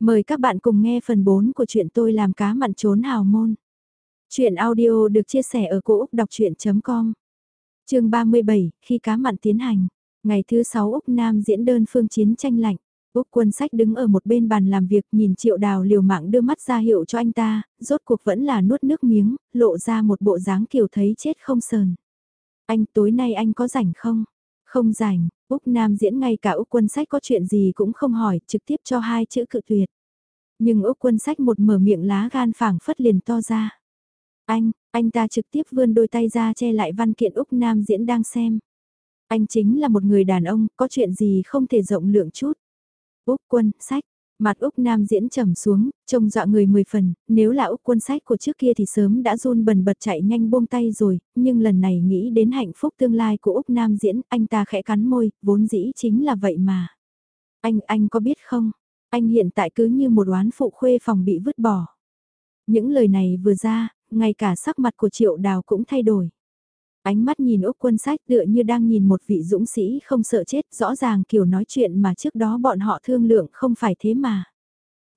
Mời các bạn cùng nghe phần 4 của chuyện tôi làm cá mặn trốn hào môn. Chuyện audio được chia sẻ ở cỗ đọc chuyện.com Trường 37, khi cá mặn tiến hành. Ngày thứ 6 Úc Nam diễn đơn phương chiến tranh lạnh. Úc quân sách đứng ở một bên bàn làm việc nhìn triệu đào liều mạng đưa mắt ra hiệu cho anh ta, rốt cuộc vẫn là nuốt nước miếng, lộ ra một bộ dáng kiểu thấy chết không sờn. Anh tối nay anh có rảnh không? Không rảnh, Úc Nam diễn ngay cả Úc quân sách có chuyện gì cũng không hỏi, trực tiếp cho hai chữ cự tuyệt. Nhưng Úc quân sách một mở miệng lá gan phảng phất liền to ra. Anh, anh ta trực tiếp vươn đôi tay ra che lại văn kiện Úc Nam diễn đang xem. Anh chính là một người đàn ông, có chuyện gì không thể rộng lượng chút. Úc quân, sách, Mặt Úc Nam diễn trầm xuống, trông dọa người mười phần, nếu là Úc quân sách của trước kia thì sớm đã run bần bật chạy nhanh buông tay rồi, nhưng lần này nghĩ đến hạnh phúc tương lai của Úc Nam diễn, anh ta khẽ cắn môi, vốn dĩ chính là vậy mà. Anh, anh có biết không? Anh hiện tại cứ như một oán phụ khuê phòng bị vứt bỏ. Những lời này vừa ra, ngay cả sắc mặt của triệu đào cũng thay đổi. Ánh mắt nhìn Úc quân sách tựa như đang nhìn một vị dũng sĩ không sợ chết, rõ ràng kiểu nói chuyện mà trước đó bọn họ thương lượng không phải thế mà.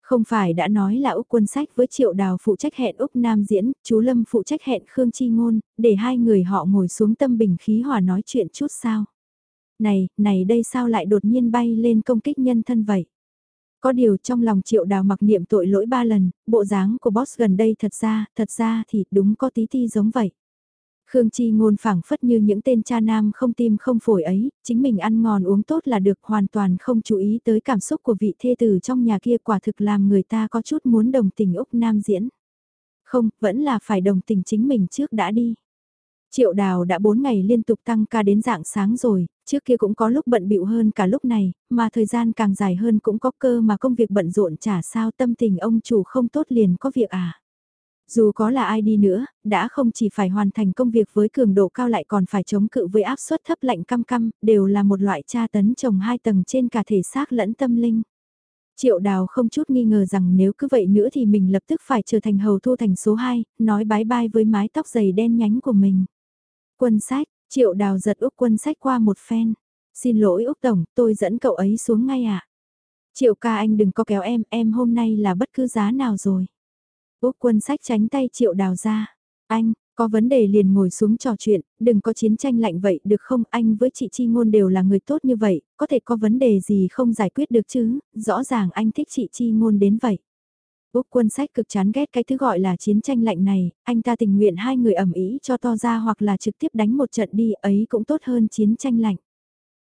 Không phải đã nói là Úc quân sách với Triệu Đào phụ trách hẹn Úc Nam diễn, chú Lâm phụ trách hẹn Khương Chi Ngôn, để hai người họ ngồi xuống tâm bình khí hòa nói chuyện chút sao. Này, này đây sao lại đột nhiên bay lên công kích nhân thân vậy? Có điều trong lòng Triệu Đào mặc niệm tội lỗi ba lần, bộ dáng của boss gần đây thật ra, thật ra thì đúng có tí ti giống vậy. Khương Chi ngôn phảng phất như những tên cha nam không tim không phổi ấy, chính mình ăn ngon uống tốt là được hoàn toàn không chú ý tới cảm xúc của vị thê tử trong nhà kia quả thực làm người ta có chút muốn đồng tình Úc Nam diễn. Không, vẫn là phải đồng tình chính mình trước đã đi. Triệu đào đã 4 ngày liên tục tăng ca đến dạng sáng rồi, trước kia cũng có lúc bận bịu hơn cả lúc này, mà thời gian càng dài hơn cũng có cơ mà công việc bận rộn chả sao tâm tình ông chủ không tốt liền có việc à. Dù có là ai đi nữa, đã không chỉ phải hoàn thành công việc với cường độ cao lại còn phải chống cự với áp suất thấp lạnh căm căm, đều là một loại tra tấn trồng hai tầng trên cả thể xác lẫn tâm linh. Triệu đào không chút nghi ngờ rằng nếu cứ vậy nữa thì mình lập tức phải trở thành hầu thu thành số 2, nói bái bai với mái tóc dày đen nhánh của mình. Quân sách, triệu đào giật Úc quân sách qua một phen. Xin lỗi Úc Tổng, tôi dẫn cậu ấy xuống ngay ạ. À? Triệu ca anh đừng có kéo em, em hôm nay là bất cứ giá nào rồi. Úc quân sách tránh tay triệu đào ra. Anh, có vấn đề liền ngồi xuống trò chuyện, đừng có chiến tranh lạnh vậy được không? Anh với chị Chi Ngôn đều là người tốt như vậy, có thể có vấn đề gì không giải quyết được chứ? Rõ ràng anh thích chị Chi Ngôn đến vậy. Úc quân sách cực chán ghét cái thứ gọi là chiến tranh lạnh này, anh ta tình nguyện hai người ẩm ý cho to ra hoặc là trực tiếp đánh một trận đi ấy cũng tốt hơn chiến tranh lạnh.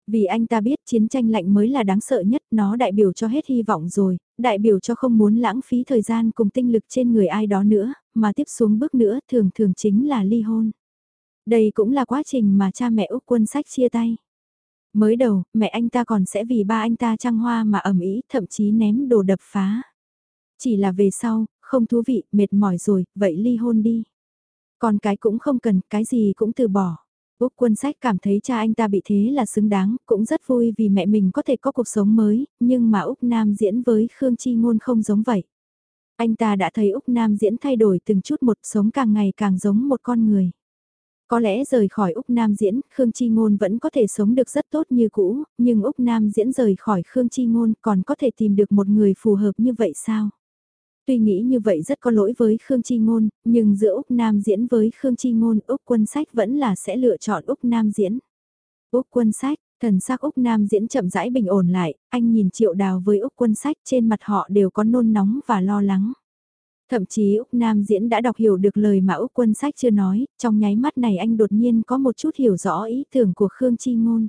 Vì anh ta biết chiến tranh lạnh mới là đáng sợ nhất, nó đại biểu cho hết hy vọng rồi, đại biểu cho không muốn lãng phí thời gian cùng tinh lực trên người ai đó nữa, mà tiếp xuống bước nữa thường thường chính là ly hôn. Đây cũng là quá trình mà cha mẹ Úc quân sách chia tay. Mới đầu, mẹ anh ta còn sẽ vì ba anh ta trăng hoa mà ẩm ý, thậm chí ném đồ đập phá. Chỉ là về sau, không thú vị, mệt mỏi rồi, vậy ly hôn đi. Còn cái cũng không cần, cái gì cũng từ bỏ. Úc quân sách cảm thấy cha anh ta bị thế là xứng đáng, cũng rất vui vì mẹ mình có thể có cuộc sống mới, nhưng mà Úc Nam diễn với Khương Chi Ngôn không giống vậy. Anh ta đã thấy Úc Nam diễn thay đổi từng chút một sống càng ngày càng giống một con người. Có lẽ rời khỏi Úc Nam diễn, Khương Chi Ngôn vẫn có thể sống được rất tốt như cũ, nhưng Úc Nam diễn rời khỏi Khương Chi Ngôn còn có thể tìm được một người phù hợp như vậy sao? Tuy nghĩ như vậy rất có lỗi với Khương Chi Ngôn, nhưng giữa Úc Nam diễn với Khương Chi Ngôn Úc Quân Sách vẫn là sẽ lựa chọn Úc Nam diễn. Úc Quân Sách, thần sắc Úc Nam diễn chậm rãi bình ổn lại, anh nhìn Triệu Đào với Úc Quân Sách trên mặt họ đều có nôn nóng và lo lắng. Thậm chí Úc Nam diễn đã đọc hiểu được lời mà Úc Quân Sách chưa nói, trong nháy mắt này anh đột nhiên có một chút hiểu rõ ý tưởng của Khương Chi Ngôn.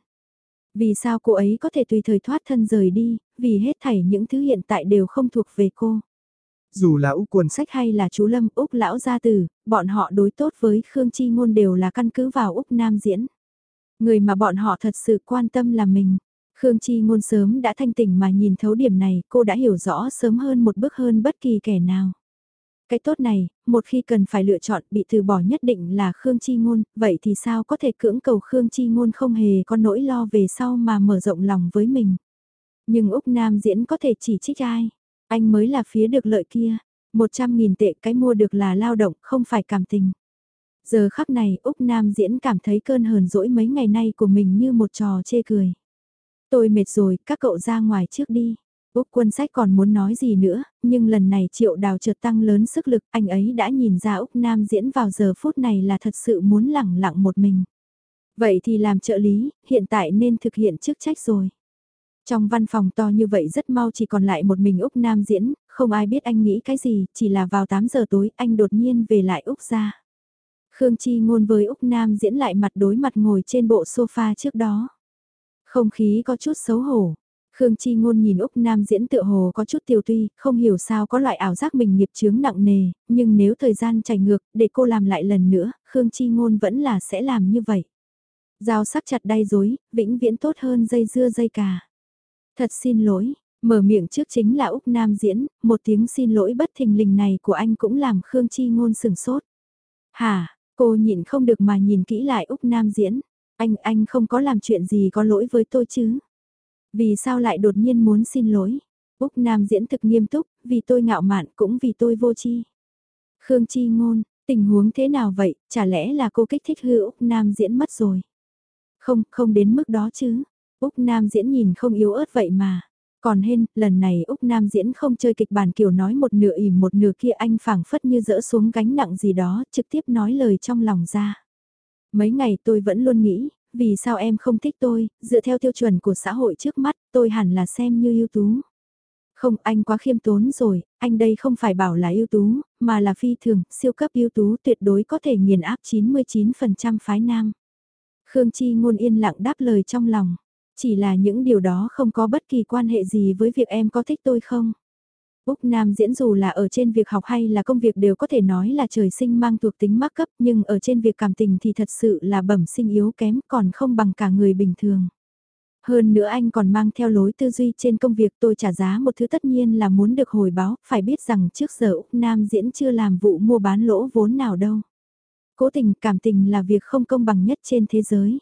Vì sao cô ấy có thể tùy thời thoát thân rời đi, vì hết thảy những thứ hiện tại đều không thuộc về cô. Dù là Úc quần Sách hay là chú Lâm Úc Lão Gia Tử, bọn họ đối tốt với Khương Chi Ngôn đều là căn cứ vào Úc Nam diễn. Người mà bọn họ thật sự quan tâm là mình. Khương Chi Ngôn sớm đã thanh tỉnh mà nhìn thấu điểm này, cô đã hiểu rõ sớm hơn một bước hơn bất kỳ kẻ nào. Cái tốt này, một khi cần phải lựa chọn bị từ bỏ nhất định là Khương Chi Ngôn, vậy thì sao có thể cưỡng cầu Khương Chi Ngôn không hề có nỗi lo về sau mà mở rộng lòng với mình. Nhưng Úc Nam diễn có thể chỉ trích ai? Anh mới là phía được lợi kia. 100.000 tệ cái mua được là lao động, không phải cảm tình. Giờ khắc này Úc Nam diễn cảm thấy cơn hờn dỗi mấy ngày nay của mình như một trò chê cười. Tôi mệt rồi, các cậu ra ngoài trước đi. Úc quân sách còn muốn nói gì nữa, nhưng lần này triệu đào chợt tăng lớn sức lực, anh ấy đã nhìn ra Úc Nam diễn vào giờ phút này là thật sự muốn lẳng lặng một mình. Vậy thì làm trợ lý, hiện tại nên thực hiện chức trách rồi. Trong văn phòng to như vậy rất mau chỉ còn lại một mình Úc Nam diễn, không ai biết anh nghĩ cái gì, chỉ là vào 8 giờ tối anh đột nhiên về lại Úc ra. Khương Chi ngôn với Úc Nam diễn lại mặt đối mặt ngồi trên bộ sofa trước đó. Không khí có chút xấu hổ. Khương Chi ngôn nhìn Úc Nam diễn tựa hồ có chút tiêu tuy, không hiểu sao có loại ảo giác mình nghiệp chướng nặng nề, nhưng nếu thời gian chảy ngược, để cô làm lại lần nữa, Khương Chi ngôn vẫn là sẽ làm như vậy. giao sắc chặt đay dối, vĩnh viễn tốt hơn dây dưa dây cà. Thật xin lỗi, mở miệng trước chính là Úc Nam diễn, một tiếng xin lỗi bất thình lình này của anh cũng làm Khương Chi ngôn sừng sốt. Hả, cô nhịn không được mà nhìn kỹ lại Úc Nam diễn, anh, anh không có làm chuyện gì có lỗi với tôi chứ. Vì sao lại đột nhiên muốn xin lỗi? Úc Nam diễn thực nghiêm túc, vì tôi ngạo mạn cũng vì tôi vô chi. Khương Chi ngôn, tình huống thế nào vậy, chả lẽ là cô kích thích hư Úc Nam diễn mất rồi? Không, không đến mức đó chứ. Úc Nam diễn nhìn không yếu ớt vậy mà. Còn hên, lần này Úc Nam diễn không chơi kịch bản kiểu nói một nửa ỉm một nửa kia anh phảng phất như dỡ xuống gánh nặng gì đó, trực tiếp nói lời trong lòng ra. Mấy ngày tôi vẫn luôn nghĩ, vì sao em không thích tôi, dựa theo tiêu chuẩn của xã hội trước mắt, tôi hẳn là xem như ưu tú. Không, anh quá khiêm tốn rồi, anh đây không phải bảo là ưu tú, mà là phi thường, siêu cấp ưu tú tuyệt đối có thể nghiền áp 99% phái nam. Khương Chi ngôn yên lặng đáp lời trong lòng. Chỉ là những điều đó không có bất kỳ quan hệ gì với việc em có thích tôi không? Úc Nam diễn dù là ở trên việc học hay là công việc đều có thể nói là trời sinh mang thuộc tính mắc cấp nhưng ở trên việc cảm tình thì thật sự là bẩm sinh yếu kém còn không bằng cả người bình thường. Hơn nữa anh còn mang theo lối tư duy trên công việc tôi trả giá một thứ tất nhiên là muốn được hồi báo, phải biết rằng trước giờ Úc Nam diễn chưa làm vụ mua bán lỗ vốn nào đâu. Cố tình cảm tình là việc không công bằng nhất trên thế giới.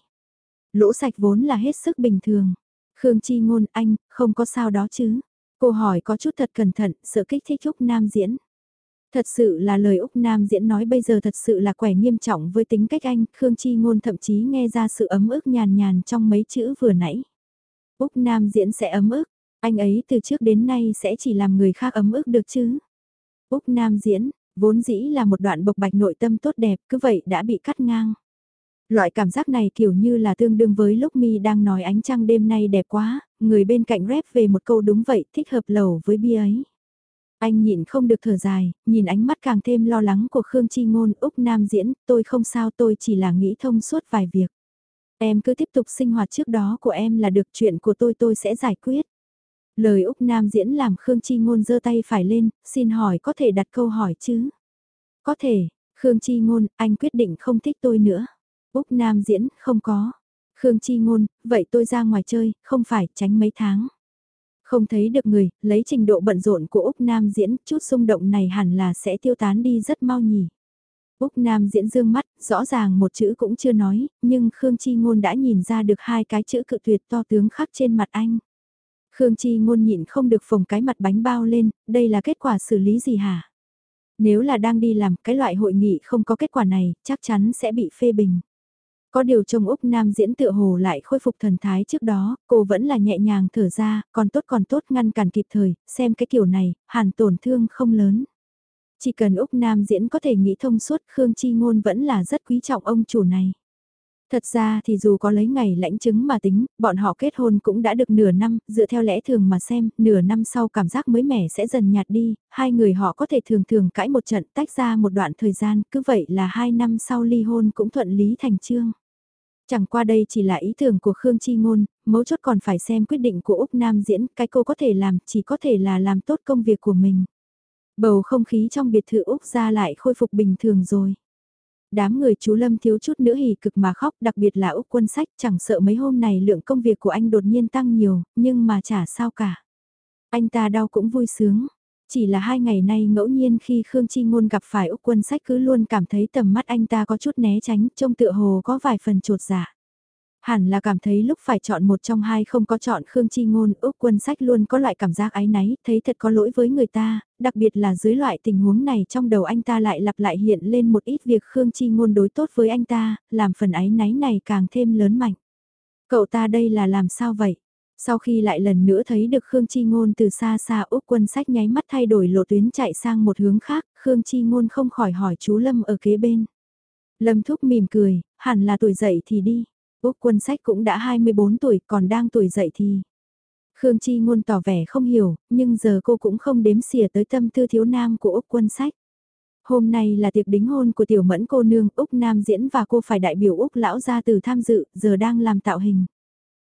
Lỗ sạch vốn là hết sức bình thường. Khương Chi ngôn anh, không có sao đó chứ. Cô hỏi có chút thật cẩn thận, sợ kích thích Úc Nam diễn. Thật sự là lời Úc Nam diễn nói bây giờ thật sự là quẻ nghiêm trọng với tính cách anh, Khương Chi ngôn thậm chí nghe ra sự ấm ức nhàn nhàn trong mấy chữ vừa nãy. Úc Nam diễn sẽ ấm ức, anh ấy từ trước đến nay sẽ chỉ làm người khác ấm ức được chứ. Úc Nam diễn, vốn dĩ là một đoạn bộc bạch nội tâm tốt đẹp cứ vậy đã bị cắt ngang. Loại cảm giác này kiểu như là tương đương với lúc mi đang nói ánh trăng đêm nay đẹp quá, người bên cạnh rep về một câu đúng vậy thích hợp lầu với bia ấy. Anh nhịn không được thở dài, nhìn ánh mắt càng thêm lo lắng của Khương Chi Ngôn Úc Nam diễn, tôi không sao tôi chỉ là nghĩ thông suốt vài việc. Em cứ tiếp tục sinh hoạt trước đó của em là được chuyện của tôi tôi sẽ giải quyết. Lời Úc Nam diễn làm Khương Chi Ngôn giơ tay phải lên, xin hỏi có thể đặt câu hỏi chứ? Có thể, Khương Chi Ngôn, anh quyết định không thích tôi nữa. Úc Nam diễn, không có. Khương Chi Ngôn, vậy tôi ra ngoài chơi, không phải tránh mấy tháng. Không thấy được người, lấy trình độ bận rộn của Úc Nam diễn, chút xung động này hẳn là sẽ tiêu tán đi rất mau nhỉ. Úc Nam diễn dương mắt, rõ ràng một chữ cũng chưa nói, nhưng Khương Chi Ngôn đã nhìn ra được hai cái chữ cự tuyệt to tướng khắc trên mặt anh. Khương Chi Ngôn nhịn không được phồng cái mặt bánh bao lên, đây là kết quả xử lý gì hả? Nếu là đang đi làm cái loại hội nghị không có kết quả này, chắc chắn sẽ bị phê bình. Có điều trông Úc Nam diễn tựa hồ lại khôi phục thần thái trước đó, cô vẫn là nhẹ nhàng thở ra, còn tốt còn tốt ngăn cản kịp thời, xem cái kiểu này, hàn tổn thương không lớn. Chỉ cần Úc Nam diễn có thể nghĩ thông suốt Khương Chi Ngôn vẫn là rất quý trọng ông chủ này. Thật ra thì dù có lấy ngày lãnh chứng mà tính, bọn họ kết hôn cũng đã được nửa năm, dựa theo lẽ thường mà xem, nửa năm sau cảm giác mới mẻ sẽ dần nhạt đi, hai người họ có thể thường thường cãi một trận tách ra một đoạn thời gian, cứ vậy là hai năm sau ly hôn cũng thuận lý thành trương. Chẳng qua đây chỉ là ý tưởng của Khương Chi Ngôn, mấu chốt còn phải xem quyết định của Úc Nam diễn, cái cô có thể làm chỉ có thể là làm tốt công việc của mình. Bầu không khí trong biệt thự Úc ra lại khôi phục bình thường rồi. Đám người chú Lâm thiếu chút nữa hỉ cực mà khóc, đặc biệt là Úc quân sách chẳng sợ mấy hôm này lượng công việc của anh đột nhiên tăng nhiều, nhưng mà chả sao cả. Anh ta đau cũng vui sướng. Chỉ là hai ngày nay ngẫu nhiên khi Khương Chi Ngôn gặp phải Úc quân sách cứ luôn cảm thấy tầm mắt anh ta có chút né tránh, trông tựa hồ có vài phần trột dạ. Hẳn là cảm thấy lúc phải chọn một trong hai không có chọn Khương Chi Ngôn, Úc quân sách luôn có loại cảm giác ái náy, thấy thật có lỗi với người ta, đặc biệt là dưới loại tình huống này trong đầu anh ta lại lặp lại hiện lên một ít việc Khương Chi Ngôn đối tốt với anh ta, làm phần ái náy này càng thêm lớn mạnh. Cậu ta đây là làm sao vậy? Sau khi lại lần nữa thấy được Khương Chi Ngôn từ xa xa Úc quân sách nháy mắt thay đổi lộ tuyến chạy sang một hướng khác, Khương Chi Ngôn không khỏi hỏi chú Lâm ở kế bên. Lâm Thúc mỉm cười, hẳn là tuổi dậy thì đi. Úc quân sách cũng đã 24 tuổi còn đang tuổi dậy thì. Khương Chi Ngôn tỏ vẻ không hiểu, nhưng giờ cô cũng không đếm xỉa tới tâm tư thiếu nam của Úc quân sách. Hôm nay là tiệc đính hôn của tiểu mẫn cô nương Úc Nam diễn và cô phải đại biểu Úc lão gia từ tham dự, giờ đang làm tạo hình.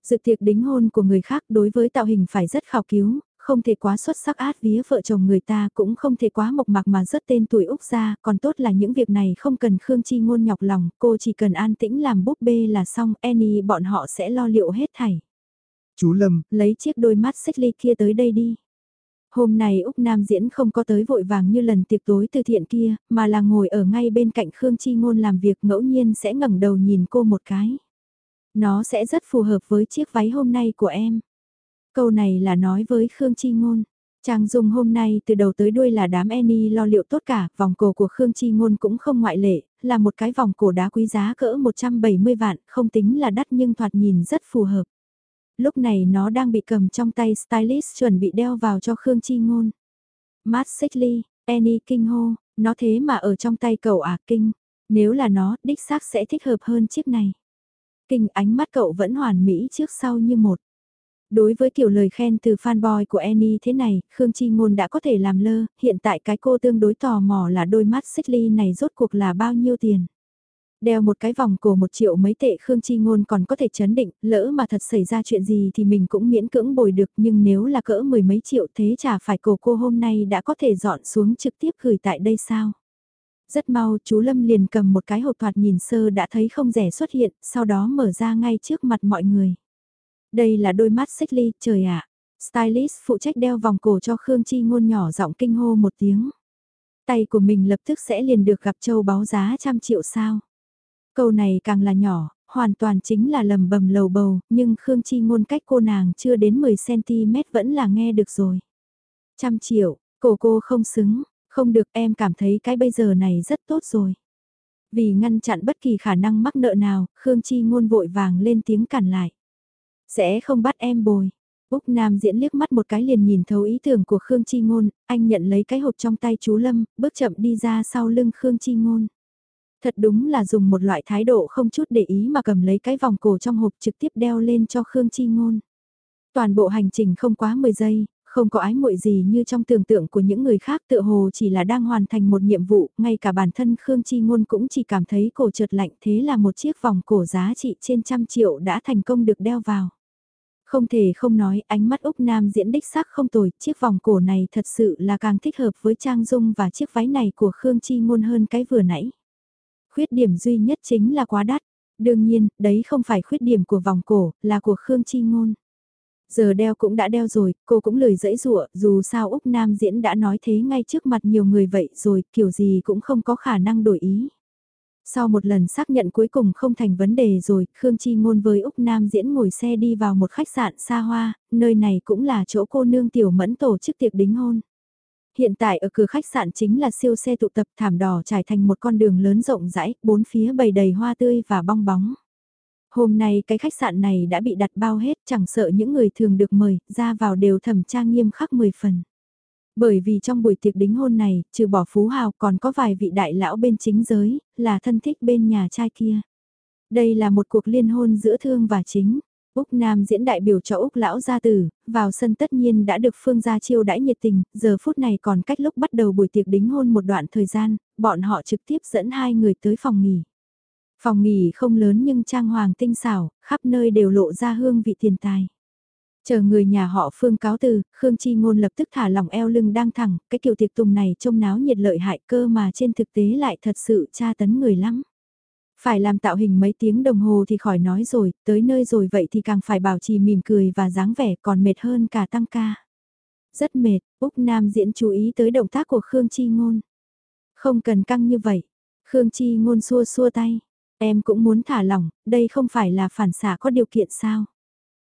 Dự tiệc đính hôn của người khác đối với tạo hình phải rất khảo cứu, không thể quá xuất sắc át vía vợ chồng người ta cũng không thể quá mộc mạc mà rớt tên tuổi Úc ra, còn tốt là những việc này không cần Khương Chi ngôn nhọc lòng, cô chỉ cần an tĩnh làm búp bê là xong, Annie bọn họ sẽ lo liệu hết thảy. Chú Lâm, lấy chiếc đôi mắt xích ly kia tới đây đi. Hôm nay Úc Nam diễn không có tới vội vàng như lần tiệc tối từ thiện kia, mà là ngồi ở ngay bên cạnh Khương Chi Ngôn làm việc ngẫu nhiên sẽ ngẩng đầu nhìn cô một cái. Nó sẽ rất phù hợp với chiếc váy hôm nay của em. Câu này là nói với Khương Chi Ngôn. Trang Dung hôm nay từ đầu tới đuôi là đám Annie lo liệu tốt cả, vòng cổ của Khương Chi Ngôn cũng không ngoại lệ, là một cái vòng cổ đá quý giá cỡ 170 vạn, không tính là đắt nhưng thoạt nhìn rất phù hợp. Lúc này nó đang bị cầm trong tay stylist chuẩn bị đeo vào cho Khương Chi Ngôn. Matt Sickley, Annie kinh hô, nó thế mà ở trong tay cậu à kinh, nếu là nó, đích xác sẽ thích hợp hơn chiếc này. Kinh ánh mắt cậu vẫn hoàn mỹ trước sau như một. Đối với kiểu lời khen từ fanboy của Annie thế này, Khương Chi Ngôn đã có thể làm lơ, hiện tại cái cô tương đối tò mò là đôi mắt xích ly này rốt cuộc là bao nhiêu tiền. Đeo một cái vòng cổ một triệu mấy tệ Khương Chi Ngôn còn có thể chấn định, lỡ mà thật xảy ra chuyện gì thì mình cũng miễn cưỡng bồi được nhưng nếu là cỡ mười mấy triệu thế chả phải cổ cô hôm nay đã có thể dọn xuống trực tiếp gửi tại đây sao. Rất mau chú Lâm liền cầm một cái hộp thoạt nhìn sơ đã thấy không rẻ xuất hiện, sau đó mở ra ngay trước mặt mọi người. Đây là đôi mắt xích ly, trời ạ. Stylist phụ trách đeo vòng cổ cho Khương Chi ngôn nhỏ giọng kinh hô một tiếng. Tay của mình lập tức sẽ liền được gặp châu báo giá trăm triệu sao. Câu này càng là nhỏ, hoàn toàn chính là lầm bầm lầu bầu, nhưng Khương Chi ngôn cách cô nàng chưa đến 10cm vẫn là nghe được rồi. Trăm triệu, cổ cô không xứng, không được em cảm thấy cái bây giờ này rất tốt rồi. Vì ngăn chặn bất kỳ khả năng mắc nợ nào, Khương Chi ngôn vội vàng lên tiếng cản lại. Sẽ không bắt em bồi. Úc Nam diễn liếc mắt một cái liền nhìn thấu ý tưởng của Khương Chi Ngôn, anh nhận lấy cái hộp trong tay chú Lâm, bước chậm đi ra sau lưng Khương Chi Ngôn. Thật đúng là dùng một loại thái độ không chút để ý mà cầm lấy cái vòng cổ trong hộp trực tiếp đeo lên cho Khương Chi Ngôn. Toàn bộ hành trình không quá 10 giây, không có ái muội gì như trong tưởng tượng của những người khác tựa hồ chỉ là đang hoàn thành một nhiệm vụ, ngay cả bản thân Khương Chi Ngôn cũng chỉ cảm thấy cổ trượt lạnh thế là một chiếc vòng cổ giá trị trên trăm triệu đã thành công được đeo vào. Không thể không nói ánh mắt Úc Nam diễn đích sắc không tồi, chiếc vòng cổ này thật sự là càng thích hợp với Trang Dung và chiếc váy này của Khương Chi Ngôn hơn cái vừa nãy. Khuyết điểm duy nhất chính là quá đắt. Đương nhiên, đấy không phải khuyết điểm của vòng cổ, là của Khương Chi Ngôn. Giờ đeo cũng đã đeo rồi, cô cũng lười dẫy dụa, dù sao Úc Nam diễn đã nói thế ngay trước mặt nhiều người vậy rồi, kiểu gì cũng không có khả năng đổi ý. Sau một lần xác nhận cuối cùng không thành vấn đề rồi, Khương Chi Ngôn với Úc Nam diễn ngồi xe đi vào một khách sạn xa hoa, nơi này cũng là chỗ cô nương tiểu mẫn tổ chức tiệc đính hôn. Hiện tại ở cửa khách sạn chính là siêu xe tụ tập thảm đỏ trải thành một con đường lớn rộng rãi, bốn phía bầy đầy hoa tươi và bong bóng. Hôm nay cái khách sạn này đã bị đặt bao hết, chẳng sợ những người thường được mời, ra vào đều thẩm tra nghiêm khắc 10 phần. Bởi vì trong buổi tiệc đính hôn này, trừ bỏ phú hào còn có vài vị đại lão bên chính giới, là thân thích bên nhà trai kia. Đây là một cuộc liên hôn giữa thương và chính. Úc Nam diễn đại biểu cho Úc lão gia tử, vào sân tất nhiên đã được Phương gia chiêu đãi nhiệt tình, giờ phút này còn cách lúc bắt đầu buổi tiệc đính hôn một đoạn thời gian, bọn họ trực tiếp dẫn hai người tới phòng nghỉ. Phòng nghỉ không lớn nhưng trang hoàng tinh xảo, khắp nơi đều lộ ra hương vị tiền tài. Chờ người nhà họ Phương cáo từ, Khương Chi Ngôn lập tức thả lỏng eo lưng đang thẳng, cái kiểu tiệc tùng này trông náo nhiệt lợi hại cơ mà trên thực tế lại thật sự tra tấn người lắm. Phải làm tạo hình mấy tiếng đồng hồ thì khỏi nói rồi, tới nơi rồi vậy thì càng phải bảo trì mỉm cười và dáng vẻ còn mệt hơn cả tăng ca. Rất mệt, Úc Nam diễn chú ý tới động tác của Khương Chi Ngôn. Không cần căng như vậy. Khương Chi Ngôn xua xua tay. Em cũng muốn thả lỏng, đây không phải là phản xạ có điều kiện sao.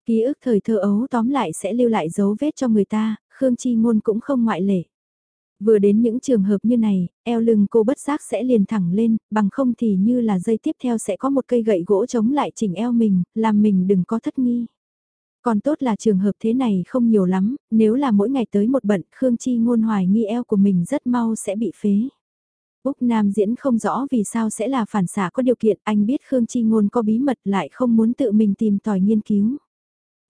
Ký ức thời thơ ấu tóm lại sẽ lưu lại dấu vết cho người ta, Khương Chi Ngôn cũng không ngoại lệ. Vừa đến những trường hợp như này, eo lưng cô bất giác sẽ liền thẳng lên, bằng không thì như là dây tiếp theo sẽ có một cây gậy gỗ chống lại chỉnh eo mình, làm mình đừng có thất nghi. Còn tốt là trường hợp thế này không nhiều lắm, nếu là mỗi ngày tới một bận Khương Chi ngôn hoài nghi eo của mình rất mau sẽ bị phế. Úc Nam diễn không rõ vì sao sẽ là phản xạ có điều kiện, anh biết Khương Chi Ngôn có bí mật lại không muốn tự mình tìm tòi nghiên cứu.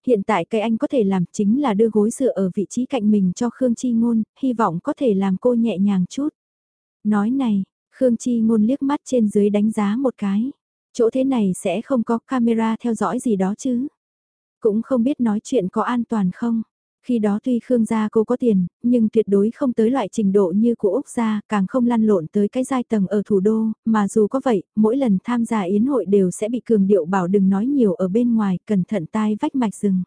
Hiện tại cái anh có thể làm chính là đưa gối dựa ở vị trí cạnh mình cho Khương Chi Ngôn, hy vọng có thể làm cô nhẹ nhàng chút. Nói này, Khương Chi Ngôn liếc mắt trên dưới đánh giá một cái. Chỗ thế này sẽ không có camera theo dõi gì đó chứ. Cũng không biết nói chuyện có an toàn không. Khi đó tuy Khương gia cô có tiền, nhưng tuyệt đối không tới loại trình độ như của Úc gia, càng không lăn lộn tới cái giai tầng ở thủ đô, mà dù có vậy, mỗi lần tham gia yến hội đều sẽ bị cường điệu bảo đừng nói nhiều ở bên ngoài, cẩn thận tai vách mạch rừng.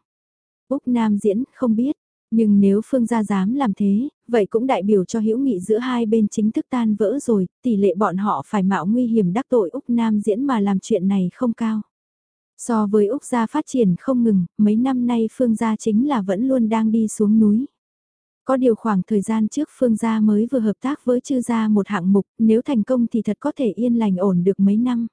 Úc Nam diễn, không biết, nhưng nếu Phương gia dám làm thế, vậy cũng đại biểu cho hữu nghị giữa hai bên chính thức tan vỡ rồi, tỷ lệ bọn họ phải mạo nguy hiểm đắc tội Úc Nam diễn mà làm chuyện này không cao. So với Úc gia phát triển không ngừng, mấy năm nay Phương gia chính là vẫn luôn đang đi xuống núi. Có điều khoảng thời gian trước Phương gia mới vừa hợp tác với chư gia một hạng mục, nếu thành công thì thật có thể yên lành ổn được mấy năm.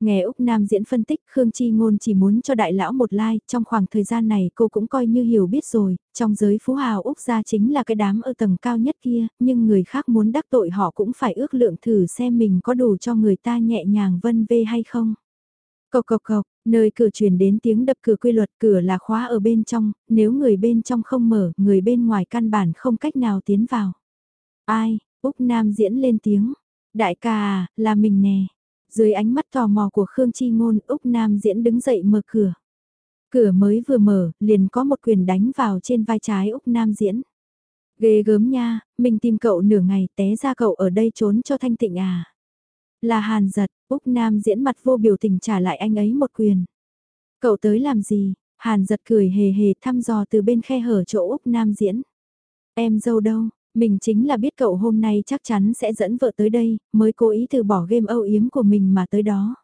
Nghe Úc Nam diễn phân tích Khương Chi Ngôn chỉ muốn cho đại lão một like, trong khoảng thời gian này cô cũng coi như hiểu biết rồi, trong giới phú hào Úc gia chính là cái đám ở tầng cao nhất kia, nhưng người khác muốn đắc tội họ cũng phải ước lượng thử xem mình có đủ cho người ta nhẹ nhàng vân vê hay không. Cộc cộc cộc, nơi cửa truyền đến tiếng đập cửa quy luật cửa là khóa ở bên trong, nếu người bên trong không mở, người bên ngoài căn bản không cách nào tiến vào. Ai, Úc Nam diễn lên tiếng. Đại ca à, là mình nè. Dưới ánh mắt tò mò của Khương Chi Ngôn, Úc Nam diễn đứng dậy mở cửa. Cửa mới vừa mở, liền có một quyền đánh vào trên vai trái Úc Nam diễn. Ghê gớm nha, mình tìm cậu nửa ngày té ra cậu ở đây trốn cho thanh tịnh à. Là Hàn giật, Úc Nam diễn mặt vô biểu tình trả lại anh ấy một quyền. Cậu tới làm gì? Hàn giật cười hề hề thăm dò từ bên khe hở chỗ Úc Nam diễn. Em dâu đâu? Mình chính là biết cậu hôm nay chắc chắn sẽ dẫn vợ tới đây, mới cố ý từ bỏ game âu yếm của mình mà tới đó.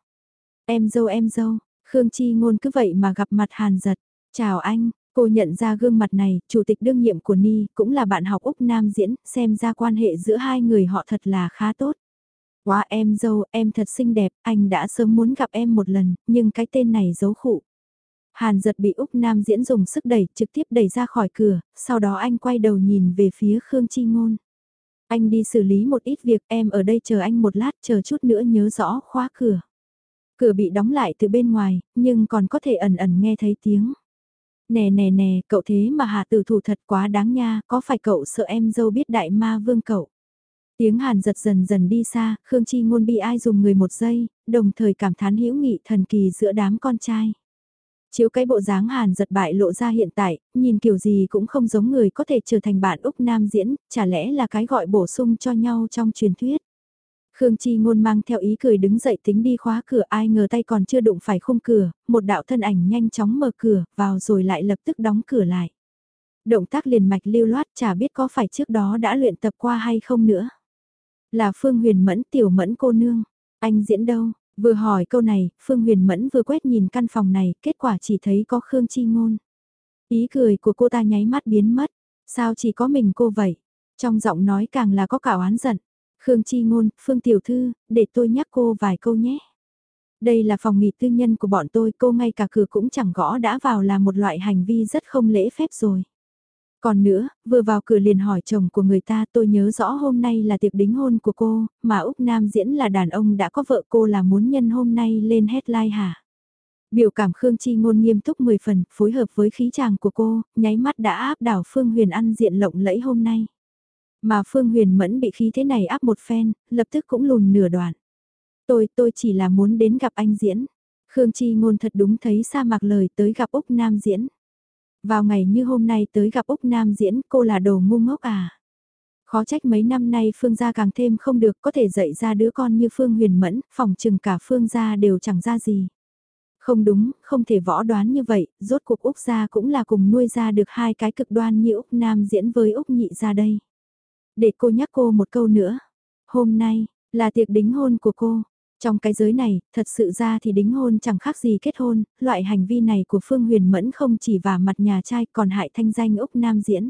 Em dâu em dâu, Khương Chi ngôn cứ vậy mà gặp mặt Hàn giật. Chào anh, cô nhận ra gương mặt này, chủ tịch đương nhiệm của Ni, cũng là bạn học Úc Nam diễn, xem ra quan hệ giữa hai người họ thật là khá tốt. Quá em dâu, em thật xinh đẹp, anh đã sớm muốn gặp em một lần, nhưng cái tên này giấu khụ. Hàn giật bị Úc Nam diễn dùng sức đẩy, trực tiếp đẩy ra khỏi cửa, sau đó anh quay đầu nhìn về phía Khương Chi Ngôn. Anh đi xử lý một ít việc, em ở đây chờ anh một lát, chờ chút nữa nhớ rõ khóa cửa. Cửa bị đóng lại từ bên ngoài, nhưng còn có thể ẩn ẩn nghe thấy tiếng. Nè nè nè, cậu thế mà hạ tử thủ thật quá đáng nha, có phải cậu sợ em dâu biết đại ma vương cậu? Tiếng hàn giật dần dần đi xa, Khương Chi ngôn bị ai dùng người một giây, đồng thời cảm thán hữu nghị thần kỳ giữa đám con trai. Chiếu cái bộ dáng hàn giật bại lộ ra hiện tại, nhìn kiểu gì cũng không giống người có thể trở thành bạn Úc Nam diễn, chả lẽ là cái gọi bổ sung cho nhau trong truyền thuyết. Khương Chi ngôn mang theo ý cười đứng dậy tính đi khóa cửa ai ngờ tay còn chưa đụng phải khung cửa, một đạo thân ảnh nhanh chóng mở cửa, vào rồi lại lập tức đóng cửa lại. Động tác liền mạch lưu loát chả biết có phải trước đó đã luyện tập qua hay không nữa. Là Phương Huyền Mẫn tiểu mẫn cô nương. Anh diễn đâu? Vừa hỏi câu này, Phương Huyền Mẫn vừa quét nhìn căn phòng này, kết quả chỉ thấy có Khương Chi Ngôn. Ý cười của cô ta nháy mắt biến mất. Sao chỉ có mình cô vậy? Trong giọng nói càng là có cả oán giận. Khương Chi Ngôn, Phương Tiểu Thư, để tôi nhắc cô vài câu nhé. Đây là phòng nghỉ tư nhân của bọn tôi, cô ngay cả cửa cũng chẳng gõ đã vào là một loại hành vi rất không lễ phép rồi. Còn nữa, vừa vào cửa liền hỏi chồng của người ta tôi nhớ rõ hôm nay là tiệc đính hôn của cô, mà Úc Nam diễn là đàn ông đã có vợ cô là muốn nhân hôm nay lên headline hả? Biểu cảm Khương Chi ngôn nghiêm túc 10 phần, phối hợp với khí chàng của cô, nháy mắt đã áp đảo Phương Huyền ăn diện lộng lẫy hôm nay. Mà Phương Huyền mẫn bị khí thế này áp một phen, lập tức cũng lùn nửa đoạn. Tôi, tôi chỉ là muốn đến gặp anh diễn. Khương Chi ngôn thật đúng thấy sa mạc lời tới gặp Úc Nam diễn. Vào ngày như hôm nay tới gặp Úc Nam diễn cô là đồ ngu ngốc à. Khó trách mấy năm nay Phương gia càng thêm không được có thể dạy ra đứa con như Phương huyền mẫn, phòng chừng cả Phương gia đều chẳng ra gì. Không đúng, không thể võ đoán như vậy, rốt cuộc Úc gia cũng là cùng nuôi ra được hai cái cực đoan như Úc Nam diễn với Úc nhị ra đây. Để cô nhắc cô một câu nữa. Hôm nay, là tiệc đính hôn của cô. Trong cái giới này, thật sự ra thì đính hôn chẳng khác gì kết hôn, loại hành vi này của Phương Huyền Mẫn không chỉ vào mặt nhà trai còn hại thanh danh Úc Nam diễn.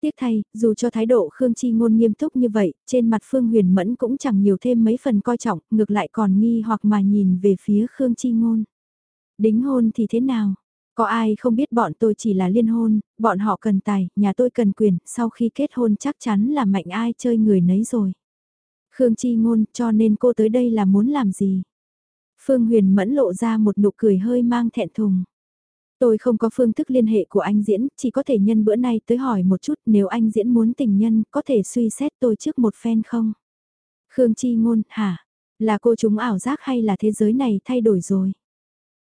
Tiếc thay, dù cho thái độ Khương Chi Ngôn nghiêm túc như vậy, trên mặt Phương Huyền Mẫn cũng chẳng nhiều thêm mấy phần coi trọng, ngược lại còn nghi hoặc mà nhìn về phía Khương Chi Ngôn. Đính hôn thì thế nào? Có ai không biết bọn tôi chỉ là liên hôn, bọn họ cần tài, nhà tôi cần quyền, sau khi kết hôn chắc chắn là mạnh ai chơi người nấy rồi. Khương Chi Ngôn cho nên cô tới đây là muốn làm gì? Phương Huyền mẫn lộ ra một nụ cười hơi mang thẹn thùng. Tôi không có phương thức liên hệ của anh Diễn, chỉ có thể nhân bữa nay tới hỏi một chút nếu anh Diễn muốn tình nhân, có thể suy xét tôi trước một phen không? Khương Chi Ngôn, hả? Là cô chúng ảo giác hay là thế giới này thay đổi rồi?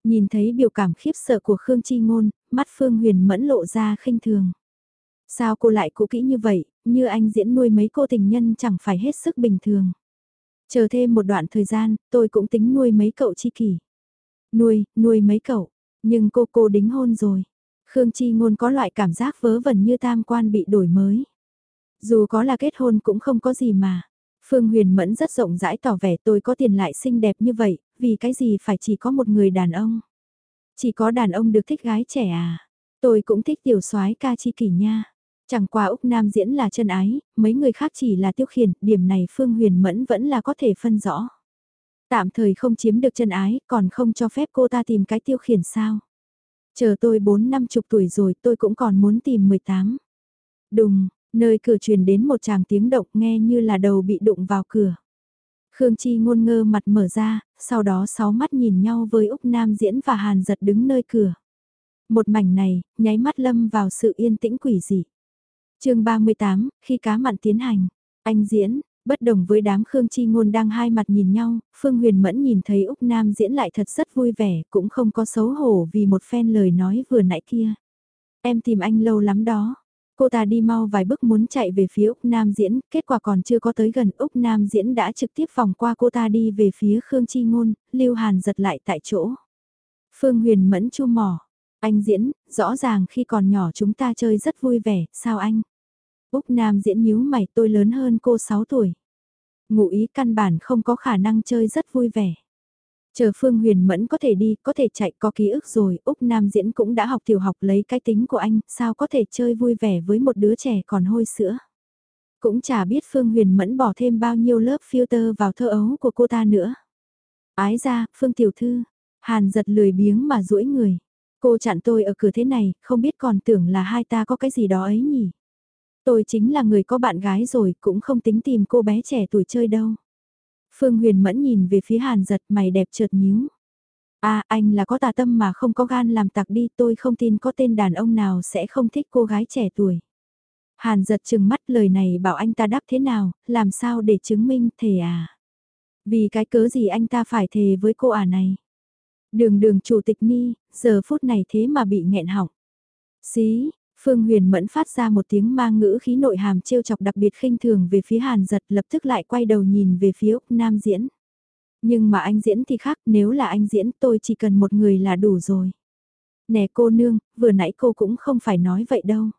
Nhìn thấy biểu cảm khiếp sợ của Khương Chi Ngôn, mắt Phương Huyền mẫn lộ ra khinh thường. Sao cô lại cũ kỹ như vậy, như anh Diễn nuôi mấy cô tình nhân chẳng phải hết sức bình thường. Chờ thêm một đoạn thời gian, tôi cũng tính nuôi mấy cậu chi kỷ. Nuôi, nuôi mấy cậu, nhưng cô cô đính hôn rồi. Khương Chi Ngôn có loại cảm giác vớ vẩn như tam quan bị đổi mới. Dù có là kết hôn cũng không có gì mà. Phương Huyền Mẫn rất rộng rãi tỏ vẻ tôi có tiền lại xinh đẹp như vậy, vì cái gì phải chỉ có một người đàn ông. Chỉ có đàn ông được thích gái trẻ à. Tôi cũng thích tiểu soái ca chi kỷ nha. Chẳng qua Úc Nam diễn là chân ái, mấy người khác chỉ là tiêu khiển, điểm này Phương Huyền Mẫn vẫn là có thể phân rõ. Tạm thời không chiếm được chân ái, còn không cho phép cô ta tìm cái tiêu khiển sao. Chờ tôi 4 năm chục tuổi rồi tôi cũng còn muốn tìm 18. Đùng, nơi cửa truyền đến một chàng tiếng động nghe như là đầu bị đụng vào cửa. Khương Chi ngôn ngơ mặt mở ra, sau đó sáu mắt nhìn nhau với Úc Nam diễn và Hàn giật đứng nơi cửa. Một mảnh này, nháy mắt lâm vào sự yên tĩnh quỷ dị chương 38, khi cá mặn tiến hành, anh diễn, bất đồng với đám Khương Chi Ngôn đang hai mặt nhìn nhau, Phương Huyền Mẫn nhìn thấy Úc Nam diễn lại thật rất vui vẻ, cũng không có xấu hổ vì một phen lời nói vừa nãy kia. Em tìm anh lâu lắm đó. Cô ta đi mau vài bước muốn chạy về phía Úc Nam diễn, kết quả còn chưa có tới gần Úc Nam diễn đã trực tiếp vòng qua cô ta đi về phía Khương Chi Ngôn, Lưu Hàn giật lại tại chỗ. Phương Huyền Mẫn chu mỏ. Anh diễn, rõ ràng khi còn nhỏ chúng ta chơi rất vui vẻ, sao anh? Úc Nam diễn nhíu mày tôi lớn hơn cô 6 tuổi. Ngụ ý căn bản không có khả năng chơi rất vui vẻ. Chờ Phương Huyền Mẫn có thể đi, có thể chạy, có ký ức rồi, Úc Nam diễn cũng đã học tiểu học lấy cái tính của anh, sao có thể chơi vui vẻ với một đứa trẻ còn hôi sữa. Cũng chả biết Phương Huyền Mẫn bỏ thêm bao nhiêu lớp filter vào thơ ấu của cô ta nữa. Ái ra, Phương Tiểu Thư, Hàn giật lười biếng mà duỗi người. Cô chặn tôi ở cửa thế này, không biết còn tưởng là hai ta có cái gì đó ấy nhỉ. Tôi chính là người có bạn gái rồi, cũng không tính tìm cô bé trẻ tuổi chơi đâu. Phương Huyền Mẫn nhìn về phía Hàn giật mày đẹp chợt nhíu. À anh là có tà tâm mà không có gan làm tặc đi tôi không tin có tên đàn ông nào sẽ không thích cô gái trẻ tuổi. Hàn giật chừng mắt lời này bảo anh ta đáp thế nào, làm sao để chứng minh thề à. Vì cái cớ gì anh ta phải thề với cô à này. Đường đường chủ tịch Ni, giờ phút này thế mà bị nghẹn họng. Xí, Phương Huyền Mẫn phát ra một tiếng mang ngữ khí nội hàm trêu chọc đặc biệt khinh thường về phía Hàn giật lập tức lại quay đầu nhìn về phía Úc Nam diễn. Nhưng mà anh diễn thì khác nếu là anh diễn tôi chỉ cần một người là đủ rồi. Nè cô nương, vừa nãy cô cũng không phải nói vậy đâu.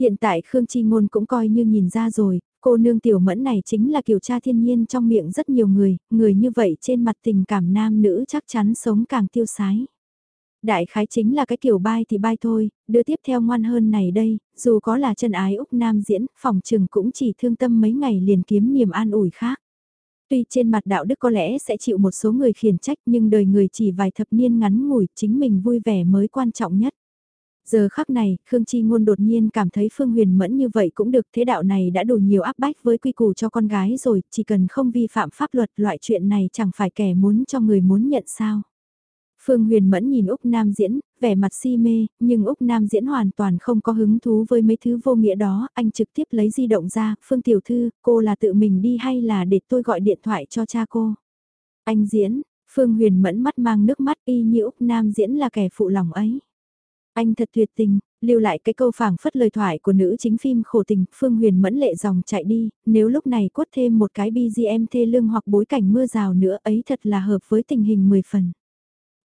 Hiện tại Khương Chi Ngôn cũng coi như nhìn ra rồi, cô nương tiểu mẫn này chính là kiểu cha thiên nhiên trong miệng rất nhiều người, người như vậy trên mặt tình cảm nam nữ chắc chắn sống càng tiêu sái. Đại khái chính là cái kiểu bai thì bai thôi, đưa tiếp theo ngoan hơn này đây, dù có là chân ái Úc Nam diễn, phòng trừng cũng chỉ thương tâm mấy ngày liền kiếm niềm an ủi khác. Tuy trên mặt đạo đức có lẽ sẽ chịu một số người khiển trách nhưng đời người chỉ vài thập niên ngắn ngủi chính mình vui vẻ mới quan trọng nhất. Giờ khắc này, Khương Chi Ngôn đột nhiên cảm thấy Phương Huyền Mẫn như vậy cũng được thế đạo này đã đủ nhiều áp bách với quy củ cho con gái rồi, chỉ cần không vi phạm pháp luật loại chuyện này chẳng phải kẻ muốn cho người muốn nhận sao. Phương Huyền Mẫn nhìn Úc Nam diễn, vẻ mặt si mê, nhưng Úc Nam diễn hoàn toàn không có hứng thú với mấy thứ vô nghĩa đó, anh trực tiếp lấy di động ra, Phương Tiểu Thư, cô là tự mình đi hay là để tôi gọi điện thoại cho cha cô? Anh diễn, Phương Huyền Mẫn mắt mang nước mắt y như Úc Nam diễn là kẻ phụ lòng ấy. Anh thật tuyệt tình, lưu lại cái câu phảng phất lời thoại của nữ chính phim khổ tình, Phương Huyền Mẫn lệ dòng chạy đi, nếu lúc này quất thêm một cái BGM thê lương hoặc bối cảnh mưa rào nữa ấy thật là hợp với tình hình 10 phần.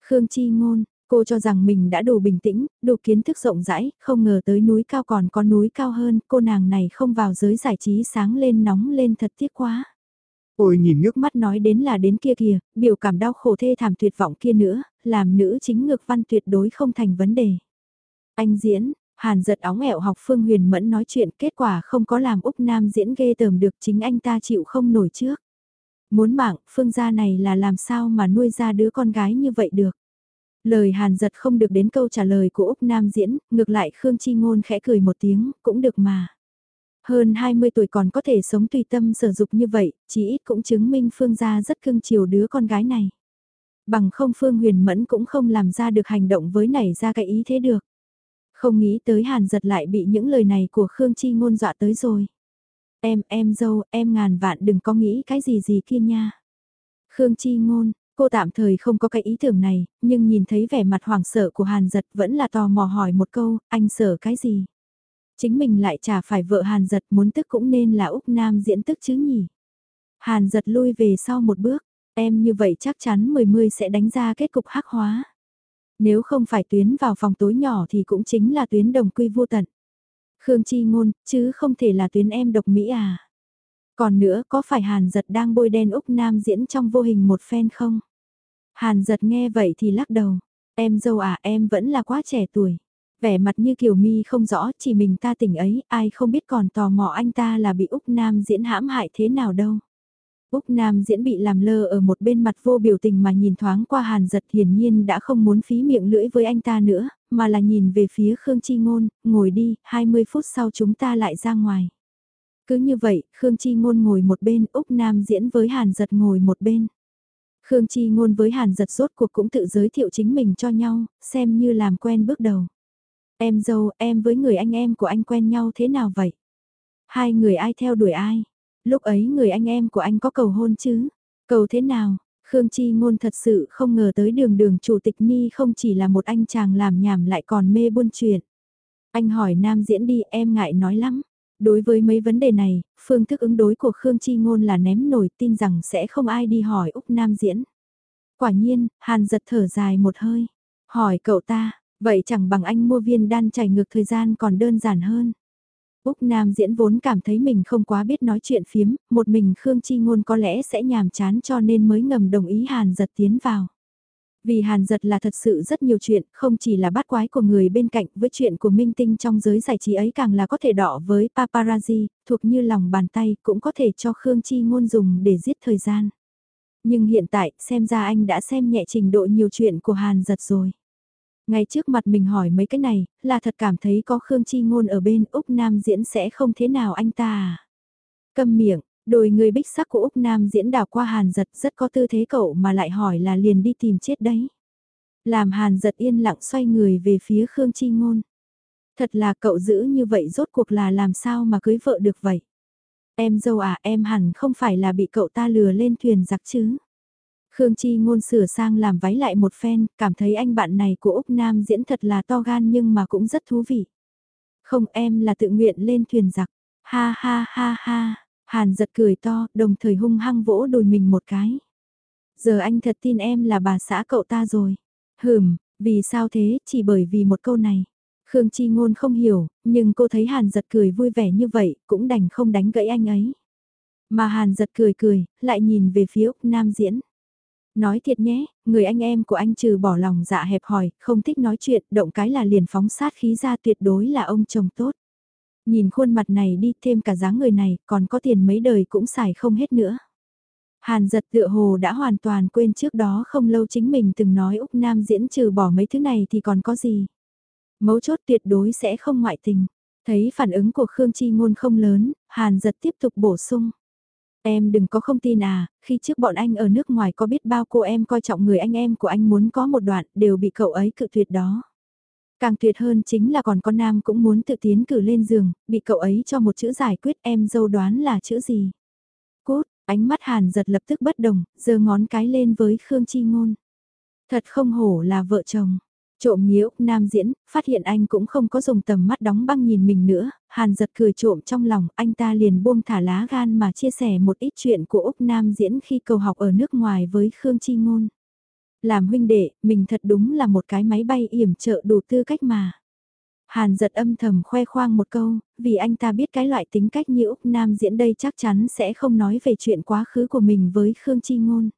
Khương Chi Ngôn, cô cho rằng mình đã đủ bình tĩnh, đủ kiến thức rộng rãi, không ngờ tới núi cao còn có núi cao hơn, cô nàng này không vào giới giải trí sáng lên nóng lên thật tiếc quá. Ôi nhìn nước mắt nói đến là đến kia kìa, biểu cảm đau khổ thê thảm tuyệt vọng kia nữa, làm nữ chính ngược văn tuyệt đối không thành vấn đề. Anh diễn, Hàn giật óng ẹo học Phương Huyền Mẫn nói chuyện kết quả không có làm Úc Nam diễn ghê tởm được chính anh ta chịu không nổi trước. Muốn mạng, phương gia này là làm sao mà nuôi ra đứa con gái như vậy được. Lời Hàn giật không được đến câu trả lời của Úc Nam diễn, ngược lại Khương Chi Ngôn khẽ cười một tiếng, cũng được mà. Hơn 20 tuổi còn có thể sống tùy tâm sở dục như vậy, chỉ ít cũng chứng minh Phương gia rất cưng chiều đứa con gái này. Bằng không Phương huyền mẫn cũng không làm ra được hành động với nảy ra cái ý thế được. Không nghĩ tới Hàn giật lại bị những lời này của Khương Chi ngôn dọa tới rồi. Em, em dâu, em ngàn vạn đừng có nghĩ cái gì gì kia nha. Khương Chi ngôn, cô tạm thời không có cái ý tưởng này, nhưng nhìn thấy vẻ mặt hoảng sợ của Hàn giật vẫn là tò mò hỏi một câu, anh sợ cái gì? Chính mình lại chả phải vợ Hàn giật muốn tức cũng nên là Úc Nam diễn tức chứ nhỉ? Hàn giật lui về sau một bước, em như vậy chắc chắn mười mươi sẽ đánh ra kết cục hắc hóa. Nếu không phải tuyến vào phòng tối nhỏ thì cũng chính là tuyến đồng quy vô tận. Khương Chi Ngôn, chứ không thể là tuyến em độc Mỹ à. Còn nữa có phải Hàn giật đang bôi đen Úc Nam diễn trong vô hình một phen không? Hàn giật nghe vậy thì lắc đầu. Em dâu à em vẫn là quá trẻ tuổi. Vẻ mặt như Kiều Mi không rõ chỉ mình ta tỉnh ấy ai không biết còn tò mò anh ta là bị Úc Nam diễn hãm hại thế nào đâu. Úc Nam diễn bị làm lơ ở một bên mặt vô biểu tình mà nhìn thoáng qua hàn giật hiển nhiên đã không muốn phí miệng lưỡi với anh ta nữa, mà là nhìn về phía Khương Chi Ngôn, ngồi đi, 20 phút sau chúng ta lại ra ngoài. Cứ như vậy, Khương Chi Ngôn ngồi một bên, Úc Nam diễn với hàn giật ngồi một bên. Khương Chi Ngôn với hàn giật rốt cuộc cũng tự giới thiệu chính mình cho nhau, xem như làm quen bước đầu. Em dâu, em với người anh em của anh quen nhau thế nào vậy? Hai người ai theo đuổi ai? Lúc ấy người anh em của anh có cầu hôn chứ? Cầu thế nào? Khương Chi Ngôn thật sự không ngờ tới đường đường chủ tịch Ni không chỉ là một anh chàng làm nhảm lại còn mê buôn chuyện. Anh hỏi nam diễn đi em ngại nói lắm. Đối với mấy vấn đề này, phương thức ứng đối của Khương Chi Ngôn là ném nổi tin rằng sẽ không ai đi hỏi Úc Nam diễn. Quả nhiên, Hàn giật thở dài một hơi. Hỏi cậu ta, vậy chẳng bằng anh mua viên đan chảy ngược thời gian còn đơn giản hơn. Úc Nam diễn vốn cảm thấy mình không quá biết nói chuyện phiếm, một mình Khương Chi Ngôn có lẽ sẽ nhàm chán cho nên mới ngầm đồng ý Hàn giật tiến vào. Vì Hàn giật là thật sự rất nhiều chuyện, không chỉ là bắt quái của người bên cạnh với chuyện của minh tinh trong giới giải trí ấy càng là có thể đỏ với paparazzi, thuộc như lòng bàn tay cũng có thể cho Khương Chi Ngôn dùng để giết thời gian. Nhưng hiện tại, xem ra anh đã xem nhẹ trình độ nhiều chuyện của Hàn giật rồi. Ngay trước mặt mình hỏi mấy cái này, là thật cảm thấy có Khương Chi Ngôn ở bên Úc Nam diễn sẽ không thế nào anh ta à. Câm miệng, đôi người bích sắc của Úc Nam diễn đảo qua Hàn giật rất có tư thế cậu mà lại hỏi là liền đi tìm chết đấy. Làm Hàn giật yên lặng xoay người về phía Khương Chi Ngôn. Thật là cậu giữ như vậy rốt cuộc là làm sao mà cưới vợ được vậy. Em dâu à em hẳn không phải là bị cậu ta lừa lên thuyền giặc chứ. Khương Chi ngôn sửa sang làm váy lại một phen, cảm thấy anh bạn này của Úc Nam diễn thật là to gan nhưng mà cũng rất thú vị. Không em là tự nguyện lên thuyền giặc. Ha ha ha ha, Hàn giật cười to, đồng thời hung hăng vỗ đùi mình một cái. Giờ anh thật tin em là bà xã cậu ta rồi. Hừm, vì sao thế, chỉ bởi vì một câu này. Khương Chi Ngôn không hiểu, nhưng cô thấy Hàn giật cười vui vẻ như vậy, cũng đành không đánh gãy anh ấy. Mà Hàn giật cười cười, lại nhìn về phía Úc Nam diễn. Nói thiệt nhé, người anh em của anh trừ bỏ lòng dạ hẹp hòi, không thích nói chuyện, động cái là liền phóng sát khí ra tuyệt đối là ông chồng tốt. Nhìn khuôn mặt này đi thêm cả dáng người này, còn có tiền mấy đời cũng xài không hết nữa. Hàn giật tựa hồ đã hoàn toàn quên trước đó không lâu chính mình từng nói Úc Nam diễn trừ bỏ mấy thứ này thì còn có gì. Mấu chốt tuyệt đối sẽ không ngoại tình. Thấy phản ứng của Khương Chi Ngôn không lớn, Hàn giật tiếp tục bổ sung. Em đừng có không tin à, khi trước bọn anh ở nước ngoài có biết bao cô em coi trọng người anh em của anh muốn có một đoạn đều bị cậu ấy cự tuyệt đó. Càng tuyệt hơn chính là còn con nam cũng muốn tự tiến cử lên giường, bị cậu ấy cho một chữ giải quyết em dâu đoán là chữ gì. Cốt, ánh mắt hàn giật lập tức bất đồng, giơ ngón cái lên với Khương Chi Ngôn. Thật không hổ là vợ chồng. Trộm nhiễu, nam diễn, phát hiện anh cũng không có dùng tầm mắt đóng băng nhìn mình nữa, hàn giật cười trộm trong lòng, anh ta liền buông thả lá gan mà chia sẻ một ít chuyện của Úc Nam diễn khi cầu học ở nước ngoài với Khương Chi Ngôn. Làm huynh đệ, mình thật đúng là một cái máy bay yểm trợ đủ tư cách mà. Hàn giật âm thầm khoe khoang một câu, vì anh ta biết cái loại tính cách như Úc Nam diễn đây chắc chắn sẽ không nói về chuyện quá khứ của mình với Khương Chi Ngôn.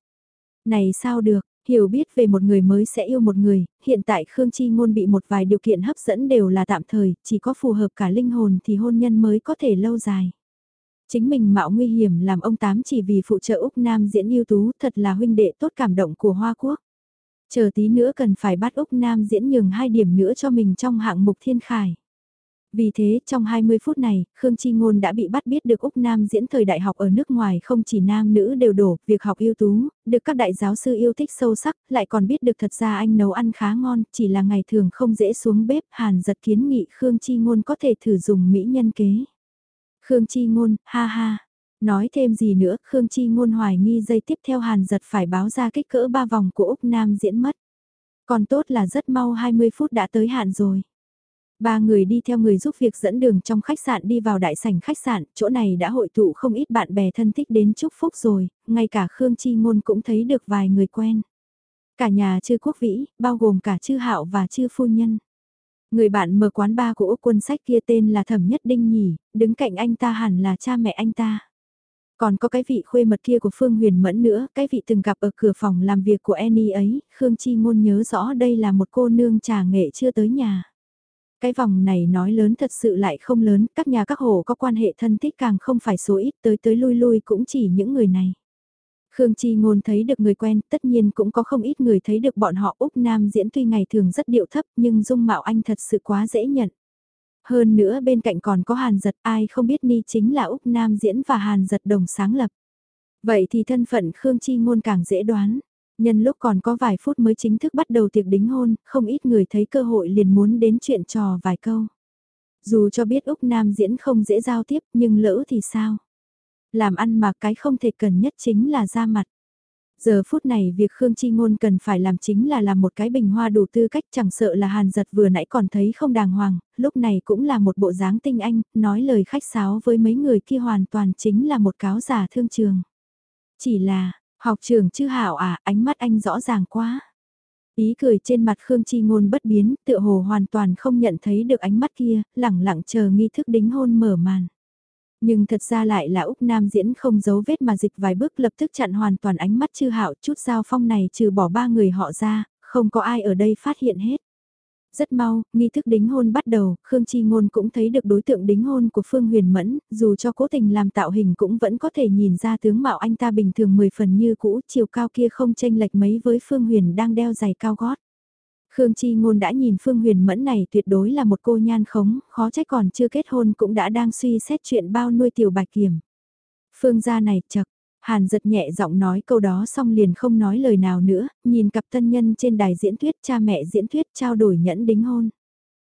Này sao được, Hiểu biết về một người mới sẽ yêu một người, hiện tại Khương Chi Ngôn bị một vài điều kiện hấp dẫn đều là tạm thời, chỉ có phù hợp cả linh hồn thì hôn nhân mới có thể lâu dài. Chính mình mạo nguy hiểm làm ông Tám chỉ vì phụ trợ Úc Nam diễn ưu tú thật là huynh đệ tốt cảm động của Hoa Quốc. Chờ tí nữa cần phải bắt Úc Nam diễn nhường hai điểm nữa cho mình trong hạng mục thiên khải. Vì thế, trong 20 phút này, Khương Chi Ngôn đã bị bắt biết được Úc Nam diễn thời đại học ở nước ngoài không chỉ nam nữ đều đổ, việc học ưu tú, được các đại giáo sư yêu thích sâu sắc, lại còn biết được thật ra anh nấu ăn khá ngon, chỉ là ngày thường không dễ xuống bếp, Hàn giật kiến nghị Khương Chi Ngôn có thể thử dùng mỹ nhân kế. Khương Chi Ngôn, ha ha. Nói thêm gì nữa, Khương Chi Ngôn hoài nghi dây tiếp theo Hàn giật phải báo ra kích cỡ ba vòng của Úc Nam diễn mất. Còn tốt là rất mau 20 phút đã tới hạn rồi. Ba người đi theo người giúp việc dẫn đường trong khách sạn đi vào đại sảnh khách sạn, chỗ này đã hội tụ không ít bạn bè thân thích đến chúc phúc rồi, ngay cả Khương Chi Ngôn cũng thấy được vài người quen. Cả nhà chư quốc vĩ, bao gồm cả chư hạo và chư phu nhân. Người bạn mở quán ba của Úc quân sách kia tên là Thẩm Nhất Đinh nhỉ, đứng cạnh anh ta hẳn là cha mẹ anh ta. Còn có cái vị khuê mật kia của Phương Huyền Mẫn nữa, cái vị từng gặp ở cửa phòng làm việc của Annie ấy, Khương Chi Ngôn nhớ rõ đây là một cô nương trà nghệ chưa tới nhà. Cái vòng này nói lớn thật sự lại không lớn, các nhà các hồ có quan hệ thân thích càng không phải số ít tới tới lui lui cũng chỉ những người này. Khương Chi Ngôn thấy được người quen, tất nhiên cũng có không ít người thấy được bọn họ Úc Nam diễn tuy ngày thường rất điệu thấp nhưng dung mạo anh thật sự quá dễ nhận. Hơn nữa bên cạnh còn có Hàn Giật ai không biết Ni chính là Úc Nam diễn và Hàn Giật đồng sáng lập. Vậy thì thân phận Khương Chi Ngôn càng dễ đoán. Nhân lúc còn có vài phút mới chính thức bắt đầu tiệc đính hôn, không ít người thấy cơ hội liền muốn đến chuyện trò vài câu. Dù cho biết Úc Nam diễn không dễ giao tiếp nhưng lỡ thì sao? Làm ăn mà cái không thể cần nhất chính là ra mặt. Giờ phút này việc Khương Chi Ngôn cần phải làm chính là làm một cái bình hoa đủ tư cách chẳng sợ là hàn giật vừa nãy còn thấy không đàng hoàng, lúc này cũng là một bộ dáng tinh anh, nói lời khách sáo với mấy người kia hoàn toàn chính là một cáo giả thương trường. Chỉ là, học trường chư hảo à, ánh mắt anh rõ ràng quá. Ý cười trên mặt Khương Chi Ngôn bất biến, tựa hồ hoàn toàn không nhận thấy được ánh mắt kia, lẳng lặng chờ nghi thức đính hôn mở màn. Nhưng thật ra lại là Úc Nam diễn không giấu vết mà dịch vài bước lập tức chặn hoàn toàn ánh mắt chư hạo chút giao phong này trừ bỏ ba người họ ra, không có ai ở đây phát hiện hết. Rất mau, nghi thức đính hôn bắt đầu, Khương Chi Ngôn cũng thấy được đối tượng đính hôn của Phương Huyền Mẫn, dù cho cố tình làm tạo hình cũng vẫn có thể nhìn ra tướng mạo anh ta bình thường 10 phần như cũ, chiều cao kia không chênh lệch mấy với Phương Huyền đang đeo giày cao gót. Khương Chi Ngôn đã nhìn Phương Huyền Mẫn này tuyệt đối là một cô nhan khống, khó trách còn chưa kết hôn cũng đã đang suy xét chuyện bao nuôi tiểu bạch kiểm. Phương gia này chật, Hàn giật nhẹ giọng nói câu đó xong liền không nói lời nào nữa, nhìn cặp thân nhân trên đài diễn thuyết cha mẹ diễn thuyết trao đổi nhẫn đính hôn.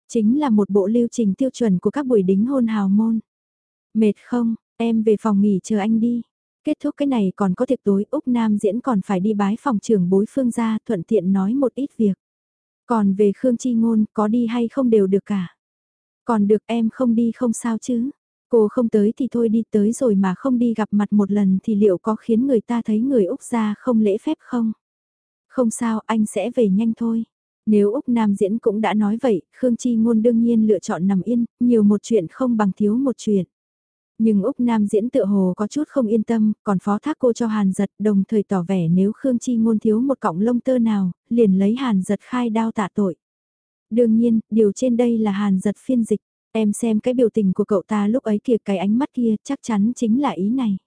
Chính là một bộ lưu trình tiêu chuẩn của các buổi đính hôn hào môn. Mệt không, em về phòng nghỉ chờ anh đi. Kết thúc cái này còn có tiệc tối Úc Nam diễn còn phải đi bái phòng trưởng bối phương gia thuận tiện nói một ít việc. Còn về Khương Chi Ngôn, có đi hay không đều được cả. Còn được em không đi không sao chứ. Cô không tới thì thôi đi tới rồi mà không đi gặp mặt một lần thì liệu có khiến người ta thấy người Úc ra không lễ phép không? Không sao, anh sẽ về nhanh thôi. Nếu Úc Nam Diễn cũng đã nói vậy, Khương Chi Ngôn đương nhiên lựa chọn nằm yên, nhiều một chuyện không bằng thiếu một chuyện. Nhưng Úc Nam diễn tự hồ có chút không yên tâm, còn phó thác cô cho Hàn Giật đồng thời tỏ vẻ nếu Khương Chi ngôn thiếu một cọng lông tơ nào, liền lấy Hàn Giật khai đao tạ tội. Đương nhiên, điều trên đây là Hàn Giật phiên dịch, em xem cái biểu tình của cậu ta lúc ấy kìa cái ánh mắt kia chắc chắn chính là ý này.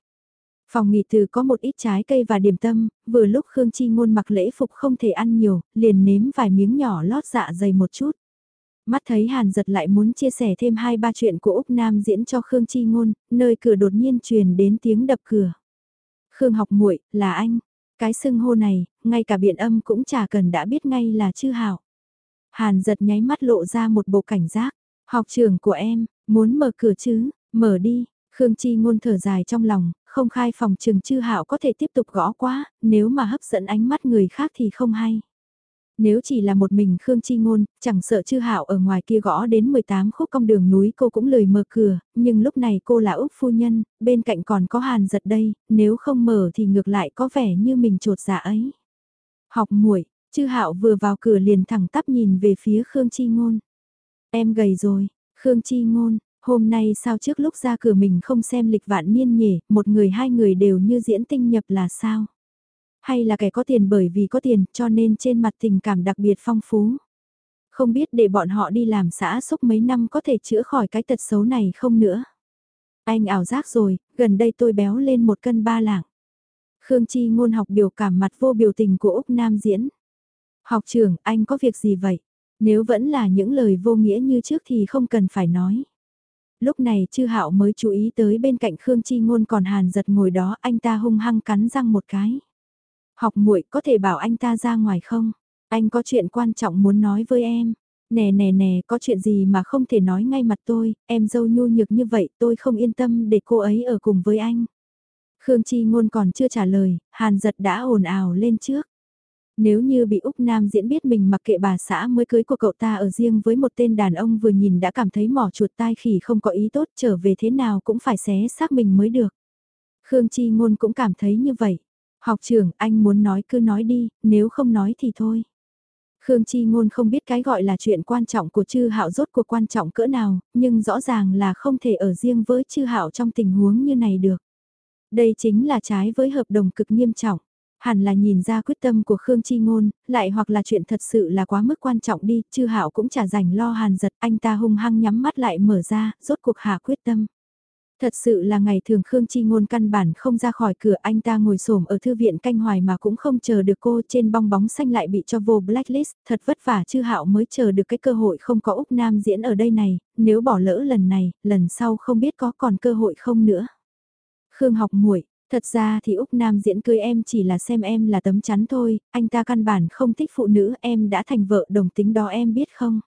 Phòng nghỉ từ có một ít trái cây và điểm tâm, vừa lúc Khương Chi ngôn mặc lễ phục không thể ăn nhiều, liền nếm vài miếng nhỏ lót dạ dày một chút. Mắt thấy Hàn giật lại muốn chia sẻ thêm hai ba chuyện của Úc Nam diễn cho Khương Chi Ngôn, nơi cửa đột nhiên truyền đến tiếng đập cửa. Khương học muội là anh. Cái sưng hô này, ngay cả biện âm cũng chả cần đã biết ngay là chư hảo. Hàn giật nháy mắt lộ ra một bộ cảnh giác. Học trưởng của em, muốn mở cửa chứ, mở đi. Khương Chi ngôn thở dài trong lòng, không khai phòng trường chư hạo có thể tiếp tục gõ quá, nếu mà hấp dẫn ánh mắt người khác thì không hay. Nếu chỉ là một mình Khương Chi Ngôn, chẳng sợ chư hạo ở ngoài kia gõ đến 18 khúc cong đường núi cô cũng lời mở cửa, nhưng lúc này cô là Úc phu nhân, bên cạnh còn có hàn giật đây, nếu không mở thì ngược lại có vẻ như mình trột dạ ấy. Học muội chư hạo vừa vào cửa liền thẳng tắp nhìn về phía Khương Chi Ngôn. Em gầy rồi, Khương Chi Ngôn, hôm nay sao trước lúc ra cửa mình không xem lịch vạn niên nhỉ, một người hai người đều như diễn tinh nhập là sao? Hay là kẻ có tiền bởi vì có tiền cho nên trên mặt tình cảm đặc biệt phong phú. Không biết để bọn họ đi làm xã xúc mấy năm có thể chữa khỏi cái tật xấu này không nữa. Anh ảo giác rồi, gần đây tôi béo lên một cân ba lạng. Khương Chi ngôn học biểu cảm mặt vô biểu tình của Úc Nam diễn. Học trưởng, anh có việc gì vậy? Nếu vẫn là những lời vô nghĩa như trước thì không cần phải nói. Lúc này chư hạo mới chú ý tới bên cạnh Khương Chi Ngôn còn hàn giật ngồi đó anh ta hung hăng cắn răng một cái. Học muội có thể bảo anh ta ra ngoài không? Anh có chuyện quan trọng muốn nói với em. Nè nè nè, có chuyện gì mà không thể nói ngay mặt tôi, em dâu nhu nhược như vậy tôi không yên tâm để cô ấy ở cùng với anh. Khương Chi Ngôn còn chưa trả lời, Hàn giật đã ồn ào lên trước. Nếu như bị Úc Nam diễn biết mình mặc kệ bà xã mới cưới của cậu ta ở riêng với một tên đàn ông vừa nhìn đã cảm thấy mỏ chuột tai khỉ không có ý tốt trở về thế nào cũng phải xé xác mình mới được. Khương Chi Ngôn cũng cảm thấy như vậy. Học trưởng, anh muốn nói cứ nói đi, nếu không nói thì thôi. Khương Chi Ngôn không biết cái gọi là chuyện quan trọng của Chư Hạo rốt cuộc quan trọng cỡ nào, nhưng rõ ràng là không thể ở riêng với Chư Hạo trong tình huống như này được. Đây chính là trái với hợp đồng cực nghiêm trọng. Hẳn là nhìn ra quyết tâm của Khương Chi Ngôn, lại hoặc là chuyện thật sự là quá mức quan trọng đi, Chư Hạo cũng chả rảnh lo hàn giật, anh ta hung hăng nhắm mắt lại mở ra, rốt cuộc hạ quyết tâm. Thật sự là ngày thường Khương Chi Ngôn căn bản không ra khỏi cửa anh ta ngồi xổm ở thư viện canh hoài mà cũng không chờ được cô trên bong bóng xanh lại bị cho vô blacklist, thật vất vả chư hạo mới chờ được cái cơ hội không có Úc Nam diễn ở đây này, nếu bỏ lỡ lần này, lần sau không biết có còn cơ hội không nữa. Khương học muội thật ra thì Úc Nam diễn cưới em chỉ là xem em là tấm chắn thôi, anh ta căn bản không thích phụ nữ em đã thành vợ đồng tính đó em biết không?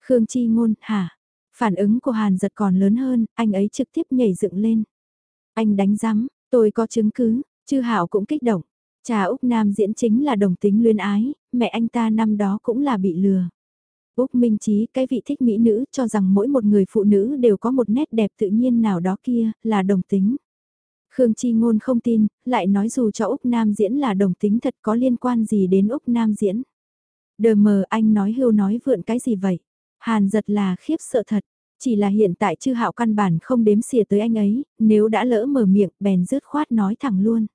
Khương Chi Ngôn, hả? Phản ứng của Hàn giật còn lớn hơn, anh ấy trực tiếp nhảy dựng lên. Anh đánh rắm, tôi có chứng cứ, chư hảo cũng kích động. Cha Úc Nam diễn chính là đồng tính luyên ái, mẹ anh ta năm đó cũng là bị lừa. Úc Minh Chí, cái vị thích mỹ nữ, cho rằng mỗi một người phụ nữ đều có một nét đẹp tự nhiên nào đó kia, là đồng tính. Khương Chi Ngôn không tin, lại nói dù cho Úc Nam diễn là đồng tính thật có liên quan gì đến Úc Nam diễn. Đờ mờ anh nói hưu nói vượn cái gì vậy? Hàn giật là khiếp sợ thật, chỉ là hiện tại chư hạo căn bản không đếm xỉa tới anh ấy, nếu đã lỡ mở miệng bèn rứt khoát nói thẳng luôn.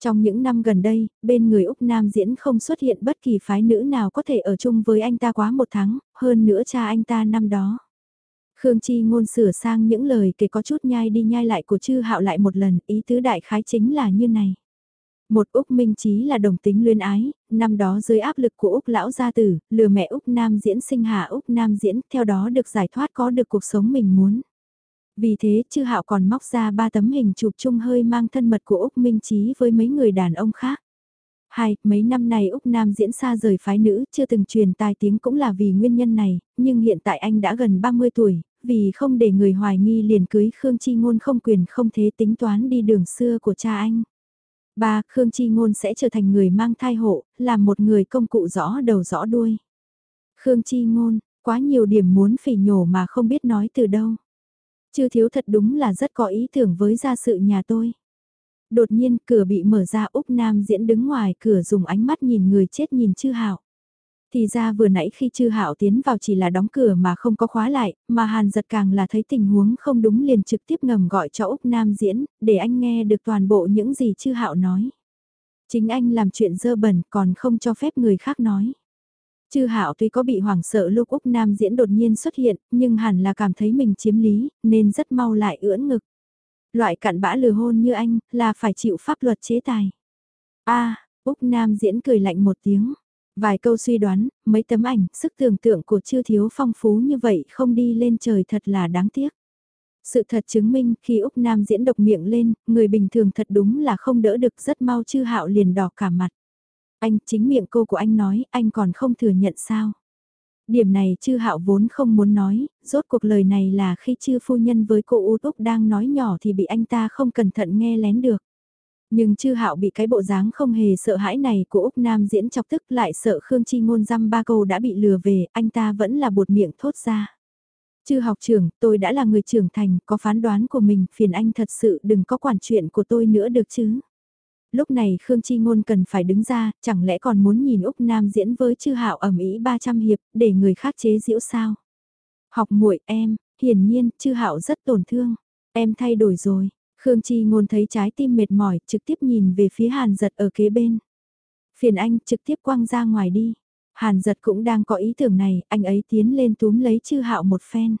Trong những năm gần đây, bên người Úc Nam diễn không xuất hiện bất kỳ phái nữ nào có thể ở chung với anh ta quá một tháng, hơn nữa cha anh ta năm đó. Khương Chi ngôn sửa sang những lời kể có chút nhai đi nhai lại của chư hạo lại một lần, ý tứ đại khái chính là như này. Một Úc Minh Chí là đồng tính luyên ái, năm đó dưới áp lực của Úc lão gia tử, lừa mẹ Úc Nam diễn sinh hạ Úc Nam diễn, theo đó được giải thoát có được cuộc sống mình muốn. Vì thế, chư hạo còn móc ra ba tấm hình chụp chung hơi mang thân mật của Úc Minh Chí với mấy người đàn ông khác. Hai, mấy năm này Úc Nam diễn xa rời phái nữ, chưa từng truyền tai tiếng cũng là vì nguyên nhân này, nhưng hiện tại anh đã gần 30 tuổi, vì không để người hoài nghi liền cưới Khương Chi Ngôn không quyền không thế tính toán đi đường xưa của cha anh. Ba, Khương Chi Ngôn sẽ trở thành người mang thai hộ, làm một người công cụ rõ đầu rõ đuôi. Khương Chi Ngôn, quá nhiều điểm muốn phỉ nhổ mà không biết nói từ đâu. Chư thiếu thật đúng là rất có ý tưởng với gia sự nhà tôi. Đột nhiên cửa bị mở ra Úc Nam diễn đứng ngoài cửa dùng ánh mắt nhìn người chết nhìn chư Hạo. Thì ra vừa nãy khi chư hạo tiến vào chỉ là đóng cửa mà không có khóa lại, mà Hàn giật càng là thấy tình huống không đúng liền trực tiếp ngầm gọi cho Úc Nam diễn, để anh nghe được toàn bộ những gì chư hạo nói. Chính anh làm chuyện dơ bẩn còn không cho phép người khác nói. Chư hạo tuy có bị hoảng sợ lúc Úc Nam diễn đột nhiên xuất hiện, nhưng hẳn là cảm thấy mình chiếm lý, nên rất mau lại ưỡn ngực. Loại cặn bã lừa hôn như anh, là phải chịu pháp luật chế tài. a Úc Nam diễn cười lạnh một tiếng. Vài câu suy đoán, mấy tấm ảnh, sức tưởng tượng của chưa thiếu phong phú như vậy không đi lên trời thật là đáng tiếc. Sự thật chứng minh khi Úc Nam diễn độc miệng lên, người bình thường thật đúng là không đỡ được rất mau chư hạo liền đỏ cả mặt. Anh, chính miệng cô của anh nói, anh còn không thừa nhận sao. Điểm này chư hạo vốn không muốn nói, rốt cuộc lời này là khi chư phu nhân với cô út Úc đang nói nhỏ thì bị anh ta không cẩn thận nghe lén được. Nhưng chư hạo bị cái bộ dáng không hề sợ hãi này của Úc Nam diễn chọc tức lại sợ Khương Chi ngôn dăm ba câu đã bị lừa về, anh ta vẫn là bột miệng thốt ra. Chư học trưởng, tôi đã là người trưởng thành, có phán đoán của mình, phiền anh thật sự đừng có quản chuyện của tôi nữa được chứ. Lúc này Khương Chi Ngôn cần phải đứng ra, chẳng lẽ còn muốn nhìn Úc Nam diễn với chư hạo ẩm ý 300 hiệp, để người khác chế giễu sao? Học muội em, hiển nhiên, chư hạo rất tổn thương. Em thay đổi rồi, Khương Chi ngôn thấy trái tim mệt mỏi, trực tiếp nhìn về phía Hàn Giật ở kế bên. Phiền anh trực tiếp quăng ra ngoài đi. Hàn Giật cũng đang có ý tưởng này, anh ấy tiến lên túm lấy chư hạo một phen.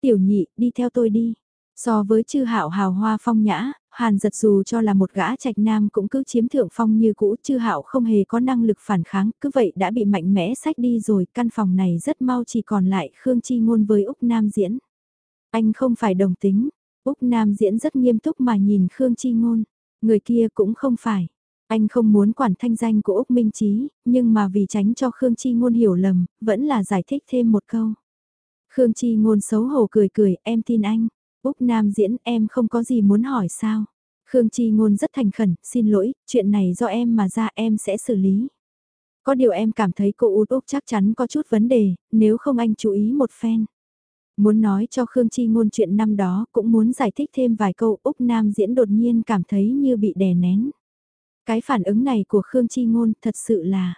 Tiểu nhị, đi theo tôi đi. So với chư hạo hào hoa phong nhã, hàn giật dù cho là một gã trạch nam cũng cứ chiếm thượng phong như cũ chư hạo không hề có năng lực phản kháng, cứ vậy đã bị mạnh mẽ sách đi rồi, căn phòng này rất mau chỉ còn lại Khương Chi Ngôn với Úc Nam Diễn. Anh không phải đồng tính, Úc Nam Diễn rất nghiêm túc mà nhìn Khương Chi Ngôn, người kia cũng không phải. Anh không muốn quản thanh danh của Úc Minh Chí, nhưng mà vì tránh cho Khương Chi Ngôn hiểu lầm, vẫn là giải thích thêm một câu. Khương Chi Ngôn xấu hổ cười cười, em tin anh. Úc Nam diễn em không có gì muốn hỏi sao. Khương Chi Ngôn rất thành khẩn, xin lỗi, chuyện này do em mà ra em sẽ xử lý. Có điều em cảm thấy cô Út Úc chắc chắn có chút vấn đề, nếu không anh chú ý một phen. Muốn nói cho Khương Chi Ngôn chuyện năm đó cũng muốn giải thích thêm vài câu Úc Nam diễn đột nhiên cảm thấy như bị đè nén. Cái phản ứng này của Khương Chi Ngôn thật sự là...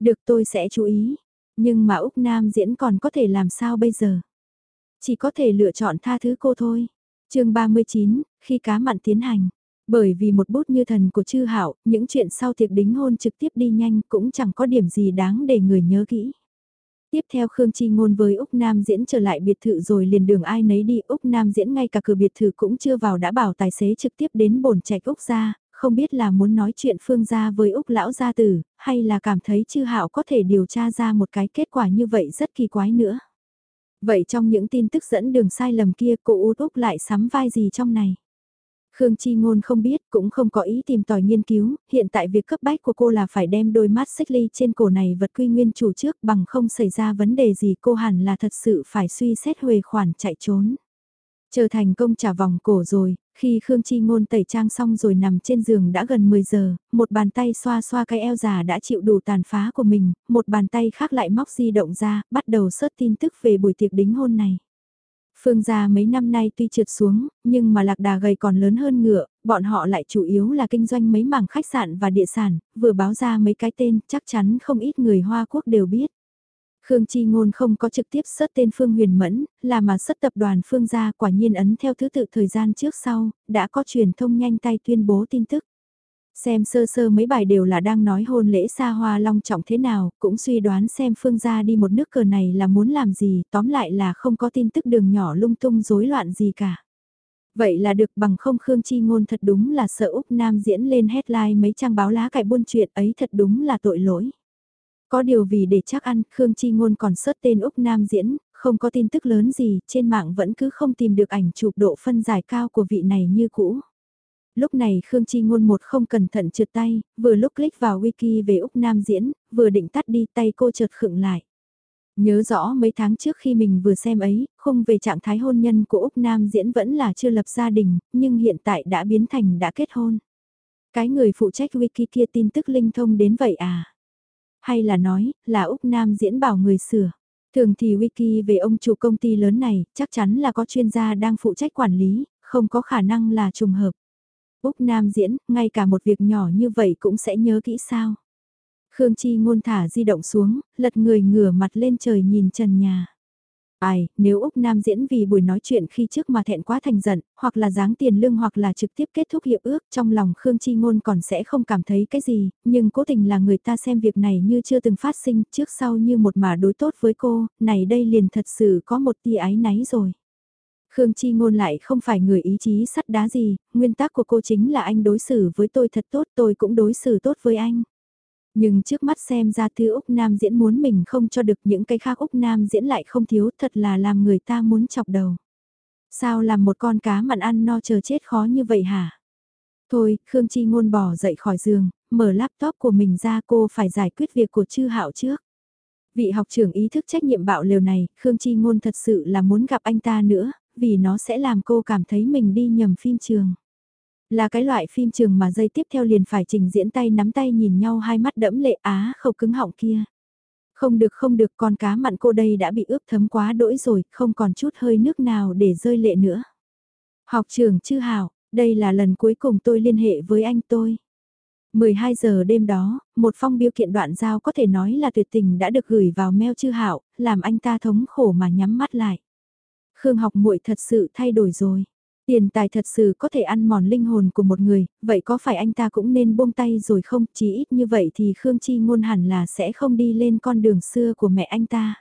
Được tôi sẽ chú ý, nhưng mà Úc Nam diễn còn có thể làm sao bây giờ? Chỉ có thể lựa chọn tha thứ cô thôi. chương 39, khi cá mặn tiến hành. Bởi vì một bút như thần của chư hảo, những chuyện sau tiệc đính hôn trực tiếp đi nhanh cũng chẳng có điểm gì đáng để người nhớ kỹ. Tiếp theo Khương Chi Ngôn với Úc Nam diễn trở lại biệt thự rồi liền đường ai nấy đi Úc Nam diễn ngay cả cửa biệt thự cũng chưa vào đã bảo tài xế trực tiếp đến bổn trạch Úc ra, không biết là muốn nói chuyện Phương gia với Úc lão gia tử, hay là cảm thấy chư hạo có thể điều tra ra một cái kết quả như vậy rất kỳ quái nữa. Vậy trong những tin tức dẫn đường sai lầm kia cô Út Úc lại sắm vai gì trong này? Khương Chi Ngôn không biết, cũng không có ý tìm tòi nghiên cứu, hiện tại việc cấp bách của cô là phải đem đôi mắt xích ly trên cổ này vật quy nguyên chủ trước bằng không xảy ra vấn đề gì cô hẳn là thật sự phải suy xét huề khoản chạy trốn. Chờ thành công trả vòng cổ rồi, khi Khương Chi Ngôn tẩy trang xong rồi nằm trên giường đã gần 10 giờ, một bàn tay xoa xoa cái eo già đã chịu đủ tàn phá của mình, một bàn tay khác lại móc di động ra, bắt đầu sớt tin tức về buổi tiệc đính hôn này. Phương gia mấy năm nay tuy trượt xuống, nhưng mà lạc đà gầy còn lớn hơn ngựa, bọn họ lại chủ yếu là kinh doanh mấy mảng khách sạn và địa sản, vừa báo ra mấy cái tên chắc chắn không ít người Hoa Quốc đều biết. Khương Chi Ngôn không có trực tiếp xuất tên Phương Huyền Mẫn, là mà xuất tập đoàn Phương gia quả nhiên ấn theo thứ tự thời gian trước sau, đã có truyền thông nhanh tay tuyên bố tin tức. Xem sơ sơ mấy bài đều là đang nói hôn lễ xa hoa long trọng thế nào, cũng suy đoán xem Phương gia đi một nước cờ này là muốn làm gì, tóm lại là không có tin tức đường nhỏ lung tung rối loạn gì cả. Vậy là được bằng không Khương Chi Ngôn thật đúng là sợ Úc Nam diễn lên headline mấy trang báo lá cải buôn chuyện ấy thật đúng là tội lỗi. Có điều vì để chắc ăn, Khương Chi Ngôn còn sớt tên Úc Nam diễn, không có tin tức lớn gì, trên mạng vẫn cứ không tìm được ảnh chụp độ phân giải cao của vị này như cũ. Lúc này Khương Chi Ngôn một không cẩn thận trượt tay, vừa lúc click vào wiki về Úc Nam diễn, vừa định tắt đi tay cô chợt khựng lại. Nhớ rõ mấy tháng trước khi mình vừa xem ấy, không về trạng thái hôn nhân của Úc Nam diễn vẫn là chưa lập gia đình, nhưng hiện tại đã biến thành đã kết hôn. Cái người phụ trách wiki kia tin tức linh thông đến vậy à? Hay là nói, là Úc Nam diễn bảo người sửa. Thường thì wiki về ông chủ công ty lớn này, chắc chắn là có chuyên gia đang phụ trách quản lý, không có khả năng là trùng hợp. Úc Nam diễn, ngay cả một việc nhỏ như vậy cũng sẽ nhớ kỹ sao. Khương Chi ngôn thả di động xuống, lật người ngửa mặt lên trời nhìn trần nhà. Ai, nếu Úc Nam diễn vì buổi nói chuyện khi trước mà thẹn quá thành giận, hoặc là giáng tiền lương hoặc là trực tiếp kết thúc hiệp ước, trong lòng Khương Chi Ngôn còn sẽ không cảm thấy cái gì, nhưng cố tình là người ta xem việc này như chưa từng phát sinh, trước sau như một mà đối tốt với cô, này đây liền thật sự có một tia ái náy rồi. Khương Chi Ngôn lại không phải người ý chí sắt đá gì, nguyên tắc của cô chính là anh đối xử với tôi thật tốt, tôi cũng đối xử tốt với anh. Nhưng trước mắt xem ra thứ Úc Nam diễn muốn mình không cho được những cái khác Úc Nam diễn lại không thiếu thật là làm người ta muốn chọc đầu. Sao làm một con cá mặn ăn no chờ chết khó như vậy hả? Thôi, Khương Chi Ngôn bỏ dậy khỏi giường, mở laptop của mình ra cô phải giải quyết việc của chư hạo trước. Vị học trưởng ý thức trách nhiệm bạo liều này, Khương Chi Ngôn thật sự là muốn gặp anh ta nữa, vì nó sẽ làm cô cảm thấy mình đi nhầm phim trường. Là cái loại phim trường mà dây tiếp theo liền phải trình diễn tay nắm tay nhìn nhau hai mắt đẫm lệ á khẩu cứng họng kia. Không được không được con cá mặn cô đây đã bị ướp thấm quá đỗi rồi, không còn chút hơi nước nào để rơi lệ nữa. Học trường chư hảo, đây là lần cuối cùng tôi liên hệ với anh tôi. 12 giờ đêm đó, một phong biêu kiện đoạn giao có thể nói là tuyệt tình đã được gửi vào mail chư hảo, làm anh ta thống khổ mà nhắm mắt lại. Khương học muội thật sự thay đổi rồi. Tiền tài thật sự có thể ăn mòn linh hồn của một người, vậy có phải anh ta cũng nên buông tay rồi không? Chỉ ít như vậy thì Khương Chi ngôn hẳn là sẽ không đi lên con đường xưa của mẹ anh ta.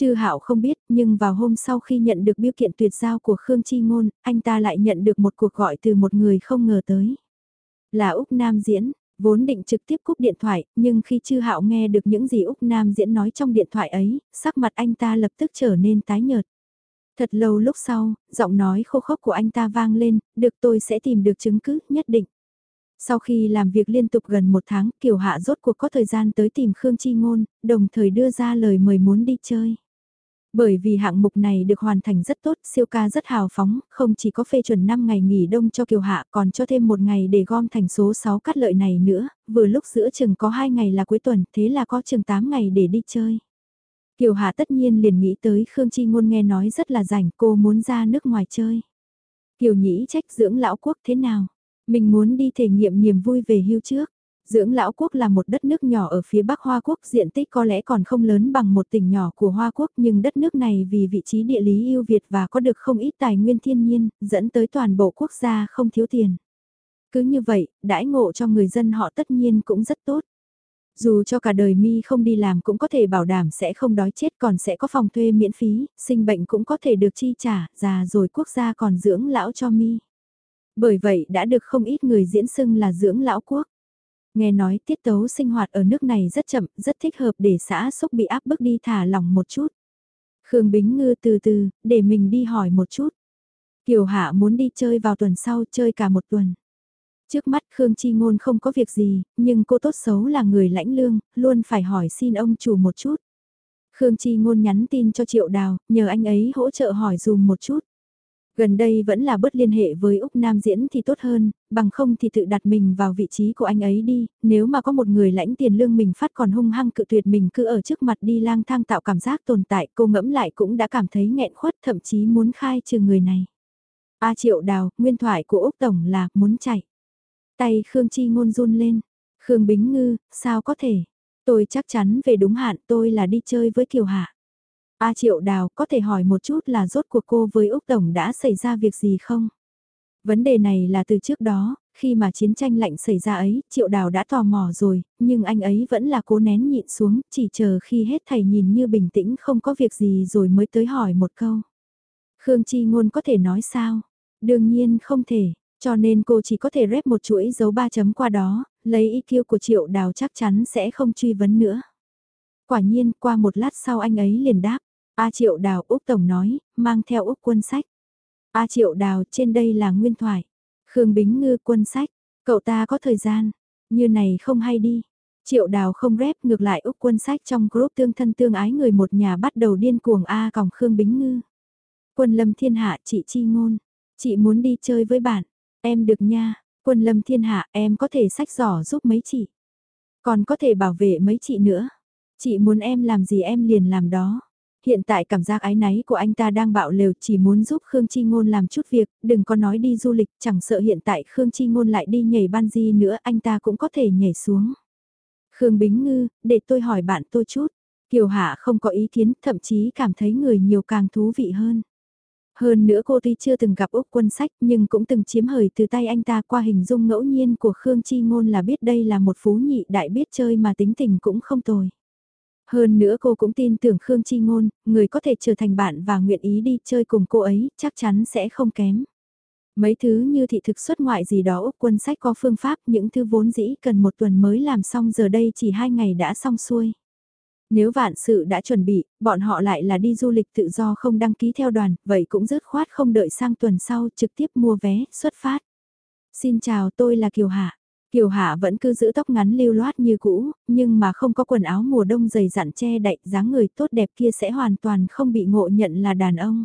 Chư Hạo không biết, nhưng vào hôm sau khi nhận được biêu kiện tuyệt giao của Khương Chi Ngôn, anh ta lại nhận được một cuộc gọi từ một người không ngờ tới. Là Úc Nam Diễn, vốn định trực tiếp cúp điện thoại, nhưng khi Chư Hạo nghe được những gì Úc Nam Diễn nói trong điện thoại ấy, sắc mặt anh ta lập tức trở nên tái nhợt. Thật lâu lúc sau, giọng nói khô khốc của anh ta vang lên, được tôi sẽ tìm được chứng cứ, nhất định. Sau khi làm việc liên tục gần một tháng, Kiều Hạ rốt cuộc có thời gian tới tìm Khương Chi Ngôn, đồng thời đưa ra lời mời muốn đi chơi. Bởi vì hạng mục này được hoàn thành rất tốt, siêu ca rất hào phóng, không chỉ có phê chuẩn 5 ngày nghỉ đông cho Kiều Hạ còn cho thêm một ngày để gom thành số 6 cắt lợi này nữa, vừa lúc giữa chừng có 2 ngày là cuối tuần, thế là có chừng 8 ngày để đi chơi. Kiều Hạ tất nhiên liền nghĩ tới Khương Chi Ngôn nghe nói rất là rảnh cô muốn ra nước ngoài chơi. Kiều Nhĩ trách dưỡng lão quốc thế nào? Mình muốn đi thể nghiệm niềm vui về hưu trước. Dưỡng lão quốc là một đất nước nhỏ ở phía bắc Hoa Quốc, diện tích có lẽ còn không lớn bằng một tỉnh nhỏ của Hoa Quốc nhưng đất nước này vì vị trí địa lý ưu việt và có được không ít tài nguyên thiên nhiên, dẫn tới toàn bộ quốc gia không thiếu tiền. Cứ như vậy, đãi ngộ cho người dân họ tất nhiên cũng rất tốt. Dù cho cả đời mi không đi làm cũng có thể bảo đảm sẽ không đói chết còn sẽ có phòng thuê miễn phí, sinh bệnh cũng có thể được chi trả, già rồi quốc gia còn dưỡng lão cho mi. Bởi vậy đã được không ít người diễn xưng là dưỡng lão quốc. Nghe nói tiết tấu sinh hoạt ở nước này rất chậm, rất thích hợp để xã xúc bị áp bức đi thả lỏng một chút. Khương Bính Ngư từ từ, để mình đi hỏi một chút. Kiều Hạ muốn đi chơi vào tuần sau, chơi cả một tuần. Trước mắt Khương Chi Ngôn không có việc gì, nhưng cô tốt xấu là người lãnh lương, luôn phải hỏi xin ông chủ một chút. Khương Chi Ngôn nhắn tin cho Triệu Đào, nhờ anh ấy hỗ trợ hỏi dùm một chút. Gần đây vẫn là bớt liên hệ với Úc Nam Diễn thì tốt hơn, bằng không thì tự đặt mình vào vị trí của anh ấy đi, nếu mà có một người lãnh tiền lương mình phát còn hung hăng cự tuyệt mình cứ ở trước mặt đi lang thang tạo cảm giác tồn tại cô ngẫm lại cũng đã cảm thấy nghẹn khuất thậm chí muốn khai trừ người này. A Triệu Đào, nguyên thoại của Úc Tổng là muốn chạy. Tay Khương Chi ngôn run lên. Khương Bính Ngư, sao có thể? Tôi chắc chắn về đúng hạn tôi là đi chơi với Kiều Hạ. A Triệu Đào có thể hỏi một chút là rốt cuộc cô với Úc Tổng đã xảy ra việc gì không? Vấn đề này là từ trước đó, khi mà chiến tranh lạnh xảy ra ấy, Triệu Đào đã tò mò rồi, nhưng anh ấy vẫn là cố nén nhịn xuống, chỉ chờ khi hết thầy nhìn như bình tĩnh không có việc gì rồi mới tới hỏi một câu. Khương Chi Ngôn có thể nói sao? Đương nhiên không thể, cho nên cô chỉ có thể rep một chuỗi dấu ba chấm qua đó, lấy ý kiêu của Triệu Đào chắc chắn sẽ không truy vấn nữa. Quả nhiên, qua một lát sau anh ấy liền đáp. A Triệu Đào Úc Tổng nói, mang theo Úc quân sách. A Triệu Đào trên đây là nguyên thoại. Khương Bính Ngư quân sách, cậu ta có thời gian, như này không hay đi. Triệu Đào không rep ngược lại Úc quân sách trong group tương thân tương ái người một nhà bắt đầu điên cuồng A còng Khương Bính Ngư. Quân lâm thiên hạ chị chi ngôn, chị muốn đi chơi với bạn, em được nha, quân lâm thiên hạ em có thể sách giỏ giúp mấy chị. Còn có thể bảo vệ mấy chị nữa. Chị muốn em làm gì em liền làm đó hiện tại cảm giác ái náy của anh ta đang bạo lều chỉ muốn giúp Khương Chi Ngôn làm chút việc, đừng có nói đi du lịch, chẳng sợ hiện tại Khương Chi Ngôn lại đi nhảy ban di nữa anh ta cũng có thể nhảy xuống. Khương Bính Ngư, để tôi hỏi bạn tôi chút. Kiều Hạ không có ý kiến, thậm chí cảm thấy người nhiều càng thú vị hơn. Hơn nữa cô tuy chưa từng gặp Úc quân sách nhưng cũng từng chiếm hời từ tay anh ta qua hình dung ngẫu nhiên của Khương Chi Ngôn là biết đây là một phú nhị đại biết chơi mà tính tình cũng không tồi. Hơn nữa cô cũng tin tưởng Khương Chi Ngôn, người có thể trở thành bạn và nguyện ý đi chơi cùng cô ấy, chắc chắn sẽ không kém. Mấy thứ như thị thực xuất ngoại gì đó Úc quân sách có phương pháp, những thứ vốn dĩ cần một tuần mới làm xong giờ đây chỉ hai ngày đã xong xuôi. Nếu vạn sự đã chuẩn bị, bọn họ lại là đi du lịch tự do không đăng ký theo đoàn, vậy cũng dứt khoát không đợi sang tuần sau trực tiếp mua vé, xuất phát. Xin chào tôi là Kiều Hạ. Kiều Hạ vẫn cứ giữ tóc ngắn lưu loát như cũ, nhưng mà không có quần áo mùa đông dày dặn che đậy, dáng người tốt đẹp kia sẽ hoàn toàn không bị ngộ nhận là đàn ông.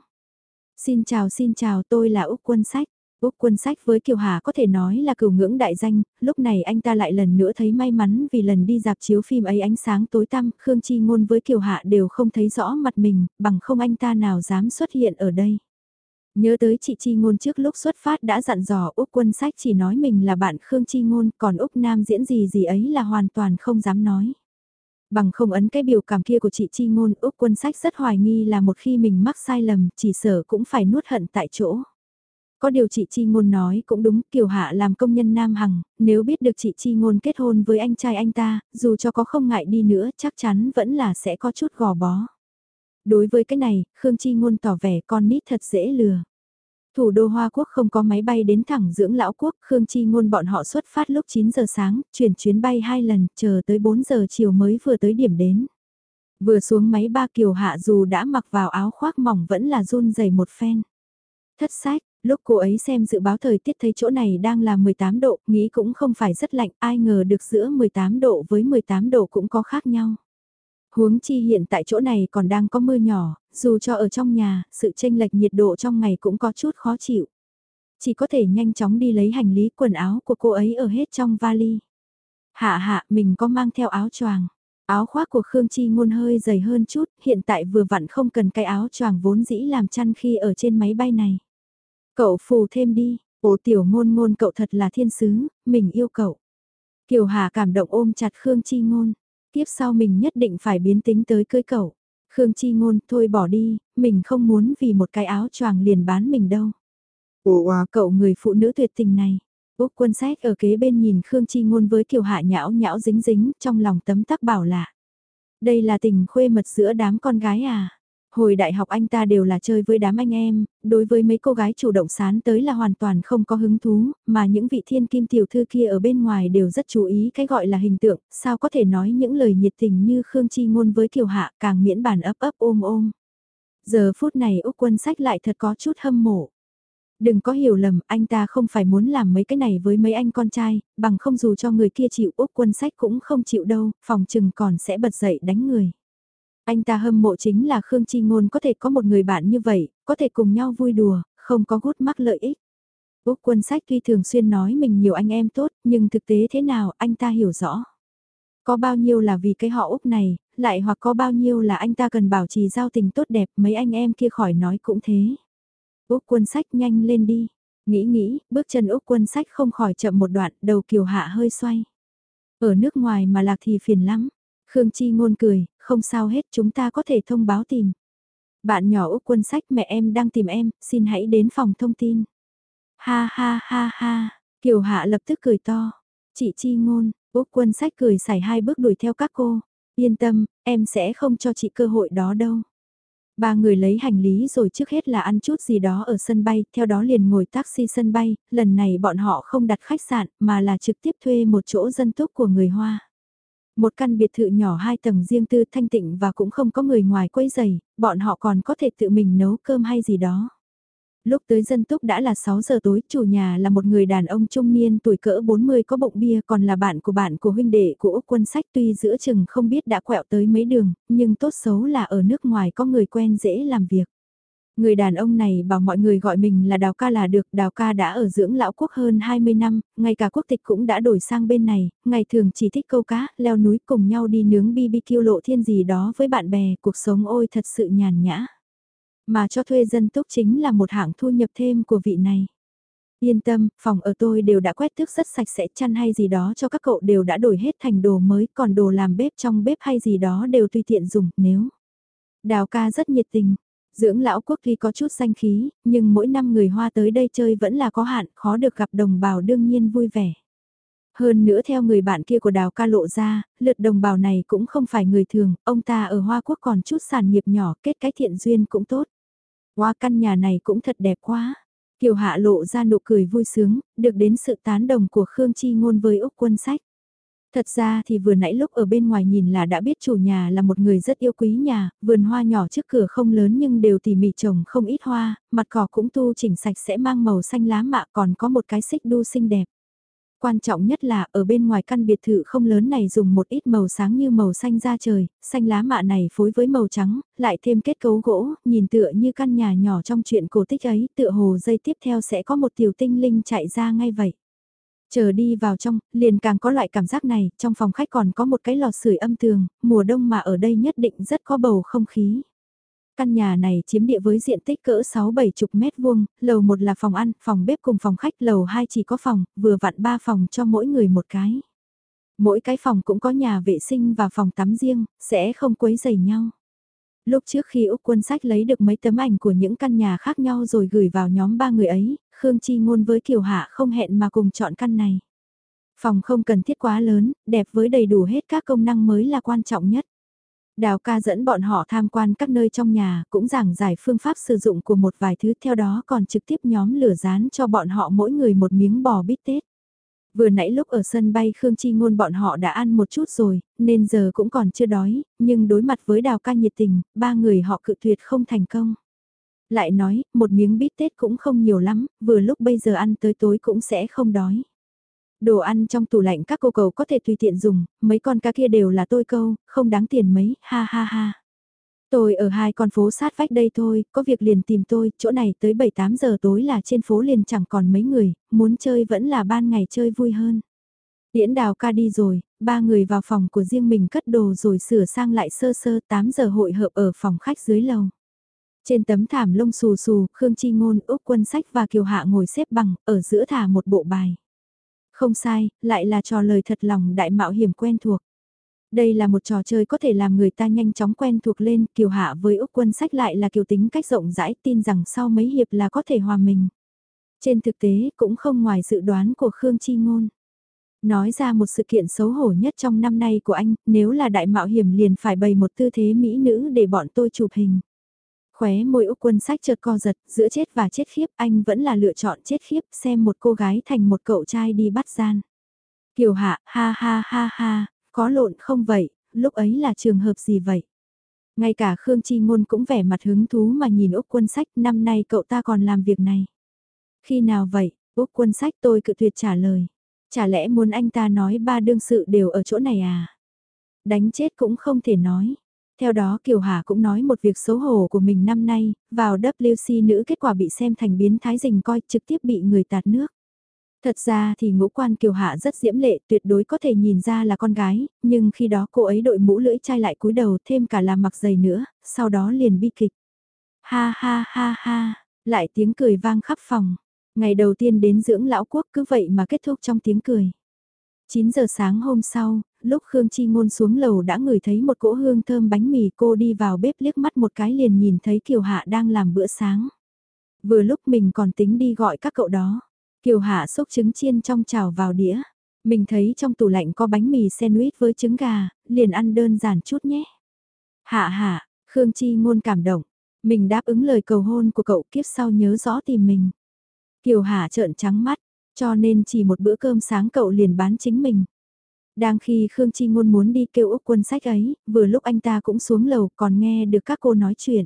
Xin chào xin chào tôi là Úc Quân Sách. Úc Quân Sách với Kiều Hà có thể nói là cửu ngưỡng đại danh, lúc này anh ta lại lần nữa thấy may mắn vì lần đi dạp chiếu phim ấy ánh sáng tối tăm, Khương Chi Ngôn với Kiều Hạ đều không thấy rõ mặt mình, bằng không anh ta nào dám xuất hiện ở đây. Nhớ tới chị Chi Ngôn trước lúc xuất phát đã dặn dò Úc quân sách chỉ nói mình là bạn Khương Chi Ngôn còn Úc Nam diễn gì gì ấy là hoàn toàn không dám nói. Bằng không ấn cái biểu cảm kia của chị Chi Ngôn Úc quân sách rất hoài nghi là một khi mình mắc sai lầm chỉ sở cũng phải nuốt hận tại chỗ. Có điều chị Chi Ngôn nói cũng đúng, Kiều Hạ làm công nhân Nam Hằng, nếu biết được chị Chi Ngôn kết hôn với anh trai anh ta, dù cho có không ngại đi nữa chắc chắn vẫn là sẽ có chút gò bó. Đối với cái này, Khương Chi Ngôn tỏ vẻ con nít thật dễ lừa. Thủ đô Hoa Quốc không có máy bay đến thẳng dưỡng lão quốc, Khương Chi Ngôn bọn họ xuất phát lúc 9 giờ sáng, chuyển chuyến bay hai lần, chờ tới 4 giờ chiều mới vừa tới điểm đến. Vừa xuống máy ba kiều hạ dù đã mặc vào áo khoác mỏng vẫn là run dày một phen. Thất sách, lúc cô ấy xem dự báo thời tiết thấy chỗ này đang là 18 độ, nghĩ cũng không phải rất lạnh, ai ngờ được giữa 18 độ với 18 độ cũng có khác nhau. Huống chi hiện tại chỗ này còn đang có mưa nhỏ, dù cho ở trong nhà, sự chênh lệch nhiệt độ trong ngày cũng có chút khó chịu. Chỉ có thể nhanh chóng đi lấy hành lý quần áo của cô ấy ở hết trong vali. Hạ hạ, mình có mang theo áo choàng. Áo khoác của Khương Chi ngôn hơi dày hơn chút, hiện tại vừa vặn không cần cái áo choàng vốn dĩ làm chăn khi ở trên máy bay này. Cậu phù thêm đi, ồ tiểu ngôn ngôn cậu thật là thiên sứ, mình yêu cậu. Kiều Hà cảm động ôm chặt Khương Chi ngôn, tiếp sau mình nhất định phải biến tính tới cưới cậu. Khương Chi ngôn thôi bỏ đi, mình không muốn vì một cái áo choàng liền bán mình đâu. Ồ à, cậu người phụ nữ tuyệt tình này. Úc quân sách ở kế bên nhìn Khương Chi ngôn với kiều hạ nhão nhão dính dính, trong lòng tấm tắc bảo lạ. Đây là tình khuê mật giữa đám con gái à? Hồi đại học anh ta đều là chơi với đám anh em, đối với mấy cô gái chủ động sán tới là hoàn toàn không có hứng thú, mà những vị thiên kim tiểu thư kia ở bên ngoài đều rất chú ý cái gọi là hình tượng, sao có thể nói những lời nhiệt tình như Khương Chi ngôn với Kiều Hạ càng miễn bản ấp ấp ôm ôm. Giờ phút này Úc quân sách lại thật có chút hâm mộ. Đừng có hiểu lầm, anh ta không phải muốn làm mấy cái này với mấy anh con trai, bằng không dù cho người kia chịu Úc quân sách cũng không chịu đâu, phòng trừng còn sẽ bật dậy đánh người. Anh ta hâm mộ chính là Khương Chi Ngôn có thể có một người bạn như vậy, có thể cùng nhau vui đùa, không có gút mắc lợi ích. Úc quân sách tuy thường xuyên nói mình nhiều anh em tốt, nhưng thực tế thế nào anh ta hiểu rõ. Có bao nhiêu là vì cái họ Úc này, lại hoặc có bao nhiêu là anh ta cần bảo trì giao tình tốt đẹp mấy anh em kia khỏi nói cũng thế. Úc quân sách nhanh lên đi. Nghĩ nghĩ, bước chân Úc quân sách không khỏi chậm một đoạn, đầu kiều hạ hơi xoay. Ở nước ngoài mà lạc thì phiền lắm. Khương Chi ngôn cười, không sao hết chúng ta có thể thông báo tìm. Bạn nhỏ Úc quân sách mẹ em đang tìm em, xin hãy đến phòng thông tin. Ha ha ha ha, Kiều Hạ lập tức cười to. Chị Chi ngôn, Úc quân sách cười xảy hai bước đuổi theo các cô. Yên tâm, em sẽ không cho chị cơ hội đó đâu. Ba người lấy hành lý rồi trước hết là ăn chút gì đó ở sân bay, theo đó liền ngồi taxi sân bay, lần này bọn họ không đặt khách sạn mà là trực tiếp thuê một chỗ dân túc của người Hoa. Một căn biệt thự nhỏ hai tầng riêng tư thanh tịnh và cũng không có người ngoài quấy giày, bọn họ còn có thể tự mình nấu cơm hay gì đó. Lúc tới dân túc đã là 6 giờ tối, chủ nhà là một người đàn ông trung niên tuổi cỡ 40 có bụng bia còn là bạn của bạn của huynh đệ của Úc quân sách tuy giữa chừng không biết đã quẹo tới mấy đường, nhưng tốt xấu là ở nước ngoài có người quen dễ làm việc. Người đàn ông này bảo mọi người gọi mình là Đào ca là được, Đào ca đã ở dưỡng lão quốc hơn 20 năm, ngay cả quốc tịch cũng đã đổi sang bên này, ngày thường chỉ thích câu cá, leo núi cùng nhau đi nướng BBQ lộ thiên gì đó với bạn bè, cuộc sống ôi thật sự nhàn nhã. Mà cho thuê dân túc chính là một hạng thu nhập thêm của vị này. Yên tâm, phòng ở tôi đều đã quét tước rất sạch sẽ chăn hay gì đó cho các cậu đều đã đổi hết thành đồ mới, còn đồ làm bếp trong bếp hay gì đó đều tùy tiện dùng, nếu. Đào ca rất nhiệt tình, dưỡng lão quốc tuy có chút danh khí, nhưng mỗi năm người Hoa tới đây chơi vẫn là có hạn, khó được gặp đồng bào đương nhiên vui vẻ. Hơn nữa theo người bạn kia của đào ca lộ ra, lượt đồng bào này cũng không phải người thường, ông ta ở Hoa Quốc còn chút sản nghiệp nhỏ, kết cái thiện duyên cũng tốt. Hoa căn nhà này cũng thật đẹp quá. Kiều Hạ lộ ra nụ cười vui sướng, được đến sự tán đồng của Khương Chi Ngôn với Úc Quân Sách. Thật ra thì vừa nãy lúc ở bên ngoài nhìn là đã biết chủ nhà là một người rất yêu quý nhà, vườn hoa nhỏ trước cửa không lớn nhưng đều tỉ mỉ trồng không ít hoa, mặt cỏ cũng tu chỉnh sạch sẽ mang màu xanh lá mạ còn có một cái xích đu xinh đẹp. Quan trọng nhất là ở bên ngoài căn biệt thự không lớn này dùng một ít màu sáng như màu xanh da trời, xanh lá mạ này phối với màu trắng, lại thêm kết cấu gỗ, nhìn tựa như căn nhà nhỏ trong chuyện cổ tích ấy, tựa hồ dây tiếp theo sẽ có một tiểu tinh linh chạy ra ngay vậy. Chờ đi vào trong, liền càng có loại cảm giác này, trong phòng khách còn có một cái lò sưởi âm tường, mùa đông mà ở đây nhất định rất có bầu không khí. Căn nhà này chiếm địa với diện tích cỡ 6-7 chục mét vuông, lầu 1 là phòng ăn, phòng bếp cùng phòng khách, lầu 2 chỉ có phòng, vừa vặn 3 phòng cho mỗi người một cái. Mỗi cái phòng cũng có nhà vệ sinh và phòng tắm riêng, sẽ không quấy rầy nhau. Lúc trước khi Úc Quân Sách lấy được mấy tấm ảnh của những căn nhà khác nhau rồi gửi vào nhóm ba người ấy, Khương Chi ngôn với Kiều Hạ không hẹn mà cùng chọn căn này. Phòng không cần thiết quá lớn, đẹp với đầy đủ hết các công năng mới là quan trọng nhất. Đào ca dẫn bọn họ tham quan các nơi trong nhà, cũng giảng giải phương pháp sử dụng của một vài thứ theo đó còn trực tiếp nhóm lửa rán cho bọn họ mỗi người một miếng bò bít tết. Vừa nãy lúc ở sân bay Khương Chi Ngôn bọn họ đã ăn một chút rồi, nên giờ cũng còn chưa đói, nhưng đối mặt với đào ca nhiệt tình, ba người họ cự tuyệt không thành công. Lại nói, một miếng bít tết cũng không nhiều lắm, vừa lúc bây giờ ăn tới tối cũng sẽ không đói. Đồ ăn trong tủ lạnh các cô cầu có thể tùy tiện dùng, mấy con cá kia đều là tôi câu, không đáng tiền mấy, ha ha ha. Tôi ở hai con phố sát vách đây thôi, có việc liền tìm tôi, chỗ này tới 7-8 giờ tối là trên phố liền chẳng còn mấy người, muốn chơi vẫn là ban ngày chơi vui hơn. Điễn đào ca đi rồi, ba người vào phòng của riêng mình cất đồ rồi sửa sang lại sơ sơ 8 giờ hội hợp ở phòng khách dưới lầu. Trên tấm thảm lông xù xù, Khương Chi Ngôn, Úc Quân Sách và Kiều Hạ ngồi xếp bằng, ở giữa thả một bộ bài. Không sai, lại là trò lời thật lòng đại mạo hiểm quen thuộc. Đây là một trò chơi có thể làm người ta nhanh chóng quen thuộc lên, Kiều Hạ với Úc Quân Sách lại là kiều tính cách rộng rãi tin rằng sau mấy hiệp là có thể hòa mình. Trên thực tế cũng không ngoài dự đoán của Khương Chi Ngôn. Nói ra một sự kiện xấu hổ nhất trong năm nay của anh, nếu là đại mạo hiểm liền phải bày một tư thế mỹ nữ để bọn tôi chụp hình. Khóe môi Úc Quân Sách chợt co giật, giữa chết và chết khiếp anh vẫn là lựa chọn chết khiếp xem một cô gái thành một cậu trai đi bắt gian. Kiều Hạ, ha ha ha ha, có lộn không vậy, lúc ấy là trường hợp gì vậy? Ngay cả Khương Chi Ngôn cũng vẻ mặt hứng thú mà nhìn Úc Quân Sách năm nay cậu ta còn làm việc này. Khi nào vậy, Úc Quân Sách tôi cự tuyệt trả lời. Chả lẽ muốn anh ta nói ba đương sự đều ở chỗ này à? Đánh chết cũng không thể nói. Theo đó Kiều Hà cũng nói một việc xấu hổ của mình năm nay, vào WC nữ kết quả bị xem thành biến thái rình coi trực tiếp bị người tạt nước. Thật ra thì ngũ quan Kiều Hạ rất diễm lệ, tuyệt đối có thể nhìn ra là con gái, nhưng khi đó cô ấy đội mũ lưỡi chai lại cúi đầu thêm cả làm mặc giày nữa, sau đó liền bi kịch. Ha ha ha ha, lại tiếng cười vang khắp phòng. Ngày đầu tiên đến dưỡng lão quốc cứ vậy mà kết thúc trong tiếng cười. 9 giờ sáng hôm sau, lúc Khương Chi Ngôn xuống lầu đã ngửi thấy một cỗ hương thơm bánh mì cô đi vào bếp liếc mắt một cái liền nhìn thấy Kiều Hạ đang làm bữa sáng. Vừa lúc mình còn tính đi gọi các cậu đó. Kiều Hạ xúc trứng chiên trong chảo vào đĩa. Mình thấy trong tủ lạnh có bánh mì sandwich với trứng gà, liền ăn đơn giản chút nhé. Hạ hạ, Khương Chi ngôn cảm động. Mình đáp ứng lời cầu hôn của cậu kiếp sau nhớ rõ tìm mình. Kiều Hạ trợn trắng mắt, cho nên chỉ một bữa cơm sáng cậu liền bán chính mình. Đang khi Khương Chi Ngôn muốn đi kêu Úc quân sách ấy, vừa lúc anh ta cũng xuống lầu còn nghe được các cô nói chuyện.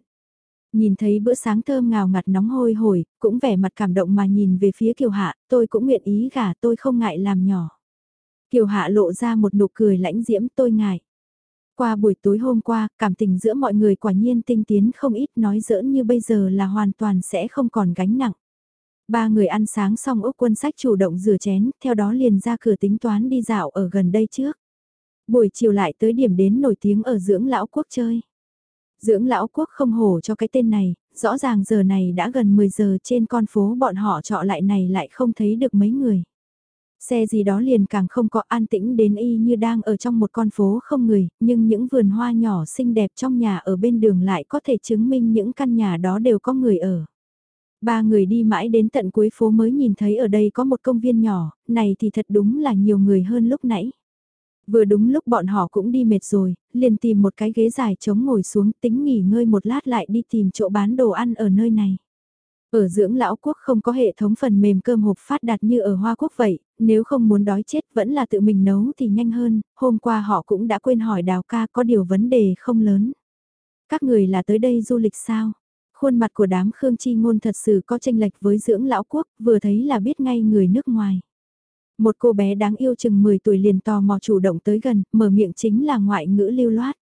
Nhìn thấy bữa sáng thơm ngào ngạt nóng hôi hổi, cũng vẻ mặt cảm động mà nhìn về phía Kiều Hạ, tôi cũng nguyện ý gả tôi không ngại làm nhỏ. Kiều Hạ lộ ra một nụ cười lãnh diễm tôi ngại. Qua buổi tối hôm qua, cảm tình giữa mọi người quả nhiên tinh tiến không ít nói giỡn như bây giờ là hoàn toàn sẽ không còn gánh nặng. Ba người ăn sáng xong Úc quân sách chủ động rửa chén, theo đó liền ra cửa tính toán đi dạo ở gần đây trước. Buổi chiều lại tới điểm đến nổi tiếng ở dưỡng lão quốc chơi. Dưỡng lão quốc không hổ cho cái tên này, rõ ràng giờ này đã gần 10 giờ trên con phố bọn họ trọ lại này lại không thấy được mấy người. Xe gì đó liền càng không có an tĩnh đến y như đang ở trong một con phố không người, nhưng những vườn hoa nhỏ xinh đẹp trong nhà ở bên đường lại có thể chứng minh những căn nhà đó đều có người ở. Ba người đi mãi đến tận cuối phố mới nhìn thấy ở đây có một công viên nhỏ, này thì thật đúng là nhiều người hơn lúc nãy. Vừa đúng lúc bọn họ cũng đi mệt rồi, liền tìm một cái ghế dài chống ngồi xuống tính nghỉ ngơi một lát lại đi tìm chỗ bán đồ ăn ở nơi này. Ở dưỡng lão quốc không có hệ thống phần mềm cơm hộp phát đạt như ở Hoa Quốc vậy, nếu không muốn đói chết vẫn là tự mình nấu thì nhanh hơn, hôm qua họ cũng đã quên hỏi đào ca có điều vấn đề không lớn. Các người là tới đây du lịch sao? Khuôn mặt của đám Khương Chi Ngôn thật sự có tranh lệch với dưỡng lão quốc, vừa thấy là biết ngay người nước ngoài. Một cô bé đáng yêu chừng 10 tuổi liền tò mò chủ động tới gần, mở miệng chính là ngoại ngữ lưu loát.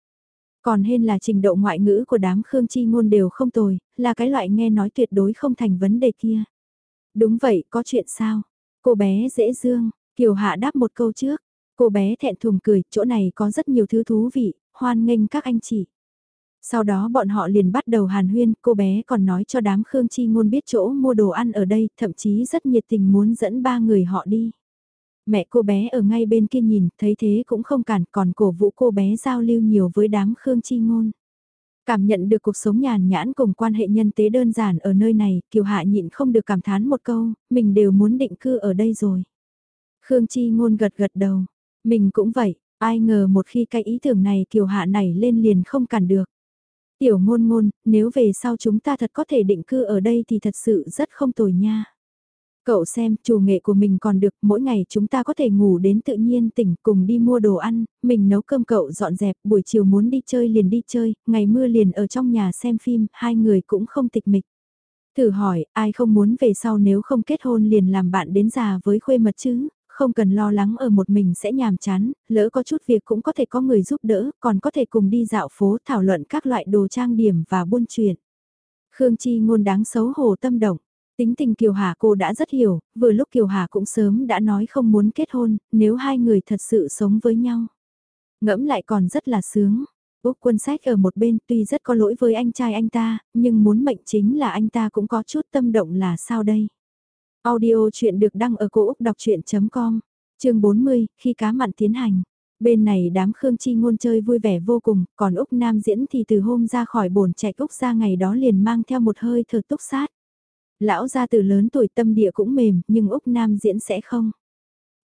Còn hên là trình độ ngoại ngữ của đám Khương Chi Ngôn đều không tồi, là cái loại nghe nói tuyệt đối không thành vấn đề kia. Đúng vậy, có chuyện sao? Cô bé dễ dương, Kiều Hạ đáp một câu trước. Cô bé thẹn thùng cười, chỗ này có rất nhiều thứ thú vị, hoan nghênh các anh chị. Sau đó bọn họ liền bắt đầu hàn huyên, cô bé còn nói cho đám Khương Chi Ngôn biết chỗ mua đồ ăn ở đây, thậm chí rất nhiệt tình muốn dẫn ba người họ đi. Mẹ cô bé ở ngay bên kia nhìn, thấy thế cũng không cản, còn cổ vũ cô bé giao lưu nhiều với đám Khương Chi Ngôn. Cảm nhận được cuộc sống nhàn nhãn cùng quan hệ nhân tế đơn giản ở nơi này, Kiều Hạ nhịn không được cảm thán một câu, mình đều muốn định cư ở đây rồi. Khương Chi Ngôn gật gật đầu, mình cũng vậy, Ai ngờ một khi cái ý tưởng này Kiều Hạ nảy lên liền không cản được. Tiểu ngôn ngôn, nếu về sau chúng ta thật có thể định cư ở đây thì thật sự rất không tồi nha. Cậu xem, chủ nghệ của mình còn được, mỗi ngày chúng ta có thể ngủ đến tự nhiên tỉnh cùng đi mua đồ ăn, mình nấu cơm cậu dọn dẹp, buổi chiều muốn đi chơi liền đi chơi, ngày mưa liền ở trong nhà xem phim, hai người cũng không tịch mịch. Thử hỏi, ai không muốn về sau nếu không kết hôn liền làm bạn đến già với khuê mật chứ, không cần lo lắng ở một mình sẽ nhàm chán, lỡ có chút việc cũng có thể có người giúp đỡ, còn có thể cùng đi dạo phố thảo luận các loại đồ trang điểm và buôn chuyện. Khương Chi ngôn đáng xấu hổ tâm động. Tính tình Kiều Hà cô đã rất hiểu, vừa lúc Kiều Hà cũng sớm đã nói không muốn kết hôn, nếu hai người thật sự sống với nhau. Ngẫm lại còn rất là sướng. Úc quân sách ở một bên tuy rất có lỗi với anh trai anh ta, nhưng muốn mệnh chính là anh ta cũng có chút tâm động là sao đây. Audio chuyện được đăng ở cổ Úc đọc chuyện.com, chương 40, khi cá mặn tiến hành. Bên này đám Khương Chi ngôn chơi vui vẻ vô cùng, còn Úc Nam diễn thì từ hôm ra khỏi bồn chạy Úc ra ngày đó liền mang theo một hơi thở túc sát. Lão gia từ lớn tuổi tâm địa cũng mềm, nhưng Úc Nam diễn sẽ không.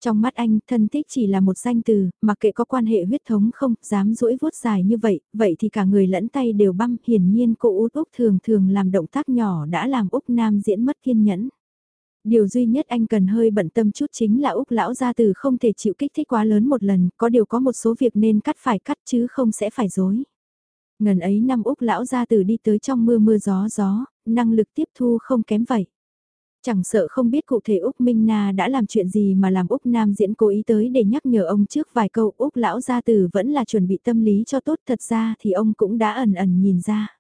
Trong mắt anh, thân thích chỉ là một danh từ, mặc kệ có quan hệ huyết thống không, dám duỗi vuốt dài như vậy, vậy thì cả người lẫn tay đều băm, hiển nhiên cô út Úc thường thường làm động tác nhỏ đã làm Úc Nam diễn mất kiên nhẫn. Điều duy nhất anh cần hơi bận tâm chút chính là Úc lão gia từ không thể chịu kích thích quá lớn một lần, có điều có một số việc nên cắt phải cắt chứ không sẽ phải dối. Ngần ấy năm Úc lão gia từ đi tới trong mưa mưa gió gió, năng lực tiếp thu không kém vậy. Chẳng sợ không biết cụ thể Úc Minh Na đã làm chuyện gì mà làm Úc Nam diễn cố ý tới để nhắc nhở ông trước vài câu Úc lão gia từ vẫn là chuẩn bị tâm lý cho tốt thật ra thì ông cũng đã ẩn ẩn nhìn ra.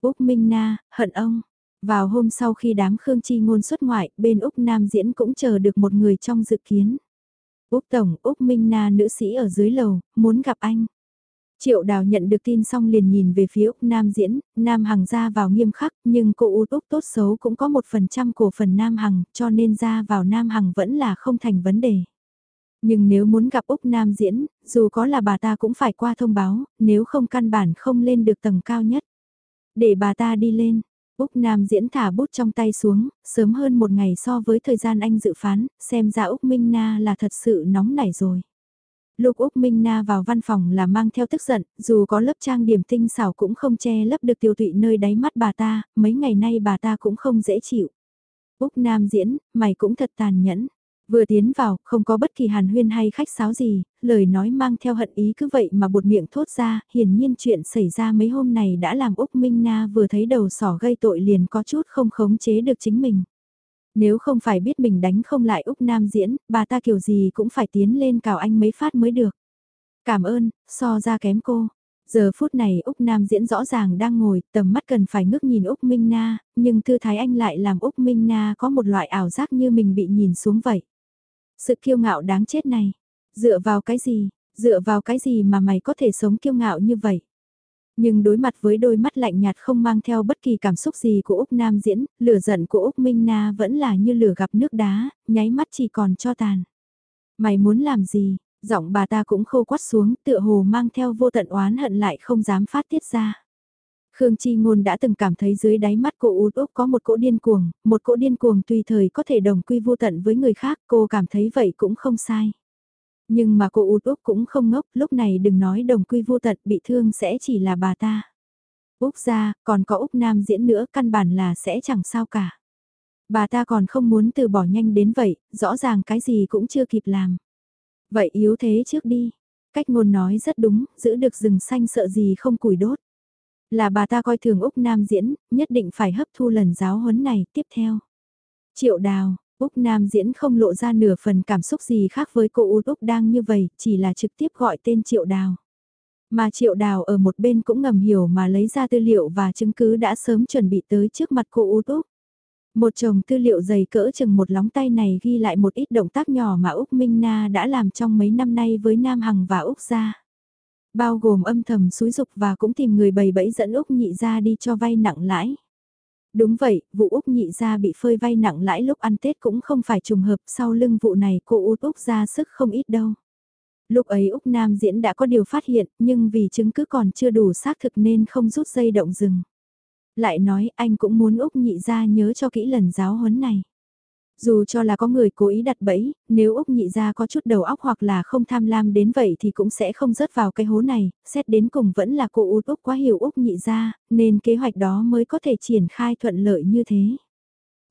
Úc Minh Na, hận ông. Vào hôm sau khi đám Khương Chi ngôn xuất ngoại, bên Úc Nam diễn cũng chờ được một người trong dự kiến. Úc Tổng, Úc Minh Na nữ sĩ ở dưới lầu, muốn gặp anh. Triệu đào nhận được tin xong liền nhìn về phía Úc Nam diễn, Nam Hằng ra vào nghiêm khắc, nhưng cô út Úc tốt xấu cũng có một phần trăm cổ phần Nam Hằng, cho nên ra vào Nam Hằng vẫn là không thành vấn đề. Nhưng nếu muốn gặp Úc Nam diễn, dù có là bà ta cũng phải qua thông báo, nếu không căn bản không lên được tầng cao nhất. Để bà ta đi lên, Úc Nam diễn thả bút trong tay xuống, sớm hơn một ngày so với thời gian anh dự phán, xem ra Úc Minh Na là thật sự nóng nảy rồi. Lúc Úc Minh Na vào văn phòng là mang theo tức giận, dù có lớp trang điểm tinh xảo cũng không che lấp được tiêu tụy nơi đáy mắt bà ta, mấy ngày nay bà ta cũng không dễ chịu. Úc Nam diễn, mày cũng thật tàn nhẫn. Vừa tiến vào, không có bất kỳ hàn huyên hay khách sáo gì, lời nói mang theo hận ý cứ vậy mà bột miệng thốt ra, hiển nhiên chuyện xảy ra mấy hôm này đã làm Úc Minh Na vừa thấy đầu sỏ gây tội liền có chút không khống chế được chính mình. Nếu không phải biết mình đánh không lại Úc Nam diễn, bà ta kiểu gì cũng phải tiến lên cào anh mấy phát mới được. Cảm ơn, so ra kém cô. Giờ phút này Úc Nam diễn rõ ràng đang ngồi, tầm mắt cần phải ngước nhìn Úc Minh Na, nhưng thư thái anh lại làm Úc Minh Na có một loại ảo giác như mình bị nhìn xuống vậy. Sự kiêu ngạo đáng chết này, dựa vào cái gì, dựa vào cái gì mà mày có thể sống kiêu ngạo như vậy? Nhưng đối mặt với đôi mắt lạnh nhạt không mang theo bất kỳ cảm xúc gì của Úc Nam diễn, lửa giận của Úc Minh Na vẫn là như lửa gặp nước đá, nháy mắt chỉ còn cho tàn. Mày muốn làm gì? Giọng bà ta cũng khô quắt xuống, tựa hồ mang theo vô tận oán hận lại không dám phát tiết ra. Khương Chi Ngôn đã từng cảm thấy dưới đáy mắt cô út úc có một cỗ điên cuồng, một cỗ điên cuồng tùy thời có thể đồng quy vô tận với người khác, cô cảm thấy vậy cũng không sai. Nhưng mà cô út úc cũng không ngốc, lúc này đừng nói đồng quy vô tận bị thương sẽ chỉ là bà ta. Úc ra, còn có Úc Nam diễn nữa căn bản là sẽ chẳng sao cả. Bà ta còn không muốn từ bỏ nhanh đến vậy, rõ ràng cái gì cũng chưa kịp làm. Vậy yếu thế trước đi. Cách ngôn nói rất đúng, giữ được rừng xanh sợ gì không củi đốt. Là bà ta coi thường Úc Nam diễn, nhất định phải hấp thu lần giáo huấn này tiếp theo. Triệu đào, Úc Nam diễn không lộ ra nửa phần cảm xúc gì khác với cô Út Úc đang như vậy, chỉ là trực tiếp gọi tên Triệu Đào. Mà Triệu Đào ở một bên cũng ngầm hiểu mà lấy ra tư liệu và chứng cứ đã sớm chuẩn bị tới trước mặt cô Út Úc. Một chồng tư liệu dày cỡ chừng một lóng tay này ghi lại một ít động tác nhỏ mà Úc Minh Na đã làm trong mấy năm nay với Nam Hằng và Úc gia. Bao gồm âm thầm xúi dục và cũng tìm người bày bẫy dẫn Úc nhị ra đi cho vay nặng lãi. Đúng vậy, vụ Úc nhị ra bị phơi vay nặng lãi lúc ăn Tết cũng không phải trùng hợp sau lưng vụ này cô út Úc ra sức không ít đâu. Lúc ấy Úc Nam diễn đã có điều phát hiện nhưng vì chứng cứ còn chưa đủ xác thực nên không rút dây động rừng. Lại nói anh cũng muốn Úc nhị ra nhớ cho kỹ lần giáo huấn này. Dù cho là có người cố ý đặt bẫy, nếu Úc nhị ra có chút đầu óc hoặc là không tham lam đến vậy thì cũng sẽ không rớt vào cái hố này, xét đến cùng vẫn là cô út Úc quá hiểu Úc nhị ra, nên kế hoạch đó mới có thể triển khai thuận lợi như thế.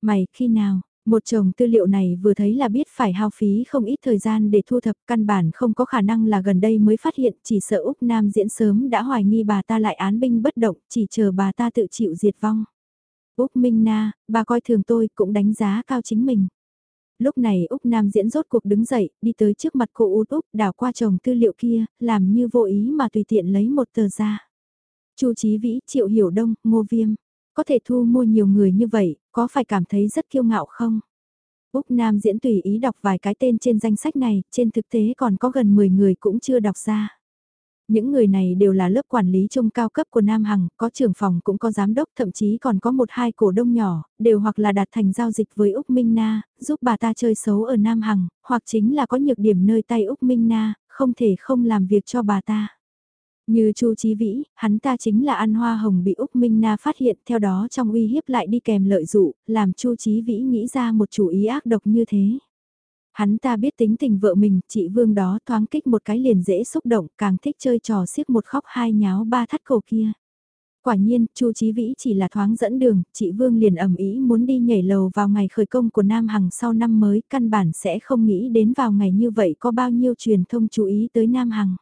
Mày, khi nào, một chồng tư liệu này vừa thấy là biết phải hao phí không ít thời gian để thu thập căn bản không có khả năng là gần đây mới phát hiện chỉ sợ Úc Nam diễn sớm đã hoài nghi bà ta lại án binh bất động chỉ chờ bà ta tự chịu diệt vong. Úc Minh Na, bà coi thường tôi cũng đánh giá cao chính mình. Lúc này Úc Nam diễn rốt cuộc đứng dậy, đi tới trước mặt cô Út Úc đảo qua chồng tư liệu kia, làm như vô ý mà tùy tiện lấy một tờ ra. Chu Chí Vĩ, Triệu Hiểu Đông, Ngô Viêm, có thể thu mua nhiều người như vậy, có phải cảm thấy rất kiêu ngạo không? Úc Nam diễn tùy ý đọc vài cái tên trên danh sách này, trên thực tế còn có gần 10 người cũng chưa đọc ra. Những người này đều là lớp quản lý trung cao cấp của Nam Hằng, có trưởng phòng cũng có giám đốc, thậm chí còn có một hai cổ đông nhỏ, đều hoặc là đạt thành giao dịch với Úc Minh Na, giúp bà ta chơi xấu ở Nam Hằng, hoặc chính là có nhược điểm nơi tay Úc Minh Na, không thể không làm việc cho bà ta. Như Chu Chí Vĩ, hắn ta chính là ăn hoa hồng bị Úc Minh Na phát hiện theo đó trong uy hiếp lại đi kèm lợi dụ, làm Chu Chí Vĩ nghĩ ra một chủ ý ác độc như thế. Hắn ta biết tính tình vợ mình, chị Vương đó thoáng kích một cái liền dễ xúc động, càng thích chơi trò siếc một khóc hai nháo ba thắt cổ kia. Quả nhiên, Chu Chí Vĩ chỉ là thoáng dẫn đường, chị Vương liền ẩm ý muốn đi nhảy lầu vào ngày khởi công của Nam Hằng sau năm mới, căn bản sẽ không nghĩ đến vào ngày như vậy có bao nhiêu truyền thông chú ý tới Nam Hằng.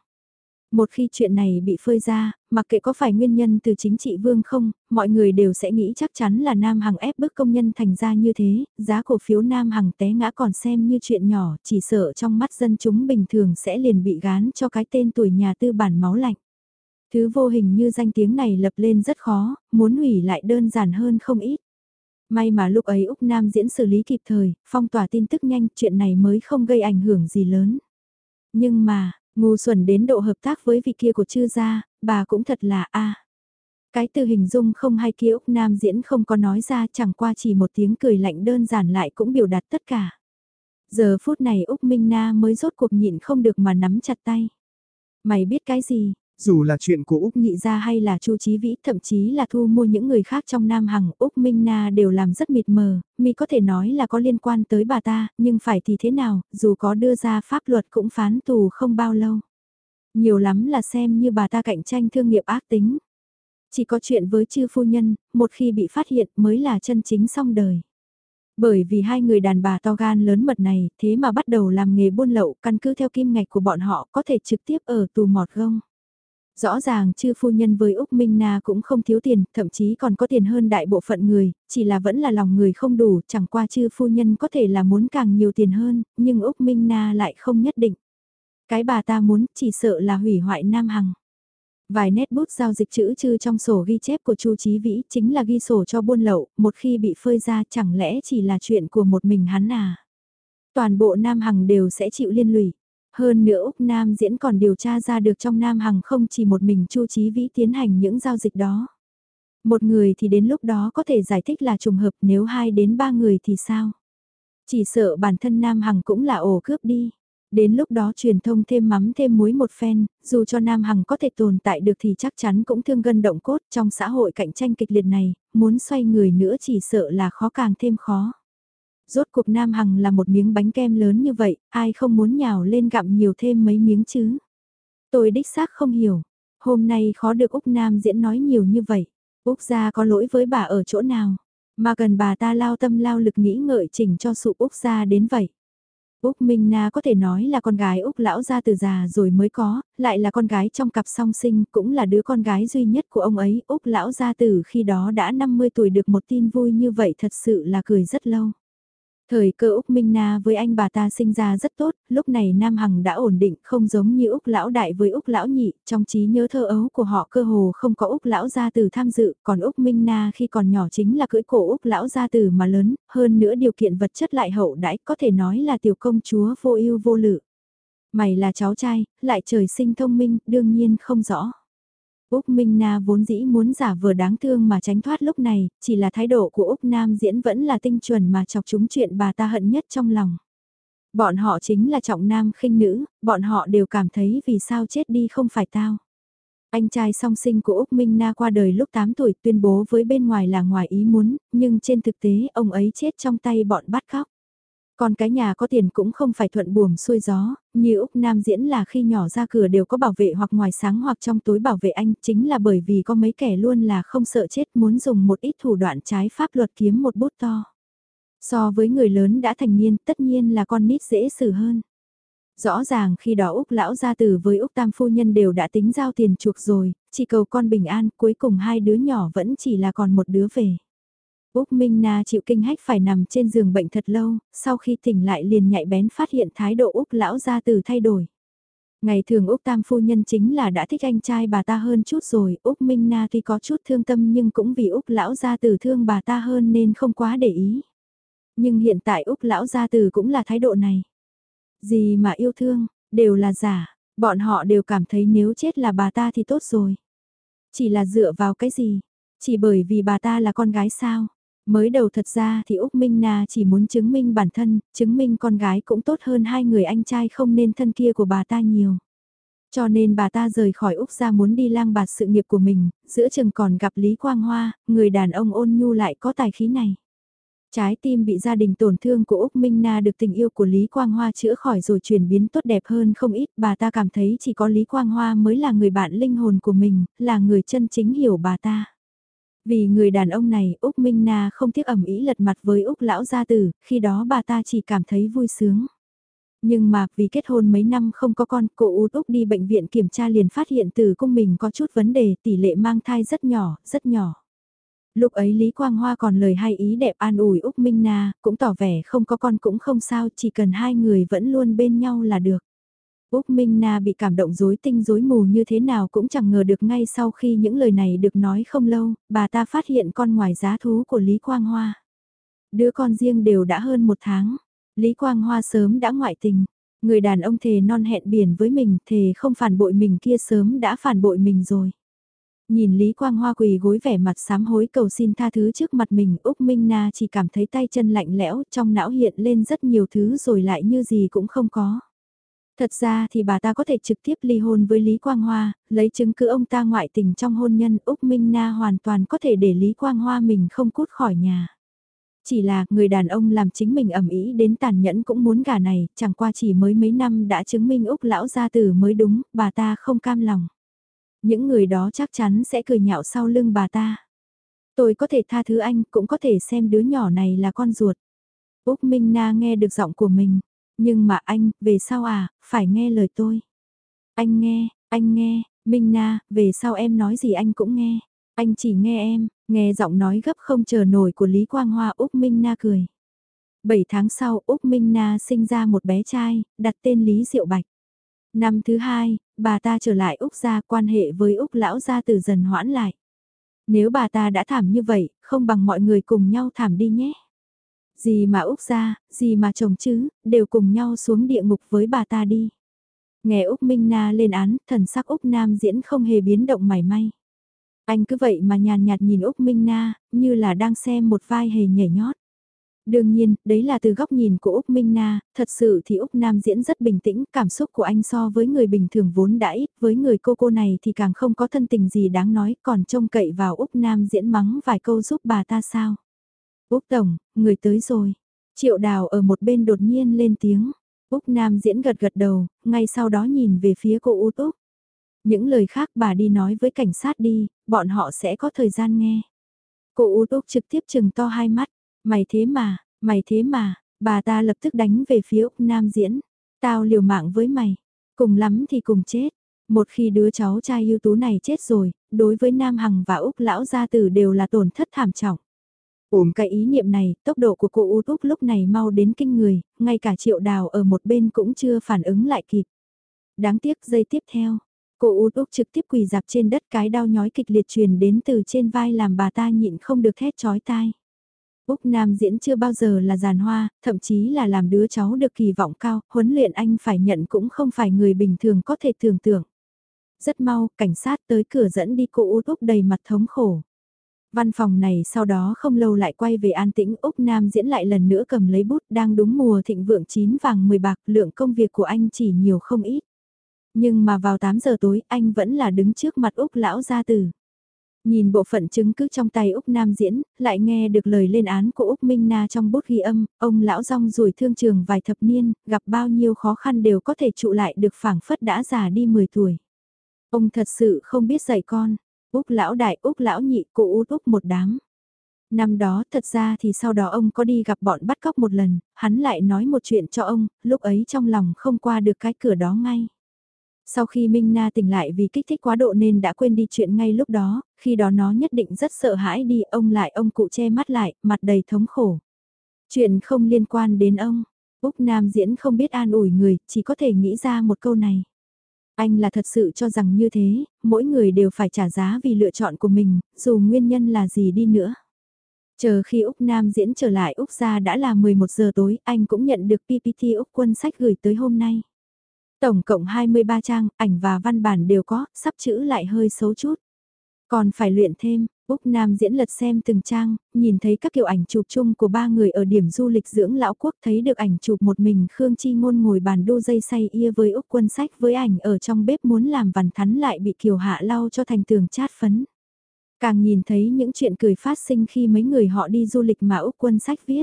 Một khi chuyện này bị phơi ra, mặc kệ có phải nguyên nhân từ chính trị vương không, mọi người đều sẽ nghĩ chắc chắn là Nam Hằng ép bức công nhân thành ra như thế, giá cổ phiếu Nam Hằng té ngã còn xem như chuyện nhỏ, chỉ sợ trong mắt dân chúng bình thường sẽ liền bị gán cho cái tên tuổi nhà tư bản máu lạnh. Thứ vô hình như danh tiếng này lập lên rất khó, muốn hủy lại đơn giản hơn không ít. May mà lúc ấy Úc Nam diễn xử lý kịp thời, phong tỏa tin tức nhanh, chuyện này mới không gây ảnh hưởng gì lớn. Nhưng mà, Ngu xuẩn đến độ hợp tác với vị kia của chư gia, bà cũng thật là a. Cái từ hình dung không hay kia Úc Nam diễn không có nói ra chẳng qua chỉ một tiếng cười lạnh đơn giản lại cũng biểu đạt tất cả. Giờ phút này Úc Minh Na mới rốt cuộc nhịn không được mà nắm chặt tay. Mày biết cái gì, dù là chuyện của Úc Nhị Gia hay là Chu Chí Vĩ thậm chí là thu mua những người khác trong Nam Hằng Úc Minh Na đều làm rất mịt mờ, mi có thể nói là có liên quan tới bà ta, nhưng phải thì thế nào, dù có đưa ra pháp luật cũng phán tù không bao lâu. Nhiều lắm là xem như bà ta cạnh tranh thương nghiệp ác tính. Chỉ có chuyện với chư phu nhân, một khi bị phát hiện mới là chân chính xong đời. Bởi vì hai người đàn bà to gan lớn mật này, thế mà bắt đầu làm nghề buôn lậu căn cứ theo kim ngạch của bọn họ có thể trực tiếp ở tù mọt gông. Rõ ràng chư phu nhân với Úc Minh Na cũng không thiếu tiền, thậm chí còn có tiền hơn đại bộ phận người, chỉ là vẫn là lòng người không đủ, chẳng qua chư phu nhân có thể là muốn càng nhiều tiền hơn, nhưng Úc Minh Na lại không nhất định. Cái bà ta muốn chỉ sợ là hủy hoại Nam Hằng. Vài nét bút giao dịch chữ chư trong sổ ghi chép của Chu Chí Vĩ chính là ghi sổ cho buôn lậu, một khi bị phơi ra chẳng lẽ chỉ là chuyện của một mình hắn à. Toàn bộ Nam Hằng đều sẽ chịu liên lụy. Hơn nữa Úc Nam diễn còn điều tra ra được trong Nam Hằng không chỉ một mình Chu Chí Vĩ tiến hành những giao dịch đó. Một người thì đến lúc đó có thể giải thích là trùng hợp nếu hai đến ba người thì sao? Chỉ sợ bản thân Nam Hằng cũng là ổ cướp đi. Đến lúc đó truyền thông thêm mắm thêm muối một phen, dù cho Nam Hằng có thể tồn tại được thì chắc chắn cũng thương gân động cốt trong xã hội cạnh tranh kịch liệt này, muốn xoay người nữa chỉ sợ là khó càng thêm khó. Rốt cuộc Nam Hằng là một miếng bánh kem lớn như vậy, ai không muốn nhào lên gặm nhiều thêm mấy miếng chứ? Tôi đích xác không hiểu, hôm nay khó được Úc Nam diễn nói nhiều như vậy. Úc gia có lỗi với bà ở chỗ nào, mà cần bà ta lao tâm lao lực nghĩ ngợi chỉnh cho sụ Úc gia đến vậy. Úc Minh Na có thể nói là con gái Úc lão gia từ già rồi mới có, lại là con gái trong cặp song sinh, cũng là đứa con gái duy nhất của ông ấy. Úc lão gia từ khi đó đã 50 tuổi được một tin vui như vậy thật sự là cười rất lâu. Thời cơ Úc Minh Na với anh bà ta sinh ra rất tốt, lúc này Nam Hằng đã ổn định, không giống như Úc Lão Đại với Úc Lão Nhị, trong trí nhớ thơ ấu của họ cơ hồ không có Úc Lão Gia Tử tham dự, còn Úc Minh Na khi còn nhỏ chính là cưỡi cổ Úc Lão Gia Tử mà lớn, hơn nữa điều kiện vật chất lại hậu đãi, có thể nói là tiểu công chúa vô ưu vô lự. Mày là cháu trai, lại trời sinh thông minh, đương nhiên không rõ. Úc Minh Na vốn dĩ muốn giả vờ đáng thương mà tránh thoát lúc này, chỉ là thái độ của Úc Nam diễn vẫn là tinh chuẩn mà chọc chúng chuyện bà ta hận nhất trong lòng. Bọn họ chính là trọng nam khinh nữ, bọn họ đều cảm thấy vì sao chết đi không phải tao. Anh trai song sinh của Úc Minh Na qua đời lúc 8 tuổi tuyên bố với bên ngoài là ngoài ý muốn, nhưng trên thực tế ông ấy chết trong tay bọn bắt cóc. Còn cái nhà có tiền cũng không phải thuận buồm xuôi gió, như Úc Nam diễn là khi nhỏ ra cửa đều có bảo vệ hoặc ngoài sáng hoặc trong tối bảo vệ anh, chính là bởi vì có mấy kẻ luôn là không sợ chết muốn dùng một ít thủ đoạn trái pháp luật kiếm một bút to. So với người lớn đã thành niên tất nhiên là con nít dễ xử hơn. Rõ ràng khi đó Úc lão gia tử với Úc tam phu nhân đều đã tính giao tiền chuộc rồi, chỉ cầu con bình an, cuối cùng hai đứa nhỏ vẫn chỉ là còn một đứa về. Úc Minh Na chịu kinh hách phải nằm trên giường bệnh thật lâu, sau khi tỉnh lại liền nhạy bén phát hiện thái độ Úc lão gia từ thay đổi. Ngày thường Úc Tam Phu Nhân chính là đã thích anh trai bà ta hơn chút rồi, Úc Minh Na tuy có chút thương tâm nhưng cũng vì Úc lão gia từ thương bà ta hơn nên không quá để ý. Nhưng hiện tại Úc lão gia từ cũng là thái độ này. Gì mà yêu thương, đều là giả, bọn họ đều cảm thấy nếu chết là bà ta thì tốt rồi. Chỉ là dựa vào cái gì? Chỉ bởi vì bà ta là con gái sao? Mới đầu thật ra thì Úc Minh Na chỉ muốn chứng minh bản thân, chứng minh con gái cũng tốt hơn hai người anh trai không nên thân kia của bà ta nhiều. Cho nên bà ta rời khỏi Úc ra muốn đi lang bạt sự nghiệp của mình, giữa chừng còn gặp Lý Quang Hoa, người đàn ông ôn nhu lại có tài khí này. Trái tim bị gia đình tổn thương của Úc Minh Na được tình yêu của Lý Quang Hoa chữa khỏi rồi chuyển biến tốt đẹp hơn không ít, bà ta cảm thấy chỉ có Lý Quang Hoa mới là người bạn linh hồn của mình, là người chân chính hiểu bà ta. Vì người đàn ông này, Úc Minh Na không tiếc ẩm ý lật mặt với Úc lão gia tử, khi đó bà ta chỉ cảm thấy vui sướng. Nhưng mà vì kết hôn mấy năm không có con, cô út Úc đi bệnh viện kiểm tra liền phát hiện từ cung mình có chút vấn đề tỷ lệ mang thai rất nhỏ, rất nhỏ. Lúc ấy Lý Quang Hoa còn lời hay ý đẹp an ủi Úc Minh Na, cũng tỏ vẻ không có con cũng không sao, chỉ cần hai người vẫn luôn bên nhau là được. Úc Minh Na bị cảm động rối tinh rối mù như thế nào cũng chẳng ngờ được ngay sau khi những lời này được nói không lâu, bà ta phát hiện con ngoài giá thú của Lý Quang Hoa. Đứa con riêng đều đã hơn một tháng, Lý Quang Hoa sớm đã ngoại tình, người đàn ông thề non hẹn biển với mình thề không phản bội mình kia sớm đã phản bội mình rồi. Nhìn Lý Quang Hoa quỳ gối vẻ mặt sám hối cầu xin tha thứ trước mặt mình, Úc Minh Na chỉ cảm thấy tay chân lạnh lẽo, trong não hiện lên rất nhiều thứ rồi lại như gì cũng không có. Thật ra thì bà ta có thể trực tiếp ly hôn với Lý Quang Hoa, lấy chứng cứ ông ta ngoại tình trong hôn nhân Úc Minh Na hoàn toàn có thể để Lý Quang Hoa mình không cút khỏi nhà. Chỉ là người đàn ông làm chính mình ẩm ý đến tàn nhẫn cũng muốn gả này, chẳng qua chỉ mới mấy năm đã chứng minh Úc lão gia tử mới đúng, bà ta không cam lòng. Những người đó chắc chắn sẽ cười nhạo sau lưng bà ta. Tôi có thể tha thứ anh, cũng có thể xem đứa nhỏ này là con ruột. Úc Minh Na nghe được giọng của mình. Nhưng mà anh, về sau à, phải nghe lời tôi. Anh nghe, anh nghe, Minh Na, về sau em nói gì anh cũng nghe. Anh chỉ nghe em, nghe giọng nói gấp không chờ nổi của Lý Quang Hoa Úc Minh Na cười. Bảy tháng sau Úc Minh Na sinh ra một bé trai, đặt tên Lý Diệu Bạch. Năm thứ hai, bà ta trở lại Úc gia quan hệ với Úc lão gia từ dần hoãn lại. Nếu bà ta đã thảm như vậy, không bằng mọi người cùng nhau thảm đi nhé. Gì mà Úc ra, gì mà chồng chứ, đều cùng nhau xuống địa ngục với bà ta đi. Nghe Úc Minh Na lên án, thần sắc Úc Nam diễn không hề biến động mảy may. Anh cứ vậy mà nhàn nhạt nhìn Úc Minh Na, như là đang xem một vai hề nhảy nhót. Đương nhiên, đấy là từ góc nhìn của Úc Minh Na, thật sự thì Úc Nam diễn rất bình tĩnh, cảm xúc của anh so với người bình thường vốn đã ít, với người cô cô này thì càng không có thân tình gì đáng nói, còn trông cậy vào Úc Nam diễn mắng vài câu giúp bà ta sao. Úc Tổng, người tới rồi. Triệu đào ở một bên đột nhiên lên tiếng. Úc Nam diễn gật gật đầu, ngay sau đó nhìn về phía cô Út Úc. Những lời khác bà đi nói với cảnh sát đi, bọn họ sẽ có thời gian nghe. Cô Út Úc trực tiếp chừng to hai mắt. Mày thế mà, mày thế mà, bà ta lập tức đánh về phía Úc Nam diễn. Tao liều mạng với mày, cùng lắm thì cùng chết. Một khi đứa cháu trai ưu tú này chết rồi, đối với Nam Hằng và Úc lão gia tử đều là tổn thất thảm trọng. Ôm cái ý niệm này, tốc độ của cô Út Úc lúc này mau đến kinh người, ngay cả triệu đào ở một bên cũng chưa phản ứng lại kịp. Đáng tiếc giây tiếp theo, cô Út Úc trực tiếp quỳ dạp trên đất cái đau nhói kịch liệt truyền đến từ trên vai làm bà ta nhịn không được thét chói tai. Úc Nam diễn chưa bao giờ là giàn hoa, thậm chí là làm đứa cháu được kỳ vọng cao, huấn luyện anh phải nhận cũng không phải người bình thường có thể tưởng tượng. Rất mau, cảnh sát tới cửa dẫn đi cô Út Úc đầy mặt thống khổ. Văn phòng này sau đó không lâu lại quay về an tĩnh Úc Nam diễn lại lần nữa cầm lấy bút đang đúng mùa thịnh vượng chín vàng 10 bạc lượng công việc của anh chỉ nhiều không ít. Nhưng mà vào 8 giờ tối anh vẫn là đứng trước mặt Úc lão gia tử. Nhìn bộ phận chứng cứ trong tay Úc Nam diễn, lại nghe được lời lên án của Úc Minh Na trong bút ghi âm, ông lão rong rủi thương trường vài thập niên, gặp bao nhiêu khó khăn đều có thể trụ lại được phảng phất đã già đi 10 tuổi. Ông thật sự không biết dạy con, Úc lão đại, Úc lão nhị, cụ út Úc một đám. Năm đó thật ra thì sau đó ông có đi gặp bọn bắt cóc một lần, hắn lại nói một chuyện cho ông, lúc ấy trong lòng không qua được cái cửa đó ngay. Sau khi Minh Na tỉnh lại vì kích thích quá độ nên đã quên đi chuyện ngay lúc đó, khi đó nó nhất định rất sợ hãi đi, ông lại ông cụ che mắt lại, mặt đầy thống khổ. Chuyện không liên quan đến ông, Úc Nam diễn không biết an ủi người, chỉ có thể nghĩ ra một câu này. Anh là thật sự cho rằng như thế, mỗi người đều phải trả giá vì lựa chọn của mình, dù nguyên nhân là gì đi nữa. Chờ khi Úc Nam diễn trở lại Úc ra đã là 11 giờ tối, anh cũng nhận được PPT Úc quân sách gửi tới hôm nay. Tổng cộng 23 trang, ảnh và văn bản đều có, sắp chữ lại hơi xấu chút. Còn phải luyện thêm, Úc Nam diễn lật xem từng trang, nhìn thấy các kiểu ảnh chụp chung của ba người ở điểm du lịch dưỡng lão quốc thấy được ảnh chụp một mình Khương Chi Ngôn ngồi bàn đô dây say ia với Úc quân sách với ảnh ở trong bếp muốn làm vằn thắn lại bị Kiều Hạ lau cho thành tường chát phấn. Càng nhìn thấy những chuyện cười phát sinh khi mấy người họ đi du lịch mà Úc quân sách viết.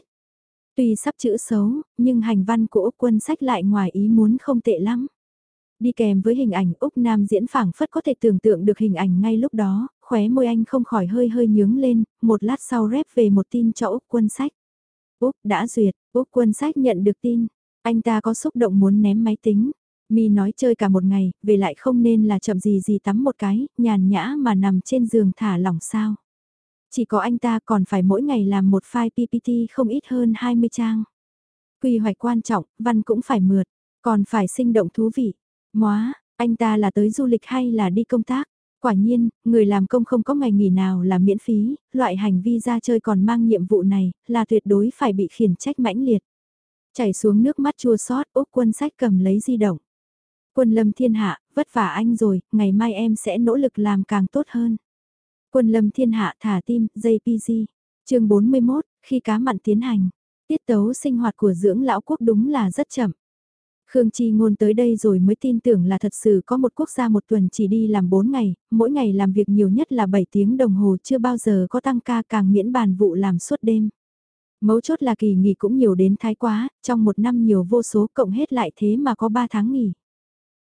Tuy sắp chữ xấu, nhưng hành văn của Úc quân sách lại ngoài ý muốn không tệ lắm. Đi kèm với hình ảnh Úc Nam diễn phảng phất có thể tưởng tượng được hình ảnh ngay lúc đó, khóe môi anh không khỏi hơi hơi nhướng lên, một lát sau rép về một tin cho Úc quân sách. Úc đã duyệt, Úc quân sách nhận được tin, anh ta có xúc động muốn ném máy tính. Mi nói chơi cả một ngày, về lại không nên là chậm gì gì tắm một cái, nhàn nhã mà nằm trên giường thả lỏng sao. Chỉ có anh ta còn phải mỗi ngày làm một file PPT không ít hơn 20 trang. Quy hoạch quan trọng, văn cũng phải mượt, còn phải sinh động thú vị. Móa, anh ta là tới du lịch hay là đi công tác? Quả nhiên, người làm công không có ngày nghỉ nào là miễn phí, loại hành vi ra chơi còn mang nhiệm vụ này, là tuyệt đối phải bị khiển trách mãnh liệt. Chảy xuống nước mắt chua xót Úc quân sách cầm lấy di động. Quân lâm thiên hạ, vất vả anh rồi, ngày mai em sẽ nỗ lực làm càng tốt hơn. Quân lâm thiên hạ thả tim, JPG. chương 41, khi cá mặn tiến hành. Tiết tấu sinh hoạt của dưỡng lão quốc đúng là rất chậm. Khương Chi Ngôn tới đây rồi mới tin tưởng là thật sự có một quốc gia một tuần chỉ đi làm 4 ngày, mỗi ngày làm việc nhiều nhất là 7 tiếng đồng hồ chưa bao giờ có tăng ca càng miễn bàn vụ làm suốt đêm. Mấu chốt là kỳ nghỉ cũng nhiều đến thái quá, trong một năm nhiều vô số cộng hết lại thế mà có 3 tháng nghỉ.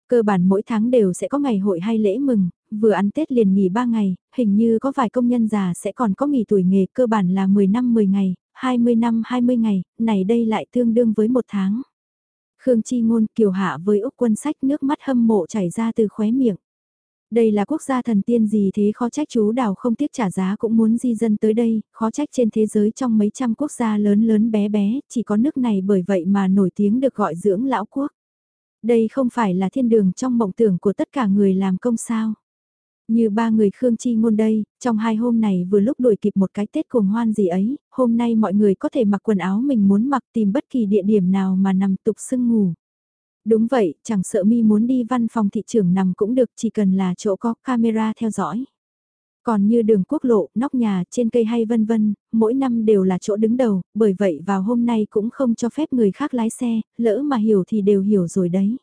Cơ bản mỗi tháng đều sẽ có ngày hội hay lễ mừng, vừa ăn Tết liền nghỉ 3 ngày, hình như có vài công nhân già sẽ còn có nghỉ tuổi nghề cơ bản là 10 năm 10 ngày, 20 năm 20 ngày, này đây lại tương đương với một tháng. Khương Chi Ngôn kiều hạ với Úc quân sách nước mắt hâm mộ chảy ra từ khóe miệng. Đây là quốc gia thần tiên gì thế khó trách chú đào không tiếc trả giá cũng muốn di dân tới đây, khó trách trên thế giới trong mấy trăm quốc gia lớn lớn bé bé, chỉ có nước này bởi vậy mà nổi tiếng được gọi dưỡng lão quốc. Đây không phải là thiên đường trong mộng tưởng của tất cả người làm công sao. Như ba người Khương Chi ngôn đây, trong hai hôm này vừa lúc đuổi kịp một cái Tết cuồng hoan gì ấy, hôm nay mọi người có thể mặc quần áo mình muốn mặc tìm bất kỳ địa điểm nào mà nằm tục sưng ngủ. Đúng vậy, chẳng sợ mi muốn đi văn phòng thị trường nằm cũng được chỉ cần là chỗ có camera theo dõi. Còn như đường quốc lộ, nóc nhà, trên cây hay vân vân, mỗi năm đều là chỗ đứng đầu, bởi vậy vào hôm nay cũng không cho phép người khác lái xe, lỡ mà hiểu thì đều hiểu rồi đấy.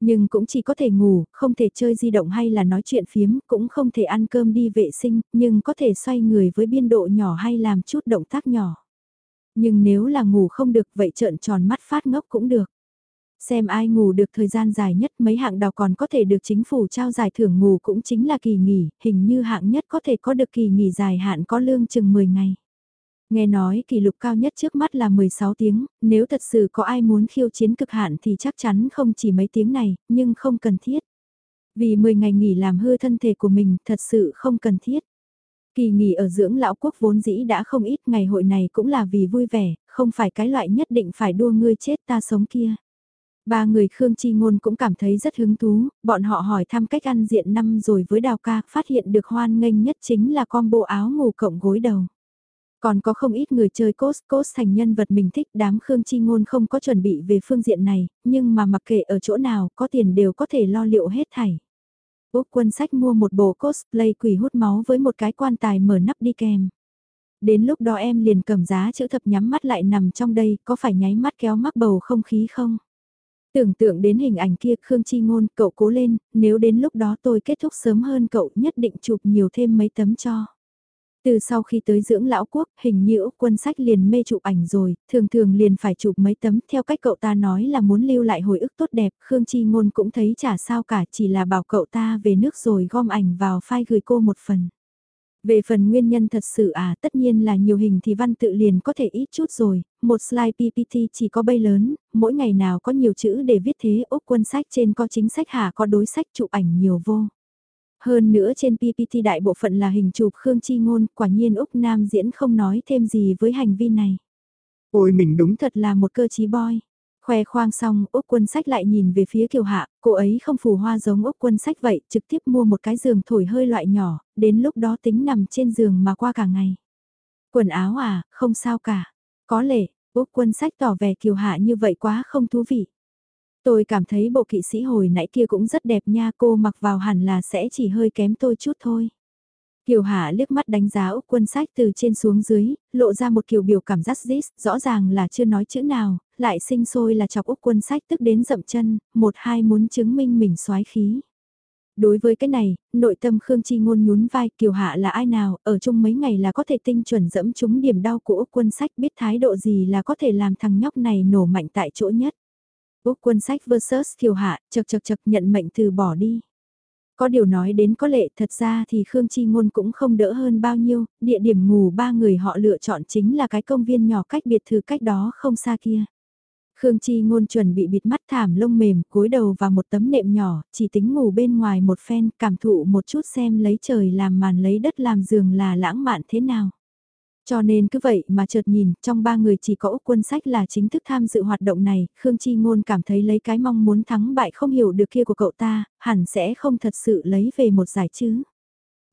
Nhưng cũng chỉ có thể ngủ, không thể chơi di động hay là nói chuyện phiếm, cũng không thể ăn cơm đi vệ sinh, nhưng có thể xoay người với biên độ nhỏ hay làm chút động tác nhỏ. Nhưng nếu là ngủ không được vậy trợn tròn mắt phát ngốc cũng được. Xem ai ngủ được thời gian dài nhất mấy hạng đào còn có thể được chính phủ trao giải thưởng ngủ cũng chính là kỳ nghỉ, hình như hạng nhất có thể có được kỳ nghỉ dài hạn có lương chừng 10 ngày. Nghe nói kỷ lục cao nhất trước mắt là 16 tiếng, nếu thật sự có ai muốn khiêu chiến cực hạn thì chắc chắn không chỉ mấy tiếng này, nhưng không cần thiết. Vì 10 ngày nghỉ làm hư thân thể của mình thật sự không cần thiết. Kỳ nghỉ ở dưỡng lão quốc vốn dĩ đã không ít ngày hội này cũng là vì vui vẻ, không phải cái loại nhất định phải đua ngươi chết ta sống kia. Ba người Khương Chi Ngôn cũng cảm thấy rất hứng thú, bọn họ hỏi thăm cách ăn diện năm rồi với đào ca, phát hiện được hoan nghênh nhất chính là combo áo ngủ cộng gối đầu. Còn có không ít người chơi cos, cos thành nhân vật mình thích đám Khương Chi Ngôn không có chuẩn bị về phương diện này, nhưng mà mặc kệ ở chỗ nào có tiền đều có thể lo liệu hết thảy. Úc quân sách mua một bộ cosplay quỷ hút máu với một cái quan tài mở nắp đi kèm. Đến lúc đó em liền cầm giá chữ thập nhắm mắt lại nằm trong đây, có phải nháy mắt kéo mắc bầu không khí không? Tưởng tượng đến hình ảnh kia Khương Chi Ngôn, cậu cố lên, nếu đến lúc đó tôi kết thúc sớm hơn cậu nhất định chụp nhiều thêm mấy tấm cho. Từ sau khi tới dưỡng lão quốc, hình như Úc quân sách liền mê chụp ảnh rồi, thường thường liền phải chụp mấy tấm theo cách cậu ta nói là muốn lưu lại hồi ức tốt đẹp, Khương Chi Ngôn cũng thấy chả sao cả, chỉ là bảo cậu ta về nước rồi gom ảnh vào file gửi cô một phần. Về phần nguyên nhân thật sự à, tất nhiên là nhiều hình thì văn tự liền có thể ít chút rồi, một slide PPT chỉ có bay lớn, mỗi ngày nào có nhiều chữ để viết thế, Úc quân sách trên có chính sách hạ có đối sách chụp ảnh nhiều vô. Hơn nữa trên PPT đại bộ phận là hình chụp Khương Chi Ngôn, quả nhiên Úc Nam diễn không nói thêm gì với hành vi này. Ôi mình đúng thật là một cơ chí boy. Khoe khoang xong, Úc quân sách lại nhìn về phía Kiều Hạ, cô ấy không phù hoa giống Úc quân sách vậy, trực tiếp mua một cái giường thổi hơi loại nhỏ, đến lúc đó tính nằm trên giường mà qua cả ngày. Quần áo à, không sao cả. Có lẽ, Úc quân sách tỏ vẻ Kiều Hạ như vậy quá không thú vị. Tôi cảm thấy bộ kỵ sĩ hồi nãy kia cũng rất đẹp nha cô mặc vào hẳn là sẽ chỉ hơi kém tôi chút thôi. Kiều Hạ liếc mắt đánh giá Úc quân sách từ trên xuống dưới, lộ ra một kiểu biểu cảm rắt rít, rõ ràng là chưa nói chữ nào, lại sinh sôi là chọc Úc quân sách tức đến dậm chân, một hai muốn chứng minh mình soái khí. Đối với cái này, nội tâm Khương Chi ngôn nhún vai Kiều Hạ là ai nào, ở chung mấy ngày là có thể tinh chuẩn dẫm chúng điểm đau của Úc quân sách biết thái độ gì là có thể làm thằng nhóc này nổ mạnh tại chỗ nhất. Úc quân sách versus Kiều Hạ, chật chật chật nhận mệnh từ bỏ đi. Có điều nói đến có lệ thật ra thì Khương Chi Ngôn cũng không đỡ hơn bao nhiêu, địa điểm ngủ ba người họ lựa chọn chính là cái công viên nhỏ cách biệt thự cách đó không xa kia. Khương Chi Ngôn chuẩn bị bịt mắt thảm lông mềm, cúi đầu vào một tấm nệm nhỏ, chỉ tính ngủ bên ngoài một phen, cảm thụ một chút xem lấy trời làm màn lấy đất làm giường là lãng mạn thế nào. Cho nên cứ vậy mà chợt nhìn, trong ba người chỉ có Úc quân sách là chính thức tham dự hoạt động này, Khương Chi Ngôn cảm thấy lấy cái mong muốn thắng bại không hiểu được kia của cậu ta, hẳn sẽ không thật sự lấy về một giải chứ.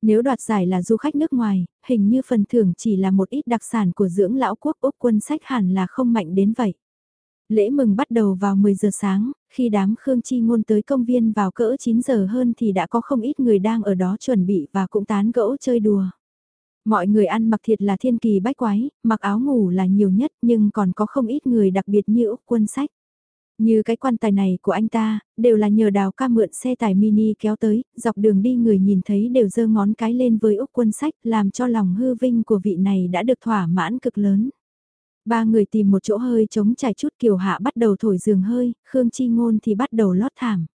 Nếu đoạt giải là du khách nước ngoài, hình như phần thưởng chỉ là một ít đặc sản của dưỡng lão quốc Úc quân sách hẳn là không mạnh đến vậy. Lễ mừng bắt đầu vào 10 giờ sáng, khi đám Khương Chi Ngôn tới công viên vào cỡ 9 giờ hơn thì đã có không ít người đang ở đó chuẩn bị và cũng tán gẫu chơi đùa. Mọi người ăn mặc thiệt là thiên kỳ bách quái, mặc áo ngủ là nhiều nhất nhưng còn có không ít người đặc biệt như Úc quân sách. Như cái quan tài này của anh ta, đều là nhờ đào ca mượn xe tải mini kéo tới, dọc đường đi người nhìn thấy đều giơ ngón cái lên với Úc quân sách, làm cho lòng hư vinh của vị này đã được thỏa mãn cực lớn. Ba người tìm một chỗ hơi chống trải chút kiều hạ bắt đầu thổi giường hơi, Khương Chi Ngôn thì bắt đầu lót thảm.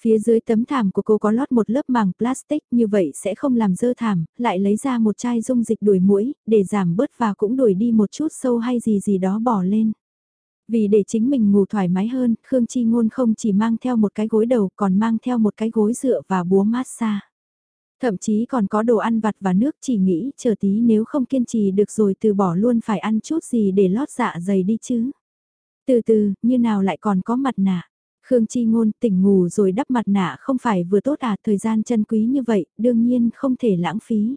Phía dưới tấm thảm của cô có lót một lớp màng plastic như vậy sẽ không làm dơ thảm, lại lấy ra một chai dung dịch đuổi mũi, để giảm bớt và cũng đuổi đi một chút sâu hay gì gì đó bỏ lên. Vì để chính mình ngủ thoải mái hơn, Khương Chi Ngôn không chỉ mang theo một cái gối đầu còn mang theo một cái gối dựa và búa massage. Thậm chí còn có đồ ăn vặt và nước chỉ nghĩ chờ tí nếu không kiên trì được rồi từ bỏ luôn phải ăn chút gì để lót dạ dày đi chứ. Từ từ, như nào lại còn có mặt nạ. Khương Chi Ngôn tỉnh ngủ rồi đắp mặt nạ không phải vừa tốt à thời gian chân quý như vậy, đương nhiên không thể lãng phí.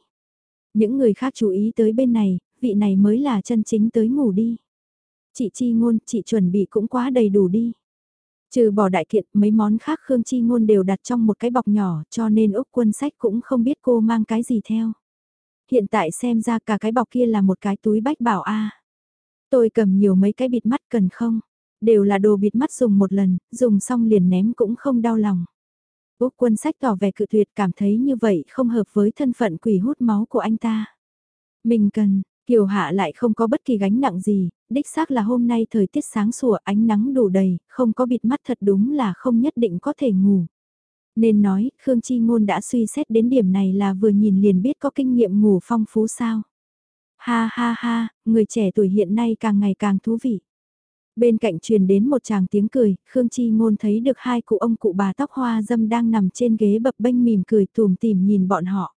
Những người khác chú ý tới bên này, vị này mới là chân chính tới ngủ đi. Chị Chi Ngôn, chị chuẩn bị cũng quá đầy đủ đi. Trừ bỏ đại kiện, mấy món khác Khương Chi Ngôn đều đặt trong một cái bọc nhỏ cho nên Úc quân sách cũng không biết cô mang cái gì theo. Hiện tại xem ra cả cái bọc kia là một cái túi bách bảo A. Tôi cầm nhiều mấy cái bịt mắt cần không? Đều là đồ bịt mắt dùng một lần, dùng xong liền ném cũng không đau lòng. Úc quân sách tỏ vẻ cự tuyệt cảm thấy như vậy không hợp với thân phận quỷ hút máu của anh ta. Mình cần, Kiều Hạ lại không có bất kỳ gánh nặng gì, đích xác là hôm nay thời tiết sáng sủa ánh nắng đủ đầy, không có bịt mắt thật đúng là không nhất định có thể ngủ. Nên nói, Khương Chi Ngôn đã suy xét đến điểm này là vừa nhìn liền biết có kinh nghiệm ngủ phong phú sao. Ha ha ha, người trẻ tuổi hiện nay càng ngày càng thú vị. Bên cạnh truyền đến một chàng tiếng cười, Khương Chi Ngôn thấy được hai cụ ông cụ bà tóc hoa dâm đang nằm trên ghế bập bênh mỉm cười tùm tìm nhìn bọn họ.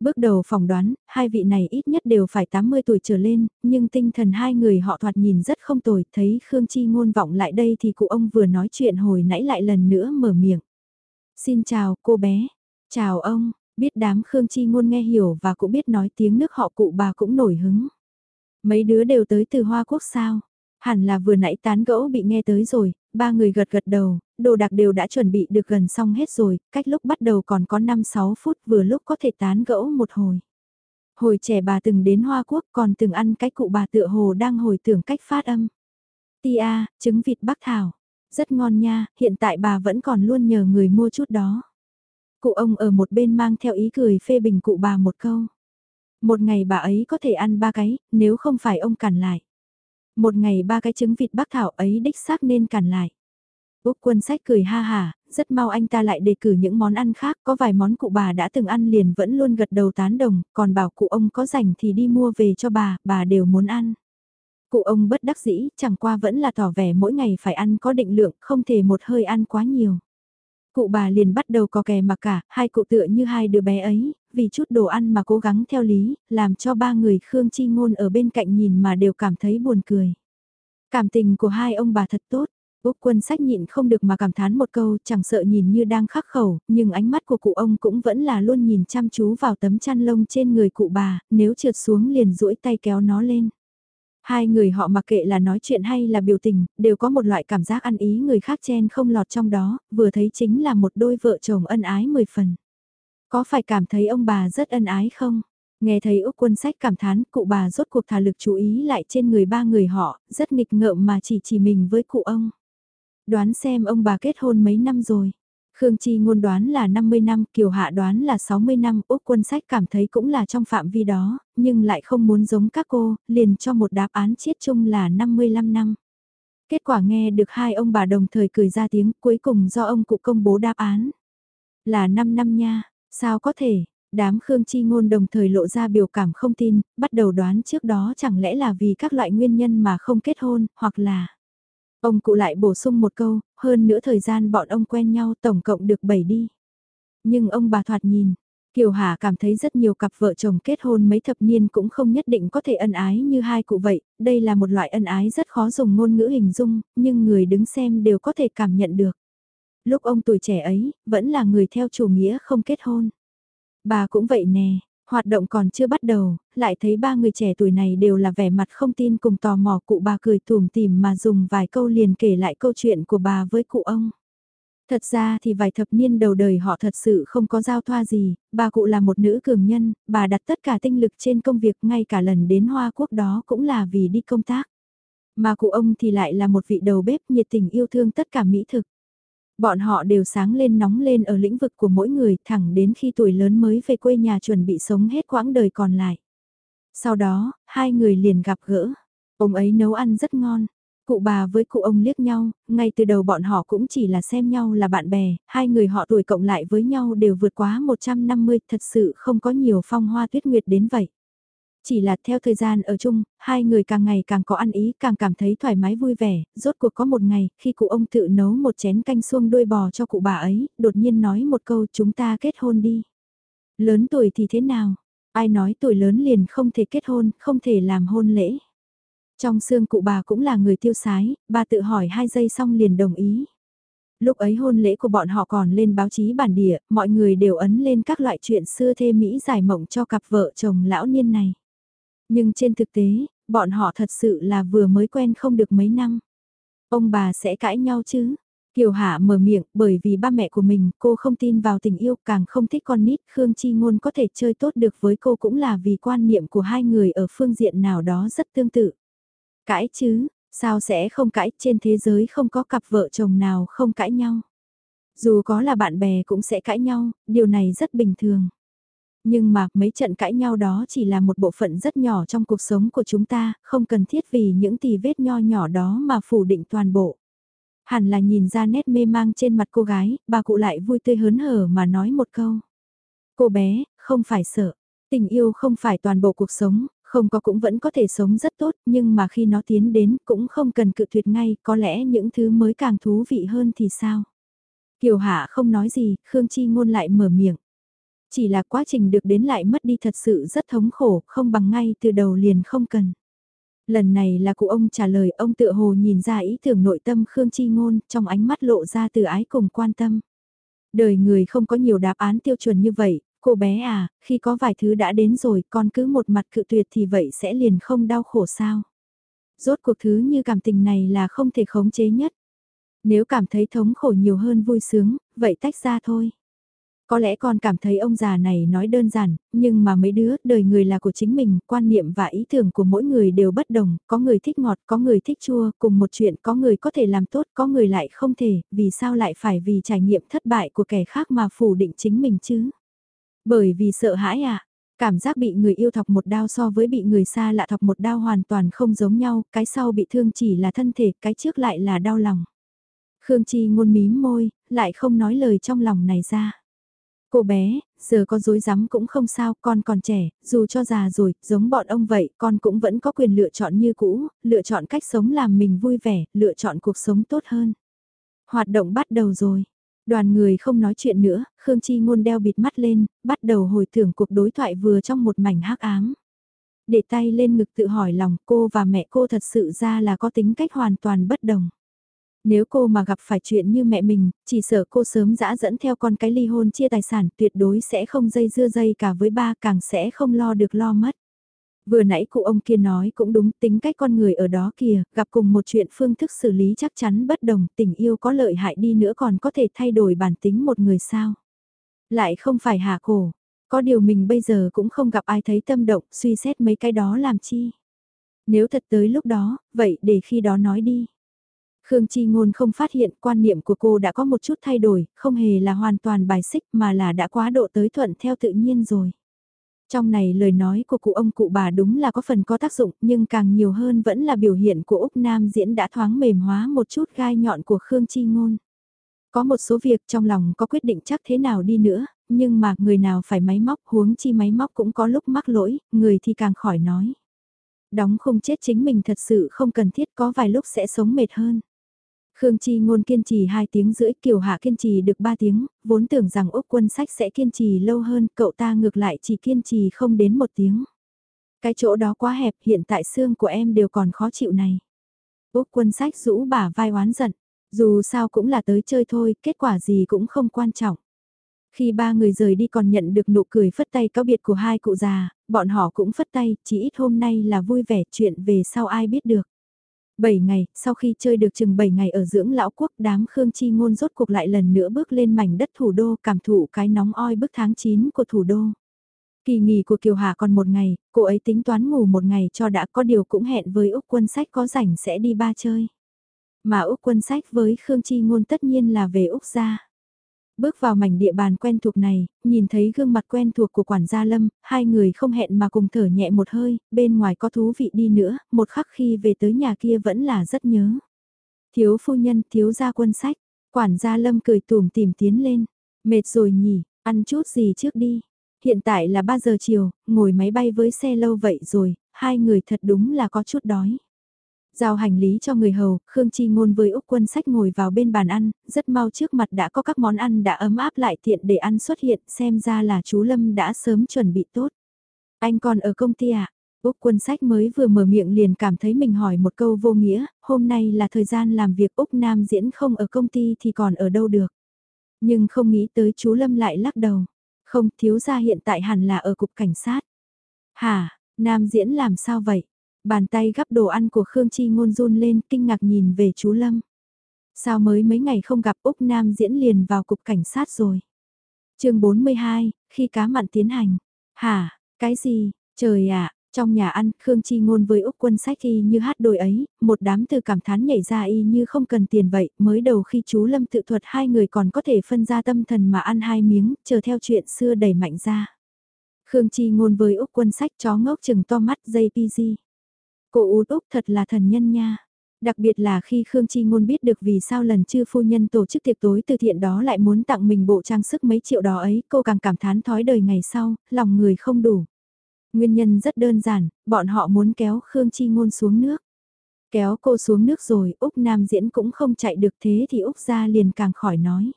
Bước đầu phỏng đoán, hai vị này ít nhất đều phải 80 tuổi trở lên, nhưng tinh thần hai người họ thoạt nhìn rất không tồi, thấy Khương Chi ngôn vọng lại đây thì cụ ông vừa nói chuyện hồi nãy lại lần nữa mở miệng. Xin chào cô bé, chào ông, biết đám Khương Chi ngôn nghe hiểu và cũng biết nói tiếng nước họ cụ bà cũng nổi hứng. Mấy đứa đều tới từ Hoa Quốc sao? Hẳn là vừa nãy tán gẫu bị nghe tới rồi, ba người gật gật đầu, đồ đạc đều đã chuẩn bị được gần xong hết rồi, cách lúc bắt đầu còn có 5-6 phút vừa lúc có thể tán gẫu một hồi. Hồi trẻ bà từng đến Hoa Quốc còn từng ăn cái cụ bà tựa hồ đang hồi tưởng cách phát âm. Tia, trứng vịt bắc thảo. Rất ngon nha, hiện tại bà vẫn còn luôn nhờ người mua chút đó. Cụ ông ở một bên mang theo ý cười phê bình cụ bà một câu. Một ngày bà ấy có thể ăn ba cái, nếu không phải ông cản lại. Một ngày ba cái trứng vịt bắc thảo ấy đích xác nên cản lại. Úc quân sách cười ha hà, rất mau anh ta lại đề cử những món ăn khác, có vài món cụ bà đã từng ăn liền vẫn luôn gật đầu tán đồng, còn bảo cụ ông có rảnh thì đi mua về cho bà, bà đều muốn ăn. Cụ ông bất đắc dĩ, chẳng qua vẫn là tỏ vẻ mỗi ngày phải ăn có định lượng, không thể một hơi ăn quá nhiều. Cụ bà liền bắt đầu có kè mà cả, hai cụ tựa như hai đứa bé ấy, vì chút đồ ăn mà cố gắng theo lý, làm cho ba người Khương Chi Ngôn ở bên cạnh nhìn mà đều cảm thấy buồn cười. Cảm tình của hai ông bà thật tốt, Úc quân sách nhịn không được mà cảm thán một câu chẳng sợ nhìn như đang khắc khẩu, nhưng ánh mắt của cụ ông cũng vẫn là luôn nhìn chăm chú vào tấm chăn lông trên người cụ bà, nếu trượt xuống liền duỗi tay kéo nó lên. Hai người họ mặc kệ là nói chuyện hay là biểu tình, đều có một loại cảm giác ăn ý người khác chen không lọt trong đó, vừa thấy chính là một đôi vợ chồng ân ái mười phần. Có phải cảm thấy ông bà rất ân ái không? Nghe thấy Úc quân sách cảm thán, cụ bà rốt cuộc thả lực chú ý lại trên người ba người họ, rất nghịch ngợm mà chỉ chỉ mình với cụ ông. Đoán xem ông bà kết hôn mấy năm rồi. Khương Chi ngôn đoán là 50 năm, Kiều Hạ đoán là 60 năm, Úc quân sách cảm thấy cũng là trong phạm vi đó, nhưng lại không muốn giống các cô, liền cho một đáp án chiết chung là 55 năm. Kết quả nghe được hai ông bà đồng thời cười ra tiếng cuối cùng do ông cụ công bố đáp án. Là 5 năm nha, sao có thể, đám Khương Chi ngôn đồng thời lộ ra biểu cảm không tin, bắt đầu đoán trước đó chẳng lẽ là vì các loại nguyên nhân mà không kết hôn, hoặc là... Ông cụ lại bổ sung một câu, hơn nữa thời gian bọn ông quen nhau tổng cộng được 7 đi. Nhưng ông bà thoạt nhìn, Kiều Hà cảm thấy rất nhiều cặp vợ chồng kết hôn mấy thập niên cũng không nhất định có thể ân ái như hai cụ vậy, đây là một loại ân ái rất khó dùng ngôn ngữ hình dung, nhưng người đứng xem đều có thể cảm nhận được. Lúc ông tuổi trẻ ấy, vẫn là người theo chủ nghĩa không kết hôn. Bà cũng vậy nè, Hoạt động còn chưa bắt đầu, lại thấy ba người trẻ tuổi này đều là vẻ mặt không tin cùng tò mò cụ bà cười tủm tìm mà dùng vài câu liền kể lại câu chuyện của bà với cụ ông. Thật ra thì vài thập niên đầu đời họ thật sự không có giao thoa gì, bà cụ là một nữ cường nhân, bà đặt tất cả tinh lực trên công việc ngay cả lần đến Hoa Quốc đó cũng là vì đi công tác. Mà cụ ông thì lại là một vị đầu bếp nhiệt tình yêu thương tất cả mỹ thực. Bọn họ đều sáng lên nóng lên ở lĩnh vực của mỗi người thẳng đến khi tuổi lớn mới về quê nhà chuẩn bị sống hết quãng đời còn lại. Sau đó, hai người liền gặp gỡ. Ông ấy nấu ăn rất ngon. Cụ bà với cụ ông liếc nhau, ngay từ đầu bọn họ cũng chỉ là xem nhau là bạn bè, hai người họ tuổi cộng lại với nhau đều vượt quá 150, thật sự không có nhiều phong hoa tuyết nguyệt đến vậy. Chỉ là theo thời gian ở chung, hai người càng ngày càng có ăn ý, càng cảm thấy thoải mái vui vẻ, rốt cuộc có một ngày, khi cụ ông tự nấu một chén canh xuông đuôi bò cho cụ bà ấy, đột nhiên nói một câu chúng ta kết hôn đi. Lớn tuổi thì thế nào? Ai nói tuổi lớn liền không thể kết hôn, không thể làm hôn lễ. Trong xương cụ bà cũng là người tiêu sái, bà tự hỏi hai giây xong liền đồng ý. Lúc ấy hôn lễ của bọn họ còn lên báo chí bản địa, mọi người đều ấn lên các loại chuyện xưa thê Mỹ giải mộng cho cặp vợ chồng lão niên này. Nhưng trên thực tế, bọn họ thật sự là vừa mới quen không được mấy năm. Ông bà sẽ cãi nhau chứ? Kiều Hạ mở miệng bởi vì ba mẹ của mình cô không tin vào tình yêu càng không thích con nít Khương Chi Ngôn có thể chơi tốt được với cô cũng là vì quan niệm của hai người ở phương diện nào đó rất tương tự. Cãi chứ, sao sẽ không cãi trên thế giới không có cặp vợ chồng nào không cãi nhau. Dù có là bạn bè cũng sẽ cãi nhau, điều này rất bình thường. Nhưng mà mấy trận cãi nhau đó chỉ là một bộ phận rất nhỏ trong cuộc sống của chúng ta, không cần thiết vì những tì vết nho nhỏ đó mà phủ định toàn bộ. Hẳn là nhìn ra nét mê mang trên mặt cô gái, bà cụ lại vui tươi hớn hở mà nói một câu. Cô bé, không phải sợ, tình yêu không phải toàn bộ cuộc sống, không có cũng vẫn có thể sống rất tốt, nhưng mà khi nó tiến đến cũng không cần cự tuyệt ngay, có lẽ những thứ mới càng thú vị hơn thì sao? Kiều Hạ không nói gì, Khương Chi ngôn lại mở miệng. Chỉ là quá trình được đến lại mất đi thật sự rất thống khổ, không bằng ngay từ đầu liền không cần. Lần này là cụ ông trả lời ông tự hồ nhìn ra ý tưởng nội tâm Khương Chi Ngôn trong ánh mắt lộ ra từ ái cùng quan tâm. Đời người không có nhiều đáp án tiêu chuẩn như vậy, cô bé à, khi có vài thứ đã đến rồi con cứ một mặt cự tuyệt thì vậy sẽ liền không đau khổ sao. Rốt cuộc thứ như cảm tình này là không thể khống chế nhất. Nếu cảm thấy thống khổ nhiều hơn vui sướng, vậy tách ra thôi. Có lẽ con cảm thấy ông già này nói đơn giản, nhưng mà mấy đứa, đời người là của chính mình, quan niệm và ý tưởng của mỗi người đều bất đồng, có người thích ngọt, có người thích chua, cùng một chuyện có người có thể làm tốt, có người lại không thể, vì sao lại phải vì trải nghiệm thất bại của kẻ khác mà phủ định chính mình chứ? Bởi vì sợ hãi à? Cảm giác bị người yêu thọc một đao so với bị người xa lạ thọc một đao hoàn toàn không giống nhau, cái sau bị thương chỉ là thân thể, cái trước lại là đau lòng. Khương Chi ngôn mím môi, lại không nói lời trong lòng này ra. Cô bé, giờ có dối rắm cũng không sao, con còn trẻ, dù cho già rồi, giống bọn ông vậy, con cũng vẫn có quyền lựa chọn như cũ, lựa chọn cách sống làm mình vui vẻ, lựa chọn cuộc sống tốt hơn. Hoạt động bắt đầu rồi. Đoàn người không nói chuyện nữa, Khương Chi ngôn đeo bịt mắt lên, bắt đầu hồi tưởng cuộc đối thoại vừa trong một mảnh hắc ám. Để tay lên ngực tự hỏi lòng cô và mẹ cô thật sự ra là có tính cách hoàn toàn bất đồng. Nếu cô mà gặp phải chuyện như mẹ mình, chỉ sợ cô sớm dã dẫn theo con cái ly hôn chia tài sản tuyệt đối sẽ không dây dưa dây cả với ba càng sẽ không lo được lo mất. Vừa nãy cụ ông kia nói cũng đúng tính cách con người ở đó kìa, gặp cùng một chuyện phương thức xử lý chắc chắn bất đồng, tình yêu có lợi hại đi nữa còn có thể thay đổi bản tính một người sao. Lại không phải hạ cổ, có điều mình bây giờ cũng không gặp ai thấy tâm động, suy xét mấy cái đó làm chi. Nếu thật tới lúc đó, vậy để khi đó nói đi. Khương Chi Ngôn không phát hiện quan niệm của cô đã có một chút thay đổi, không hề là hoàn toàn bài xích mà là đã quá độ tới thuận theo tự nhiên rồi. Trong này lời nói của cụ ông cụ bà đúng là có phần có tác dụng nhưng càng nhiều hơn vẫn là biểu hiện của Úc Nam diễn đã thoáng mềm hóa một chút gai nhọn của Khương Chi Ngôn. Có một số việc trong lòng có quyết định chắc thế nào đi nữa, nhưng mà người nào phải máy móc huống chi máy móc cũng có lúc mắc lỗi, người thì càng khỏi nói. Đóng không chết chính mình thật sự không cần thiết có vài lúc sẽ sống mệt hơn. Khương Chi ngôn kiên trì 2 tiếng rưỡi, Kiều Hạ kiên trì được 3 tiếng, vốn tưởng rằng Úc quân sách sẽ kiên trì lâu hơn, cậu ta ngược lại chỉ kiên trì không đến một tiếng. Cái chỗ đó quá hẹp, hiện tại xương của em đều còn khó chịu này. Úc quân sách rũ bả vai oán giận, dù sao cũng là tới chơi thôi, kết quả gì cũng không quan trọng. Khi ba người rời đi còn nhận được nụ cười phất tay cáo biệt của hai cụ già, bọn họ cũng phất tay, chỉ ít hôm nay là vui vẻ chuyện về sau ai biết được. 7 ngày, sau khi chơi được chừng 7 ngày ở dưỡng lão quốc đám Khương Chi Ngôn rốt cuộc lại lần nữa bước lên mảnh đất thủ đô cảm thụ cái nóng oi bức tháng 9 của thủ đô. Kỳ nghỉ của Kiều Hà còn một ngày, cô ấy tính toán ngủ một ngày cho đã có điều cũng hẹn với Úc Quân Sách có rảnh sẽ đi ba chơi. Mà Úc Quân Sách với Khương Chi Ngôn tất nhiên là về Úc gia. Bước vào mảnh địa bàn quen thuộc này, nhìn thấy gương mặt quen thuộc của quản gia Lâm, hai người không hẹn mà cùng thở nhẹ một hơi, bên ngoài có thú vị đi nữa, một khắc khi về tới nhà kia vẫn là rất nhớ. Thiếu phu nhân, thiếu gia quân sách, quản gia Lâm cười tủm tìm tiến lên, mệt rồi nhỉ, ăn chút gì trước đi. Hiện tại là 3 giờ chiều, ngồi máy bay với xe lâu vậy rồi, hai người thật đúng là có chút đói. Giao hành lý cho người hầu, Khương Chi Ngôn với Úc Quân Sách ngồi vào bên bàn ăn, rất mau trước mặt đã có các món ăn đã ấm áp lại tiện để ăn xuất hiện, xem ra là chú Lâm đã sớm chuẩn bị tốt. Anh còn ở công ty à? Úc Quân Sách mới vừa mở miệng liền cảm thấy mình hỏi một câu vô nghĩa, hôm nay là thời gian làm việc Úc Nam diễn không ở công ty thì còn ở đâu được. Nhưng không nghĩ tới chú Lâm lại lắc đầu. Không, thiếu gia hiện tại hẳn là ở cục cảnh sát. Hả, Nam diễn làm sao vậy? Bàn tay gắp đồ ăn của Khương Chi ngôn run lên kinh ngạc nhìn về chú Lâm. Sao mới mấy ngày không gặp Úc Nam diễn liền vào cục cảnh sát rồi. chương 42, khi cá mặn tiến hành. Hả, cái gì, trời ạ, trong nhà ăn, Khương Chi ngôn với Úc quân sách y như hát đôi ấy, một đám từ cảm thán nhảy ra y như không cần tiền vậy, mới đầu khi chú Lâm tự thuật hai người còn có thể phân ra tâm thần mà ăn hai miếng, chờ theo chuyện xưa đẩy mạnh ra. Khương Chi ngôn với Úc quân sách chó ngốc chừng to mắt dây PG. Cô út Úc thật là thần nhân nha. Đặc biệt là khi Khương Chi Ngôn biết được vì sao lần chư phu nhân tổ chức tiệc tối từ thiện đó lại muốn tặng mình bộ trang sức mấy triệu đó ấy, cô càng cảm thán thói đời ngày sau, lòng người không đủ. Nguyên nhân rất đơn giản, bọn họ muốn kéo Khương Chi Ngôn xuống nước. Kéo cô xuống nước rồi, Úc Nam Diễn cũng không chạy được thế thì Úc ra liền càng khỏi nói.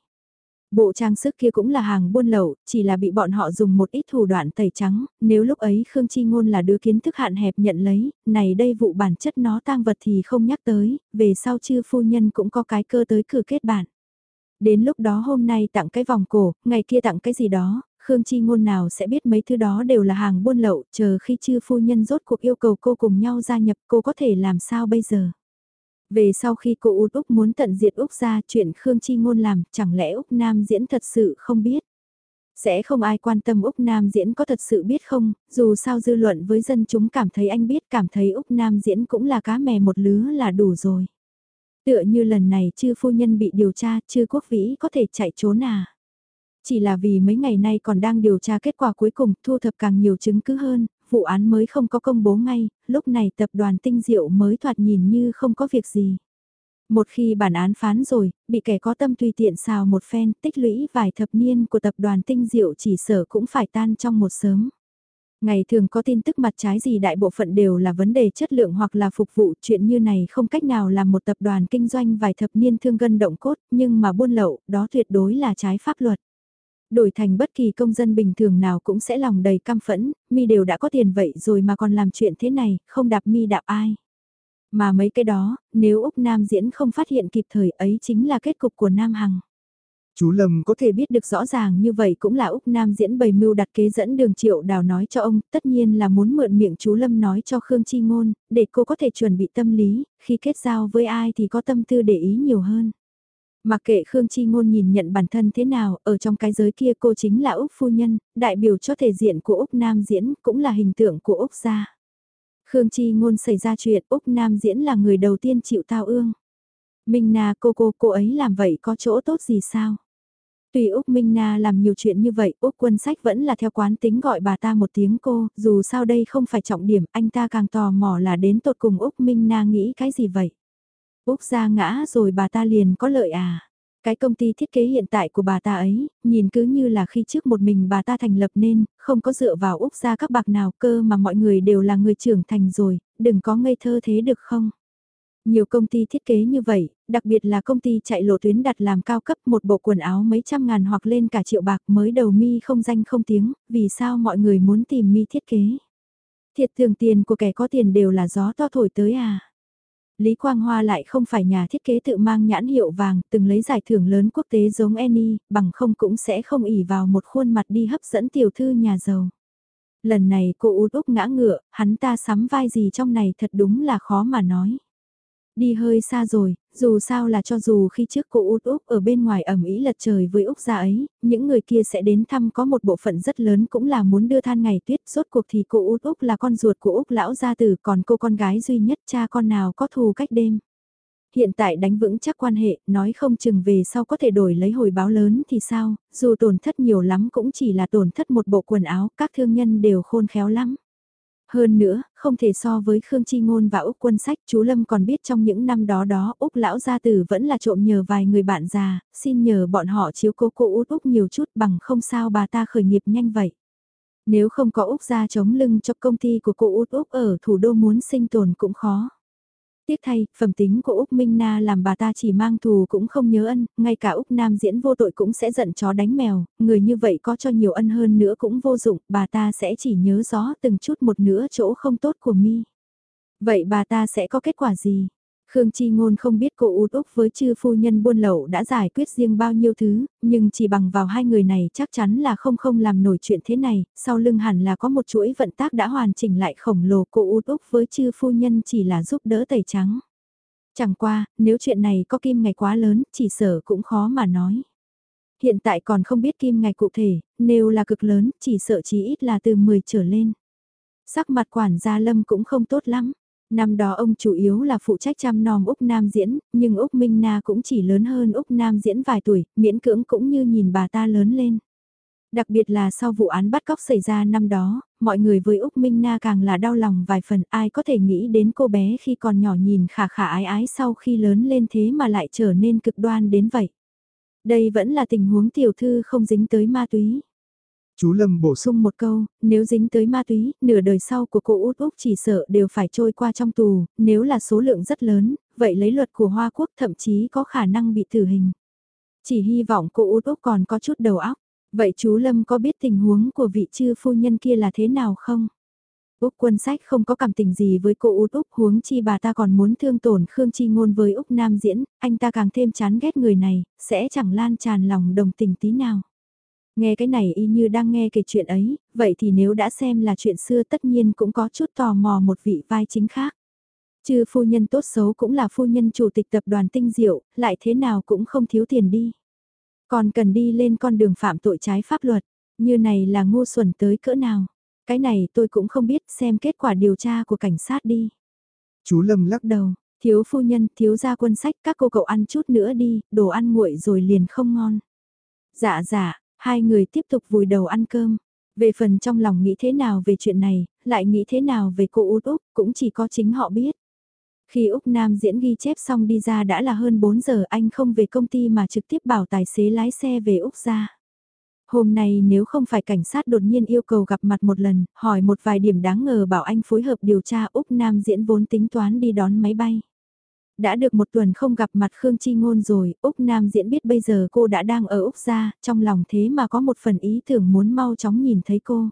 Bộ trang sức kia cũng là hàng buôn lậu, chỉ là bị bọn họ dùng một ít thủ đoạn tẩy trắng, nếu lúc ấy Khương Chi Ngôn là đứa kiến thức hạn hẹp nhận lấy, này đây vụ bản chất nó tang vật thì không nhắc tới, về sau chư phu nhân cũng có cái cơ tới cửa kết bạn Đến lúc đó hôm nay tặng cái vòng cổ, ngày kia tặng cái gì đó, Khương Chi Ngôn nào sẽ biết mấy thứ đó đều là hàng buôn lậu, chờ khi chư phu nhân rốt cuộc yêu cầu cô cùng nhau gia nhập cô có thể làm sao bây giờ. Về sau khi cô út Úc muốn tận diệt Úc ra chuyện Khương Chi Ngôn làm, chẳng lẽ Úc Nam diễn thật sự không biết. Sẽ không ai quan tâm Úc Nam Diễn có thật sự biết không, dù sao dư luận với dân chúng cảm thấy anh biết cảm thấy Úc Nam Diễn cũng là cá mè một lứa là đủ rồi. Tựa như lần này chư phu nhân bị điều tra, chư quốc vĩ có thể chạy trốn à. Chỉ là vì mấy ngày nay còn đang điều tra kết quả cuối cùng thu thập càng nhiều chứng cứ hơn, vụ án mới không có công bố ngay, lúc này tập đoàn tinh diệu mới thoạt nhìn như không có việc gì. Một khi bản án phán rồi, bị kẻ có tâm tùy tiện xào một phen, tích lũy vài thập niên của tập đoàn tinh diệu chỉ sở cũng phải tan trong một sớm. Ngày thường có tin tức mặt trái gì đại bộ phận đều là vấn đề chất lượng hoặc là phục vụ chuyện như này không cách nào làm một tập đoàn kinh doanh vài thập niên thương gân động cốt nhưng mà buôn lậu đó tuyệt đối là trái pháp luật. Đổi thành bất kỳ công dân bình thường nào cũng sẽ lòng đầy căm phẫn, mi đều đã có tiền vậy rồi mà còn làm chuyện thế này, không đạp mi đạp ai. Mà mấy cái đó, nếu Úc Nam diễn không phát hiện kịp thời ấy chính là kết cục của Nam Hằng. Chú Lâm có thể biết được rõ ràng như vậy cũng là Úc Nam diễn bày mưu đặt kế dẫn đường triệu đào nói cho ông, tất nhiên là muốn mượn miệng chú Lâm nói cho Khương Chi Ngôn, để cô có thể chuẩn bị tâm lý, khi kết giao với ai thì có tâm tư để ý nhiều hơn. Mặc kệ Khương Chi Ngôn nhìn nhận bản thân thế nào, ở trong cái giới kia cô chính là Úc Phu Nhân, đại biểu cho thể diện của Úc Nam diễn, cũng là hình tượng của Úc gia. Khương Chi Ngôn xảy ra chuyện Úc Nam diễn là người đầu tiên chịu tao ương. Minh Na cô cô cô ấy làm vậy có chỗ tốt gì sao? Tuy Úc Minh Na làm nhiều chuyện như vậy, Úc quân sách vẫn là theo quán tính gọi bà ta một tiếng cô, dù sao đây không phải trọng điểm, anh ta càng tò mò là đến tột cùng Úc Minh Na nghĩ cái gì vậy? Úc ra ngã rồi bà ta liền có lợi à? Cái công ty thiết kế hiện tại của bà ta ấy, nhìn cứ như là khi trước một mình bà ta thành lập nên, không có dựa vào Úc ra các bạc nào cơ mà mọi người đều là người trưởng thành rồi, đừng có ngây thơ thế được không? Nhiều công ty thiết kế như vậy, đặc biệt là công ty chạy lộ tuyến đặt làm cao cấp một bộ quần áo mấy trăm ngàn hoặc lên cả triệu bạc mới đầu mi không danh không tiếng, vì sao mọi người muốn tìm mi thiết kế? Thiệt thường tiền của kẻ có tiền đều là gió to thổi tới à? Lý Quang Hoa lại không phải nhà thiết kế tự mang nhãn hiệu vàng, từng lấy giải thưởng lớn quốc tế giống Annie, bằng không cũng sẽ không ỉ vào một khuôn mặt đi hấp dẫn tiểu thư nhà giàu. Lần này cô út úc ngã ngựa, hắn ta sắm vai gì trong này thật đúng là khó mà nói. Đi hơi xa rồi, dù sao là cho dù khi trước cô út úc ở bên ngoài ẩm ý lật trời với úc gia ấy, những người kia sẽ đến thăm có một bộ phận rất lớn cũng là muốn đưa than ngày tuyết, rốt cuộc thì cô út úc là con ruột của úc lão gia tử còn cô con gái duy nhất cha con nào có thù cách đêm hiện tại đánh vững chắc quan hệ, nói không chừng về sau có thể đổi lấy hồi báo lớn thì sao, dù tổn thất nhiều lắm cũng chỉ là tổn thất một bộ quần áo, các thương nhân đều khôn khéo lắm. Hơn nữa, không thể so với Khương Chi Ngôn và Úc Quân Sách, chú Lâm còn biết trong những năm đó đó Úc Lão Gia Tử vẫn là trộm nhờ vài người bạn già, xin nhờ bọn họ chiếu cố cô Út Úc nhiều chút bằng không sao bà ta khởi nghiệp nhanh vậy. Nếu không có Úc gia chống lưng cho công ty của cô Út Úc ở thủ đô muốn sinh tồn cũng khó. Tiếc thay, phẩm tính của Úc Minh Na làm bà ta chỉ mang thù cũng không nhớ ân, ngay cả Úc Nam diễn vô tội cũng sẽ giận chó đánh mèo, người như vậy có cho nhiều ân hơn nữa cũng vô dụng, bà ta sẽ chỉ nhớ rõ từng chút một nữa chỗ không tốt của mi. Vậy bà ta sẽ có kết quả gì? Khương Chi Ngôn không biết cô út úc với chư phu nhân buôn lậu đã giải quyết riêng bao nhiêu thứ, nhưng chỉ bằng vào hai người này chắc chắn là không không làm nổi chuyện thế này, sau lưng hẳn là có một chuỗi vận tác đã hoàn chỉnh lại khổng lồ cô út úc với chư phu nhân chỉ là giúp đỡ tẩy trắng. Chẳng qua, nếu chuyện này có kim ngày quá lớn, chỉ sở cũng khó mà nói. Hiện tại còn không biết kim ngày cụ thể, nếu là cực lớn, chỉ sợ chí ít là từ 10 trở lên. Sắc mặt quản gia Lâm cũng không tốt lắm Năm đó ông chủ yếu là phụ trách chăm nom Úc Nam Diễn, nhưng Úc Minh Na cũng chỉ lớn hơn Úc Nam Diễn vài tuổi, miễn cưỡng cũng như nhìn bà ta lớn lên. Đặc biệt là sau vụ án bắt cóc xảy ra năm đó, mọi người với Úc Minh Na càng là đau lòng vài phần ai có thể nghĩ đến cô bé khi còn nhỏ nhìn khả khả ái ái sau khi lớn lên thế mà lại trở nên cực đoan đến vậy. Đây vẫn là tình huống tiểu thư không dính tới ma túy. Chú Lâm bổ sung một câu, nếu dính tới ma túy, nửa đời sau của cô út úc chỉ sợ đều phải trôi qua trong tù, nếu là số lượng rất lớn, vậy lấy luật của Hoa Quốc thậm chí có khả năng bị tử hình. Chỉ hy vọng cô út úc còn có chút đầu óc. Vậy chú Lâm có biết tình huống của vị chư phu nhân kia là thế nào không? Úc quân sách không có cảm tình gì với cô út Úc huống chi bà ta còn muốn thương tổn Khương Chi Ngôn với Úc Nam Diễn, anh ta càng thêm chán ghét người này, sẽ chẳng lan tràn lòng đồng tình tí nào. Nghe cái này y như đang nghe kể chuyện ấy, vậy thì nếu đã xem là chuyện xưa tất nhiên cũng có chút tò mò một vị vai chính khác. Chứ phu nhân tốt xấu cũng là phu nhân chủ tịch tập đoàn tinh diệu, lại thế nào cũng không thiếu tiền đi. Còn cần đi lên con đường phạm tội trái pháp luật. Như này là ngu xuẩn tới cỡ nào? Cái này tôi cũng không biết xem kết quả điều tra của cảnh sát đi. Chú Lâm lắc đầu, thiếu phu nhân, thiếu gia quân sách, các cô cậu ăn chút nữa đi, đồ ăn nguội rồi liền không ngon. Dạ dạ, hai người tiếp tục vùi đầu ăn cơm. Về phần trong lòng nghĩ thế nào về chuyện này, lại nghĩ thế nào về cô út Úc, cũng chỉ có chính họ biết. Khi Úc Nam diễn ghi chép xong đi ra đã là hơn 4 giờ anh không về công ty mà trực tiếp bảo tài xế lái xe về Úc ra. Hôm nay nếu không phải cảnh sát đột nhiên yêu cầu gặp mặt một lần, hỏi một vài điểm đáng ngờ bảo anh phối hợp điều tra Úc Nam diễn vốn tính toán đi đón máy bay. Đã được một tuần không gặp mặt Khương Chi Ngôn rồi, Úc Nam diễn biết bây giờ cô đã đang ở Úc gia trong lòng thế mà có một phần ý tưởng muốn mau chóng nhìn thấy cô.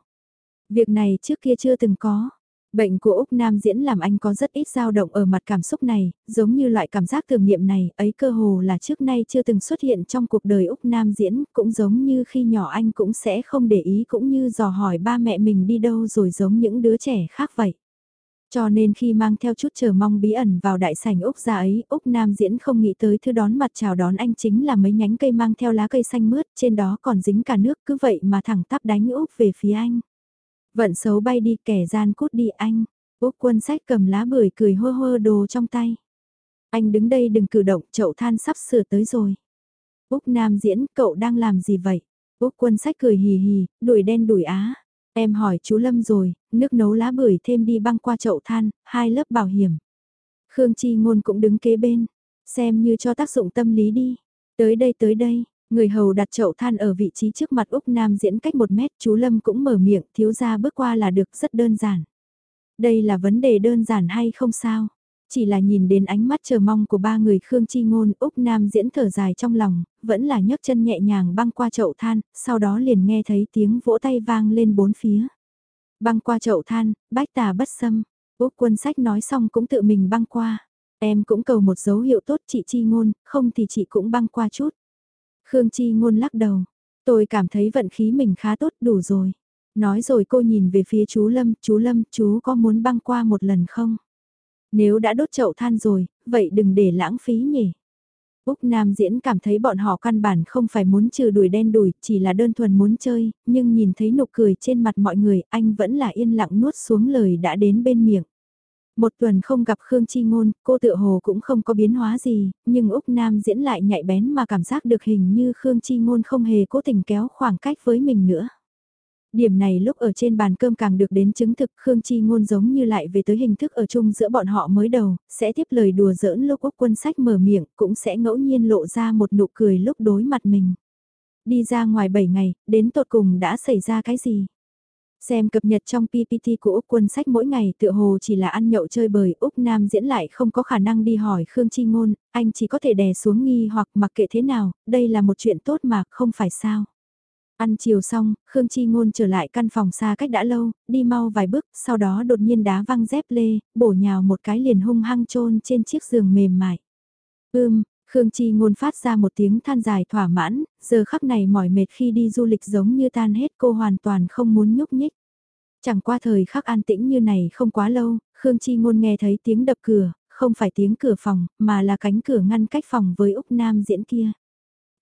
Việc này trước kia chưa từng có. Bệnh của Úc Nam diễn làm anh có rất ít dao động ở mặt cảm xúc này, giống như loại cảm giác tưởng niệm này, ấy cơ hồ là trước nay chưa từng xuất hiện trong cuộc đời Úc Nam diễn, cũng giống như khi nhỏ anh cũng sẽ không để ý cũng như dò hỏi ba mẹ mình đi đâu rồi giống những đứa trẻ khác vậy. Cho nên khi mang theo chút chờ mong bí ẩn vào đại sảnh Úc ra ấy, Úc Nam diễn không nghĩ tới thứ đón mặt chào đón anh chính là mấy nhánh cây mang theo lá cây xanh mướt, trên đó còn dính cả nước cứ vậy mà thẳng tắp đánh Úc về phía anh. Vận xấu bay đi kẻ gian cút đi anh. Úc quân sách cầm lá bưởi cười hơ hơ đồ trong tay. Anh đứng đây đừng cử động, chậu than sắp sửa tới rồi. Úc Nam diễn, cậu đang làm gì vậy? Úc quân sách cười hì hì, đuổi đen đuổi á. Em hỏi chú Lâm rồi, nước nấu lá bưởi thêm đi băng qua chậu than, hai lớp bảo hiểm. Khương Chi Ngôn cũng đứng kế bên, xem như cho tác dụng tâm lý đi. Tới đây tới đây, Người hầu đặt chậu than ở vị trí trước mặt Úc Nam diễn cách một mét, chú Lâm cũng mở miệng, thiếu ra bước qua là được rất đơn giản. Đây là vấn đề đơn giản hay không sao? Chỉ là nhìn đến ánh mắt chờ mong của ba người Khương Chi Ngôn, Úc Nam diễn thở dài trong lòng, vẫn là nhấc chân nhẹ nhàng băng qua chậu than, sau đó liền nghe thấy tiếng vỗ tay vang lên bốn phía. Băng qua chậu than, bách tà bất xâm, Úc quân sách nói xong cũng tự mình băng qua. Em cũng cầu một dấu hiệu tốt chị Chi Ngôn, không thì chị cũng băng qua chút. Khương Chi ngôn lắc đầu. Tôi cảm thấy vận khí mình khá tốt đủ rồi. Nói rồi cô nhìn về phía chú Lâm, chú Lâm, chú có muốn băng qua một lần không? Nếu đã đốt chậu than rồi, vậy đừng để lãng phí nhỉ. Úc Nam Diễn cảm thấy bọn họ căn bản không phải muốn trừ đuổi đen đuổi, chỉ là đơn thuần muốn chơi, nhưng nhìn thấy nụ cười trên mặt mọi người, anh vẫn là yên lặng nuốt xuống lời đã đến bên miệng. Một tuần không gặp Khương Chi Ngôn, cô tự hồ cũng không có biến hóa gì, nhưng Úc Nam diễn lại nhạy bén mà cảm giác được hình như Khương Chi Ngôn không hề cố tình kéo khoảng cách với mình nữa. Điểm này lúc ở trên bàn cơm càng được đến chứng thực Khương Chi Ngôn giống như lại về tới hình thức ở chung giữa bọn họ mới đầu, sẽ tiếp lời đùa giỡn lúc Úc quân sách mở miệng, cũng sẽ ngẫu nhiên lộ ra một nụ cười lúc đối mặt mình. Đi ra ngoài 7 ngày, đến tột cùng đã xảy ra cái gì? Xem cập nhật trong PPT của Úc quân sách mỗi ngày tựa hồ chỉ là ăn nhậu chơi bời Úc Nam diễn lại không có khả năng đi hỏi Khương Chi Ngôn, anh chỉ có thể đè xuống nghi hoặc mặc kệ thế nào, đây là một chuyện tốt mà không phải sao. Ăn chiều xong, Khương Chi Ngôn trở lại căn phòng xa cách đã lâu, đi mau vài bước, sau đó đột nhiên đá văng dép lê, bổ nhào một cái liền hung hăng trôn trên chiếc giường mềm mại. Ưm, Khương Chi ngôn phát ra một tiếng than dài thỏa mãn, giờ khắc này mỏi mệt khi đi du lịch giống như tan hết cô hoàn toàn không muốn nhúc nhích. Chẳng qua thời khắc an tĩnh như này không quá lâu, Khương Chi ngôn nghe thấy tiếng đập cửa, không phải tiếng cửa phòng, mà là cánh cửa ngăn cách phòng với Úc Nam diễn kia.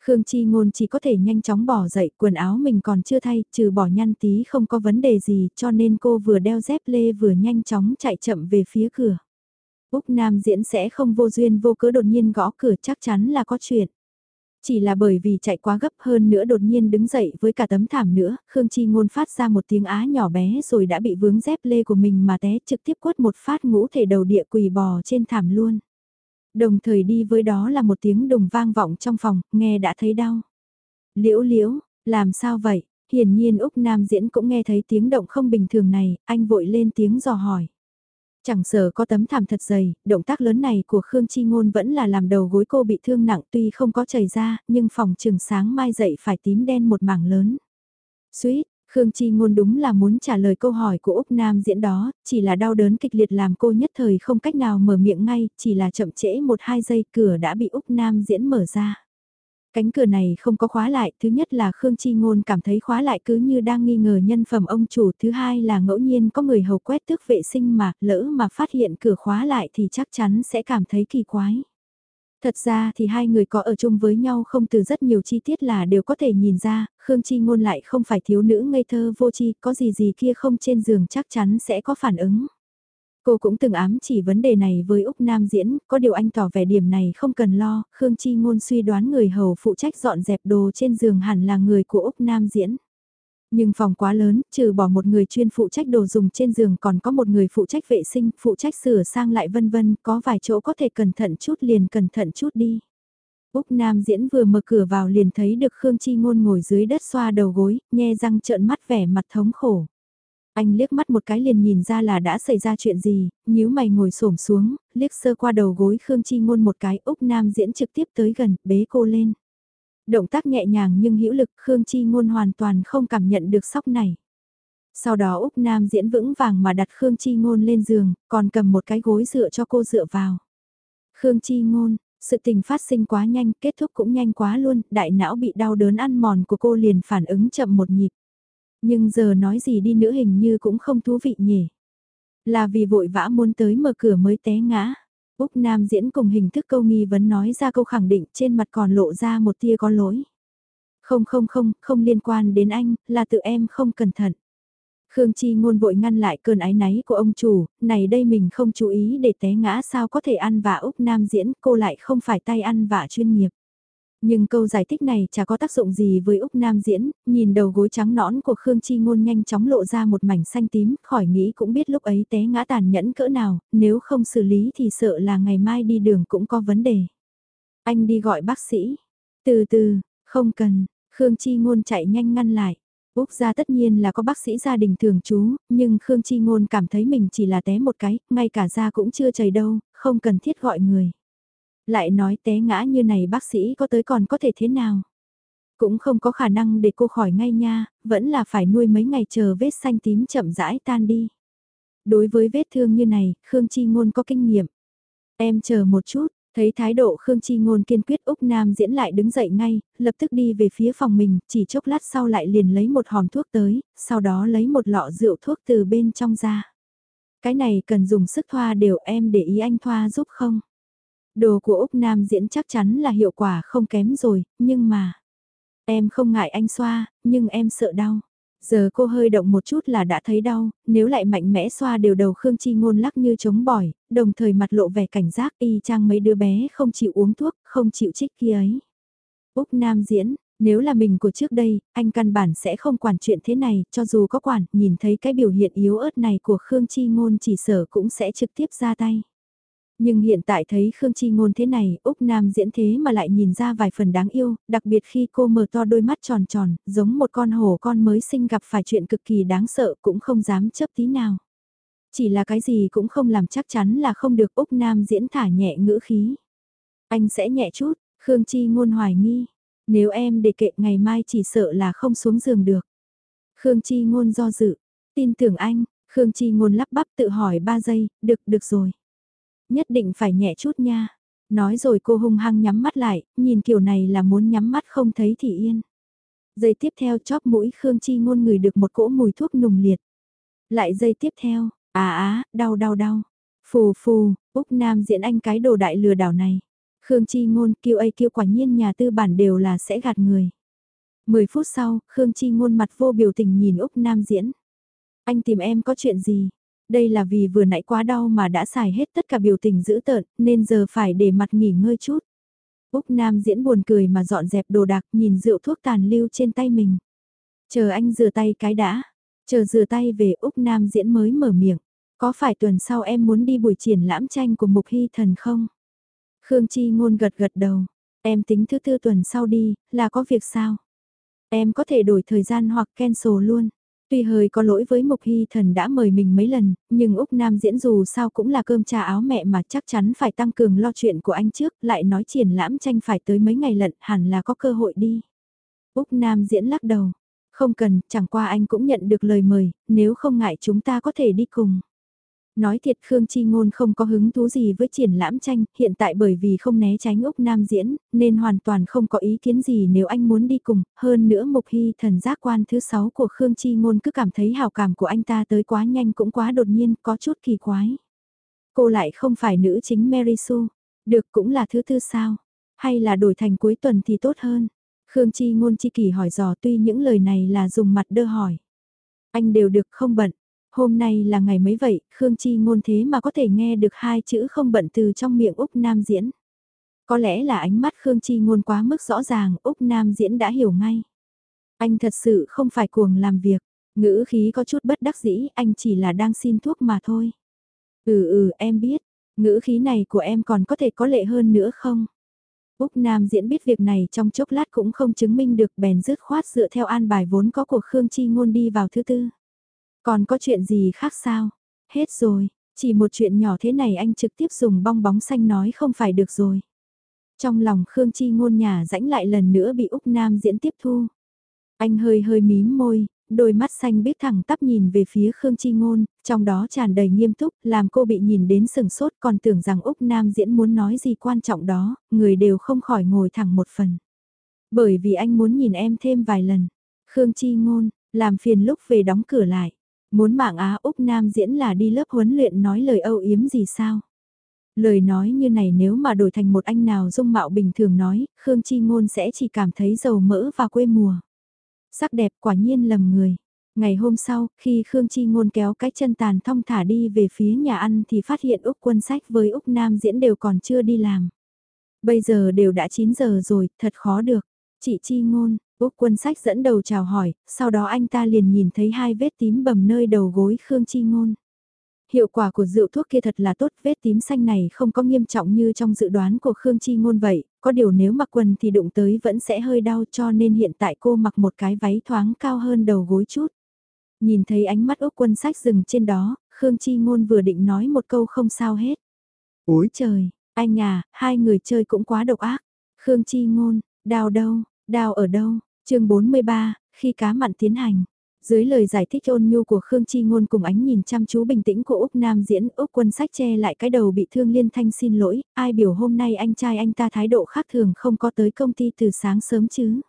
Khương Chi ngôn chỉ có thể nhanh chóng bỏ dậy, quần áo mình còn chưa thay, trừ bỏ nhăn tí không có vấn đề gì, cho nên cô vừa đeo dép lê vừa nhanh chóng chạy chậm về phía cửa. Úc Nam diễn sẽ không vô duyên vô cớ đột nhiên gõ cửa chắc chắn là có chuyện. Chỉ là bởi vì chạy quá gấp hơn nữa đột nhiên đứng dậy với cả tấm thảm nữa, Khương Chi Ngôn phát ra một tiếng á nhỏ bé rồi đã bị vướng dép lê của mình mà té trực tiếp quất một phát ngũ thể đầu địa quỳ bò trên thảm luôn. Đồng thời đi với đó là một tiếng đùng vang vọng trong phòng, nghe đã thấy đau. Liễu liễu, làm sao vậy? Hiển nhiên Úc Nam Diễn cũng nghe thấy tiếng động không bình thường này, anh vội lên tiếng dò hỏi. Chẳng sợ có tấm thảm thật dày, động tác lớn này của Khương Chi Ngôn vẫn là làm đầu gối cô bị thương nặng tuy không có chảy ra, nhưng phòng trường sáng mai dậy phải tím đen một mảng lớn. Suýt, Khương Chi Ngôn đúng là muốn trả lời câu hỏi của Úc Nam diễn đó, chỉ là đau đớn kịch liệt làm cô nhất thời không cách nào mở miệng ngay, chỉ là chậm trễ một hai giây cửa đã bị Úc Nam diễn mở ra. Cánh cửa này không có khóa lại, thứ nhất là Khương Chi Ngôn cảm thấy khóa lại cứ như đang nghi ngờ nhân phẩm ông chủ, thứ hai là ngẫu nhiên có người hầu quét tước vệ sinh mà, lỡ mà phát hiện cửa khóa lại thì chắc chắn sẽ cảm thấy kỳ quái. Thật ra thì hai người có ở chung với nhau không từ rất nhiều chi tiết là đều có thể nhìn ra, Khương Chi Ngôn lại không phải thiếu nữ ngây thơ vô chi, có gì gì kia không trên giường chắc chắn sẽ có phản ứng. Cô cũng từng ám chỉ vấn đề này với Úc Nam Diễn, có điều anh tỏ vẻ điểm này không cần lo, Khương Chi Ngôn suy đoán người hầu phụ trách dọn dẹp đồ trên giường hẳn là người của Úc Nam Diễn. Nhưng phòng quá lớn, trừ bỏ một người chuyên phụ trách đồ dùng trên giường còn có một người phụ trách vệ sinh, phụ trách sửa sang lại vân vân, có vài chỗ có thể cẩn thận chút liền cẩn thận chút đi. Úc Nam diễn vừa mở cửa vào liền thấy được Khương Chi Ngôn ngồi dưới đất xoa đầu gối, nhe răng trợn mắt vẻ mặt thống khổ. Anh liếc mắt một cái liền nhìn ra là đã xảy ra chuyện gì, nhíu mày ngồi xổm xuống, liếc sơ qua đầu gối Khương Chi Ngôn một cái, Úc Nam diễn trực tiếp tới gần, bế cô lên. Động tác nhẹ nhàng nhưng hữu lực Khương Chi Ngôn hoàn toàn không cảm nhận được sốc này. Sau đó Úc Nam diễn vững vàng mà đặt Khương Chi Ngôn lên giường, còn cầm một cái gối dựa cho cô dựa vào. Khương Chi Ngôn, sự tình phát sinh quá nhanh, kết thúc cũng nhanh quá luôn, đại não bị đau đớn ăn mòn của cô liền phản ứng chậm một nhịp. Nhưng giờ nói gì đi nữa hình như cũng không thú vị nhỉ. Là vì vội vã muốn tới mở cửa mới té ngã. Úc Nam diễn cùng hình thức câu nghi vấn nói ra câu khẳng định trên mặt còn lộ ra một tia có lỗi. Không không không, không liên quan đến anh, là tự em không cẩn thận. Khương Chi ngôn vội ngăn lại cơn ái náy của ông chủ, này đây mình không chú ý để té ngã sao có thể ăn vạ Úc Nam diễn, cô lại không phải tay ăn vạ chuyên nghiệp. Nhưng câu giải thích này chả có tác dụng gì với Úc Nam diễn, nhìn đầu gối trắng nõn của Khương Chi Ngôn nhanh chóng lộ ra một mảnh xanh tím, khỏi nghĩ cũng biết lúc ấy té ngã tàn nhẫn cỡ nào, nếu không xử lý thì sợ là ngày mai đi đường cũng có vấn đề. Anh đi gọi bác sĩ. Từ từ, không cần, Khương Chi Ngôn chạy nhanh ngăn lại. Úc ra tất nhiên là có bác sĩ gia đình thường trú, nhưng Khương Chi Ngôn cảm thấy mình chỉ là té một cái, ngay cả da cũng chưa chảy đâu, không cần thiết gọi người. Lại nói té ngã như này bác sĩ có tới còn có thể thế nào? Cũng không có khả năng để cô khỏi ngay nha, vẫn là phải nuôi mấy ngày chờ vết xanh tím chậm rãi tan đi. Đối với vết thương như này, Khương Chi Ngôn có kinh nghiệm. Em chờ một chút, thấy thái độ Khương Chi Ngôn kiên quyết Úc Nam diễn lại đứng dậy ngay, lập tức đi về phía phòng mình, chỉ chốc lát sau lại liền lấy một hòm thuốc tới, sau đó lấy một lọ rượu thuốc từ bên trong ra. Cái này cần dùng sức thoa đều em để ý anh thoa giúp không? Đồ của Úc Nam diễn chắc chắn là hiệu quả không kém rồi, nhưng mà... Em không ngại anh xoa, nhưng em sợ đau. Giờ cô hơi động một chút là đã thấy đau, nếu lại mạnh mẽ xoa đều đầu Khương Chi Ngôn lắc như chống bỏi, đồng thời mặt lộ vẻ cảnh giác y chang mấy đứa bé không chịu uống thuốc, không chịu trích kia ấy. Úc Nam diễn, nếu là mình của trước đây, anh căn bản sẽ không quản chuyện thế này, cho dù có quản, nhìn thấy cái biểu hiện yếu ớt này của Khương Chi Ngôn chỉ sở cũng sẽ trực tiếp ra tay. Nhưng hiện tại thấy Khương Chi Ngôn thế này, Úc Nam diễn thế mà lại nhìn ra vài phần đáng yêu, đặc biệt khi cô mở to đôi mắt tròn tròn, giống một con hổ con mới sinh gặp phải chuyện cực kỳ đáng sợ cũng không dám chấp tí nào. Chỉ là cái gì cũng không làm chắc chắn là không được Úc Nam diễn thả nhẹ ngữ khí. Anh sẽ nhẹ chút, Khương Chi Ngôn hoài nghi. Nếu em để kệ ngày mai chỉ sợ là không xuống giường được. Khương Chi Ngôn do dự, tin tưởng anh, Khương Chi Ngôn lắp bắp tự hỏi 3 giây, được, được rồi nhất định phải nhẹ chút nha. Nói rồi cô hung hăng nhắm mắt lại, nhìn kiểu này là muốn nhắm mắt không thấy thì yên. Giây tiếp theo chóp mũi Khương Chi ngôn người được một cỗ mùi thuốc nùng liệt. Lại giây tiếp theo, à á, đau đau đau. Phù phù, Úc Nam diễn anh cái đồ đại lừa đảo này. Khương Chi ngôn kêu ấy kêu quả nhiên nhà tư bản đều là sẽ gạt người. Mười phút sau, Khương Chi ngôn mặt vô biểu tình nhìn Úc Nam diễn. Anh tìm em có chuyện gì? Đây là vì vừa nãy quá đau mà đã xài hết tất cả biểu tình dữ tợn, nên giờ phải để mặt nghỉ ngơi chút. Úc Nam diễn buồn cười mà dọn dẹp đồ đạc nhìn rượu thuốc tàn lưu trên tay mình. Chờ anh rửa tay cái đã. Chờ rửa tay về Úc Nam diễn mới mở miệng. Có phải tuần sau em muốn đi buổi triển lãm tranh của Mục Hy Thần không? Khương Chi ngôn gật gật đầu. Em tính thứ tư tuần sau đi, là có việc sao? Em có thể đổi thời gian hoặc cancel luôn. Tuy hơi có lỗi với Mục Hy Thần đã mời mình mấy lần, nhưng Úc Nam diễn dù sao cũng là cơm trà áo mẹ mà chắc chắn phải tăng cường lo chuyện của anh trước, lại nói triển lãm tranh phải tới mấy ngày lận, hẳn là có cơ hội đi. Úc Nam diễn lắc đầu, không cần, chẳng qua anh cũng nhận được lời mời, nếu không ngại chúng ta có thể đi cùng. Nói thiệt Khương Chi Ngôn không có hứng thú gì với triển lãm tranh, hiện tại bởi vì không né tránh Úc Nam diễn, nên hoàn toàn không có ý kiến gì nếu anh muốn đi cùng, hơn nữa Mục Hy thần giác quan thứ 6 của Khương Chi Ngôn cứ cảm thấy hào cảm của anh ta tới quá nhanh cũng quá đột nhiên, có chút kỳ quái. Cô lại không phải nữ chính Mary Sue. Được cũng là thứ tư sao? Hay là đổi thành cuối tuần thì tốt hơn? Khương Chi ngôn chi kỳ hỏi dò tuy những lời này là dùng mặt đơ hỏi. Anh đều được không bận. Hôm nay là ngày mấy vậy, Khương Chi ngôn thế mà có thể nghe được hai chữ không bận từ trong miệng Úc Nam Diễn. Có lẽ là ánh mắt Khương Chi ngôn quá mức rõ ràng, Úc Nam Diễn đã hiểu ngay. Anh thật sự không phải cuồng làm việc, ngữ khí có chút bất đắc dĩ, anh chỉ là đang xin thuốc mà thôi. Ừ ừ, em biết, ngữ khí này của em còn có thể có lệ hơn nữa không? Úc Nam diễn biết việc này trong chốc lát cũng không chứng minh được bèn dứt khoát dựa theo an bài vốn có của Khương Chi Ngôn đi vào thứ tư. Còn có chuyện gì khác sao? Hết rồi, chỉ một chuyện nhỏ thế này anh trực tiếp dùng bong bóng xanh nói không phải được rồi. Trong lòng Khương Chi Ngôn nhà rãnh lại lần nữa bị Úc Nam diễn tiếp thu. Anh hơi hơi mím môi, đôi mắt xanh biết thẳng tắp nhìn về phía Khương Chi Ngôn, trong đó tràn đầy nghiêm túc, làm cô bị nhìn đến sừng sốt còn tưởng rằng Úc Nam diễn muốn nói gì quan trọng đó, người đều không khỏi ngồi thẳng một phần. Bởi vì anh muốn nhìn em thêm vài lần. Khương Chi Ngôn, làm phiền lúc về đóng cửa lại. Muốn mạng Á Úc Nam diễn là đi lớp huấn luyện nói lời âu yếm gì sao? Lời nói như này nếu mà đổi thành một anh nào dung mạo bình thường nói, Khương Chi Ngôn sẽ chỉ cảm thấy dầu mỡ và quê mùa. Sắc đẹp quả nhiên lầm người. Ngày hôm sau, khi Khương Chi Ngôn kéo cái chân tàn thong thả đi về phía nhà ăn thì phát hiện Úc quân sách với Úc Nam diễn đều còn chưa đi làm. Bây giờ đều đã 9 giờ rồi, thật khó được. Chị Chi Ngôn, Úc quân sách dẫn đầu chào hỏi, sau đó anh ta liền nhìn thấy hai vết tím bầm nơi đầu gối Khương Chi Ngôn. Hiệu quả của rượu thuốc kia thật là tốt, vết tím xanh này không có nghiêm trọng như trong dự đoán của Khương Chi Ngôn vậy, có điều nếu mặc quần thì đụng tới vẫn sẽ hơi đau cho nên hiện tại cô mặc một cái váy thoáng cao hơn đầu gối chút. Nhìn thấy ánh mắt Úc quân sách dừng trên đó, Khương Chi Ngôn vừa định nói một câu không sao hết. Ôi trời, anh à, hai người chơi cũng quá độc ác. Khương Chi Ngôn, đào đâu, đào ở đâu, chương 43, khi cá mặn tiến hành. Dưới lời giải thích ôn nhu của Khương Chi Ngôn cùng ánh nhìn chăm chú bình tĩnh của Úc Nam diễn, Úc quân sách che lại cái đầu bị thương liên thanh xin lỗi, ai biểu hôm nay anh trai anh ta thái độ khác thường không có tới công ty từ sáng sớm chứ.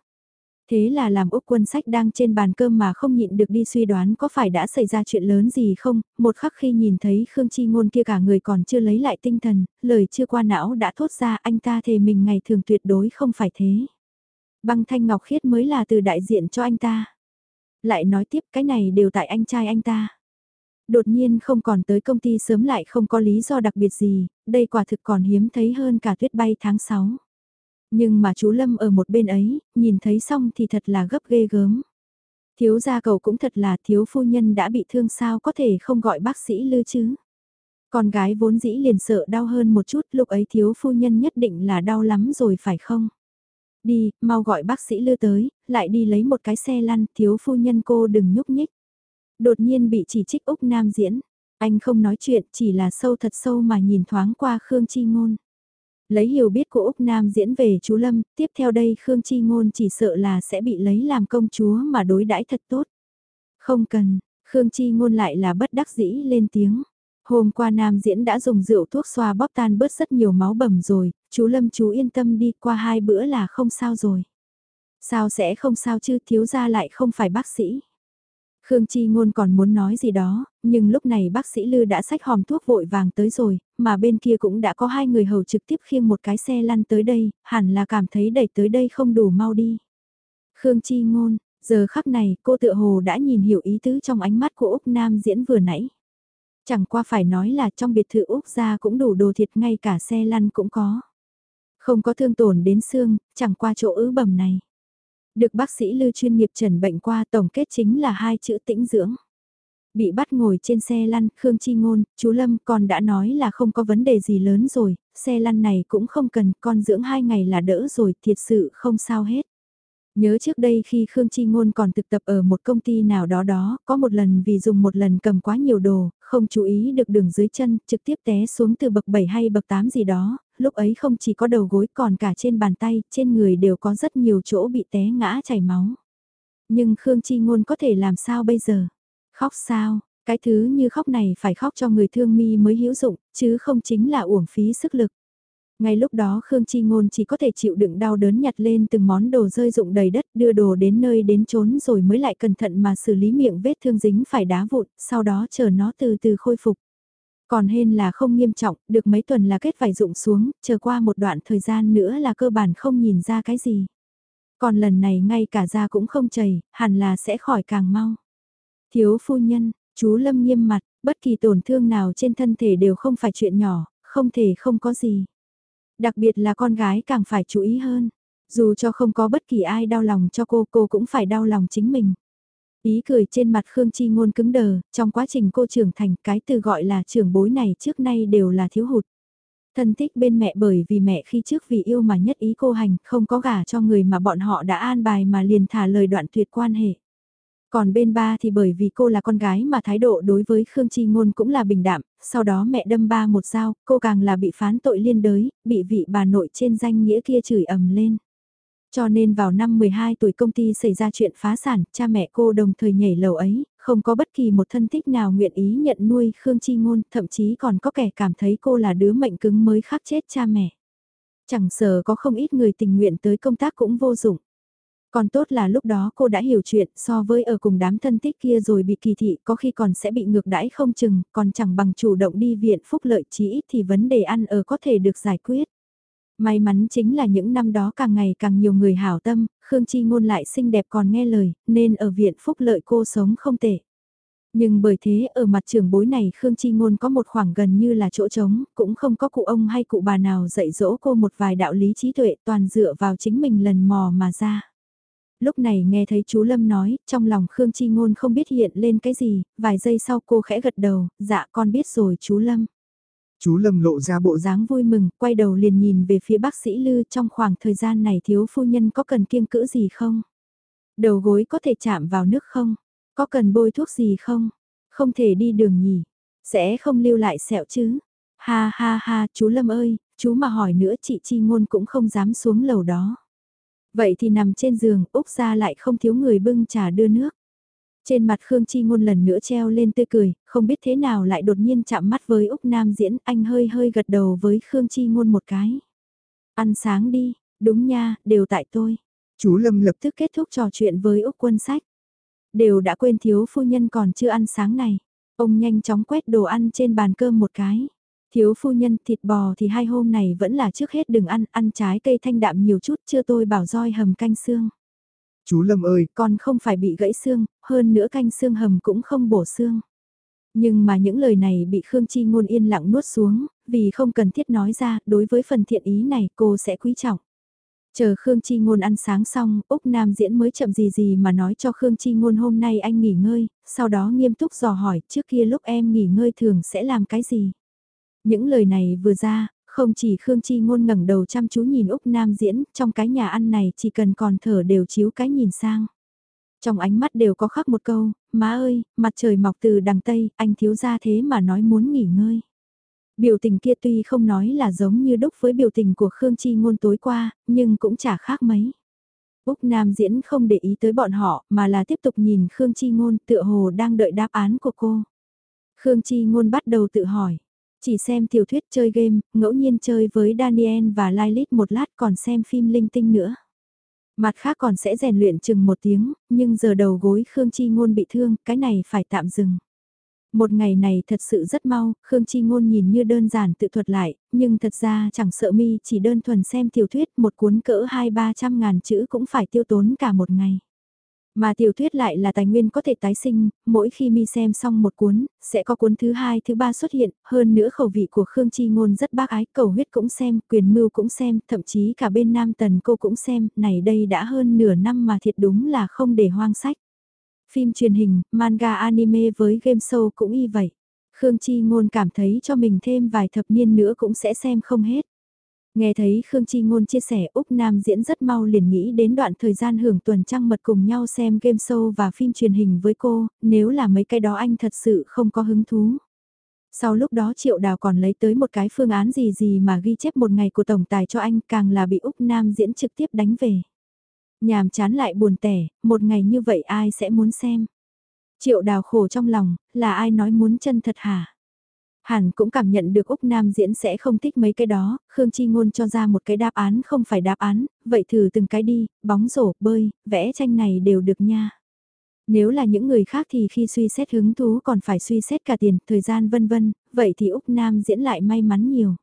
Thế là làm Úc quân sách đang trên bàn cơm mà không nhịn được đi suy đoán có phải đã xảy ra chuyện lớn gì không, một khắc khi nhìn thấy Khương Chi Ngôn kia cả người còn chưa lấy lại tinh thần, lời chưa qua não đã thốt ra anh ta thề mình ngày thường tuyệt đối không phải thế. Băng thanh ngọc khiết mới là từ đại diện cho anh ta. Lại nói tiếp cái này đều tại anh trai anh ta. Đột nhiên không còn tới công ty sớm lại không có lý do đặc biệt gì, đây quả thực còn hiếm thấy hơn cả tuyết bay tháng 6. Nhưng mà chú Lâm ở một bên ấy, nhìn thấy xong thì thật là gấp ghê gớm. Thiếu gia cầu cũng thật là thiếu phu nhân đã bị thương sao có thể không gọi bác sĩ lư chứ. Con gái vốn dĩ liền sợ đau hơn một chút lúc ấy thiếu phu nhân nhất định là đau lắm rồi phải không? Đi, mau gọi bác sĩ lư tới, lại đi lấy một cái xe lăn, thiếu phu nhân cô đừng nhúc nhích. Đột nhiên bị chỉ trích Úc Nam diễn, anh không nói chuyện chỉ là sâu thật sâu mà nhìn thoáng qua Khương Chi Ngôn. Lấy hiểu biết của Úc Nam diễn về chú Lâm, tiếp theo đây Khương Chi Ngôn chỉ sợ là sẽ bị lấy làm công chúa mà đối đãi thật tốt. Không cần, Khương Chi Ngôn lại là bất đắc dĩ lên tiếng. Hôm qua Nam Diễn đã dùng rượu thuốc xoa bóp tan bớt rất nhiều máu bầm rồi, chú Lâm chú yên tâm đi qua hai bữa là không sao rồi. Sao sẽ không sao chứ thiếu gia lại không phải bác sĩ. Khương Chi Ngôn còn muốn nói gì đó, nhưng lúc này bác sĩ Lư đã xách hòm thuốc vội vàng tới rồi, mà bên kia cũng đã có hai người hầu trực tiếp khiêng một cái xe lăn tới đây, hẳn là cảm thấy đẩy tới đây không đủ mau đi. Khương Chi Ngôn, giờ khắc này cô tựa hồ đã nhìn hiểu ý tứ trong ánh mắt của Úc Nam diễn vừa nãy. Chẳng qua phải nói là trong biệt thự Úc gia cũng đủ đồ thiệt ngay cả xe lăn cũng có. Không có thương tổn đến xương, chẳng qua chỗ ứ bầm này. Được bác sĩ lưu chuyên nghiệp trần bệnh qua tổng kết chính là hai chữ tĩnh dưỡng. Bị bắt ngồi trên xe lăn, Khương Chi Ngôn, chú Lâm còn đã nói là không có vấn đề gì lớn rồi, xe lăn này cũng không cần, con dưỡng hai ngày là đỡ rồi, thiệt sự không sao hết. Nhớ trước đây khi Khương Chi Ngôn còn thực tập ở một công ty nào đó đó, có một lần vì dùng một lần cầm quá nhiều đồ, không chú ý được đường dưới chân, trực tiếp té xuống từ bậc 7 hay bậc 8 gì đó, lúc ấy không chỉ có đầu gối còn cả trên bàn tay, trên người đều có rất nhiều chỗ bị té ngã chảy máu. Nhưng Khương Chi Ngôn có thể làm sao bây giờ? Khóc sao? Cái thứ như khóc này phải khóc cho người thương mi mới hữu dụng, chứ không chính là uổng phí sức lực. Ngay lúc đó Khương Chi Ngôn chỉ có thể chịu đựng đau đớn nhặt lên từng món đồ rơi rụng đầy đất đưa đồ đến nơi đến trốn rồi mới lại cẩn thận mà xử lý miệng vết thương dính phải đá vụn, sau đó chờ nó từ từ khôi phục. Còn hên là không nghiêm trọng, được mấy tuần là kết vải rụng xuống, chờ qua một đoạn thời gian nữa là cơ bản không nhìn ra cái gì. Còn lần này ngay cả da cũng không chảy, hẳn là sẽ khỏi càng mau. Thiếu phu nhân, chú Lâm nghiêm mặt, bất kỳ tổn thương nào trên thân thể đều không phải chuyện nhỏ, không thể không có gì. Đặc biệt là con gái càng phải chú ý hơn. Dù cho không có bất kỳ ai đau lòng cho cô, cô cũng phải đau lòng chính mình. Ý cười trên mặt Khương Chi Ngôn cứng đờ, trong quá trình cô trưởng thành cái từ gọi là trưởng bối này trước nay đều là thiếu hụt. Thân thích bên mẹ bởi vì mẹ khi trước vì yêu mà nhất ý cô hành, không có gả cho người mà bọn họ đã an bài mà liền thả lời đoạn tuyệt quan hệ. Còn bên ba thì bởi vì cô là con gái mà thái độ đối với Khương Chi Ngôn cũng là bình đạm, sau đó mẹ đâm ba một dao, cô càng là bị phán tội liên đới, bị vị bà nội trên danh nghĩa kia chửi ầm lên. Cho nên vào năm 12 tuổi công ty xảy ra chuyện phá sản, cha mẹ cô đồng thời nhảy lầu ấy, không có bất kỳ một thân thích nào nguyện ý nhận nuôi Khương Chi Ngôn, thậm chí còn có kẻ cảm thấy cô là đứa mệnh cứng mới khắc chết cha mẹ. Chẳng sợ có không ít người tình nguyện tới công tác cũng vô dụng. Còn tốt là lúc đó cô đã hiểu chuyện so với ở cùng đám thân thích kia rồi bị kỳ thị có khi còn sẽ bị ngược đãi không chừng, còn chẳng bằng chủ động đi viện phúc lợi chỉ ít thì vấn đề ăn ở có thể được giải quyết. May mắn chính là những năm đó càng ngày càng nhiều người hảo tâm, Khương Chi Ngôn lại xinh đẹp còn nghe lời, nên ở viện phúc lợi cô sống không tệ. Nhưng bởi thế ở mặt trường bối này Khương Chi Ngôn có một khoảng gần như là chỗ trống, cũng không có cụ ông hay cụ bà nào dạy dỗ cô một vài đạo lý trí tuệ toàn dựa vào chính mình lần mò mà ra. Lúc này nghe thấy chú Lâm nói, trong lòng Khương Chi Ngôn không biết hiện lên cái gì, vài giây sau cô khẽ gật đầu, dạ con biết rồi chú Lâm. Chú Lâm lộ ra bộ dáng vui mừng, quay đầu liền nhìn về phía bác sĩ Lư trong khoảng thời gian này thiếu phu nhân có cần kiêng cữ gì không? Đầu gối có thể chạm vào nước không? Có cần bôi thuốc gì không? Không thể đi đường nhỉ? Sẽ không lưu lại sẹo chứ? Ha ha ha, chú Lâm ơi, chú mà hỏi nữa chị Chi Ngôn cũng không dám xuống lầu đó. Vậy thì nằm trên giường, Úc ra lại không thiếu người bưng trà đưa nước. Trên mặt Khương Chi Ngôn lần nữa treo lên tươi cười, không biết thế nào lại đột nhiên chạm mắt với Úc Nam Diễn, anh hơi hơi gật đầu với Khương Chi Ngôn một cái. Ăn sáng đi, đúng nha, đều tại tôi. Chú Lâm lập tức kết thúc trò chuyện với Úc Quân Sách. Đều đã quên thiếu phu nhân còn chưa ăn sáng này. Ông nhanh chóng quét đồ ăn trên bàn cơm một cái. Thiếu phu nhân thịt bò thì hai hôm này vẫn là trước hết đừng ăn, ăn trái cây thanh đạm nhiều chút chưa tôi bảo roi hầm canh xương. Chú Lâm ơi, con không phải bị gãy xương, hơn nữa canh xương hầm cũng không bổ xương. Nhưng mà những lời này bị Khương Chi ngôn yên lặng nuốt xuống, vì không cần thiết nói ra, đối với phần thiện ý này cô sẽ quý trọng. Chờ Khương Chi Ngôn ăn sáng xong, Úc Nam Diễn mới chậm gì gì mà nói cho Khương Chi Ngôn hôm nay anh nghỉ ngơi, sau đó nghiêm túc dò hỏi trước kia lúc em nghỉ ngơi thường sẽ làm cái gì. Những lời này vừa ra, không chỉ Khương Chi Ngôn ngẩng đầu chăm chú nhìn Úc Nam diễn, trong cái nhà ăn này chỉ cần còn thở đều chiếu cái nhìn sang. Trong ánh mắt đều có khắc một câu, má ơi, mặt trời mọc từ đằng Tây, anh thiếu ra thế mà nói muốn nghỉ ngơi. Biểu tình kia tuy không nói là giống như đúc với biểu tình của Khương Chi Ngôn tối qua, nhưng cũng chả khác mấy. Úc Nam diễn không để ý tới bọn họ, mà là tiếp tục nhìn Khương Chi Ngôn tựa hồ đang đợi đáp án của cô. Khương Chi Ngôn bắt đầu tự hỏi. Chỉ xem tiểu thuyết chơi game, ngẫu nhiên chơi với Daniel và Lilith một lát còn xem phim linh tinh nữa. Mặt khác còn sẽ rèn luyện chừng một tiếng, nhưng giờ đầu gối Khương Chi Ngôn bị thương, cái này phải tạm dừng. Một ngày này thật sự rất mau, Khương Chi Ngôn nhìn như đơn giản tự thuật lại, nhưng thật ra chẳng sợ mi chỉ đơn thuần xem tiểu thuyết một cuốn cỡ hai ba trăm ngàn chữ cũng phải tiêu tốn cả một ngày. Mà tiểu thuyết lại là tài nguyên có thể tái sinh, mỗi khi mi xem xong một cuốn, sẽ có cuốn thứ hai thứ ba xuất hiện, hơn nữa khẩu vị của Khương Chi Ngôn rất bác ái, cầu huyết cũng xem, quyền mưu cũng xem, thậm chí cả bên Nam Tần cô cũng xem, này đây đã hơn nửa năm mà thiệt đúng là không để hoang sách. Phim truyền hình, manga anime với game show cũng y vậy. Khương Chi Ngôn cảm thấy cho mình thêm vài thập niên nữa cũng sẽ xem không hết. Nghe thấy Khương Chi Ngôn chia sẻ Úc Nam diễn rất mau liền nghĩ đến đoạn thời gian hưởng tuần trăng mật cùng nhau xem game show và phim truyền hình với cô, nếu là mấy cái đó anh thật sự không có hứng thú. Sau lúc đó Triệu Đào còn lấy tới một cái phương án gì gì mà ghi chép một ngày của tổng tài cho anh càng là bị Úc Nam diễn trực tiếp đánh về. Nhàm chán lại buồn tẻ, một ngày như vậy ai sẽ muốn xem. Triệu Đào khổ trong lòng, là ai nói muốn chân thật hả? Hàn cũng cảm nhận được Úc Nam diễn sẽ không thích mấy cái đó, Khương Chi Ngôn cho ra một cái đáp án không phải đáp án, vậy thử từng cái đi, bóng rổ, bơi, vẽ tranh này đều được nha. Nếu là những người khác thì khi suy xét hứng thú còn phải suy xét cả tiền, thời gian vân vân, vậy thì Úc Nam diễn lại may mắn nhiều.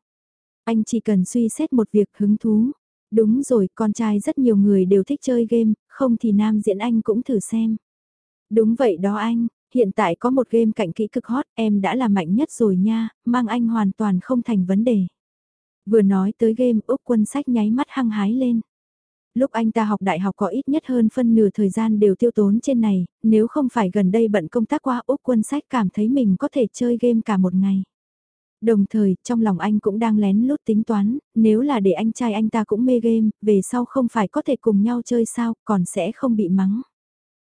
Anh chỉ cần suy xét một việc hứng thú. Đúng rồi, con trai rất nhiều người đều thích chơi game, không thì Nam diễn anh cũng thử xem. Đúng vậy đó anh, hiện tại có một game cạnh kỹ cực hot, em đã là mạnh nhất rồi nha, mang anh hoàn toàn không thành vấn đề. Vừa nói tới game Úc quân sách nháy mắt hăng hái lên. Lúc anh ta học đại học có ít nhất hơn phân nửa thời gian đều tiêu tốn trên này, nếu không phải gần đây bận công tác qua Úc quân sách cảm thấy mình có thể chơi game cả một ngày. Đồng thời, trong lòng anh cũng đang lén lút tính toán, nếu là để anh trai anh ta cũng mê game, về sau không phải có thể cùng nhau chơi sao, còn sẽ không bị mắng.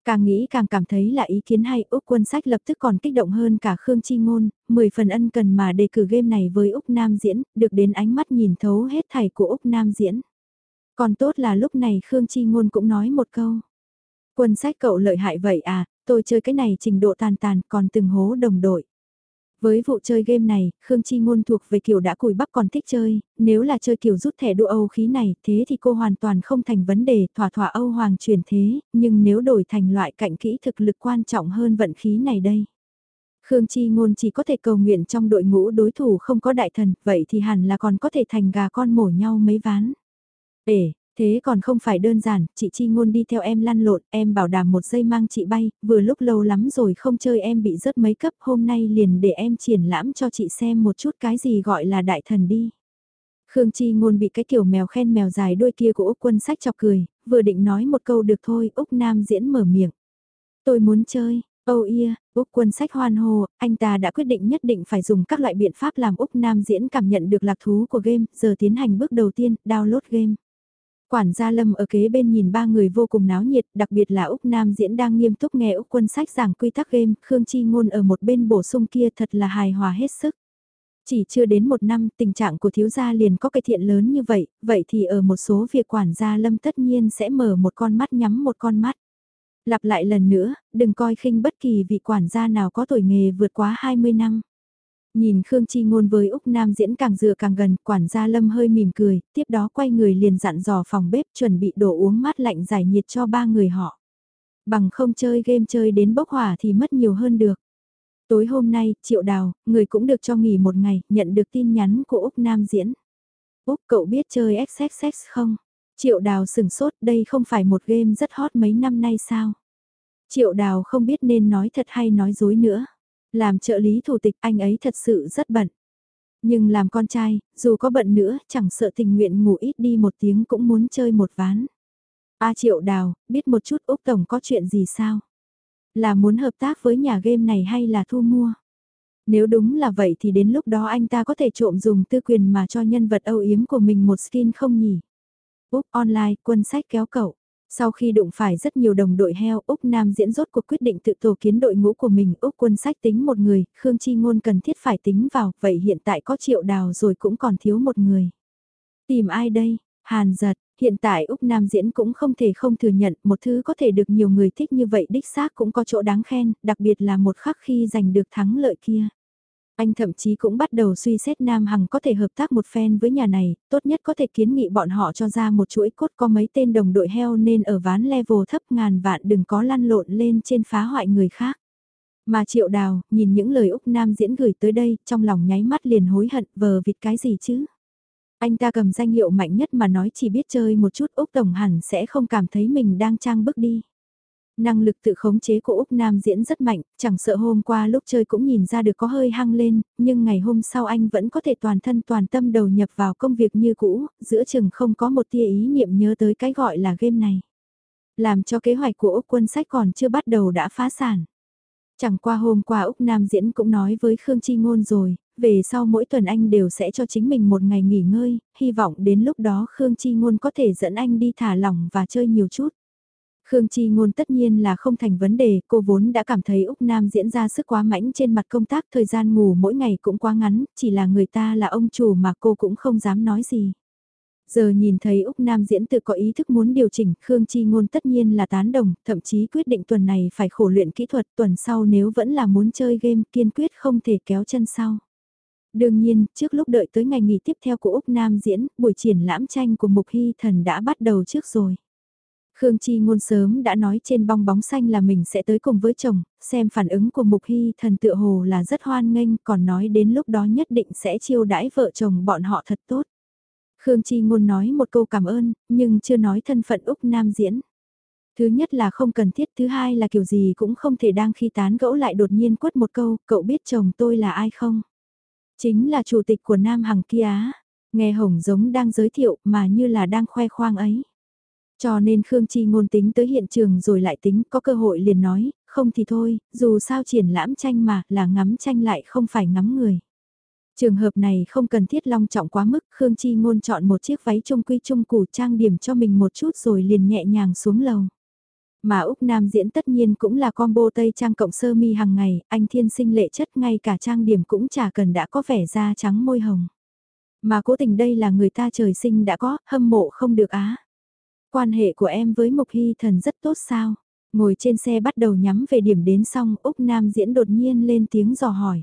Càng nghĩ càng cảm thấy là ý kiến hay Úc quân sách lập tức còn kích động hơn cả Khương Chi Ngôn, 10 phần ân cần mà đề cử game này với Úc Nam Diễn, được đến ánh mắt nhìn thấu hết thảy của Úc Nam Diễn. Còn tốt là lúc này Khương Chi Ngôn cũng nói một câu. Quân sách cậu lợi hại vậy à, tôi chơi cái này trình độ tàn tàn còn từng hố đồng đội. Với vụ chơi game này, Khương Chi Ngôn thuộc về kiểu đã cùi bắp còn thích chơi, nếu là chơi kiểu rút thẻ đua Âu khí này, thế thì cô hoàn toàn không thành vấn đề, thỏa thỏa Âu Hoàng truyền thế, nhưng nếu đổi thành loại cạnh kỹ thực lực quan trọng hơn vận khí này đây. Khương Chi Ngôn chỉ có thể cầu nguyện trong đội ngũ đối thủ không có đại thần, vậy thì hẳn là còn có thể thành gà con mổ nhau mấy ván. Để, Thế còn không phải đơn giản, chị Chi Ngôn đi theo em lăn lộn, em bảo đảm một giây mang chị bay, vừa lúc lâu lắm rồi không chơi em bị rớt mấy cấp, hôm nay liền để em triển lãm cho chị xem một chút cái gì gọi là đại thần đi. Khương Chi Ngôn bị cái kiểu mèo khen mèo dài đuôi kia của Úc Quân Sách chọc cười, vừa định nói một câu được thôi, Úc Nam diễn mở miệng. Tôi muốn chơi, Oh yeah, Úc quân sách hoan hồ anh ta đã quyết định nhất định phải dùng các loại biện pháp làm Úc Nam diễn cảm nhận được lạc thú của game, giờ tiến hành bước đầu tiên, download game. Quản gia Lâm ở kế bên nhìn ba người vô cùng náo nhiệt, đặc biệt là Úc Nam diễn đang nghiêm túc nghe Úc quân sách giảng quy tắc game, Khương Chi Ngôn ở một bên bổ sung kia thật là hài hòa hết sức. Chỉ chưa đến một năm tình trạng của thiếu gia liền có cải thiện lớn như vậy, vậy thì ở một số việc quản gia Lâm tất nhiên sẽ mở một con mắt nhắm một con mắt. Lặp lại lần nữa, đừng coi khinh bất kỳ vị quản gia nào có tuổi nghề vượt quá 20 năm. Nhìn Khương Chi Ngôn với Úc Nam diễn càng dựa càng gần, quản gia Lâm hơi mỉm cười, tiếp đó quay người liền dặn dò phòng bếp chuẩn bị đồ uống mát lạnh giải nhiệt cho ba người họ. Bằng không chơi game chơi đến bốc hỏa thì mất nhiều hơn được. Tối hôm nay, Triệu Đào, người cũng được cho nghỉ một ngày, nhận được tin nhắn của Úc Nam diễn. Úc cậu biết chơi XXX không? Triệu Đào sừng sốt, đây không phải một game rất hot mấy năm nay sao? Triệu Đào không biết nên nói thật hay nói dối nữa. Làm trợ lý thủ tịch anh ấy thật sự rất bận. Nhưng làm con trai, dù có bận nữa, chẳng sợ tình nguyện ngủ ít đi một tiếng cũng muốn chơi một ván. A Triệu Đào, biết một chút Úc Tổng có chuyện gì sao? Là muốn hợp tác với nhà game này hay là thu mua? Nếu đúng là vậy thì đến lúc đó anh ta có thể trộm dùng tư quyền mà cho nhân vật âu yếm của mình một skin không nhỉ? Úc Online, quân sách kéo cậu. Sau khi đụng phải rất nhiều đồng đội heo, Úc Nam diễn rốt cuộc quyết định tự tổ kiến đội ngũ của mình, Úc quân sách tính một người, Khương Chi Ngôn cần thiết phải tính vào, vậy hiện tại có triệu đào rồi cũng còn thiếu một người. Tìm ai đây? Hàn giật, hiện tại Úc Nam diễn cũng không thể không thừa nhận một thứ có thể được nhiều người thích như vậy đích xác cũng có chỗ đáng khen, đặc biệt là một khắc khi giành được thắng lợi kia. Anh thậm chí cũng bắt đầu suy xét Nam Hằng có thể hợp tác một phen với nhà này, tốt nhất có thể kiến nghị bọn họ cho ra một chuỗi cốt có mấy tên đồng đội heo nên ở ván level thấp ngàn vạn đừng có lăn lộn lên trên phá hoại người khác. Mà triệu đào, nhìn những lời Úc Nam diễn gửi tới đây, trong lòng nháy mắt liền hối hận vờ vịt cái gì chứ. Anh ta cầm danh hiệu mạnh nhất mà nói chỉ biết chơi một chút Úc Tổng hẳn sẽ không cảm thấy mình đang trang bức đi. Năng lực tự khống chế của Úc Nam diễn rất mạnh, chẳng sợ hôm qua lúc chơi cũng nhìn ra được có hơi hăng lên, nhưng ngày hôm sau anh vẫn có thể toàn thân toàn tâm đầu nhập vào công việc như cũ, giữa chừng không có một tia ý niệm nhớ tới cái gọi là game này. Làm cho kế hoạch của Úc quân sách còn chưa bắt đầu đã phá sản. Chẳng qua hôm qua Úc Nam diễn cũng nói với Khương Chi Ngôn rồi, về sau mỗi tuần anh đều sẽ cho chính mình một ngày nghỉ ngơi, hy vọng đến lúc đó Khương Chi Ngôn có thể dẫn anh đi thả lỏng và chơi nhiều chút. Khương Chi Ngôn tất nhiên là không thành vấn đề, cô vốn đã cảm thấy Úc Nam diễn ra sức quá mãnh trên mặt công tác thời gian ngủ mỗi ngày cũng quá ngắn, chỉ là người ta là ông chủ mà cô cũng không dám nói gì. Giờ nhìn thấy Úc Nam diễn tự có ý thức muốn điều chỉnh, Khương Chi Ngôn tất nhiên là tán đồng, thậm chí quyết định tuần này phải khổ luyện kỹ thuật, tuần sau nếu vẫn là muốn chơi game kiên quyết không thể kéo chân sau. Đương nhiên, trước lúc đợi tới ngày nghỉ tiếp theo của Úc Nam diễn, buổi triển lãm tranh của Mục Hy Thần đã bắt đầu trước rồi. Khương Chi ngôn sớm đã nói trên bong bóng xanh là mình sẽ tới cùng với chồng, xem phản ứng của Mục Hy thần tựa hồ là rất hoan nghênh, còn nói đến lúc đó nhất định sẽ chiêu đãi vợ chồng bọn họ thật tốt. Khương Chi ngôn nói một câu cảm ơn, nhưng chưa nói thân phận Úc Nam diễn. Thứ nhất là không cần thiết, thứ hai là kiểu gì cũng không thể đang khi tán gẫu lại đột nhiên quất một câu, cậu biết chồng tôi là ai không? Chính là chủ tịch của Nam Hằng kia nghe Hồng giống đang giới thiệu mà như là đang khoe khoang ấy. Cho nên Khương Chi ngôn tính tới hiện trường rồi lại tính có cơ hội liền nói, không thì thôi, dù sao triển lãm tranh mà là ngắm tranh lại không phải ngắm người. Trường hợp này không cần thiết long trọng quá mức, Khương Chi ngôn chọn một chiếc váy trung quy trung củ trang điểm cho mình một chút rồi liền nhẹ nhàng xuống lầu. Mà Úc Nam diễn tất nhiên cũng là combo tây trang cộng sơ mi hàng ngày, anh thiên sinh lệ chất ngay cả trang điểm cũng chả cần đã có vẻ da trắng môi hồng. Mà cố tình đây là người ta trời sinh đã có, hâm mộ không được á. Quan hệ của em với Mục Hy Thần rất tốt sao? Ngồi trên xe bắt đầu nhắm về điểm đến xong, Úc Nam diễn đột nhiên lên tiếng dò hỏi.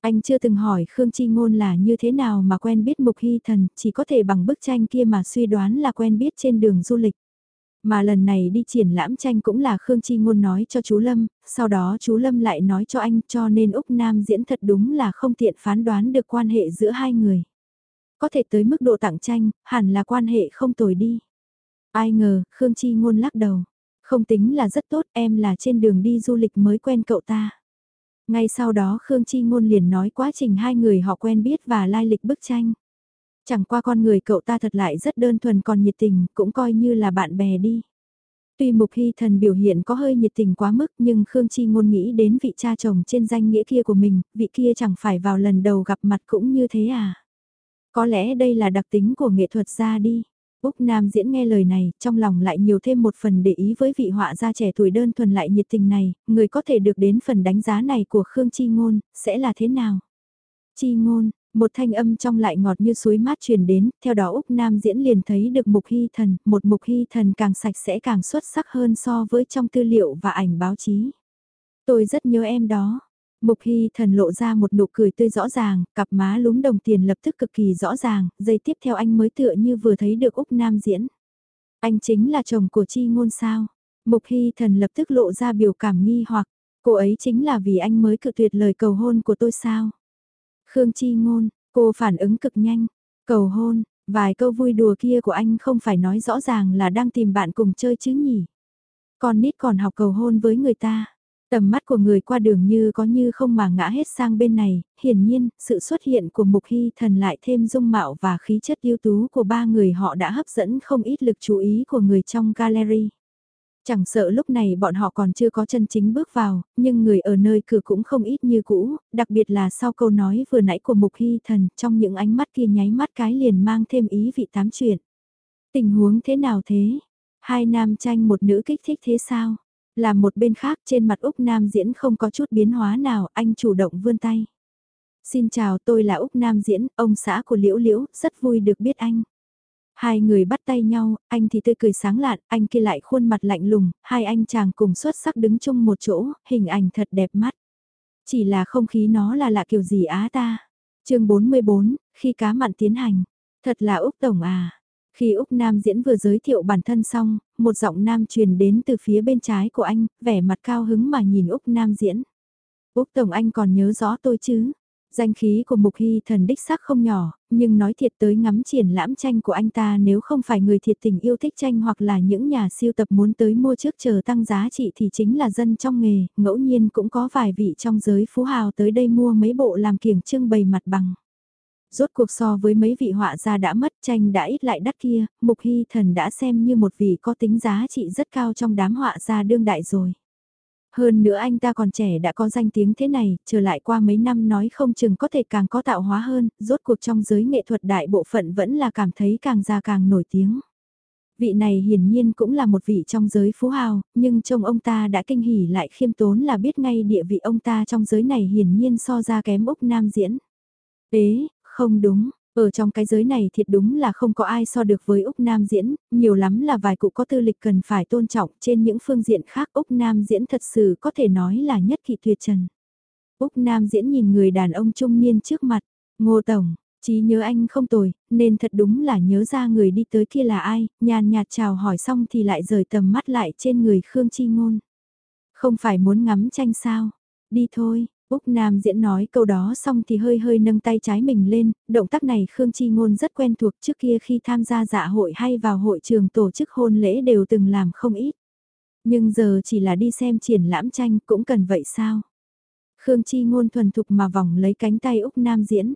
Anh chưa từng hỏi Khương Chi Ngôn là như thế nào mà quen biết Mục Hy Thần, chỉ có thể bằng bức tranh kia mà suy đoán là quen biết trên đường du lịch. Mà lần này đi triển lãm tranh cũng là Khương Chi Ngôn nói cho chú Lâm, sau đó chú Lâm lại nói cho anh cho nên Úc Nam diễn thật đúng là không tiện phán đoán được quan hệ giữa hai người. Có thể tới mức độ tặng tranh, hẳn là quan hệ không tồi đi. Ai ngờ, Khương Chi Ngôn lắc đầu. Không tính là rất tốt, em là trên đường đi du lịch mới quen cậu ta. Ngay sau đó Khương Chi Ngôn liền nói quá trình hai người họ quen biết và lai lịch bức tranh. Chẳng qua con người cậu ta thật lại rất đơn thuần còn nhiệt tình, cũng coi như là bạn bè đi. Tuy Mục Hy Thần biểu hiện có hơi nhiệt tình quá mức nhưng Khương Chi Ngôn nghĩ đến vị cha chồng trên danh nghĩa kia của mình, vị kia chẳng phải vào lần đầu gặp mặt cũng như thế à. Có lẽ đây là đặc tính của nghệ thuật gia đi. Úc Nam diễn nghe lời này, trong lòng lại nhiều thêm một phần để ý với vị họa gia trẻ tuổi đơn thuần lại nhiệt tình này, người có thể được đến phần đánh giá này của Khương Chi Ngôn, sẽ là thế nào? Chi Ngôn, một thanh âm trong lại ngọt như suối mát truyền đến, theo đó Úc Nam diễn liền thấy được mục hy thần, một mục hy thần càng sạch sẽ càng xuất sắc hơn so với trong tư liệu và ảnh báo chí. Tôi rất nhớ em đó. Mục Hy thần lộ ra một nụ cười tươi rõ ràng, cặp má lúm đồng tiền lập tức cực kỳ rõ ràng, giây tiếp theo anh mới tựa như vừa thấy được Úc Nam diễn. Anh chính là chồng của Chi Ngôn sao? Mục Hy thần lập tức lộ ra biểu cảm nghi hoặc, cô ấy chính là vì anh mới cự tuyệt lời cầu hôn của tôi sao? Khương Chi Ngôn, cô phản ứng cực nhanh, cầu hôn, vài câu vui đùa kia của anh không phải nói rõ ràng là đang tìm bạn cùng chơi chứ nhỉ? Con nít còn học cầu hôn với người ta. Tầm mắt của người qua đường như có như không mà ngã hết sang bên này, hiển nhiên, sự xuất hiện của Mục Hy Thần lại thêm dung mạo và khí chất ưu tú của ba người họ đã hấp dẫn không ít lực chú ý của người trong gallery. Chẳng sợ lúc này bọn họ còn chưa có chân chính bước vào, nhưng người ở nơi cửa cũng không ít như cũ, đặc biệt là sau câu nói vừa nãy của Mục Hy Thần, trong những ánh mắt kia nháy mắt cái liền mang thêm ý vị tám chuyện. Tình huống thế nào thế? Hai nam tranh một nữ kích thích thế sao? Là một bên khác trên mặt Úc Nam Diễn không có chút biến hóa nào, anh chủ động vươn tay. Xin chào tôi là Úc Nam Diễn, ông xã của Liễu Liễu, rất vui được biết anh. Hai người bắt tay nhau, anh thì tươi cười sáng lạn, anh kia lại khuôn mặt lạnh lùng, hai anh chàng cùng xuất sắc đứng chung một chỗ, hình ảnh thật đẹp mắt. Chỉ là không khí nó là lạ kiểu gì á ta. chương 44, khi cá mặn tiến hành. Thật là Úc Tổng à. Khi Úc Nam diễn vừa giới thiệu bản thân xong, một giọng nam truyền đến từ phía bên trái của anh, vẻ mặt cao hứng mà nhìn Úc Nam diễn. Úc Tổng anh còn nhớ rõ tôi chứ? Danh khí của Mục Hy thần đích xác không nhỏ, nhưng nói thiệt tới ngắm triển lãm tranh của anh ta nếu không phải người thiệt tình yêu thích tranh hoặc là những nhà siêu tập muốn tới mua trước chờ tăng giá trị thì chính là dân trong nghề, ngẫu nhiên cũng có vài vị trong giới phú hào tới đây mua mấy bộ làm kiểng trưng bày mặt bằng. Rốt cuộc so với mấy vị họa gia đã mất tranh đã ít lại đắt kia, Mục Hy Thần đã xem như một vị có tính giá trị rất cao trong đám họa gia đương đại rồi. Hơn nữa anh ta còn trẻ đã có danh tiếng thế này, trở lại qua mấy năm nói không chừng có thể càng có tạo hóa hơn, rốt cuộc trong giới nghệ thuật đại bộ phận vẫn là cảm thấy càng già càng nổi tiếng. Vị này hiển nhiên cũng là một vị trong giới phú hào, nhưng trông ông ta đã kinh hỉ lại khiêm tốn là biết ngay địa vị ông ta trong giới này hiển nhiên so ra kém Úc Nam diễn. Ế, không đúng, ở trong cái giới này thiệt đúng là không có ai so được với Úc Nam Diễn, nhiều lắm là vài cụ có tư lịch cần phải tôn trọng trên những phương diện khác Úc Nam Diễn thật sự có thể nói là nhất kỳ tuyệt trần. Úc Nam Diễn nhìn người đàn ông trung niên trước mặt, ngô tổng, trí nhớ anh không tồi, nên thật đúng là nhớ ra người đi tới kia là ai, nhàn nhạt chào hỏi xong thì lại rời tầm mắt lại trên người Khương Chi Ngôn. Không phải muốn ngắm tranh sao? Đi thôi, Úc Nam diễn nói câu đó xong thì hơi hơi nâng tay trái mình lên, động tác này Khương Chi Ngôn rất quen thuộc trước kia khi tham gia dạ hội hay vào hội trường tổ chức hôn lễ đều từng làm không ít. Nhưng giờ chỉ là đi xem triển lãm tranh cũng cần vậy sao? Khương Chi Ngôn thuần thục mà vòng lấy cánh tay Úc Nam diễn.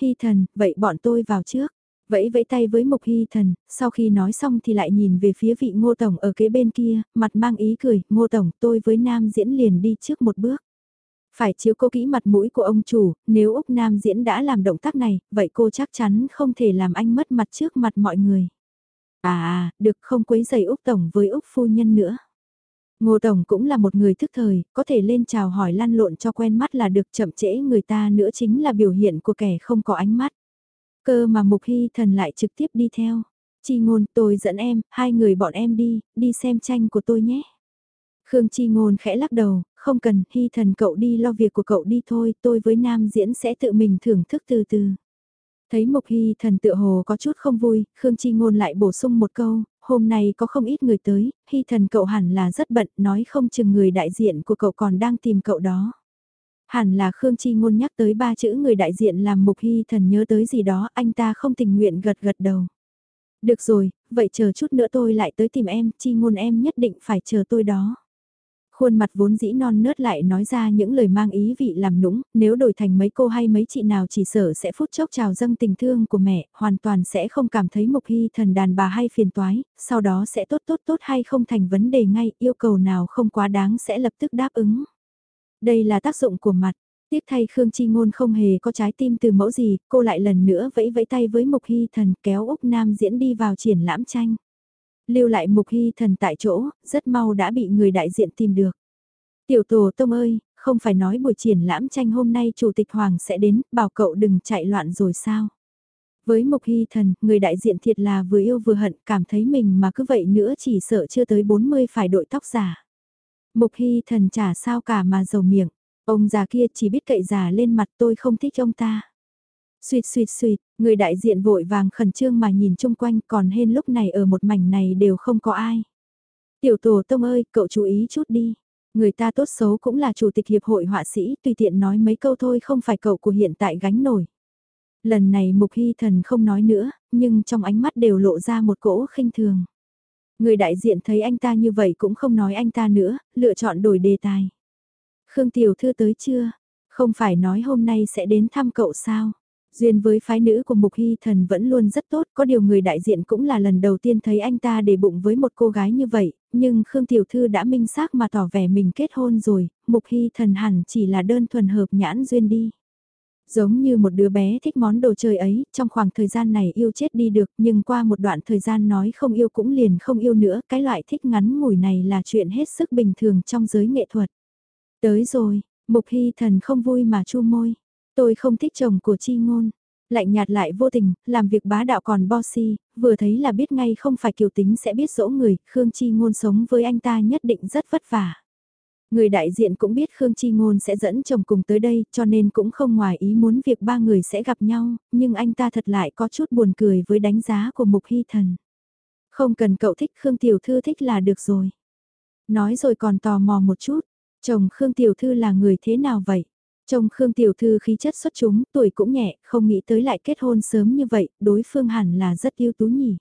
Hy thần, vậy bọn tôi vào trước. Vẫy vẫy tay với Mục Hy Thần, sau khi nói xong thì lại nhìn về phía vị Ngô Tổng ở kế bên kia, mặt mang ý cười, Ngô Tổng tôi với Nam diễn liền đi trước một bước. Phải chiếu cố kỹ mặt mũi của ông chủ, nếu Úc Nam diễn đã làm động tác này, vậy cô chắc chắn không thể làm anh mất mặt trước mặt mọi người. À, à được không quấy giày Úc Tổng với Úc Phu Nhân nữa. Ngô Tổng cũng là một người thức thời, có thể lên chào hỏi lăn lộn cho quen mắt là được chậm trễ người ta nữa chính là biểu hiện của kẻ không có ánh mắt. Cơ mà Mục Hy Thần lại trực tiếp đi theo. Chi ngôn tôi dẫn em, hai người bọn em đi, đi xem tranh của tôi nhé. Khương Chi ngôn khẽ lắc đầu, không cần, Hy Thần cậu đi lo việc của cậu đi thôi, tôi với Nam diễn sẽ tự mình thưởng thức từ từ. Thấy Mục Hy Thần tự hồ có chút không vui, Khương Chi ngôn lại bổ sung một câu, hôm nay có không ít người tới, Hy Thần cậu hẳn là rất bận, nói không chừng người đại diện của cậu còn đang tìm cậu đó. Hẳn là Khương Chi Ngôn nhắc tới ba chữ người đại diện làm Mục Hy Thần nhớ tới gì đó, anh ta không tình nguyện gật gật đầu. Được rồi, vậy chờ chút nữa tôi lại tới tìm em, Chi Ngôn em nhất định phải chờ tôi đó. Khuôn mặt vốn dĩ non nớt lại nói ra những lời mang ý vị làm nũng, nếu đổi thành mấy cô hay mấy chị nào chỉ sợ sẽ phút chốc trào dâng tình thương của mẹ, hoàn toàn sẽ không cảm thấy Mục Hy thần đàn bà hay phiền toái, sau đó sẽ tốt tốt tốt hay không thành vấn đề ngay, yêu cầu nào không quá đáng sẽ lập tức đáp ứng. Đây là tác dụng của mặt. Tiếc thay Khương Chi Ngôn không hề có trái tim từ mẫu gì, cô lại lần nữa vẫy vẫy tay với Mục Hy Thần kéo Úc Nam diễn đi vào triển lãm tranh. Lưu lại Mục Hy Thần tại chỗ, rất mau đã bị người đại diện tìm được. Tiểu Tổ Tông ơi, không phải nói buổi triển lãm tranh hôm nay Chủ tịch Hoàng sẽ đến, bảo cậu đừng chạy loạn rồi sao? Với Mục Hy Thần, người đại diện thiệt là vừa yêu vừa hận, cảm thấy mình mà cứ vậy nữa chỉ sợ chưa tới 40 phải đội tóc giả. Mục Hy thần chả sao cả mà dầu miệng. Ông già kia chỉ biết cậy già lên mặt tôi không thích ông ta. Xuyệt xuyệt xuyệt, người đại diện vội vàng khẩn trương mà nhìn chung quanh còn hên lúc này ở một mảnh này đều không có ai. Tiểu tổ tông ơi, cậu chú ý chút đi. Người ta tốt xấu cũng là chủ tịch hiệp hội họa sĩ, tùy tiện nói mấy câu thôi không phải cậu của hiện tại gánh nổi. Lần này Mục Hy Thần không nói nữa, nhưng trong ánh mắt đều lộ ra một cỗ khinh thường. Người đại diện thấy anh ta như vậy cũng không nói anh ta nữa, lựa chọn đổi đề tài. Khương Tiểu Thư tới chưa? Không phải nói hôm nay sẽ đến thăm cậu sao? Duyên với phái nữ của Mục Hy Thần vẫn luôn rất tốt, có điều người đại diện cũng là lần đầu tiên thấy anh ta để bụng với một cô gái như vậy, nhưng Khương Tiểu Thư đã minh xác mà tỏ vẻ mình kết hôn rồi, Mục Hy Thần hẳn chỉ là đơn thuần hợp nhãn duyên đi. Giống như một đứa bé thích món đồ chơi ấy, trong khoảng thời gian này yêu chết đi được, nhưng qua một đoạn thời gian nói không yêu cũng liền không yêu nữa, cái loại thích ngắn ngủi này là chuyện hết sức bình thường trong giới nghệ thuật. Tới rồi, Mục Hy Thần không vui mà chu môi. Tôi không thích chồng của chi ngôn. Lạnh nhạt lại vô tình, làm việc bá đạo còn bossy, vừa thấy là biết ngay không phải kiều tính sẽ biết dỗ người, Khương Chi ngôn sống với anh ta nhất định rất vất vả. Người đại diện cũng biết Khương Chi Ngôn sẽ dẫn chồng cùng tới đây cho nên cũng không ngoài ý muốn việc ba người sẽ gặp nhau, nhưng anh ta thật lại có chút buồn cười với đánh giá của Mục Hy Thần. Không cần cậu thích Khương Tiểu Thư thích là được rồi. Nói rồi còn tò mò một chút, chồng Khương Tiểu Thư là người thế nào vậy? Trông Khương Tiểu Thư khí chất xuất chúng, tuổi cũng nhẹ, không nghĩ tới lại kết hôn sớm như vậy, đối phương hẳn là rất yêu tú nhỉ.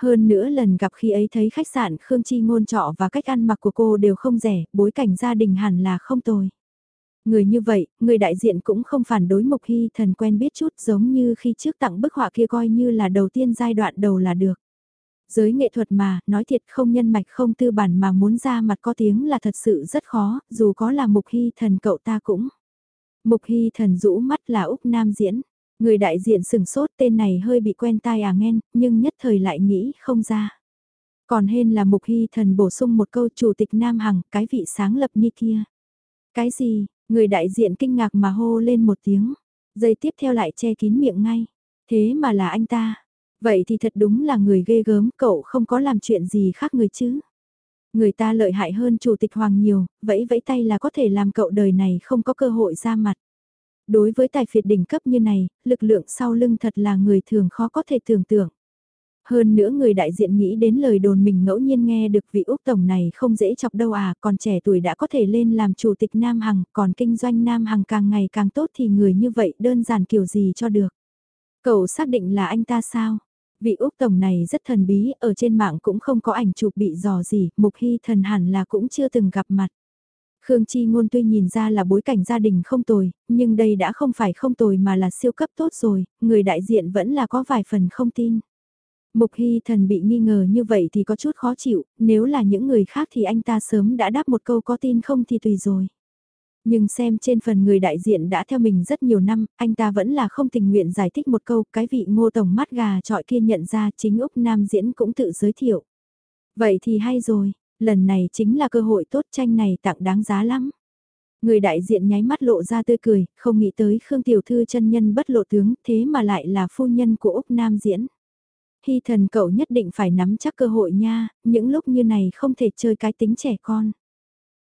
Hơn nữa lần gặp khi ấy thấy khách sạn Khương Chi ngôn trọ và cách ăn mặc của cô đều không rẻ, bối cảnh gia đình hẳn là không tồi. Người như vậy, người đại diện cũng không phản đối Mục Hy thần quen biết chút giống như khi trước tặng bức họa kia coi như là đầu tiên giai đoạn đầu là được. Giới nghệ thuật mà, nói thiệt không nhân mạch không tư bản mà muốn ra mặt có tiếng là thật sự rất khó, dù có là Mục Hy thần cậu ta cũng. Mục Hy thần rũ mắt là Úc Nam diễn. Người đại diện sừng sốt tên này hơi bị quen tai à nghen, nhưng nhất thời lại nghĩ không ra. Còn hên là Mục Hy Thần bổ sung một câu chủ tịch Nam Hằng, cái vị sáng lập ni kia. Cái gì, người đại diện kinh ngạc mà hô lên một tiếng, giây tiếp theo lại che kín miệng ngay. Thế mà là anh ta. Vậy thì thật đúng là người ghê gớm, cậu không có làm chuyện gì khác người chứ. Người ta lợi hại hơn chủ tịch Hoàng nhiều, vẫy vẫy tay là có thể làm cậu đời này không có cơ hội ra mặt. Đối với tài phiệt đỉnh cấp như này, lực lượng sau lưng thật là người thường khó có thể tưởng tượng. Hơn nữa người đại diện nghĩ đến lời đồn mình ngẫu nhiên nghe được vị Úc Tổng này không dễ chọc đâu à, còn trẻ tuổi đã có thể lên làm chủ tịch Nam Hằng, còn kinh doanh Nam Hằng càng ngày càng tốt thì người như vậy đơn giản kiểu gì cho được. Cậu xác định là anh ta sao? Vị Úc Tổng này rất thần bí, ở trên mạng cũng không có ảnh chụp bị dò gì, Mục Hy thần hẳn là cũng chưa từng gặp mặt. Khương Chi Ngôn tuy nhìn ra là bối cảnh gia đình không tồi, nhưng đây đã không phải không tồi mà là siêu cấp tốt rồi, người đại diện vẫn là có vài phần không tin. Mục Hy thần bị nghi ngờ như vậy thì có chút khó chịu, nếu là những người khác thì anh ta sớm đã đáp một câu có tin không thì tùy rồi. Nhưng xem trên phần người đại diện đã theo mình rất nhiều năm, anh ta vẫn là không tình nguyện giải thích một câu, cái vị ngô tổng mắt gà trọi kia nhận ra chính Úc Nam diễn cũng tự giới thiệu. Vậy thì hay rồi, lần này chính là cơ hội tốt tranh này tặng đáng giá lắm. Người đại diện nháy mắt lộ ra tươi cười, không nghĩ tới Khương Tiểu Thư chân nhân bất lộ tướng thế mà lại là phu nhân của Úc Nam diễn. Hy thần cậu nhất định phải nắm chắc cơ hội nha, những lúc như này không thể chơi cái tính trẻ con.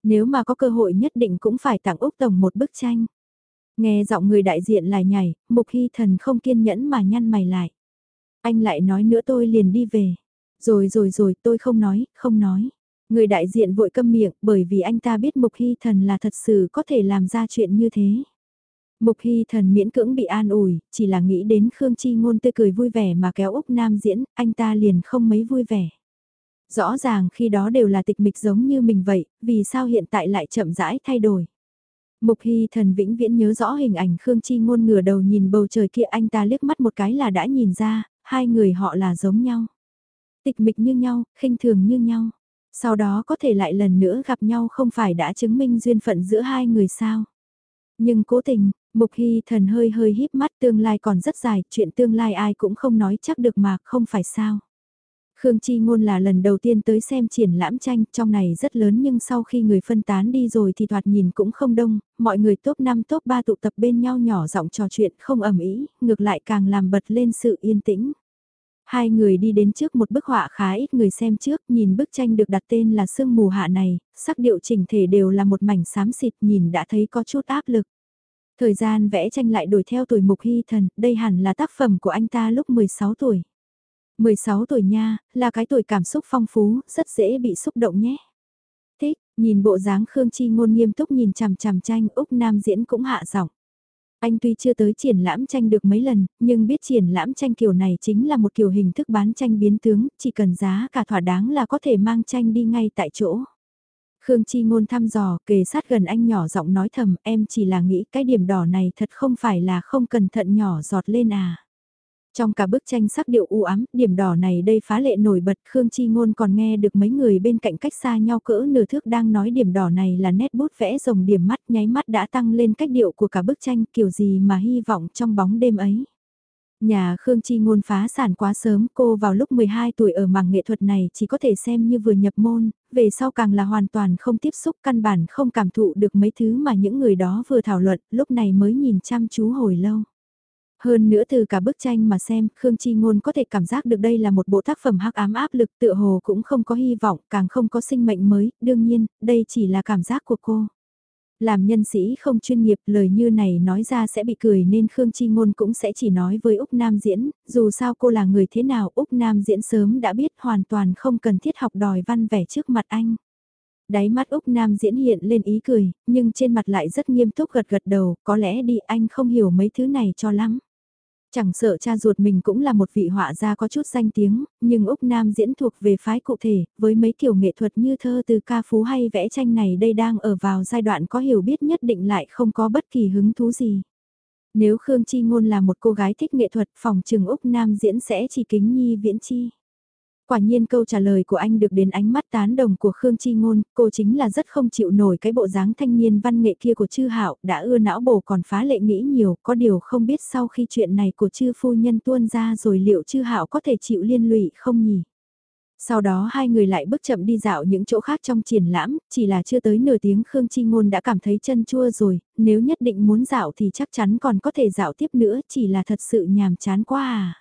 Nếu mà có cơ hội nhất định cũng phải tặng Úc Tổng một bức tranh. Nghe giọng người đại diện lại nhảy, Mục Hy thần không kiên nhẫn mà nhăn mày lại. Anh lại nói nữa tôi liền đi về. Rồi rồi rồi tôi không nói, không nói. Người đại diện vội câm miệng bởi vì anh ta biết Mục Hy thần là thật sự có thể làm ra chuyện như thế. Mục Hy thần miễn cưỡng bị an ủi, chỉ là nghĩ đến Khương Chi ngôn tươi cười vui vẻ mà kéo Úc Nam diễn, anh ta liền không mấy vui vẻ. Rõ ràng khi đó đều là tịch mịch giống như mình vậy, vì sao hiện tại lại chậm rãi thay đổi. Mục Hy thần vĩnh viễn nhớ rõ hình ảnh Khương Chi ngôn ngửa đầu nhìn bầu trời kia anh ta liếc mắt một cái là đã nhìn ra, hai người họ là giống nhau. Tịch mịch như nhau, khinh thường như nhau. Sau đó có thể lại lần nữa gặp nhau không phải đã chứng minh duyên phận giữa hai người sao. Nhưng cố tình, Mục Hy thần hơi hơi híp mắt tương lai còn rất dài, chuyện tương lai ai cũng không nói chắc được mà, không phải sao. Khương Chi Ngôn là lần đầu tiên tới xem triển lãm tranh, trong này rất lớn nhưng sau khi người phân tán đi rồi thì thoạt nhìn cũng không đông, mọi người top 5 top 3 tụ tập bên nhau nhỏ giọng trò chuyện không ẩm ý, ngược lại càng làm bật lên sự yên tĩnh. Hai người đi đến trước một bức họa khá ít người xem trước, nhìn bức tranh được đặt tên là Sương mù hạ này, sắc điệu chỉnh thể đều là một mảnh xám xịt nhìn đã thấy có chút áp lực. Thời gian vẽ tranh lại đổi theo tuổi Mục Hy Thần, đây hẳn là tác phẩm của anh ta lúc 16 tuổi. 16 tuổi nha, là cái tuổi cảm xúc phong phú, rất dễ bị xúc động nhé. Thích, nhìn bộ dáng Khương Chi ngôn nghiêm túc nhìn chằm chằm tranh Úc Nam diễn cũng hạ giọng. Anh tuy chưa tới triển lãm tranh được mấy lần, nhưng biết triển lãm tranh kiểu này chính là một kiểu hình thức bán tranh biến tướng, chỉ cần giá cả thỏa đáng là có thể mang tranh đi ngay tại chỗ. Khương Chi ngôn thăm dò, kề sát gần anh nhỏ giọng nói thầm, em chỉ là nghĩ cái điểm đỏ này thật không phải là không cẩn thận nhỏ giọt lên à. Trong cả bức tranh sắc điệu u ám, điểm đỏ này đây phá lệ nổi bật, Khương Chi Ngôn còn nghe được mấy người bên cạnh cách xa nhau cỡ nửa thước đang nói điểm đỏ này là nét bút vẽ rồng điểm mắt nháy mắt đã tăng lên cách điệu của cả bức tranh kiểu gì mà hy vọng trong bóng đêm ấy. Nhà Khương Chi Ngôn phá sản quá sớm, cô vào lúc 12 tuổi ở mảng nghệ thuật này chỉ có thể xem như vừa nhập môn, về sau càng là hoàn toàn không tiếp xúc căn bản không cảm thụ được mấy thứ mà những người đó vừa thảo luận, lúc này mới nhìn chăm chú hồi lâu. Hơn nữa từ cả bức tranh mà xem, Khương Chi Ngôn có thể cảm giác được đây là một bộ tác phẩm hắc ám áp lực tựa hồ cũng không có hy vọng, càng không có sinh mệnh mới, đương nhiên, đây chỉ là cảm giác của cô. Làm nhân sĩ không chuyên nghiệp lời như này nói ra sẽ bị cười nên Khương Chi Ngôn cũng sẽ chỉ nói với Úc Nam Diễn, dù sao cô là người thế nào Úc Nam Diễn sớm đã biết hoàn toàn không cần thiết học đòi văn vẻ trước mặt anh. Đáy mắt Úc Nam diễn hiện lên ý cười, nhưng trên mặt lại rất nghiêm túc gật gật đầu, có lẽ đi anh không hiểu mấy thứ này cho lắm. Chẳng sợ cha ruột mình cũng là một vị họa gia có chút danh tiếng, nhưng Úc Nam diễn thuộc về phái cụ thể, với mấy kiểu nghệ thuật như thơ từ ca phú hay vẽ tranh này đây đang ở vào giai đoạn có hiểu biết nhất định lại không có bất kỳ hứng thú gì. Nếu Khương Chi Ngôn là một cô gái thích nghệ thuật, phòng trường Úc Nam diễn sẽ chỉ kính nhi viễn chi. Quả nhiên câu trả lời của anh được đến ánh mắt tán đồng của Khương Chi Ngôn, cô chính là rất không chịu nổi cái bộ dáng thanh niên văn nghệ kia của Chư Hạo, đã ưa não bổ còn phá lệ nghĩ nhiều, có điều không biết sau khi chuyện này của Chư phu nhân tuôn ra rồi liệu Chư Hạo có thể chịu liên lụy không nhỉ? Sau đó hai người lại bước chậm đi dạo những chỗ khác trong triển lãm, chỉ là chưa tới nửa tiếng Khương Chi Ngôn đã cảm thấy chân chua rồi, nếu nhất định muốn dạo thì chắc chắn còn có thể dạo tiếp nữa, chỉ là thật sự nhàm chán quá à.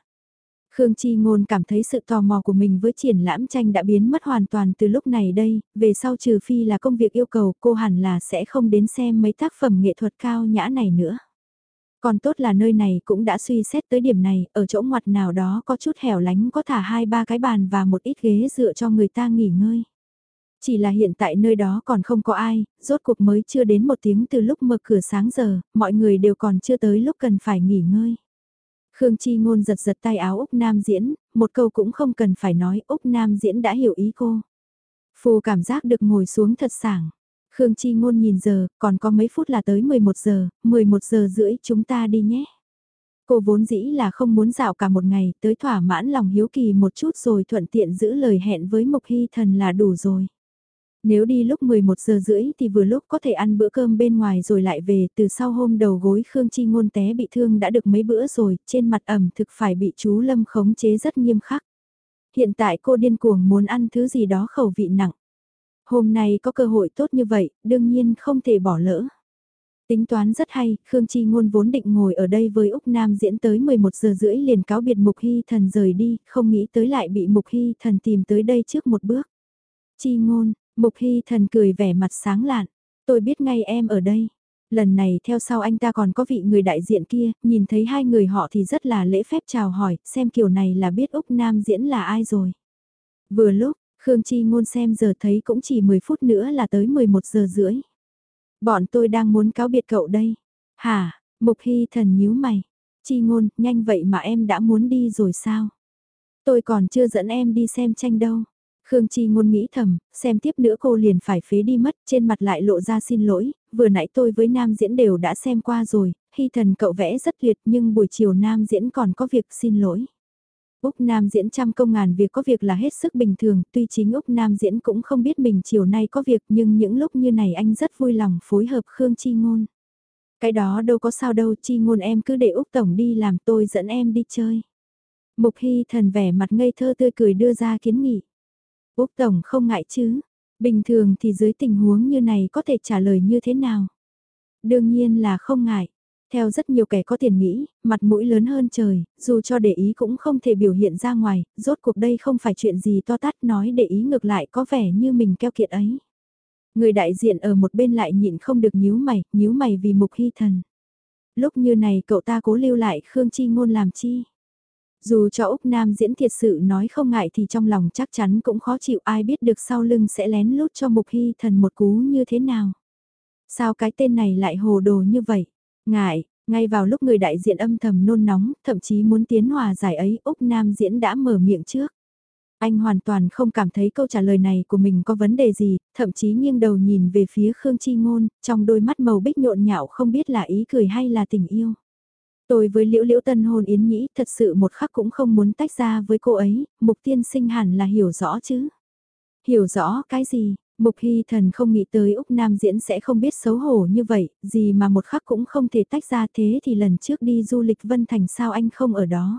Khương Chi Ngôn cảm thấy sự tò mò của mình với triển lãm tranh đã biến mất hoàn toàn từ lúc này đây, về sau trừ phi là công việc yêu cầu cô hẳn là sẽ không đến xem mấy tác phẩm nghệ thuật cao nhã này nữa. Còn tốt là nơi này cũng đã suy xét tới điểm này, ở chỗ ngoặt nào đó có chút hẻo lánh có thả hai ba cái bàn và một ít ghế dựa cho người ta nghỉ ngơi. Chỉ là hiện tại nơi đó còn không có ai, rốt cuộc mới chưa đến một tiếng từ lúc mở cửa sáng giờ, mọi người đều còn chưa tới lúc cần phải nghỉ ngơi. Khương Chi Ngôn giật giật tay áo Úc Nam Diễn, một câu cũng không cần phải nói, Úc Nam Diễn đã hiểu ý cô. Phù cảm giác được ngồi xuống thật sảng. Khương Chi Ngôn nhìn giờ, còn có mấy phút là tới 11 giờ, 11 giờ rưỡi chúng ta đi nhé. Cô vốn dĩ là không muốn dạo cả một ngày, tới thỏa mãn lòng hiếu kỳ một chút rồi thuận tiện giữ lời hẹn với Mộc Hy Thần là đủ rồi. Nếu đi lúc 11 giờ rưỡi thì vừa lúc có thể ăn bữa cơm bên ngoài rồi lại về từ sau hôm đầu gối Khương Chi Ngôn té bị thương đã được mấy bữa rồi, trên mặt ẩm thực phải bị chú Lâm khống chế rất nghiêm khắc. Hiện tại cô điên cuồng muốn ăn thứ gì đó khẩu vị nặng. Hôm nay có cơ hội tốt như vậy, đương nhiên không thể bỏ lỡ. Tính toán rất hay, Khương Chi Ngôn vốn định ngồi ở đây với Úc Nam diễn tới 11 giờ rưỡi liền cáo biệt Mục Hy Thần rời đi, không nghĩ tới lại bị Mục Hy Thần tìm tới đây trước một bước. Chi Ngôn, Mục Hy Thần cười vẻ mặt sáng lạn, tôi biết ngay em ở đây. Lần này theo sau anh ta còn có vị người đại diện kia, nhìn thấy hai người họ thì rất là lễ phép chào hỏi, xem kiểu này là biết Úc Nam diễn là ai rồi. Vừa lúc, Khương Chi Ngôn xem giờ thấy cũng chỉ 10 phút nữa là tới 11 giờ rưỡi. Bọn tôi đang muốn cáo biệt cậu đây. Hả, Mục Hy thần nhíu mày. Chi Ngôn, nhanh vậy mà em đã muốn đi rồi sao? Tôi còn chưa dẫn em đi xem tranh đâu. Khương Chi Ngôn nghĩ thầm, xem tiếp nữa cô liền phải phế đi mất, trên mặt lại lộ ra xin lỗi, vừa nãy tôi với Nam Diễn đều đã xem qua rồi, Hy thần cậu vẽ rất tuyệt nhưng buổi chiều Nam Diễn còn có việc xin lỗi. Úc Nam diễn trăm công ngàn việc có việc là hết sức bình thường, tuy chính Úc Nam diễn cũng không biết mình chiều nay có việc nhưng những lúc như này anh rất vui lòng phối hợp Khương Chi Ngôn. Cái đó đâu có sao đâu, Chi Ngôn em cứ để Úc Tổng đi làm tôi dẫn em đi chơi. Mục Hy thần vẻ mặt ngây thơ tươi cười đưa ra kiến nghị. Úc Tổng không ngại chứ, bình thường thì dưới tình huống như này có thể trả lời như thế nào? Đương nhiên là không ngại. Theo rất nhiều kẻ có tiền nghĩ, mặt mũi lớn hơn trời, dù cho để ý cũng không thể biểu hiện ra ngoài, rốt cuộc đây không phải chuyện gì to tát nói để ý ngược lại có vẻ như mình keo kiệt ấy. Người đại diện ở một bên lại nhịn không được nhíu mày, nhíu mày vì mục hy thần. Lúc như này cậu ta cố lưu lại Khương Chi Ngôn làm chi? Dù cho Úc Nam diễn thiệt sự nói không ngại thì trong lòng chắc chắn cũng khó chịu ai biết được sau lưng sẽ lén lút cho mục hy thần một cú như thế nào. Sao cái tên này lại hồ đồ như vậy? Ngại, ngay vào lúc người đại diện âm thầm nôn nóng, thậm chí muốn tiến hòa giải ấy, Úc Nam diễn đã mở miệng trước. Anh hoàn toàn không cảm thấy câu trả lời này của mình có vấn đề gì, thậm chí nghiêng đầu nhìn về phía Khương Chi Ngôn, trong đôi mắt màu bích nhộn nhạo không biết là ý cười hay là tình yêu. Tôi với Liễu Liễu Tân hôn Yến Nhĩ thật sự một khắc cũng không muốn tách ra với cô ấy, mục tiên sinh hẳn là hiểu rõ chứ. Hiểu rõ cái gì, Mục Hy Thần không nghĩ tới Úc Nam Diễn sẽ không biết xấu hổ như vậy, gì mà một khắc cũng không thể tách ra thế thì lần trước đi du lịch Vân Thành sao anh không ở đó.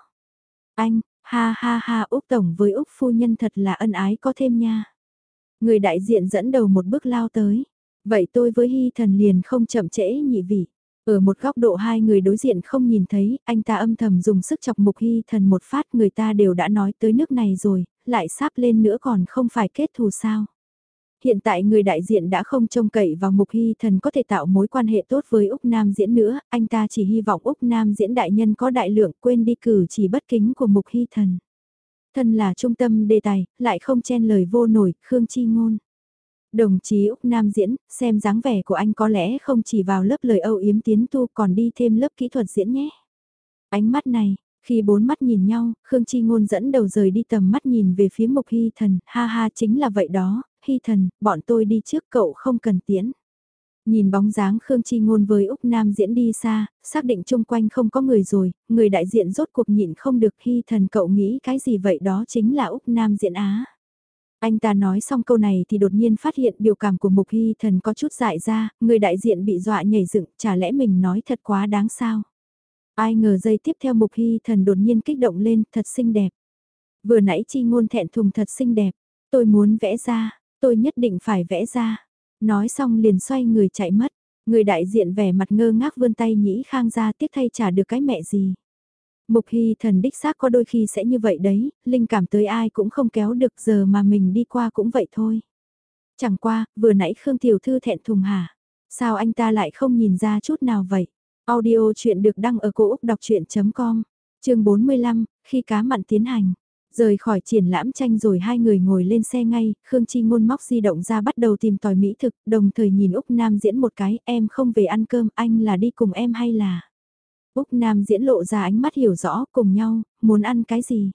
Anh, ha ha ha Úc Tổng với Úc Phu Nhân thật là ân ái có thêm nha. Người đại diện dẫn đầu một bước lao tới. Vậy tôi với Hy Thần liền không chậm trễ nhị vị. Ở một góc độ hai người đối diện không nhìn thấy, anh ta âm thầm dùng sức chọc Mục Hy Thần một phát người ta đều đã nói tới nước này rồi, lại sáp lên nữa còn không phải kết thù sao. Hiện tại người đại diện đã không trông cậy vào Mục Hy Thần có thể tạo mối quan hệ tốt với Úc Nam Diễn nữa, anh ta chỉ hy vọng Úc Nam Diễn đại nhân có đại lượng quên đi cử chỉ bất kính của Mục Hy Thần. Thân là trung tâm đề tài, lại không chen lời vô nổi, Khương Chi Ngôn. Đồng chí Úc Nam Diễn, xem dáng vẻ của anh có lẽ không chỉ vào lớp lời âu yếm tiến tu còn đi thêm lớp kỹ thuật diễn nhé. Ánh mắt này, khi bốn mắt nhìn nhau, Khương Chi Ngôn dẫn đầu rời đi tầm mắt nhìn về phía Mục Hy Thần, ha ha chính là vậy đó, Hy Thần, bọn tôi đi trước cậu không cần tiễn. Nhìn bóng dáng Khương Chi Ngôn với Úc Nam diễn đi xa, xác định chung quanh không có người rồi, người đại diện rốt cuộc nhịn không được Hy Thần cậu nghĩ cái gì vậy đó chính là Úc Nam diễn Á. Anh ta nói xong câu này thì đột nhiên phát hiện biểu cảm của Mục Hy Thần có chút dại ra, người đại diện bị dọa nhảy dựng, chả lẽ mình nói thật quá đáng sao. Ai ngờ giây tiếp theo Mục Hy Thần đột nhiên kích động lên, thật xinh đẹp. Vừa nãy chi ngôn thẹn thùng thật xinh đẹp, tôi muốn vẽ ra, tôi nhất định phải vẽ ra. Nói xong liền xoay người chạy mất, người đại diện vẻ mặt ngơ ngác vươn tay nhĩ khang ra tiếc thay trả được cái mẹ gì. Mục Hy thần đích xác có đôi khi sẽ như vậy đấy, linh cảm tới ai cũng không kéo được giờ mà mình đi qua cũng vậy thôi. Chẳng qua, vừa nãy Khương Tiểu Thư thẹn thùng hả? Sao anh ta lại không nhìn ra chút nào vậy? Audio chuyện được đăng ở cổ Úc đọc chuyện.com, trường 45, khi cá mặn tiến hành. Rời khỏi triển lãm tranh rồi hai người ngồi lên xe ngay, Khương Chi ngôn móc di động ra bắt đầu tìm tòi mỹ thực, đồng thời nhìn Úc Nam diễn một cái, em không về ăn cơm, anh là đi cùng em hay là... Úc Nam diễn lộ ra ánh mắt hiểu rõ, cùng nhau, muốn ăn cái gì?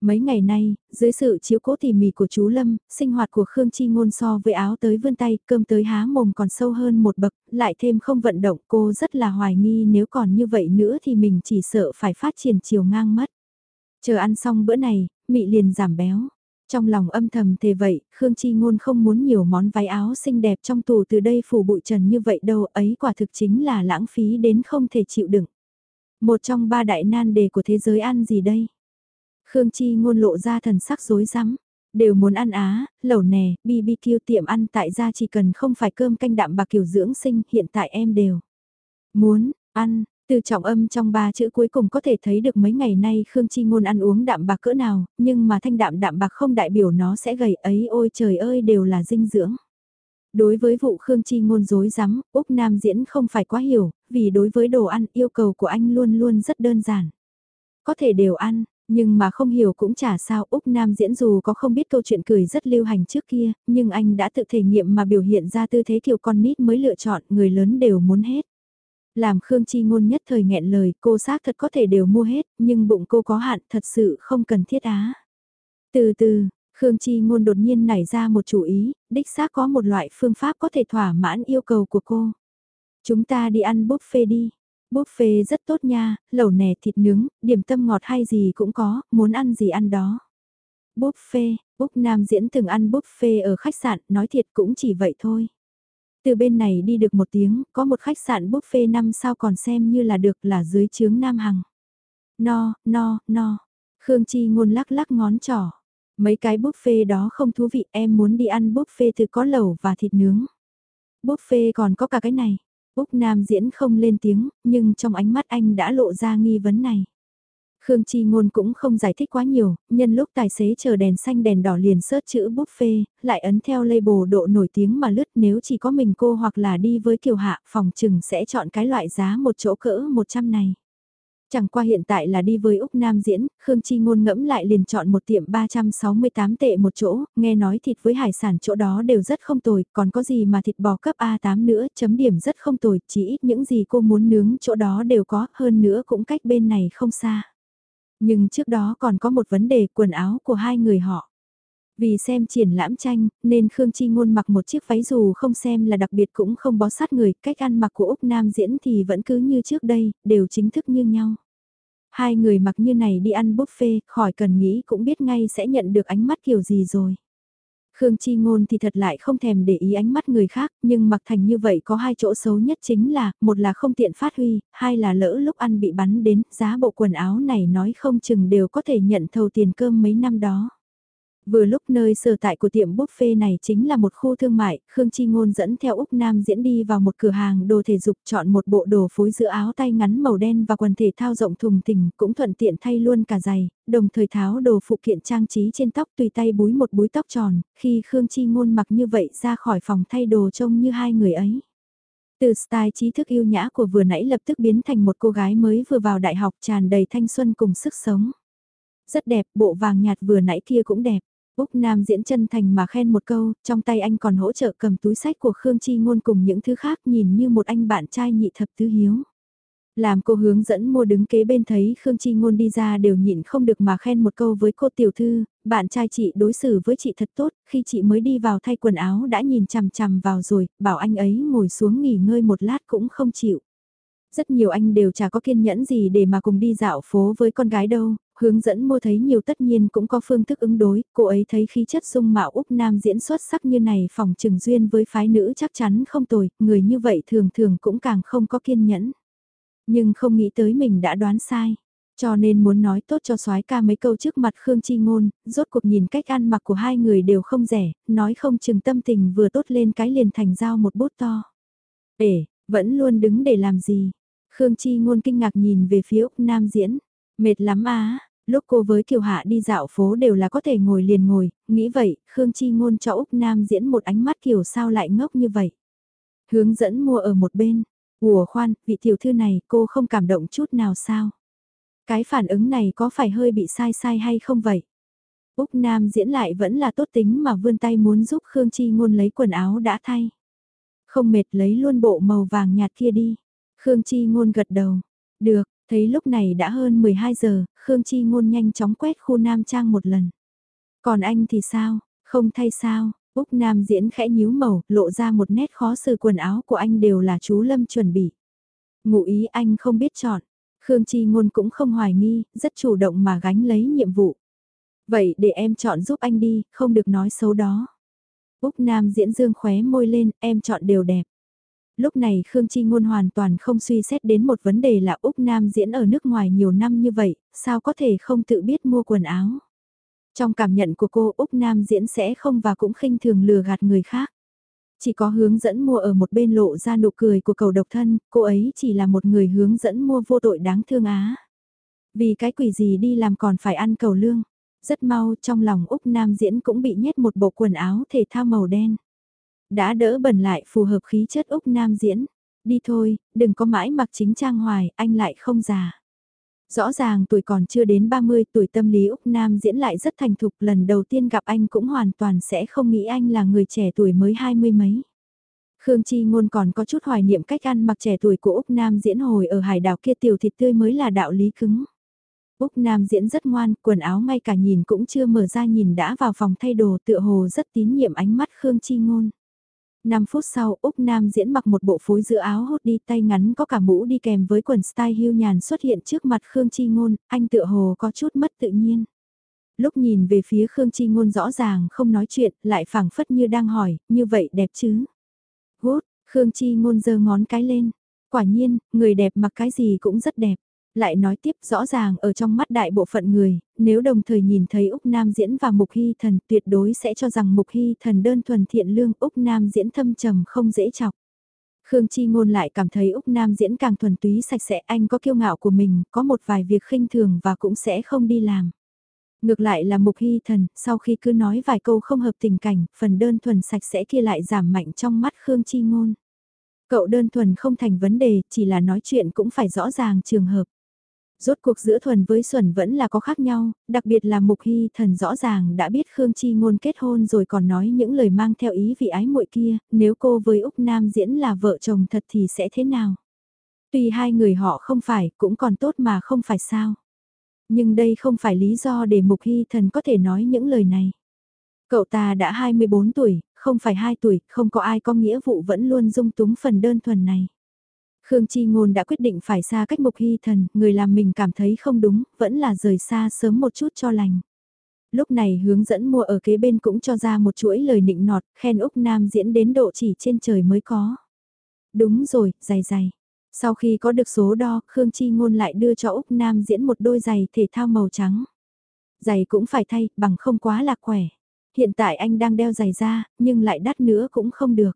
Mấy ngày nay, dưới sự chiếu cố tỉ mỉ của chú Lâm, sinh hoạt của Khương Chi Ngôn so với áo tới vươn tay, cơm tới há mồm còn sâu hơn một bậc, lại thêm không vận động cô rất là hoài nghi nếu còn như vậy nữa thì mình chỉ sợ phải phát triển chiều ngang mất. Chờ ăn xong bữa này, mị liền giảm béo. Trong lòng âm thầm thề vậy, Khương Chi Ngôn không muốn nhiều món váy áo xinh đẹp trong tù từ đây phủ bụi trần như vậy đâu, ấy quả thực chính là lãng phí đến không thể chịu đựng. Một trong ba đại nan đề của thế giới ăn gì đây? Khương Chi ngôn lộ ra thần sắc rối rắm. Đều muốn ăn á, lẩu nè, BBQ tiệm ăn tại gia chỉ cần không phải cơm canh đạm bạc kiểu dưỡng sinh, hiện tại em đều. Muốn, ăn, từ trọng âm trong ba chữ cuối cùng có thể thấy được mấy ngày nay Khương Chi Ngôn ăn uống đạm bạc cỡ nào, nhưng mà thanh đạm đạm bạc không đại biểu nó sẽ gầy ấy ôi trời ơi đều là dinh dưỡng. Đối với vụ Khương Chi Ngôn dối rắm Úc Nam diễn không phải quá hiểu, vì đối với đồ ăn yêu cầu của anh luôn luôn rất đơn giản. Có thể đều ăn, nhưng mà không hiểu cũng chả sao Úc Nam diễn dù có không biết câu chuyện cười rất lưu hành trước kia, nhưng anh đã tự thể nghiệm mà biểu hiện ra tư thế kiểu con nít mới lựa chọn người lớn đều muốn hết. Làm Khương Chi ngôn nhất thời nghẹn lời cô xác thật có thể đều mua hết, nhưng bụng cô có hạn thật sự không cần thiết á. Từ từ, Khương Chi ngôn đột nhiên nảy ra một chủ ý, đích xác có một loại phương pháp có thể thỏa mãn yêu cầu của cô. Chúng ta đi ăn buffet đi. Buffet rất tốt nha, lẩu nè thịt nướng, điểm tâm ngọt hay gì cũng có, muốn ăn gì ăn đó. Buffet, Úc Nam diễn từng ăn buffet ở khách sạn, nói thiệt cũng chỉ vậy thôi. Từ bên này đi được một tiếng, có một khách sạn buffet năm sao còn xem như là được là dưới chướng Nam Hằng. No, no, no. Khương Chi ngôn lắc lắc ngón trỏ. Mấy cái buffet đó không thú vị em muốn đi ăn buffet từ có lẩu và thịt nướng. Buffet còn có cả cái này. Úc Nam diễn không lên tiếng, nhưng trong ánh mắt anh đã lộ ra nghi vấn này. Khương Chi Ngôn cũng không giải thích quá nhiều, nhân lúc tài xế chờ đèn xanh đèn đỏ liền search chữ buffet, lại ấn theo label độ nổi tiếng mà lướt nếu chỉ có mình cô hoặc là đi với Kiều Hạ, phòng trừng sẽ chọn cái loại giá một chỗ cỡ 100 này. Chẳng qua hiện tại là đi với Úc Nam diễn, Khương Chi Ngôn ngẫm lại liền chọn một tiệm 368 tệ một chỗ, nghe nói thịt với hải sản chỗ đó đều rất không tồi, còn có gì mà thịt bò cấp A8 nữa, chấm điểm rất không tồi, chỉ ít những gì cô muốn nướng chỗ đó đều có, hơn nữa cũng cách bên này không xa. Nhưng trước đó còn có một vấn đề quần áo của hai người họ. Vì xem triển lãm tranh, nên Khương Chi Ngôn mặc một chiếc váy dù không xem là đặc biệt cũng không bó sát người, cách ăn mặc của Úc Nam diễn thì vẫn cứ như trước đây, đều chính thức như nhau. Hai người mặc như này đi ăn buffet, khỏi cần nghĩ cũng biết ngay sẽ nhận được ánh mắt kiểu gì rồi. Khương Chi Ngôn thì thật lại không thèm để ý ánh mắt người khác, nhưng mặc thành như vậy có hai chỗ xấu nhất chính là, một là không tiện phát huy, hai là lỡ lúc ăn bị bắn đến, giá bộ quần áo này nói không chừng đều có thể nhận thầu tiền cơm mấy năm đó. Vừa lúc nơi sở tại của tiệm buffet này chính là một khu thương mại, Khương Chi Ngôn dẫn theo Úc Nam diễn đi vào một cửa hàng đồ thể dục chọn một bộ đồ phối giữa áo tay ngắn màu đen và quần thể thao rộng thùng thình, cũng thuận tiện thay luôn cả giày, đồng thời tháo đồ phụ kiện trang trí trên tóc tùy tay búi một búi tóc tròn, khi Khương Chi Ngôn mặc như vậy ra khỏi phòng thay đồ trông như hai người ấy. Từ style trí thức yêu nhã của vừa nãy lập tức biến thành một cô gái mới vừa vào đại học tràn đầy thanh xuân cùng sức sống. Rất đẹp, bộ vàng nhạt vừa nãy kia cũng đẹp. Úc Nam diễn chân thành mà khen một câu, trong tay anh còn hỗ trợ cầm túi sách của Khương Chi Ngôn cùng những thứ khác nhìn như một anh bạn trai nhị thập tứ hiếu. Làm cô hướng dẫn mua đứng kế bên thấy Khương Chi Ngôn đi ra đều nhịn không được mà khen một câu với cô tiểu thư, bạn trai chị đối xử với chị thật tốt, khi chị mới đi vào thay quần áo đã nhìn chằm chằm vào rồi, bảo anh ấy ngồi xuống nghỉ ngơi một lát cũng không chịu. Rất nhiều anh đều chả có kiên nhẫn gì để mà cùng đi dạo phố với con gái đâu, hướng dẫn mua thấy nhiều tất nhiên cũng có phương thức ứng đối, cô ấy thấy khí chất dung mạo Úc Nam diễn xuất sắc như này phòng trừng duyên với phái nữ chắc chắn không tồi, người như vậy thường thường cũng càng không có kiên nhẫn. Nhưng không nghĩ tới mình đã đoán sai. Cho nên muốn nói tốt cho soái ca mấy câu trước mặt Khương Chi Ngôn, rốt cuộc nhìn cách ăn mặc của hai người đều không rẻ, nói không chừng tâm tình vừa tốt lên cái liền thành dao một bút to. Để, vẫn luôn đứng để làm gì? Khương Chi Ngôn kinh ngạc nhìn về phía Úc Nam diễn. Mệt lắm á, lúc cô với Kiều Hạ đi dạo phố đều là có thể ngồi liền ngồi, nghĩ vậy, Khương Chi Ngôn cho Úc Nam diễn một ánh mắt kiểu sao lại ngốc như vậy. Hướng dẫn mua ở một bên, Ủa khoan, vị tiểu thư này cô không cảm động chút nào sao? Cái phản ứng này có phải hơi bị sai sai hay không vậy? Úc Nam diễn lại vẫn là tốt tính mà vươn tay muốn giúp Khương Chi Ngôn lấy quần áo đã thay. Không mệt lấy luôn bộ màu vàng nhạt kia đi. Khương Chi Ngôn gật đầu. Được, thấy lúc này đã hơn 12 giờ, Khương Chi Ngôn nhanh chóng quét khu Nam Trang một lần. Còn anh thì sao, không thay sao? Úc Nam diễn khẽ nhíu mẩu, lộ ra một nét khó xử quần áo của anh đều là chú Lâm chuẩn bị. Ngụ ý anh không biết chọn. Khương Chi Ngôn cũng không hoài nghi, rất chủ động mà gánh lấy nhiệm vụ. Vậy để em chọn giúp anh đi, không được nói xấu đó. Úc Nam diễn dương khóe môi lên, em chọn đều đẹp. Lúc này Khương Chi Ngôn hoàn toàn không suy xét đến một vấn đề là Úc Nam diễn ở nước ngoài nhiều năm như vậy, sao có thể không tự biết mua quần áo. Trong cảm nhận của cô Úc Nam diễn sẽ không và cũng khinh thường lừa gạt người khác. Chỉ có hướng dẫn mua ở một bên lộ ra nụ cười của cầu độc thân, cô ấy chỉ là một người hướng dẫn mua vô tội đáng thương á. Vì cái quỷ gì đi làm còn phải ăn cầu lương. Rất mau trong lòng Úc Nam diễn cũng bị nhét một bộ quần áo thể thao màu đen. Đã đỡ bẩn lại phù hợp khí chất Úc Nam diễn. Đi thôi, đừng có mãi mặc chính trang hoài, anh lại không già. Rõ ràng tuổi còn chưa đến 30 tuổi tâm lý Úc Nam diễn lại rất thành thục lần đầu tiên gặp anh cũng hoàn toàn sẽ không nghĩ anh là người trẻ tuổi mới hai mươi mấy. Khương Chi Ngôn còn có chút hoài niệm cách ăn mặc trẻ tuổi của Úc Nam diễn hồi ở hải đảo kia tiểu thịt tươi mới là đạo lý cứng. Úc Nam diễn rất ngoan, quần áo ngay cả nhìn cũng chưa mở ra nhìn đã vào phòng thay đồ tựa hồ rất tín nhiệm ánh mắt Khương Chi Ngôn. 5 phút sau, Úc Nam diễn mặc một bộ phối giữa áo hốt đi tay ngắn có cả mũ đi kèm với quần style hưu nhàn xuất hiện trước mặt Khương Chi Ngôn, anh tựa hồ có chút mất tự nhiên. Lúc nhìn về phía Khương Chi Ngôn rõ ràng không nói chuyện, lại phảng phất như đang hỏi, như vậy đẹp chứ? Hút, Khương Chi Ngôn giơ ngón cái lên. Quả nhiên, người đẹp mặc cái gì cũng rất đẹp. Lại nói tiếp rõ ràng ở trong mắt đại bộ phận người, nếu đồng thời nhìn thấy Úc Nam diễn và Mục Hy Thần tuyệt đối sẽ cho rằng Mục Hy Thần đơn thuần thiện lương Úc Nam diễn thâm trầm không dễ chọc. Khương Chi Ngôn lại cảm thấy Úc Nam diễn càng thuần túy sạch sẽ anh có kiêu ngạo của mình, có một vài việc khinh thường và cũng sẽ không đi làm. Ngược lại là Mục Hy Thần, sau khi cứ nói vài câu không hợp tình cảnh, phần đơn thuần sạch sẽ kia lại giảm mạnh trong mắt Khương Chi Ngôn. Cậu đơn thuần không thành vấn đề, chỉ là nói chuyện cũng phải rõ ràng trường hợp. Rốt cuộc giữa thuần với xuẩn vẫn là có khác nhau, đặc biệt là mục hy thần rõ ràng đã biết Khương Chi ngôn kết hôn rồi còn nói những lời mang theo ý vị ái muội kia, nếu cô với Úc Nam diễn là vợ chồng thật thì sẽ thế nào? Tuy hai người họ không phải, cũng còn tốt mà không phải sao. Nhưng đây không phải lý do để mục hy thần có thể nói những lời này. Cậu ta đã 24 tuổi, không phải 2 tuổi, không có ai có nghĩa vụ vẫn luôn dung túng phần đơn thuần này. Khương Chi Ngôn đã quyết định phải xa cách Mục Hy Thần, người làm mình cảm thấy không đúng, vẫn là rời xa sớm một chút cho lành. Lúc này hướng dẫn mua ở kế bên cũng cho ra một chuỗi lời nịnh nọt, khen Úc Nam diễn đến độ chỉ trên trời mới có. Đúng rồi, dày dày. Sau khi có được số đo, Khương Chi Ngôn lại đưa cho Úc Nam diễn một đôi giày thể thao màu trắng. Giày cũng phải thay, bằng không quá là khỏe. Hiện tại anh đang đeo giày ra, nhưng lại đắt nữa cũng không được.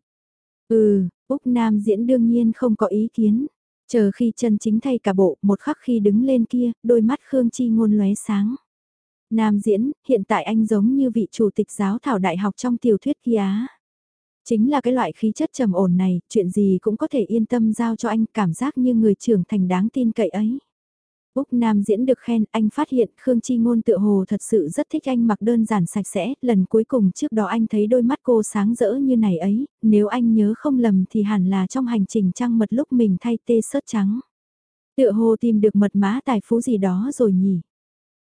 Ừ, Úc Nam diễn đương nhiên không có ý kiến. Chờ khi chân chính thay cả bộ, một khắc khi đứng lên kia, đôi mắt Khương Chi ngôn lóe sáng. Nam diễn, hiện tại anh giống như vị chủ tịch giáo thảo đại học trong tiểu thuyết kia Chính là cái loại khí chất trầm ổn này, chuyện gì cũng có thể yên tâm giao cho anh, cảm giác như người trưởng thành đáng tin cậy ấy. Úc Nam diễn được khen, anh phát hiện Khương Chi Ngôn tựa hồ thật sự rất thích anh mặc đơn giản sạch sẽ, lần cuối cùng trước đó anh thấy đôi mắt cô sáng rỡ như này ấy, nếu anh nhớ không lầm thì hẳn là trong hành trình trăng mật lúc mình thay tê sớt trắng. Tựa hồ tìm được mật mã tài phú gì đó rồi nhỉ.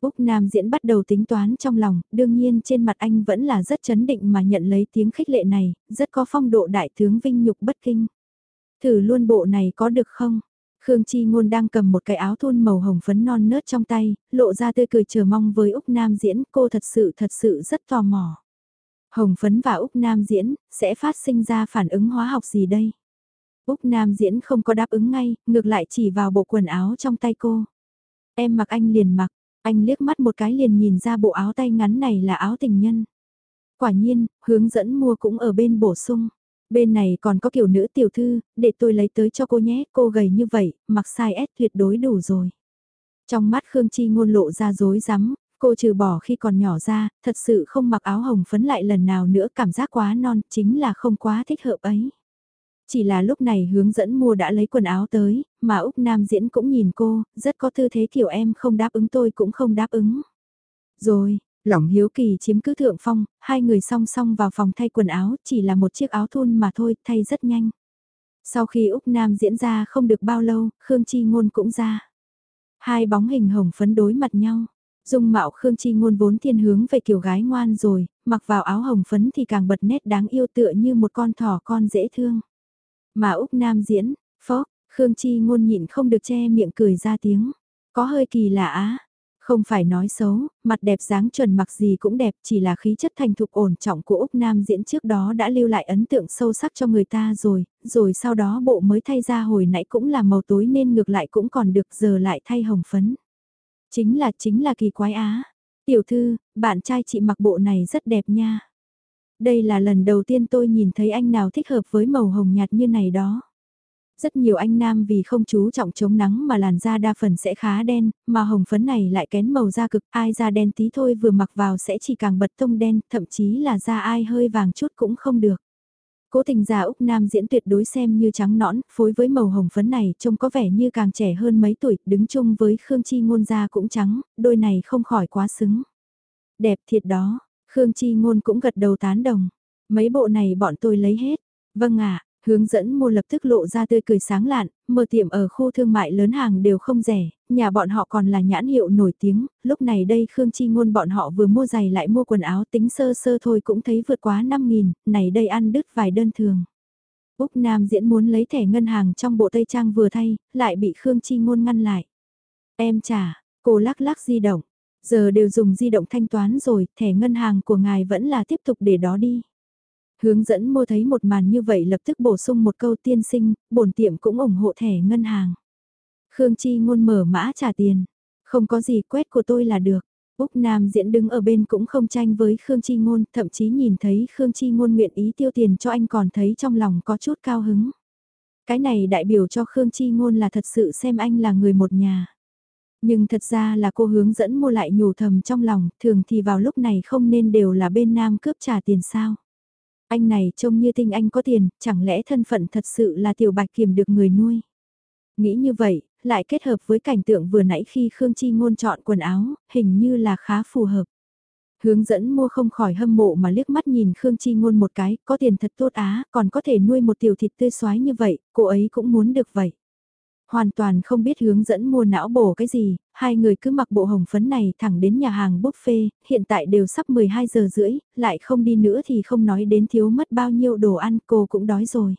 Úc Nam diễn bắt đầu tính toán trong lòng, đương nhiên trên mặt anh vẫn là rất chấn định mà nhận lấy tiếng khích lệ này, rất có phong độ đại tướng vinh nhục bất kinh. Thử luôn bộ này có được không? Khương Chi Ngôn đang cầm một cái áo thun màu hồng phấn non nớt trong tay, lộ ra tươi cười chờ mong với Úc Nam diễn, cô thật sự thật sự rất tò mò. Hồng phấn và Úc Nam diễn, sẽ phát sinh ra phản ứng hóa học gì đây? Úc Nam diễn không có đáp ứng ngay, ngược lại chỉ vào bộ quần áo trong tay cô. Em mặc anh liền mặc, anh liếc mắt một cái liền nhìn ra bộ áo tay ngắn này là áo tình nhân. Quả nhiên, hướng dẫn mua cũng ở bên bổ sung. Bên này còn có kiểu nữ tiểu thư, để tôi lấy tới cho cô nhé, cô gầy như vậy, mặc size S tuyệt đối đủ rồi. Trong mắt Khương Chi ngôn lộ ra dối rắm cô trừ bỏ khi còn nhỏ ra, thật sự không mặc áo hồng phấn lại lần nào nữa cảm giác quá non, chính là không quá thích hợp ấy. Chỉ là lúc này hướng dẫn mua đã lấy quần áo tới, mà Úc Nam diễn cũng nhìn cô, rất có tư thế kiểu em không đáp ứng tôi cũng không đáp ứng. Rồi, Lỏng hiếu kỳ chiếm cứ thượng phong, hai người song song vào phòng thay quần áo, chỉ là một chiếc áo thun mà thôi, thay rất nhanh. Sau khi Úc Nam diễn ra không được bao lâu, Khương Chi Ngôn cũng ra. Hai bóng hình hồng phấn đối mặt nhau. Dung mạo Khương Chi Ngôn vốn thiên hướng về kiểu gái ngoan rồi, mặc vào áo hồng phấn thì càng bật nét đáng yêu tựa như một con thỏ con dễ thương. Mà Úc Nam diễn, phó, Khương Chi Ngôn nhịn không được che miệng cười ra tiếng. Có hơi kỳ lạ á, không phải nói xấu, mặt đẹp dáng chuẩn mặc gì cũng đẹp, chỉ là khí chất thành thục ổn trọng của Úc Nam diễn trước đó đã lưu lại ấn tượng sâu sắc cho người ta rồi, rồi sau đó bộ mới thay ra hồi nãy cũng là màu tối nên ngược lại cũng còn được giờ lại thay hồng phấn. Chính là chính là kỳ quái á. Tiểu thư, bạn trai chị mặc bộ này rất đẹp nha. Đây là lần đầu tiên tôi nhìn thấy anh nào thích hợp với màu hồng nhạt như này đó. Rất nhiều anh nam vì không chú trọng chống nắng mà làn da đa phần sẽ khá đen, mà hồng phấn này lại kén màu da cực, ai da đen tí thôi vừa mặc vào sẽ chỉ càng bật tông đen, thậm chí là da ai hơi vàng chút cũng không được. Cố tình già Úc Nam diễn tuyệt đối xem như trắng nõn, phối với màu hồng phấn này trông có vẻ như càng trẻ hơn mấy tuổi, đứng chung với Khương Chi Ngôn da cũng trắng, đôi này không khỏi quá xứng. Đẹp thiệt đó, Khương Chi Ngôn cũng gật đầu tán đồng. Mấy bộ này bọn tôi lấy hết. Vâng ạ, Hướng dẫn mua lập tức lộ ra tươi cười sáng lạn, mở tiệm ở khu thương mại lớn hàng đều không rẻ, nhà bọn họ còn là nhãn hiệu nổi tiếng, lúc này đây Khương Chi Ngôn bọn họ vừa mua giày lại mua quần áo tính sơ sơ thôi cũng thấy vượt quá 5.000, này đây ăn đứt vài đơn thường. Úc Nam diễn muốn lấy thẻ ngân hàng trong bộ Tây Trang vừa thay, lại bị Khương Chi Ngôn ngăn lại. Em trả, cô lắc lắc di động, giờ đều dùng di động thanh toán rồi, thẻ ngân hàng của ngài vẫn là tiếp tục để đó đi. Hướng dẫn mua thấy một màn như vậy lập tức bổ sung một câu tiên sinh, bổn tiệm cũng ủng hộ thẻ ngân hàng. Khương Chi ngôn mở mã trả tiền. Không có gì quét của tôi là được. Úc Nam diễn đứng ở bên cũng không tranh với Khương Chi ngôn, thậm chí nhìn thấy Khương Chi ngôn nguyện ý tiêu tiền cho anh còn thấy trong lòng có chút cao hứng. Cái này đại biểu cho Khương Chi ngôn là thật sự xem anh là người một nhà. Nhưng thật ra là cô hướng dẫn mua lại nhủ thầm trong lòng, thường thì vào lúc này không nên đều là bên nam cướp trả tiền sao. Anh này trông như tinh anh có tiền, chẳng lẽ thân phận thật sự là tiểu bạch kiềm được người nuôi. Nghĩ như vậy, lại kết hợp với cảnh tượng vừa nãy khi Khương Chi Ngôn chọn quần áo, hình như là khá phù hợp. Hướng dẫn mua không khỏi hâm mộ mà liếc mắt nhìn Khương Chi Ngôn một cái, có tiền thật tốt á, còn có thể nuôi một tiểu thịt tươi xoái như vậy, cô ấy cũng muốn được vậy hoàn toàn không biết hướng dẫn mua não bổ cái gì, hai người cứ mặc bộ hồng phấn này thẳng đến nhà hàng buffet, hiện tại đều sắp 12 giờ rưỡi, lại không đi nữa thì không nói đến thiếu mất bao nhiêu đồ ăn, cô cũng đói rồi.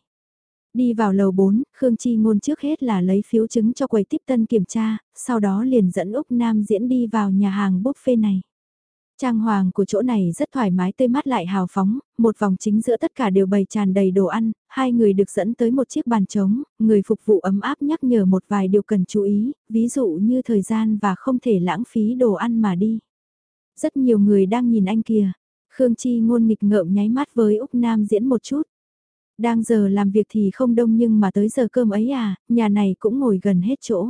Đi vào lầu 4, Khương Chi ngôn trước hết là lấy phiếu chứng cho quầy tiếp tân kiểm tra, sau đó liền dẫn Úc Nam diễn đi vào nhà hàng buffet này. Trang hoàng của chỗ này rất thoải mái tươi mát lại hào phóng, một vòng chính giữa tất cả đều bày tràn đầy đồ ăn, hai người được dẫn tới một chiếc bàn trống, người phục vụ ấm áp nhắc nhở một vài điều cần chú ý, ví dụ như thời gian và không thể lãng phí đồ ăn mà đi. Rất nhiều người đang nhìn anh kìa, Khương Chi ngôn nghịch ngợm nháy mắt với Úc Nam diễn một chút. Đang giờ làm việc thì không đông nhưng mà tới giờ cơm ấy à, nhà này cũng ngồi gần hết chỗ.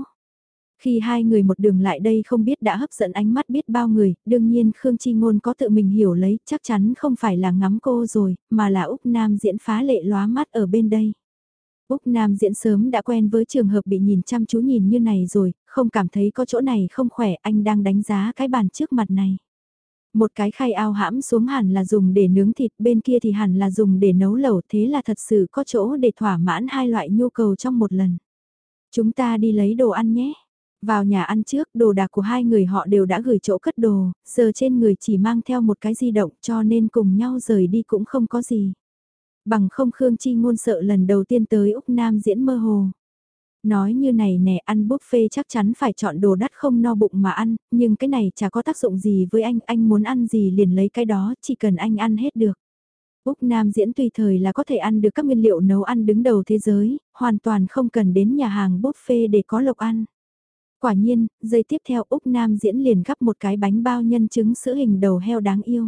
Khi hai người một đường lại đây không biết đã hấp dẫn ánh mắt biết bao người, đương nhiên Khương Chi Ngôn có tự mình hiểu lấy, chắc chắn không phải là ngắm cô rồi, mà là Úc Nam diễn phá lệ lóa mắt ở bên đây. Úc Nam diễn sớm đã quen với trường hợp bị nhìn chăm chú nhìn như này rồi, không cảm thấy có chỗ này không khỏe, anh đang đánh giá cái bàn trước mặt này. Một cái khay ao hãm xuống hẳn là dùng để nướng thịt, bên kia thì hẳn là dùng để nấu lẩu, thế là thật sự có chỗ để thỏa mãn hai loại nhu cầu trong một lần. Chúng ta đi lấy đồ ăn nhé. Vào nhà ăn trước, đồ đạc của hai người họ đều đã gửi chỗ cất đồ, giờ trên người chỉ mang theo một cái di động cho nên cùng nhau rời đi cũng không có gì. Bằng không Khương Chi ngôn sợ lần đầu tiên tới Úc Nam diễn mơ hồ. Nói như này nè ăn buffet chắc chắn phải chọn đồ đắt không no bụng mà ăn, nhưng cái này chả có tác dụng gì với anh, anh muốn ăn gì liền lấy cái đó, chỉ cần anh ăn hết được. Úc Nam diễn tùy thời là có thể ăn được các nguyên liệu nấu ăn đứng đầu thế giới, hoàn toàn không cần đến nhà hàng buffet để có lộc ăn. Quả nhiên, giây tiếp theo Úc Nam diễn liền gắp một cái bánh bao nhân trứng sữa hình đầu heo đáng yêu.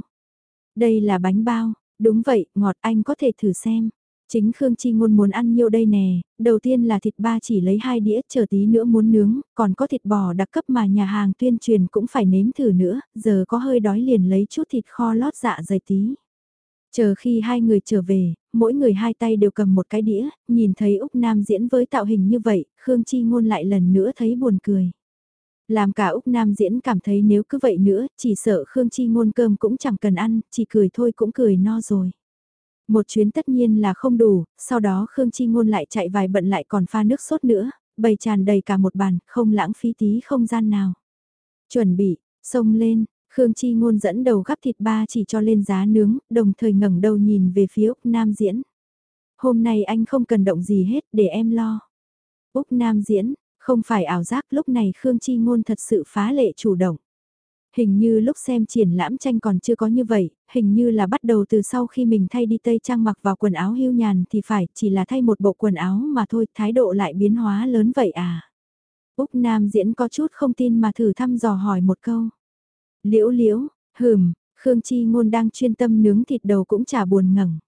Đây là bánh bao, đúng vậy, ngọt anh có thể thử xem. Chính Khương Chi Ngôn muốn ăn nhiều đây nè, đầu tiên là thịt ba chỉ lấy hai đĩa, chờ tí nữa muốn nướng, còn có thịt bò đặc cấp mà nhà hàng tuyên truyền cũng phải nếm thử nữa, giờ có hơi đói liền lấy chút thịt kho lót dạ dày tí. Chờ khi hai người trở về, mỗi người hai tay đều cầm một cái đĩa, nhìn thấy Úc Nam diễn với tạo hình như vậy, Khương Chi Ngôn lại lần nữa thấy buồn cười. Làm cả Úc Nam diễn cảm thấy nếu cứ vậy nữa, chỉ sợ Khương Chi Ngôn cơm cũng chẳng cần ăn, chỉ cười thôi cũng cười no rồi. Một chuyến tất nhiên là không đủ, sau đó Khương Chi Ngôn lại chạy vài bận lại còn pha nước sốt nữa, bày tràn đầy cả một bàn, không lãng phí tí không gian nào. Chuẩn bị, xông lên, Khương Chi Ngôn dẫn đầu gắp thịt ba chỉ cho lên giá nướng, đồng thời ngẩng đầu nhìn về phía Úc Nam Diễn. Hôm nay anh không cần động gì hết để em lo. Úc Nam Diễn, không phải ảo giác lúc này Khương Chi Ngôn thật sự phá lệ chủ động. Hình như lúc xem triển lãm tranh còn chưa có như vậy, hình như là bắt đầu từ sau khi mình thay đi tây trang mặc vào quần áo hưu nhàn thì phải chỉ là thay một bộ quần áo mà thôi, thái độ lại biến hóa lớn vậy à. Úc Nam diễn có chút không tin mà thử thăm dò hỏi một câu. Liễu liễu, hừm, Khương Chi Ngôn đang chuyên tâm nướng thịt đầu cũng chả buồn ngẩng.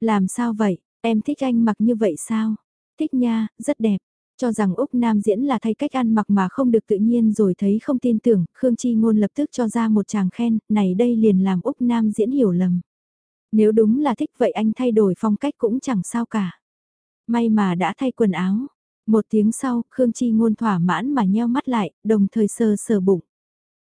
Làm sao vậy, em thích anh mặc như vậy sao? Thích nha, rất đẹp. Cho rằng Úc Nam diễn là thay cách ăn mặc mà không được tự nhiên rồi thấy không tin tưởng, Khương Chi Ngôn lập tức cho ra một chàng khen, này đây liền làm Úc Nam diễn hiểu lầm. Nếu đúng là thích vậy anh thay đổi phong cách cũng chẳng sao cả. May mà đã thay quần áo. Một tiếng sau, Khương Chi Ngôn thỏa mãn mà nheo mắt lại, đồng thời sờ sờ bụng.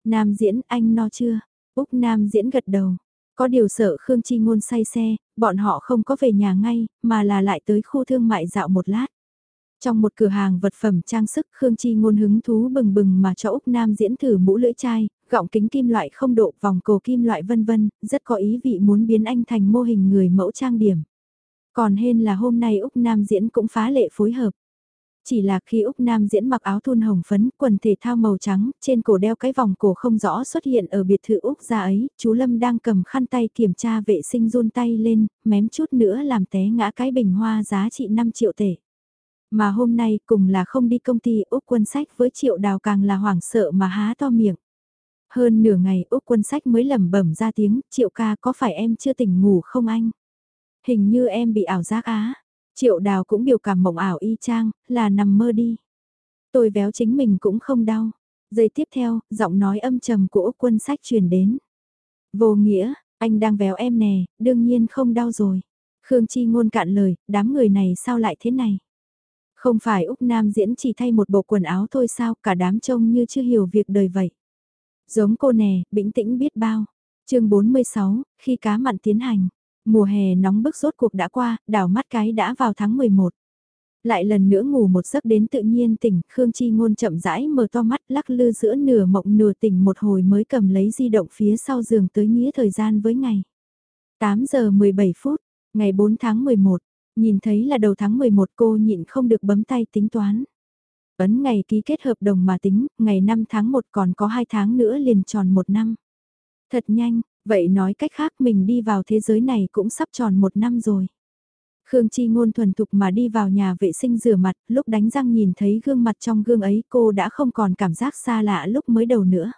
Nam diễn anh no chưa? Úc Nam diễn gật đầu. Có điều sợ Khương Chi Ngôn say xe, bọn họ không có về nhà ngay, mà là lại tới khu thương mại dạo một lát. Trong một cửa hàng vật phẩm trang sức Khương Chi ngôn hứng thú bừng bừng mà cho Úc Nam diễn thử mũ lưỡi chai, gọng kính kim loại không độ, vòng cổ kim loại vân vân, rất có ý vị muốn biến anh thành mô hình người mẫu trang điểm. Còn hên là hôm nay Úc Nam diễn cũng phá lệ phối hợp. Chỉ là khi Úc Nam diễn mặc áo thun hồng phấn, quần thể thao màu trắng, trên cổ đeo cái vòng cổ không rõ xuất hiện ở biệt thự Úc ra ấy, chú Lâm đang cầm khăn tay kiểm tra vệ sinh run tay lên, mém chút nữa làm té ngã cái bình hoa giá trị 5 triệu tệ. Mà hôm nay cùng là không đi công ty Úc quân sách với triệu đào càng là hoảng sợ mà há to miệng. Hơn nửa ngày Úc quân sách mới lẩm bẩm ra tiếng, triệu ca có phải em chưa tỉnh ngủ không anh? Hình như em bị ảo giác á. Triệu đào cũng biểu cảm mộng ảo y chang, là nằm mơ đi. Tôi véo chính mình cũng không đau. Giây tiếp theo, giọng nói âm trầm của Úc quân sách truyền đến. Vô nghĩa, anh đang véo em nè, đương nhiên không đau rồi. Khương Chi ngôn cạn lời, đám người này sao lại thế này? Không phải Úc Nam diễn chỉ thay một bộ quần áo thôi sao, cả đám trông như chưa hiểu việc đời vậy. Giống cô nè, bĩnh tĩnh biết bao. chương 46, khi cá mặn tiến hành. Mùa hè nóng bức rốt cuộc đã qua, đảo mắt cái đã vào tháng 11. Lại lần nữa ngủ một giấc đến tự nhiên tỉnh, Khương Chi Ngôn chậm rãi mở to mắt lắc lư giữa nửa mộng nửa tỉnh một hồi mới cầm lấy di động phía sau giường tới nghĩa thời gian với ngày. 8 giờ 17 phút, ngày 4 tháng 11, Nhìn thấy là đầu tháng 11 cô nhịn không được bấm tay tính toán. Ấn ngày ký kết hợp đồng mà tính, ngày 5 tháng 1 còn có 2 tháng nữa liền tròn 1 năm. Thật nhanh, vậy nói cách khác mình đi vào thế giới này cũng sắp tròn một năm rồi. Khương Chi ngôn thuần thục mà đi vào nhà vệ sinh rửa mặt, lúc đánh răng nhìn thấy gương mặt trong gương ấy cô đã không còn cảm giác xa lạ lúc mới đầu nữa.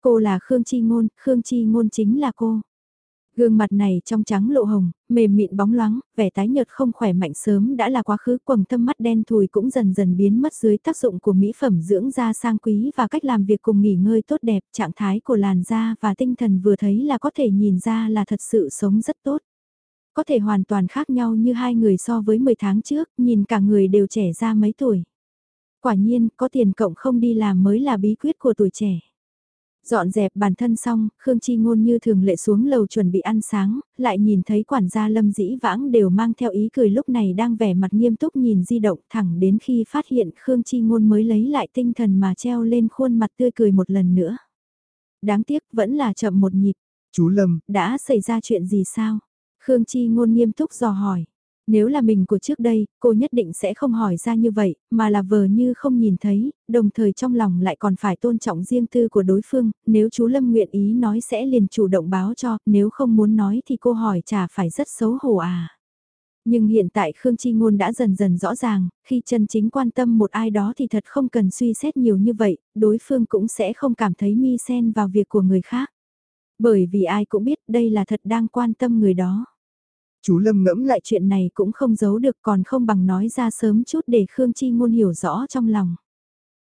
Cô là Khương Chi ngôn, Khương Chi ngôn chính là cô. Gương mặt này trong trắng lộ hồng, mềm mịn bóng loáng, vẻ tái nhợt không khỏe mạnh sớm đã là quá khứ quầng thâm mắt đen thùi cũng dần dần biến mất dưới tác dụng của mỹ phẩm dưỡng da sang quý và cách làm việc cùng nghỉ ngơi tốt đẹp, trạng thái của làn da và tinh thần vừa thấy là có thể nhìn ra là thật sự sống rất tốt. Có thể hoàn toàn khác nhau như hai người so với 10 tháng trước, nhìn cả người đều trẻ ra mấy tuổi. Quả nhiên, có tiền cộng không đi làm mới là bí quyết của tuổi trẻ. Dọn dẹp bản thân xong, Khương Chi Ngôn như thường lệ xuống lầu chuẩn bị ăn sáng, lại nhìn thấy quản gia Lâm Dĩ Vãng đều mang theo ý cười lúc này đang vẻ mặt nghiêm túc nhìn di động thẳng đến khi phát hiện Khương Chi Ngôn mới lấy lại tinh thần mà treo lên khuôn mặt tươi cười một lần nữa. Đáng tiếc vẫn là chậm một nhịp. Chú Lâm, đã xảy ra chuyện gì sao? Khương Chi Ngôn nghiêm túc dò hỏi. Nếu là mình của trước đây, cô nhất định sẽ không hỏi ra như vậy, mà là vờ như không nhìn thấy, đồng thời trong lòng lại còn phải tôn trọng riêng tư của đối phương, nếu chú Lâm nguyện ý nói sẽ liền chủ động báo cho, nếu không muốn nói thì cô hỏi chả phải rất xấu hổ à. Nhưng hiện tại Khương Chi Ngôn đã dần dần rõ ràng, khi chân chính quan tâm một ai đó thì thật không cần suy xét nhiều như vậy, đối phương cũng sẽ không cảm thấy mi sen vào việc của người khác. Bởi vì ai cũng biết đây là thật đang quan tâm người đó. Chú Lâm ngẫm lại chuyện này cũng không giấu được còn không bằng nói ra sớm chút để Khương Chi Ngôn hiểu rõ trong lòng.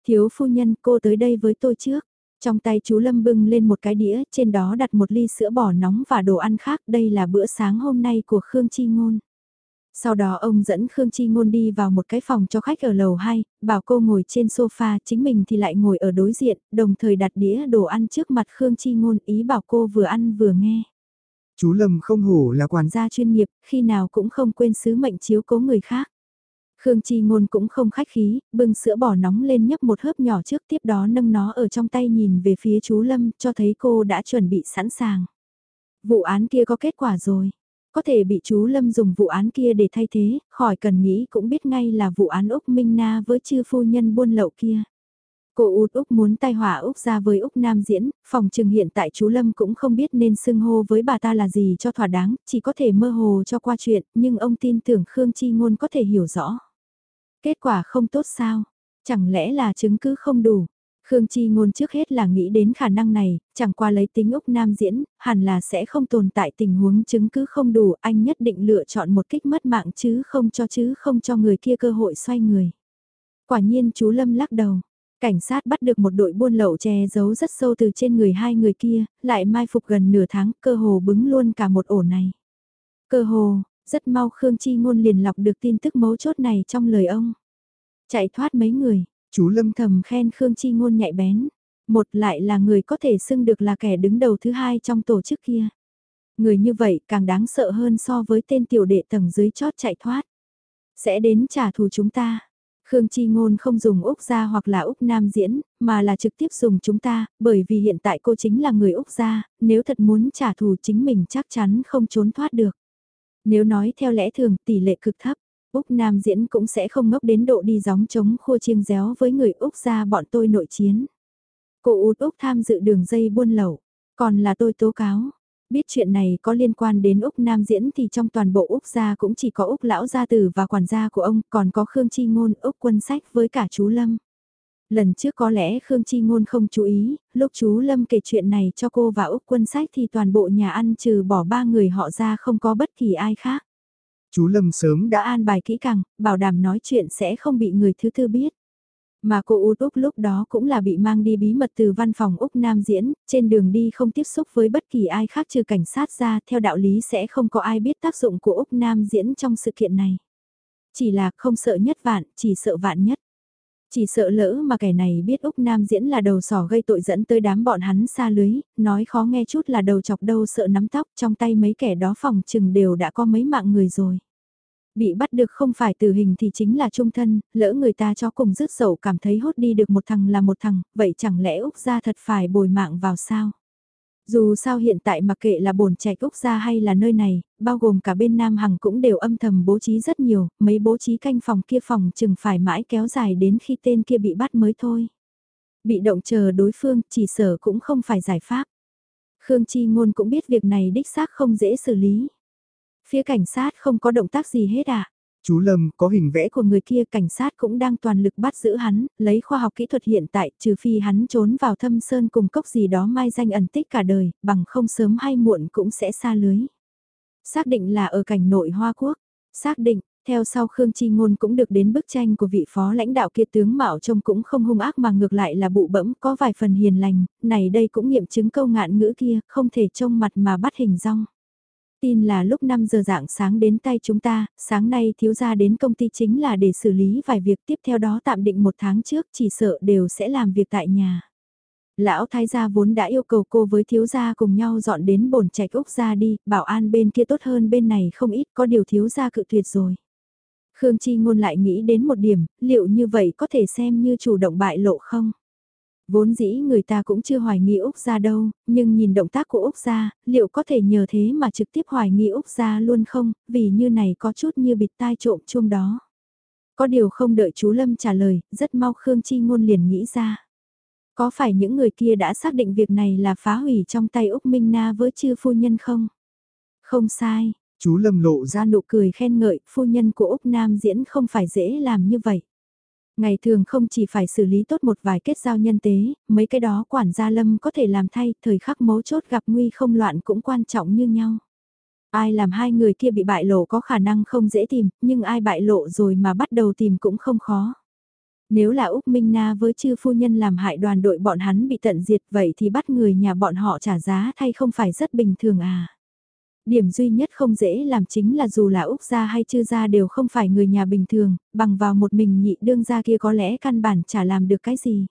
Thiếu phu nhân cô tới đây với tôi trước. Trong tay chú Lâm bưng lên một cái đĩa, trên đó đặt một ly sữa bò nóng và đồ ăn khác, đây là bữa sáng hôm nay của Khương Chi Ngôn. Sau đó ông dẫn Khương Chi Ngôn đi vào một cái phòng cho khách ở lầu 2, bảo cô ngồi trên sofa, chính mình thì lại ngồi ở đối diện, đồng thời đặt đĩa đồ ăn trước mặt Khương Chi Ngôn ý bảo cô vừa ăn vừa nghe. Chú Lâm không hổ là quản gia chuyên nghiệp, khi nào cũng không quên sứ mệnh chiếu cố người khác. Khương Chi Ngôn cũng không khách khí, bưng sữa bò nóng lên nhấp một hớp nhỏ trước tiếp đó nâng nó ở trong tay nhìn về phía chú Lâm cho thấy cô đã chuẩn bị sẵn sàng. Vụ án kia có kết quả rồi. Có thể bị chú Lâm dùng vụ án kia để thay thế, khỏi cần nghĩ cũng biết ngay là vụ án Úc Minh Na với chư phu nhân buôn lậu kia. Cô út Úc muốn tai họa Úc ra với Úc Nam diễn, phòng trừng hiện tại chú Lâm cũng không biết nên xưng hô với bà ta là gì cho thỏa đáng, chỉ có thể mơ hồ cho qua chuyện, nhưng ông tin tưởng Khương Chi Ngôn có thể hiểu rõ. Kết quả không tốt sao? Chẳng lẽ là chứng cứ không đủ? Khương Chi Ngôn trước hết là nghĩ đến khả năng này, chẳng qua lấy tính Úc Nam diễn, hẳn là sẽ không tồn tại tình huống chứng cứ không đủ, anh nhất định lựa chọn một kích mất mạng chứ không cho chứ không cho người kia cơ hội xoay người. Quả nhiên chú Lâm lắc đầu, cảnh sát bắt được một đội buôn lậu che giấu rất sâu từ trên người hai người kia, lại mai phục gần nửa tháng, cơ hồ bứng luôn cả một ổ này. Cơ hồ, rất mau Khương Chi Ngôn liền lọc được tin tức mấu chốt này trong lời ông. Chạy thoát mấy người, chú Lâm thầm khen Khương Chi Ngôn nhạy bén. Một lại là người có thể xưng được là kẻ đứng đầu thứ hai trong tổ chức kia. Người như vậy càng đáng sợ hơn so với tên tiểu đệ tầng dưới chót chạy thoát. Sẽ đến trả thù chúng ta. Khương Chi Ngôn không dùng Úc gia hoặc là Úc Nam diễn, mà là trực tiếp dùng chúng ta, bởi vì hiện tại cô chính là người Úc gia, nếu thật muốn trả thù chính mình chắc chắn không trốn thoát được. Nếu nói theo lẽ thường tỷ lệ cực thấp, Úc Nam diễn cũng sẽ không ngốc đến độ đi gióng chống khua chiêng réo với người Úc gia bọn tôi nội chiến. Cô út Úc tham dự đường dây buôn lậu, còn là tôi tố cáo. Biết chuyện này có liên quan đến Úc Nam diễn thì trong toàn bộ Úc gia cũng chỉ có Úc lão gia tử và quản gia của ông, còn có Khương Chi Ngôn, Úc quân sách với cả chú Lâm. Lần trước có lẽ Khương Chi Ngôn không chú ý, lúc chú Lâm kể chuyện này cho cô và Úc quân sách thì toàn bộ nhà ăn trừ bỏ ba người họ ra không có bất kỳ ai khác. Chú Lâm sớm đã an bài kỹ càng, bảo đảm nói chuyện sẽ không bị người thứ tư biết. Mà cô Út Úc lúc đó cũng là bị mang đi bí mật từ văn phòng Úc Nam diễn, trên đường đi không tiếp xúc với bất kỳ ai khác trừ cảnh sát ra, theo đạo lý sẽ không có ai biết tác dụng của Úc Nam diễn trong sự kiện này. Chỉ là không sợ nhất vạn, chỉ sợ vạn nhất. Chỉ sợ lỡ mà kẻ này biết Úc Nam diễn là đầu sỏ gây tội dẫn tới đám bọn hắn xa lưới, nói khó nghe chút là đầu chọc đâu sợ nắm tóc trong tay mấy kẻ đó phòng chừng đều đã có mấy mạng người rồi. Bị bắt được không phải tử hình thì chính là trung thân, lỡ người ta cho cùng rứt sầu cảm thấy hốt đi được một thằng là một thằng, vậy chẳng lẽ Úc gia thật phải bồi mạng vào sao? Dù sao hiện tại mặc kệ là bổn trạch Úc gia hay là nơi này, bao gồm cả bên Nam Hằng cũng đều âm thầm bố trí rất nhiều, mấy bố trí canh phòng kia phòng chừng phải mãi kéo dài đến khi tên kia bị bắt mới thôi. Bị động chờ đối phương chỉ sở cũng không phải giải pháp. Khương Chi Ngôn cũng biết việc này đích xác không dễ xử lý. Phía cảnh sát không có động tác gì hết à? Chú Lâm có hình vẽ của người kia cảnh sát cũng đang toàn lực bắt giữ hắn, lấy khoa học kỹ thuật hiện tại trừ phi hắn trốn vào thâm sơn cùng cốc gì đó mai danh ẩn tích cả đời, bằng không sớm hay muộn cũng sẽ xa lưới. Xác định là ở cảnh nội Hoa Quốc, xác định, theo sau Khương Chi Ngôn cũng được đến bức tranh của vị phó lãnh đạo kia tướng Mạo trông cũng không hung ác mà ngược lại là bụ bẫm có vài phần hiền lành, này đây cũng nghiệm chứng câu ngạn ngữ kia, không thể trông mặt mà bắt hình rong. Tin là lúc 5 giờ dạng sáng đến tay chúng ta, sáng nay thiếu gia đến công ty chính là để xử lý vài việc tiếp theo đó tạm định một tháng trước chỉ sợ đều sẽ làm việc tại nhà. Lão thái gia vốn đã yêu cầu cô với thiếu gia cùng nhau dọn đến bổn trạch Úc ra đi, bảo an bên kia tốt hơn bên này không ít có điều thiếu gia cự tuyệt rồi. Khương Chi ngôn lại nghĩ đến một điểm, liệu như vậy có thể xem như chủ động bại lộ không? Vốn dĩ người ta cũng chưa hoài nghi Úc ra đâu, nhưng nhìn động tác của Úc ra, liệu có thể nhờ thế mà trực tiếp hoài nghi Úc ra luôn không, vì như này có chút như bịt tai trộm chuông đó. Có điều không đợi chú Lâm trả lời, rất mau Khương Chi Ngôn liền nghĩ ra. Có phải những người kia đã xác định việc này là phá hủy trong tay Úc Minh Na với chư phu nhân không? Không sai, chú Lâm lộ ra nụ cười khen ngợi, phu nhân của Úc Nam diễn không phải dễ làm như vậy. Ngày thường không chỉ phải xử lý tốt một vài kết giao nhân tế, mấy cái đó quản gia lâm có thể làm thay, thời khắc mấu chốt gặp nguy không loạn cũng quan trọng như nhau. Ai làm hai người kia bị bại lộ có khả năng không dễ tìm, nhưng ai bại lộ rồi mà bắt đầu tìm cũng không khó. Nếu là Úc Minh Na với chư phu nhân làm hại đoàn đội bọn hắn bị tận diệt vậy thì bắt người nhà bọn họ trả giá thay không phải rất bình thường à. Điểm duy nhất không dễ làm chính là dù là Úc gia hay chư gia đều không phải người nhà bình thường, bằng vào một mình nhị đương gia kia có lẽ căn bản chả làm được cái gì.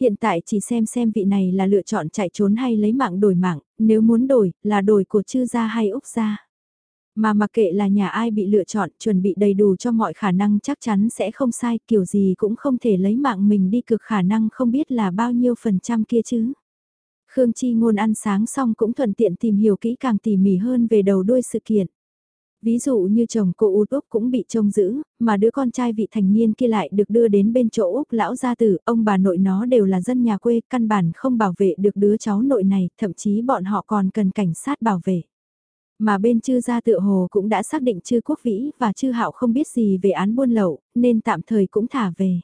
Hiện tại chỉ xem xem vị này là lựa chọn chạy trốn hay lấy mạng đổi mạng, nếu muốn đổi, là đổi của chư gia hay Úc gia. Mà mặc kệ là nhà ai bị lựa chọn, chuẩn bị đầy đủ cho mọi khả năng chắc chắn sẽ không sai, kiểu gì cũng không thể lấy mạng mình đi cực khả năng không biết là bao nhiêu phần trăm kia chứ. Khương Chi Ngôn ăn sáng xong cũng thuận tiện tìm hiểu kỹ càng tỉ mỉ hơn về đầu đuôi sự kiện. Ví dụ như chồng cô Út Úc cũng bị trông giữ, mà đứa con trai vị thành niên kia lại được đưa đến bên chỗ Úc lão gia tử, ông bà nội nó đều là dân nhà quê, căn bản không bảo vệ được đứa cháu nội này, thậm chí bọn họ còn cần cảnh sát bảo vệ. Mà bên chư gia tựa hồ cũng đã xác định chư quốc vĩ và chư hạo không biết gì về án buôn lậu, nên tạm thời cũng thả về.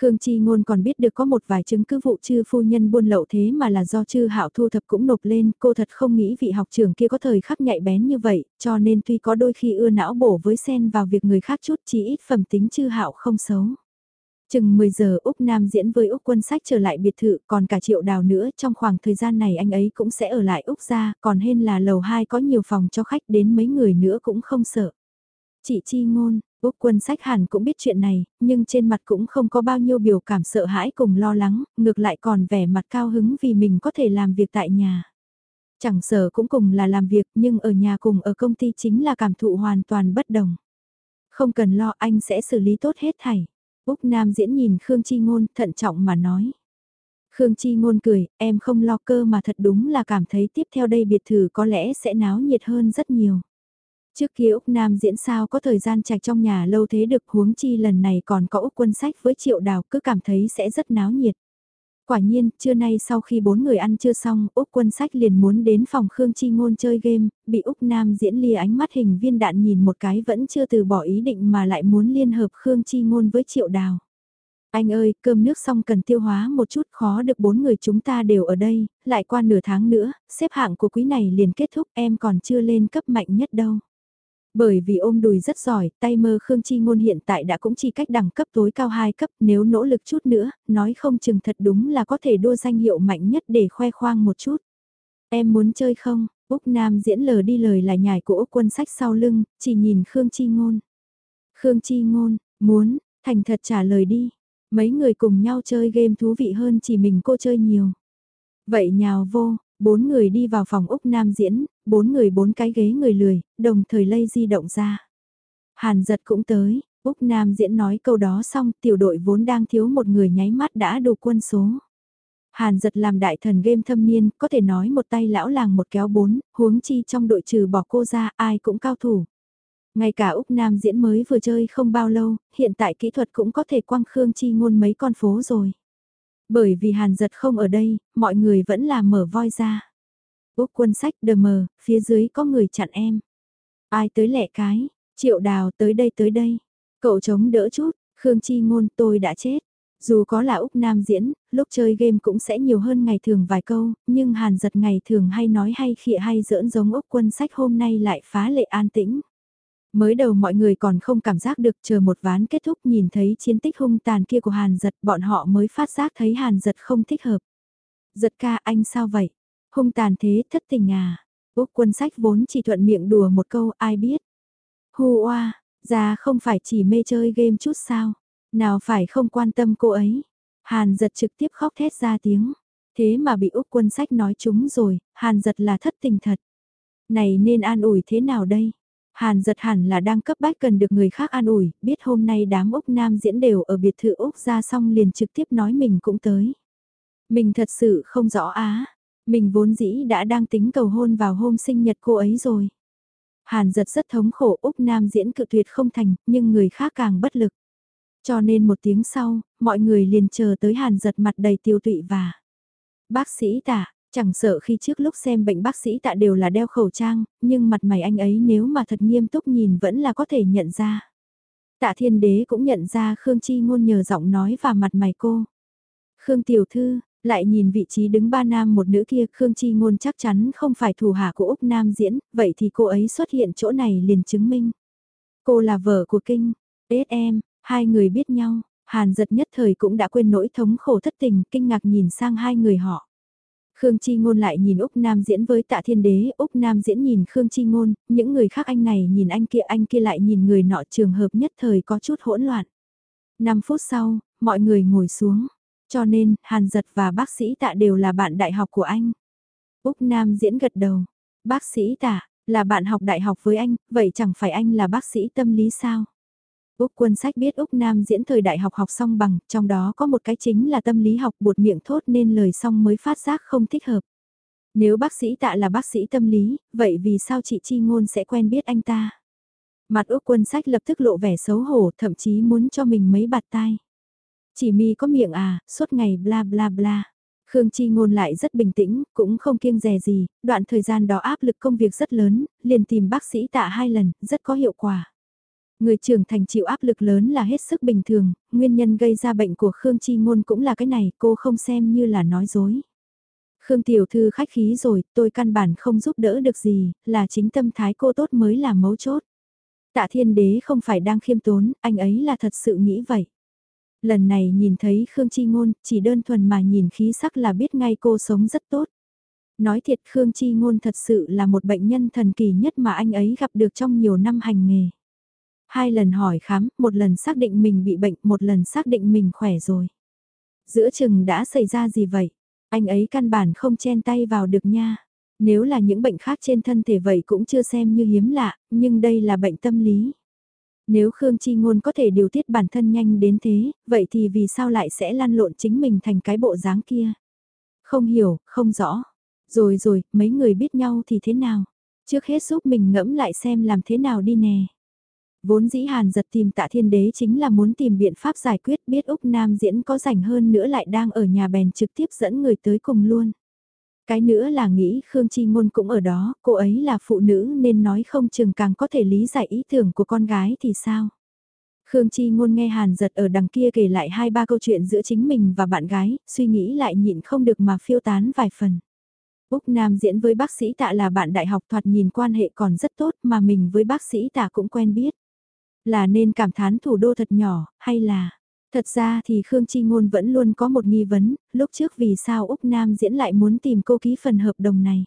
Khương Chi Ngôn còn biết được có một vài chứng cứ vụ chư phu nhân buôn lậu thế mà là do chư hạo thu thập cũng nộp lên, cô thật không nghĩ vị học trưởng kia có thời khắc nhạy bén như vậy, cho nên tuy có đôi khi ưa não bổ với sen vào việc người khác chút chỉ ít phẩm tính chư hạo không xấu. Chừng 10 giờ Úc Nam diễn với Úc quân sách trở lại biệt thự, còn cả triệu đào nữa, trong khoảng thời gian này anh ấy cũng sẽ ở lại Úc ra, còn hên là lầu 2 có nhiều phòng cho khách đến mấy người nữa cũng không sợ. Chị Chi Ngôn, Úc quân sách hẳn cũng biết chuyện này, nhưng trên mặt cũng không có bao nhiêu biểu cảm sợ hãi cùng lo lắng, ngược lại còn vẻ mặt cao hứng vì mình có thể làm việc tại nhà. Chẳng sợ cũng cùng là làm việc nhưng ở nhà cùng ở công ty chính là cảm thụ hoàn toàn bất đồng. Không cần lo anh sẽ xử lý tốt hết thảy. Úc Nam diễn nhìn Khương Chi Ngôn thận trọng mà nói. Khương Chi Ngôn cười, em không lo cơ mà thật đúng là cảm thấy tiếp theo đây biệt thự có lẽ sẽ náo nhiệt hơn rất nhiều. Trước kia Úc Nam diễn sao có thời gian trạch trong nhà lâu thế được huống chi lần này còn có Úc quân sách với triệu đào cứ cảm thấy sẽ rất náo nhiệt. Quả nhiên, trưa nay sau khi bốn người ăn chưa xong, Úc quân sách liền muốn đến phòng Khương Chi Ngôn chơi game, bị Úc Nam diễn lìa ánh mắt hình viên đạn nhìn một cái vẫn chưa từ bỏ ý định mà lại muốn liên hợp Khương Chi Ngôn với Triệu Đào. Anh ơi, cơm nước xong cần tiêu hóa một chút khó được bốn người chúng ta đều ở đây, lại qua nửa tháng nữa, xếp hạng của quý này liền kết thúc em còn chưa lên cấp mạnh nhất đâu. Bởi vì ôm đùi rất giỏi, tay mơ Khương Chi Ngôn hiện tại đã cũng chỉ cách đẳng cấp tối cao 2 cấp, nếu nỗ lực chút nữa, nói không chừng thật đúng là có thể đua danh hiệu mạnh nhất để khoe khoang một chút. Em muốn chơi không? Úc Nam diễn lờ đi lời lại nhải của Úc quân sách sau lưng, chỉ nhìn Khương Chi Ngôn. Khương Chi Ngôn, muốn, thành thật trả lời đi. Mấy người cùng nhau chơi game thú vị hơn chỉ mình cô chơi nhiều. Vậy nhào vô, Bốn người đi vào phòng Úc Nam diễn, bốn người bốn cái ghế người lười, đồng thời lây di động ra. Hàn giật cũng tới, Úc Nam diễn nói câu đó xong tiểu đội vốn đang thiếu một người nháy mắt đã đủ quân số. Hàn giật làm đại thần game thâm niên, có thể nói một tay lão làng một kéo bốn, huống chi trong đội trừ bỏ cô ra ai cũng cao thủ. Ngay cả Úc Nam diễn mới vừa chơi không bao lâu, hiện tại kỹ thuật cũng có thể quăng Khương Chi ngôn mấy con phố rồi. Bởi vì hàn giật không ở đây, mọi người vẫn là mở voi ra. Úc quân sách đờ mờ, phía dưới có người chặn em. Ai tới lẹ cái, triệu đào tới đây tới đây. Cậu chống đỡ chút, Khương Chi ngôn tôi đã chết. Dù có là Úc Nam diễn, lúc chơi game cũng sẽ nhiều hơn ngày thường vài câu, nhưng hàn giật ngày thường hay nói hay khịa hay giỡn giống Úc quân sách hôm nay lại phá lệ an tĩnh. Mới đầu mọi người còn không cảm giác được chờ một ván kết thúc nhìn thấy chiến tích hung tàn kia của Hàn giật bọn họ mới phát giác thấy Hàn giật không thích hợp. Giật ca anh sao vậy? Hung tàn thế thất tình à? Úc quân sách vốn chỉ thuận miệng đùa một câu ai biết. Hù oa, ra không phải chỉ mê chơi game chút sao? Nào phải không quan tâm cô ấy? Hàn giật trực tiếp khóc thét ra tiếng. Thế mà bị Úc quân sách nói chúng rồi, Hàn giật là thất tình thật. Này nên an ủi thế nào đây? Hàn giật hẳn là đang cấp bách cần được người khác an ủi, biết hôm nay đám Úc Nam diễn đều ở biệt thự Úc ra xong liền trực tiếp nói mình cũng tới. Mình thật sự không rõ á, mình vốn dĩ đã đang tính cầu hôn vào hôm sinh nhật cô ấy rồi. Hàn giật rất thống khổ Úc Nam diễn cự tuyệt không thành, nhưng người khác càng bất lực. Cho nên một tiếng sau, mọi người liền chờ tới hàn giật mặt đầy tiêu tụy và. Bác sĩ tả, Chẳng sợ khi trước lúc xem bệnh bác sĩ tạ đều là đeo khẩu trang, nhưng mặt mày anh ấy nếu mà thật nghiêm túc nhìn vẫn là có thể nhận ra. Tạ thiên đế cũng nhận ra Khương Chi ngôn nhờ giọng nói và mặt mày cô. Khương tiểu thư, lại nhìn vị trí đứng ba nam một nữ kia Khương Chi ngôn chắc chắn không phải thủ hạ của Úc Nam diễn, vậy thì cô ấy xuất hiện chỗ này liền chứng minh. Cô là vợ của Kinh, em, hai người biết nhau, Hàn giật nhất thời cũng đã quên nỗi thống khổ thất tình, kinh ngạc nhìn sang hai người họ. Khương Chi Ngôn lại nhìn Úc Nam diễn với tạ thiên đế, Úc Nam diễn nhìn Khương Chi Ngôn, những người khác anh này nhìn anh kia anh kia lại nhìn người nọ trường hợp nhất thời có chút hỗn loạn. 5 phút sau, mọi người ngồi xuống, cho nên Hàn Giật và bác sĩ tạ đều là bạn đại học của anh. Úc Nam diễn gật đầu, bác sĩ tạ, là bạn học đại học với anh, vậy chẳng phải anh là bác sĩ tâm lý sao? Úc quân sách biết Úc Nam diễn thời đại học học xong bằng, trong đó có một cái chính là tâm lý học buột miệng thốt nên lời song mới phát giác không thích hợp. Nếu bác sĩ tạ là bác sĩ tâm lý, vậy vì sao chị Chi Ngôn sẽ quen biết anh ta? Mặt Úc quân sách lập tức lộ vẻ xấu hổ, thậm chí muốn cho mình mấy bạt tai. Chỉ mi có miệng à, suốt ngày bla bla bla. Khương Chi Ngôn lại rất bình tĩnh, cũng không kiêng dè gì, đoạn thời gian đó áp lực công việc rất lớn, liền tìm bác sĩ tạ hai lần, rất có hiệu quả. Người trưởng thành chịu áp lực lớn là hết sức bình thường, nguyên nhân gây ra bệnh của Khương Chi Ngôn cũng là cái này, cô không xem như là nói dối. Khương Tiểu Thư khách khí rồi, tôi căn bản không giúp đỡ được gì, là chính tâm thái cô tốt mới là mấu chốt. Tạ Thiên Đế không phải đang khiêm tốn, anh ấy là thật sự nghĩ vậy. Lần này nhìn thấy Khương Chi Ngôn, chỉ đơn thuần mà nhìn khí sắc là biết ngay cô sống rất tốt. Nói thiệt Khương Chi Ngôn thật sự là một bệnh nhân thần kỳ nhất mà anh ấy gặp được trong nhiều năm hành nghề. Hai lần hỏi khám, một lần xác định mình bị bệnh, một lần xác định mình khỏe rồi. Giữa chừng đã xảy ra gì vậy? Anh ấy căn bản không chen tay vào được nha. Nếu là những bệnh khác trên thân thể vậy cũng chưa xem như hiếm lạ, nhưng đây là bệnh tâm lý. Nếu Khương Chi Ngôn có thể điều tiết bản thân nhanh đến thế, vậy thì vì sao lại sẽ lan lộn chính mình thành cái bộ dáng kia? Không hiểu, không rõ. Rồi rồi, mấy người biết nhau thì thế nào? Trước hết giúp mình ngẫm lại xem làm thế nào đi nè. Vốn dĩ Hàn giật tìm tạ thiên đế chính là muốn tìm biện pháp giải quyết biết Úc Nam diễn có rảnh hơn nữa lại đang ở nhà bèn trực tiếp dẫn người tới cùng luôn. Cái nữa là nghĩ Khương Chi Ngôn cũng ở đó, cô ấy là phụ nữ nên nói không chừng càng có thể lý giải ý tưởng của con gái thì sao. Khương Chi Ngôn nghe Hàn giật ở đằng kia kể lại hai ba câu chuyện giữa chính mình và bạn gái, suy nghĩ lại nhịn không được mà phiêu tán vài phần. Úc Nam diễn với bác sĩ tạ là bạn đại học thoạt nhìn quan hệ còn rất tốt mà mình với bác sĩ tạ cũng quen biết. Là nên cảm thán thủ đô thật nhỏ, hay là... Thật ra thì Khương Chi Ngôn vẫn luôn có một nghi vấn, lúc trước vì sao Úc Nam diễn lại muốn tìm cô ký phần hợp đồng này.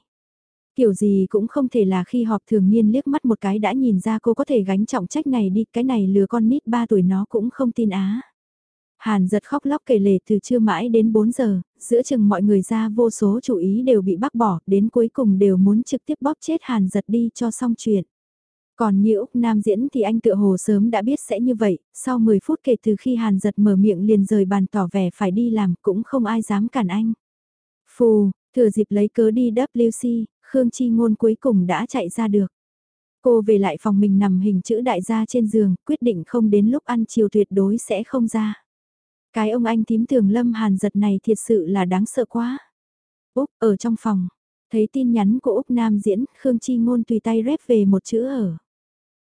Kiểu gì cũng không thể là khi họp thường niên liếc mắt một cái đã nhìn ra cô có thể gánh trọng trách này đi, cái này lừa con nít 3 tuổi nó cũng không tin á. Hàn giật khóc lóc kể lể từ trưa mãi đến 4 giờ, giữa chừng mọi người ra vô số chủ ý đều bị bác bỏ, đến cuối cùng đều muốn trực tiếp bóp chết Hàn giật đi cho xong chuyện. Còn như Úc Nam diễn thì anh tựa hồ sớm đã biết sẽ như vậy, sau 10 phút kể từ khi Hàn giật mở miệng liền rời bàn tỏ vẻ phải đi làm cũng không ai dám cản anh. Phù, thừa dịp lấy cớ đi WC, Khương Chi Ngôn cuối cùng đã chạy ra được. Cô về lại phòng mình nằm hình chữ đại gia trên giường, quyết định không đến lúc ăn chiều tuyệt đối sẽ không ra. Cái ông anh tím tường lâm hàn giật này thiệt sự là đáng sợ quá. Úc, ở trong phòng, thấy tin nhắn của Úc Nam diễn, Khương Chi Ngôn tùy tay rép về một chữ ở.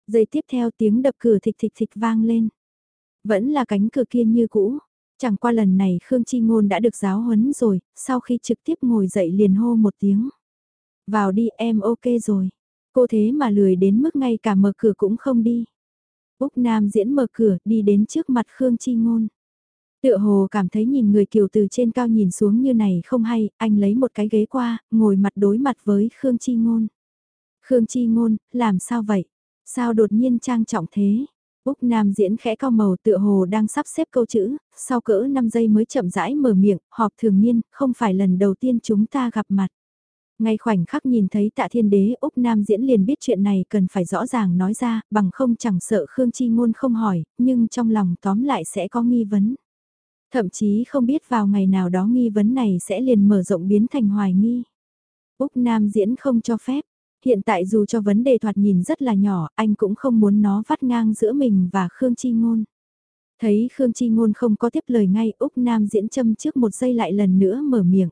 Giây tiếp theo tiếng đập cửa thịch thịch thịch vang lên. Vẫn là cánh cửa kia như cũ. Chẳng qua lần này Khương Chi Ngôn đã được giáo huấn rồi, sau khi trực tiếp ngồi dậy liền hô một tiếng. Vào đi em ok rồi. Cô thế mà lười đến mức ngay cả mở cửa cũng không đi. Úc Nam diễn mở cửa đi đến trước mặt Khương Chi Ngôn. Tựa hồ cảm thấy nhìn người kiều từ trên cao nhìn xuống như này không hay, anh lấy một cái ghế qua, ngồi mặt đối mặt với Khương Chi Ngôn. Khương Chi Ngôn, làm sao vậy? Sao đột nhiên trang trọng thế? Úc Nam diễn khẽ cao màu tựa hồ đang sắp xếp câu chữ, sau cỡ 5 giây mới chậm rãi mở miệng, họp thường niên, không phải lần đầu tiên chúng ta gặp mặt. Ngay khoảnh khắc nhìn thấy tạ thiên đế Úc Nam diễn liền biết chuyện này cần phải rõ ràng nói ra, bằng không chẳng sợ Khương Chi Ngôn không hỏi, nhưng trong lòng tóm lại sẽ có nghi vấn. Thậm chí không biết vào ngày nào đó nghi vấn này sẽ liền mở rộng biến thành hoài nghi. Úc Nam diễn không cho phép, hiện tại dù cho vấn đề thoạt nhìn rất là nhỏ, anh cũng không muốn nó vắt ngang giữa mình và Khương Chi Ngôn. Thấy Khương Chi Ngôn không có tiếp lời ngay Úc Nam diễn châm trước một giây lại lần nữa mở miệng.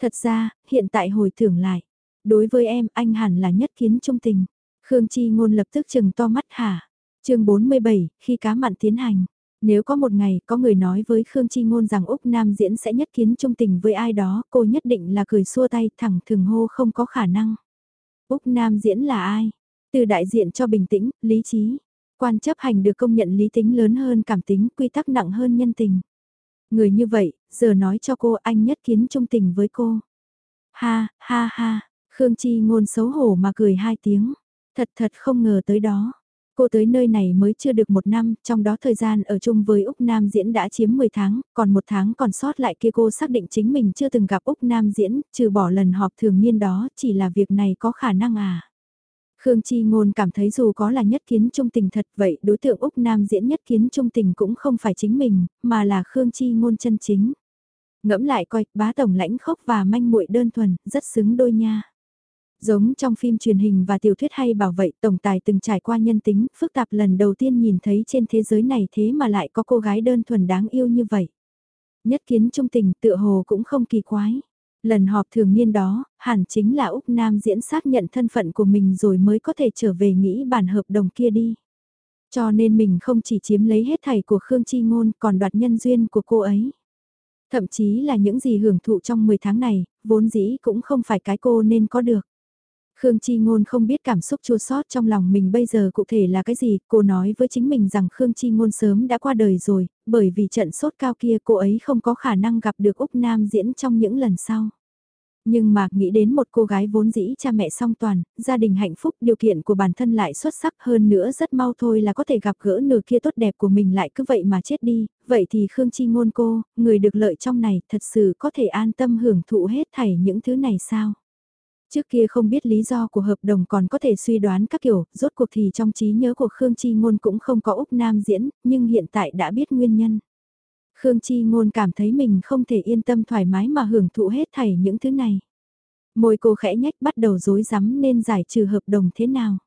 Thật ra, hiện tại hồi tưởng lại, đối với em anh hẳn là nhất kiến trung tình. Khương Chi Ngôn lập tức chừng to mắt hả. chương 47, khi cá mặn tiến hành. Nếu có một ngày có người nói với Khương Chi Ngôn rằng Úc Nam diễn sẽ nhất kiến trung tình với ai đó, cô nhất định là cười xua tay thẳng thường hô không có khả năng. Úc Nam diễn là ai? Từ đại diện cho bình tĩnh, lý trí. Quan chấp hành được công nhận lý tính lớn hơn cảm tính, quy tắc nặng hơn nhân tình. Người như vậy, giờ nói cho cô anh nhất kiến trung tình với cô. Ha, ha ha, Khương Chi ngôn xấu hổ mà cười hai tiếng. Thật thật không ngờ tới đó. Cô tới nơi này mới chưa được một năm, trong đó thời gian ở chung với Úc Nam Diễn đã chiếm 10 tháng, còn một tháng còn sót lại kia cô xác định chính mình chưa từng gặp Úc Nam Diễn, trừ bỏ lần họp thường niên đó, chỉ là việc này có khả năng à. Khương Chi Ngôn cảm thấy dù có là nhất kiến trung tình thật vậy đối tượng Úc Nam Diễn nhất kiến trung tình cũng không phải chính mình, mà là Khương Chi Ngôn chân chính. Ngẫm lại coi, bá tổng lãnh khốc và manh muội đơn thuần, rất xứng đôi nha. Giống trong phim truyền hình và tiểu thuyết hay bảo vậy tổng tài từng trải qua nhân tính, phức tạp lần đầu tiên nhìn thấy trên thế giới này thế mà lại có cô gái đơn thuần đáng yêu như vậy. Nhất kiến trung tình tựa hồ cũng không kỳ quái. Lần họp thường niên đó, hẳn chính là Úc Nam diễn xác nhận thân phận của mình rồi mới có thể trở về nghĩ bản hợp đồng kia đi. Cho nên mình không chỉ chiếm lấy hết thảy của Khương Chi Ngôn còn đoạt nhân duyên của cô ấy. Thậm chí là những gì hưởng thụ trong 10 tháng này, vốn dĩ cũng không phải cái cô nên có được. Khương Chi Ngôn không biết cảm xúc chua sót trong lòng mình bây giờ cụ thể là cái gì, cô nói với chính mình rằng Khương Chi Ngôn sớm đã qua đời rồi, bởi vì trận sốt cao kia cô ấy không có khả năng gặp được Úc Nam diễn trong những lần sau. Nhưng mà nghĩ đến một cô gái vốn dĩ cha mẹ song toàn, gia đình hạnh phúc, điều kiện của bản thân lại xuất sắc hơn nữa rất mau thôi là có thể gặp gỡ nửa kia tốt đẹp của mình lại cứ vậy mà chết đi, vậy thì Khương Chi Ngôn cô, người được lợi trong này thật sự có thể an tâm hưởng thụ hết thảy những thứ này sao? Trước kia không biết lý do của hợp đồng còn có thể suy đoán các kiểu, rốt cuộc thì trong trí nhớ của Khương Chi Ngôn cũng không có Úc Nam diễn, nhưng hiện tại đã biết nguyên nhân. Khương Chi Ngôn cảm thấy mình không thể yên tâm thoải mái mà hưởng thụ hết thảy những thứ này. Môi cô khẽ nhách bắt đầu dối rắm nên giải trừ hợp đồng thế nào.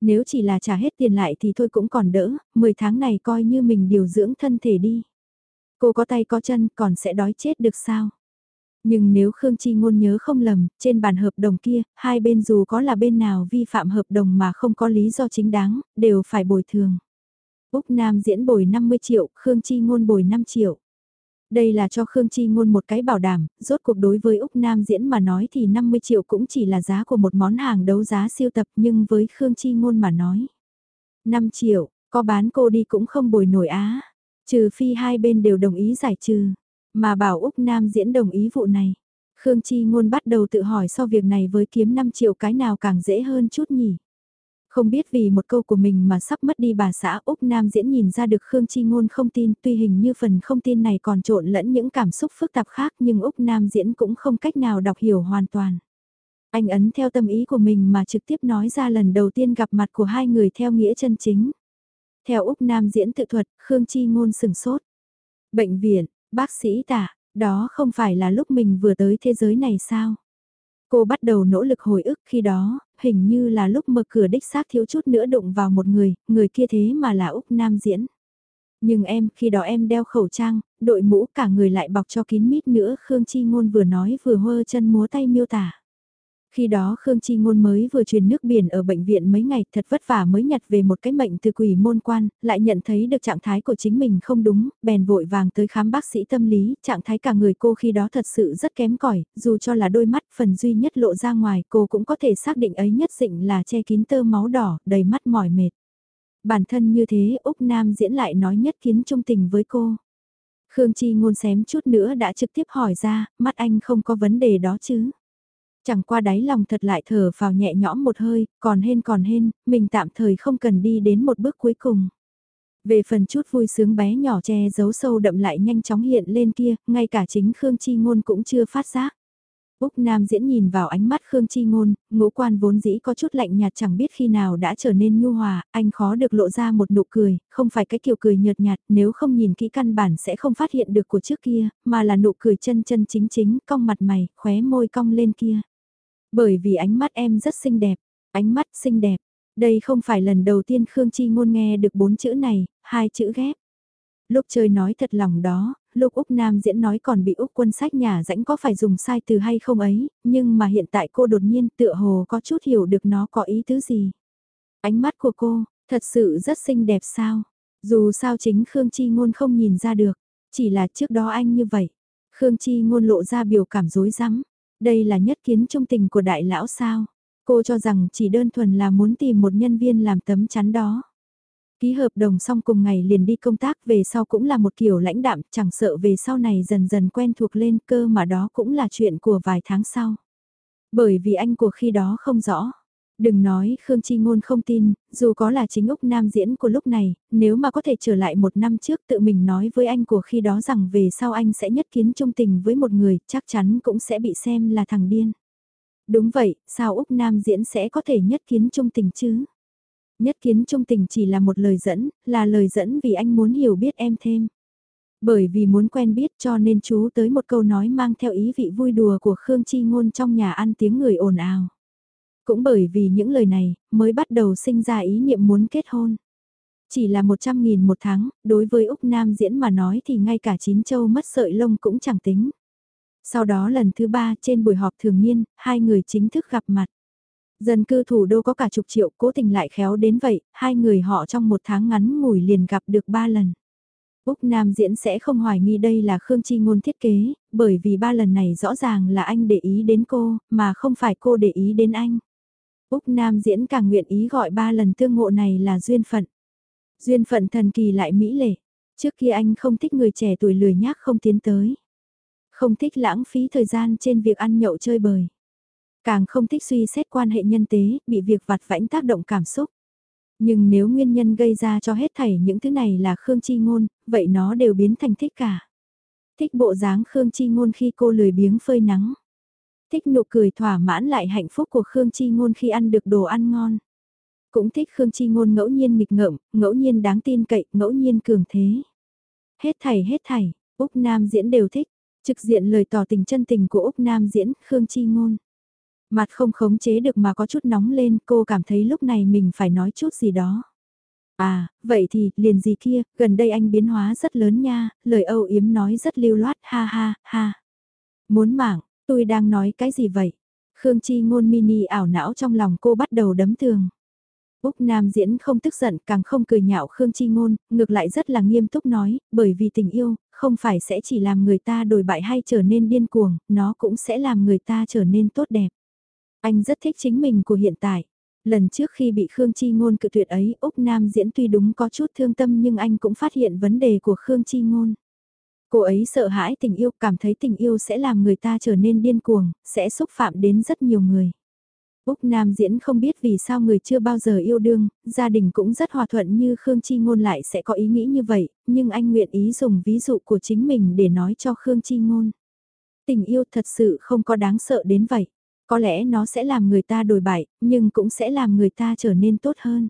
Nếu chỉ là trả hết tiền lại thì thôi cũng còn đỡ, 10 tháng này coi như mình điều dưỡng thân thể đi. Cô có tay có chân còn sẽ đói chết được sao? Nhưng nếu Khương Chi Ngôn nhớ không lầm, trên bản hợp đồng kia, hai bên dù có là bên nào vi phạm hợp đồng mà không có lý do chính đáng, đều phải bồi thường. Úc Nam diễn bồi 50 triệu, Khương Chi Ngôn bồi 5 triệu. Đây là cho Khương Chi Ngôn một cái bảo đảm, rốt cuộc đối với Úc Nam diễn mà nói thì 50 triệu cũng chỉ là giá của một món hàng đấu giá siêu tập nhưng với Khương Chi Ngôn mà nói. 5 triệu, có bán cô đi cũng không bồi nổi á, trừ phi hai bên đều đồng ý giải trừ. Mà bảo Úc Nam diễn đồng ý vụ này. Khương Chi Ngôn bắt đầu tự hỏi so việc này với kiếm 5 triệu cái nào càng dễ hơn chút nhỉ. Không biết vì một câu của mình mà sắp mất đi bà xã Úc Nam diễn nhìn ra được Khương Chi Ngôn không tin tuy hình như phần không tin này còn trộn lẫn những cảm xúc phức tạp khác nhưng Úc Nam diễn cũng không cách nào đọc hiểu hoàn toàn. Anh ấn theo tâm ý của mình mà trực tiếp nói ra lần đầu tiên gặp mặt của hai người theo nghĩa chân chính. Theo Úc Nam diễn tự thuật, Khương Chi Ngôn sừng sốt. Bệnh viện, Bác sĩ tả, đó không phải là lúc mình vừa tới thế giới này sao? Cô bắt đầu nỗ lực hồi ức khi đó, hình như là lúc mở cửa đích xác thiếu chút nữa đụng vào một người, người kia thế mà là Úc Nam diễn. Nhưng em, khi đó em đeo khẩu trang, đội mũ cả người lại bọc cho kín mít nữa Khương Chi Ngôn vừa nói vừa hơ chân múa tay miêu tả. Khi đó Khương Chi Ngôn mới vừa truyền nước biển ở bệnh viện mấy ngày thật vất vả mới nhặt về một cái mệnh từ quỷ môn quan, lại nhận thấy được trạng thái của chính mình không đúng, bèn vội vàng tới khám bác sĩ tâm lý, trạng thái cả người cô khi đó thật sự rất kém cỏi dù cho là đôi mắt phần duy nhất lộ ra ngoài cô cũng có thể xác định ấy nhất định là che kín tơ máu đỏ, đầy mắt mỏi mệt. Bản thân như thế Úc Nam diễn lại nói nhất kiến trung tình với cô. Khương Chi Ngôn xém chút nữa đã trực tiếp hỏi ra, mắt anh không có vấn đề đó chứ. Chẳng qua đáy lòng thật lại thở vào nhẹ nhõm một hơi, còn hên còn hên, mình tạm thời không cần đi đến một bước cuối cùng. Về phần chút vui sướng bé nhỏ che giấu sâu đậm lại nhanh chóng hiện lên kia, ngay cả chính Khương Chi Ngôn cũng chưa phát giác. Úc Nam diễn nhìn vào ánh mắt Khương Chi Ngôn, ngũ quan vốn dĩ có chút lạnh nhạt chẳng biết khi nào đã trở nên nhu hòa, anh khó được lộ ra một nụ cười, không phải cái kiểu cười nhợt nhạt, nếu không nhìn kỹ căn bản sẽ không phát hiện được của trước kia, mà là nụ cười chân chân chính chính, cong mặt mày, khóe môi cong lên kia. Bởi vì ánh mắt em rất xinh đẹp, ánh mắt xinh đẹp. Đây không phải lần đầu tiên Khương Chi Ngôn nghe được bốn chữ này, hai chữ ghép. Lúc chơi nói thật lòng đó, lúc Úc Nam diễn nói còn bị Úc quân sách nhà rãnh có phải dùng sai từ hay không ấy, nhưng mà hiện tại cô đột nhiên tựa hồ có chút hiểu được nó có ý tứ gì. Ánh mắt của cô, thật sự rất xinh đẹp sao? Dù sao chính Khương Chi Ngôn không nhìn ra được, chỉ là trước đó anh như vậy. Khương Chi Ngôn lộ ra biểu cảm rối rắm. Đây là nhất kiến trung tình của đại lão sao? Cô cho rằng chỉ đơn thuần là muốn tìm một nhân viên làm tấm chắn đó. Ký hợp đồng xong cùng ngày liền đi công tác về sau cũng là một kiểu lãnh đạm, chẳng sợ về sau này dần dần quen thuộc lên cơ mà đó cũng là chuyện của vài tháng sau. Bởi vì anh của khi đó không rõ. Đừng nói Khương Chi Ngôn không tin, dù có là chính Úc Nam diễn của lúc này, nếu mà có thể trở lại một năm trước tự mình nói với anh của khi đó rằng về sau anh sẽ nhất kiến trung tình với một người, chắc chắn cũng sẽ bị xem là thằng điên. Đúng vậy, sao Úc Nam diễn sẽ có thể nhất kiến trung tình chứ? Nhất kiến trung tình chỉ là một lời dẫn, là lời dẫn vì anh muốn hiểu biết em thêm. Bởi vì muốn quen biết cho nên chú tới một câu nói mang theo ý vị vui đùa của Khương Chi Ngôn trong nhà ăn tiếng người ồn ào. Cũng bởi vì những lời này, mới bắt đầu sinh ra ý niệm muốn kết hôn. Chỉ là 100.000 một tháng, đối với Úc Nam diễn mà nói thì ngay cả chín châu mất sợi lông cũng chẳng tính. Sau đó lần thứ ba trên buổi họp thường niên, hai người chính thức gặp mặt. Dân cư thủ đô có cả chục triệu cố tình lại khéo đến vậy, hai người họ trong một tháng ngắn ngủi liền gặp được ba lần. Úc Nam diễn sẽ không hoài nghi đây là Khương Chi Ngôn thiết kế, bởi vì ba lần này rõ ràng là anh để ý đến cô, mà không phải cô để ý đến anh. Úc Nam diễn càng nguyện ý gọi ba lần tương ngộ này là duyên phận. Duyên phận thần kỳ lại mỹ lệ. Trước kia anh không thích người trẻ tuổi lười nhác không tiến tới. Không thích lãng phí thời gian trên việc ăn nhậu chơi bời. Càng không thích suy xét quan hệ nhân tế, bị việc vặt vãnh tác động cảm xúc. Nhưng nếu nguyên nhân gây ra cho hết thảy những thứ này là Khương Chi Ngôn, vậy nó đều biến thành thích cả. Thích bộ dáng Khương Chi Ngôn khi cô lười biếng phơi nắng. Thích nụ cười thỏa mãn lại hạnh phúc của Khương Chi Ngôn khi ăn được đồ ăn ngon. Cũng thích Khương Chi Ngôn ngẫu nhiên nghịch ngợm, ngẫu nhiên đáng tin cậy, ngẫu nhiên cường thế. Hết thảy hết thảy, Úc Nam diễn đều thích. Trực diện lời tỏ tình chân tình của Úc Nam diễn, Khương Chi Ngôn. Mặt không khống chế được mà có chút nóng lên, cô cảm thấy lúc này mình phải nói chút gì đó. À, vậy thì, liền gì kia, gần đây anh biến hóa rất lớn nha, lời âu yếm nói rất lưu loát, ha ha, ha. Muốn mảng, tôi đang nói cái gì vậy? Khương Chi ngôn mini ảo não trong lòng cô bắt đầu đấm tường. Úc Nam diễn không tức giận càng không cười nhạo Khương Chi Ngôn, ngược lại rất là nghiêm túc nói, bởi vì tình yêu, không phải sẽ chỉ làm người ta đổi bại hay trở nên điên cuồng, nó cũng sẽ làm người ta trở nên tốt đẹp. Anh rất thích chính mình của hiện tại. Lần trước khi bị Khương Chi Ngôn cự tuyệt ấy, Úc Nam diễn tuy đúng có chút thương tâm nhưng anh cũng phát hiện vấn đề của Khương Chi Ngôn. Cô ấy sợ hãi tình yêu, cảm thấy tình yêu sẽ làm người ta trở nên điên cuồng, sẽ xúc phạm đến rất nhiều người. Úc Nam diễn không biết vì sao người chưa bao giờ yêu đương, gia đình cũng rất hòa thuận như Khương Chi Ngôn lại sẽ có ý nghĩ như vậy, nhưng anh nguyện ý dùng ví dụ của chính mình để nói cho Khương Chi Ngôn. Tình yêu thật sự không có đáng sợ đến vậy. Có lẽ nó sẽ làm người ta đổi bại, nhưng cũng sẽ làm người ta trở nên tốt hơn.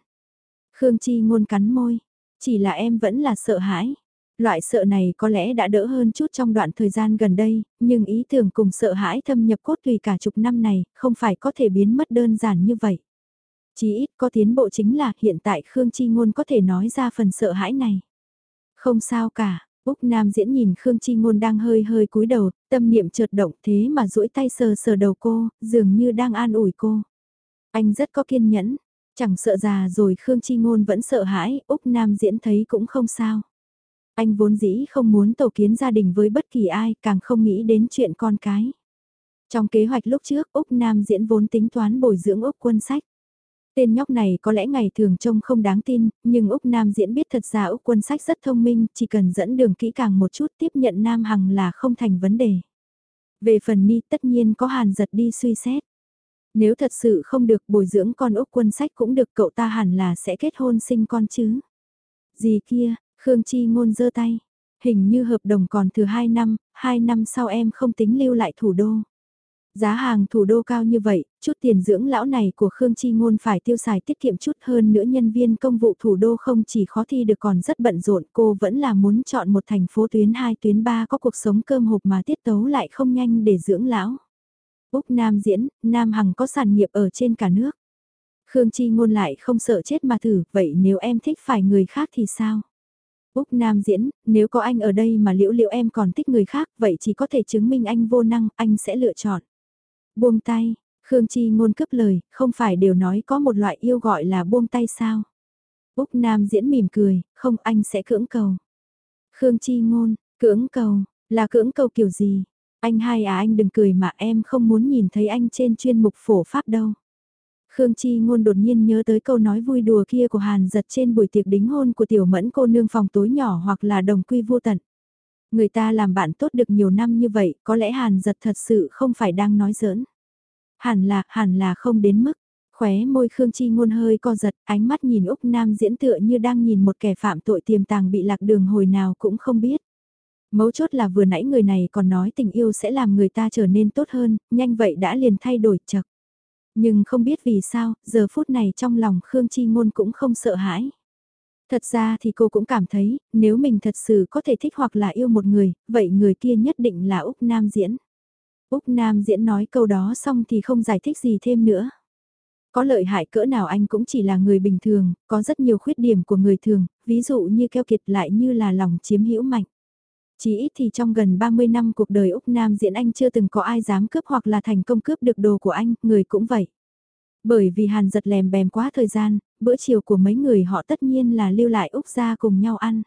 Khương Chi ngôn cắn môi, chỉ là em vẫn là sợ hãi. Loại sợ này có lẽ đã đỡ hơn chút trong đoạn thời gian gần đây, nhưng ý tưởng cùng sợ hãi thâm nhập cốt tùy cả chục năm này, không phải có thể biến mất đơn giản như vậy. Chỉ ít có tiến bộ chính là hiện tại Khương Chi Ngôn có thể nói ra phần sợ hãi này. Không sao cả, Úc Nam diễn nhìn Khương Chi Ngôn đang hơi hơi cúi đầu, tâm niệm chợt động thế mà duỗi tay sờ sờ đầu cô, dường như đang an ủi cô. Anh rất có kiên nhẫn, chẳng sợ già rồi Khương Chi Ngôn vẫn sợ hãi, Úc Nam diễn thấy cũng không sao. Anh vốn dĩ không muốn tổ kiến gia đình với bất kỳ ai, càng không nghĩ đến chuyện con cái. Trong kế hoạch lúc trước, Úc Nam diễn vốn tính toán bồi dưỡng Úc quân sách. Tên nhóc này có lẽ ngày thường trông không đáng tin, nhưng Úc Nam diễn biết thật ra Úc quân sách rất thông minh, chỉ cần dẫn đường kỹ càng một chút tiếp nhận Nam Hằng là không thành vấn đề. Về phần mi tất nhiên có hàn giật đi suy xét. Nếu thật sự không được bồi dưỡng con Úc quân sách cũng được cậu ta hẳn là sẽ kết hôn sinh con chứ. Gì kia, Khương Chi ngôn giơ tay. Hình như hợp đồng còn thừa 2 năm, 2 năm sau em không tính lưu lại thủ đô. Giá hàng thủ đô cao như vậy, chút tiền dưỡng lão này của Khương Chi Ngôn phải tiêu xài tiết kiệm chút hơn nữa nhân viên công vụ thủ đô không chỉ khó thi được còn rất bận rộn cô vẫn là muốn chọn một thành phố tuyến 2 tuyến 3 có cuộc sống cơm hộp mà tiết tấu lại không nhanh để dưỡng lão. Úc Nam diễn, Nam Hằng có sản nghiệp ở trên cả nước. Khương Chi Ngôn lại không sợ chết mà thử, vậy nếu em thích phải người khác thì sao? Úc Nam diễn, nếu có anh ở đây mà liễu liễu em còn thích người khác, vậy chỉ có thể chứng minh anh vô năng, anh sẽ lựa chọn. Buông tay, Khương Chi ngôn cướp lời, không phải đều nói có một loại yêu gọi là buông tay sao? Úc Nam diễn mỉm cười, không anh sẽ cưỡng cầu. Khương Chi ngôn, cưỡng cầu, là cưỡng cầu kiểu gì? Anh hai à anh đừng cười mà em không muốn nhìn thấy anh trên chuyên mục phổ pháp đâu. Khương Chi Ngôn đột nhiên nhớ tới câu nói vui đùa kia của Hàn giật trên buổi tiệc đính hôn của tiểu mẫn cô nương phòng tối nhỏ hoặc là đồng quy vô tận. Người ta làm bạn tốt được nhiều năm như vậy, có lẽ Hàn giật thật sự không phải đang nói giỡn. Hàn là, Hàn là không đến mức. Khóe môi Khương Chi ngôn hơi co giật, ánh mắt nhìn Úc Nam diễn tựa như đang nhìn một kẻ phạm tội tiềm tàng bị lạc đường hồi nào cũng không biết. Mấu chốt là vừa nãy người này còn nói tình yêu sẽ làm người ta trở nên tốt hơn, nhanh vậy đã liền thay đổi chật. Nhưng không biết vì sao, giờ phút này trong lòng Khương Chi Ngôn cũng không sợ hãi. Thật ra thì cô cũng cảm thấy, nếu mình thật sự có thể thích hoặc là yêu một người, vậy người kia nhất định là Úc Nam Diễn. Úc Nam Diễn nói câu đó xong thì không giải thích gì thêm nữa. Có lợi hại cỡ nào anh cũng chỉ là người bình thường, có rất nhiều khuyết điểm của người thường, ví dụ như keo kiệt lại như là lòng chiếm hữu mạnh. Chỉ ít thì trong gần 30 năm cuộc đời Úc Nam diễn anh chưa từng có ai dám cướp hoặc là thành công cướp được đồ của anh, người cũng vậy. Bởi vì Hàn giật lèm bèm quá thời gian, bữa chiều của mấy người họ tất nhiên là lưu lại Úc ra cùng nhau ăn.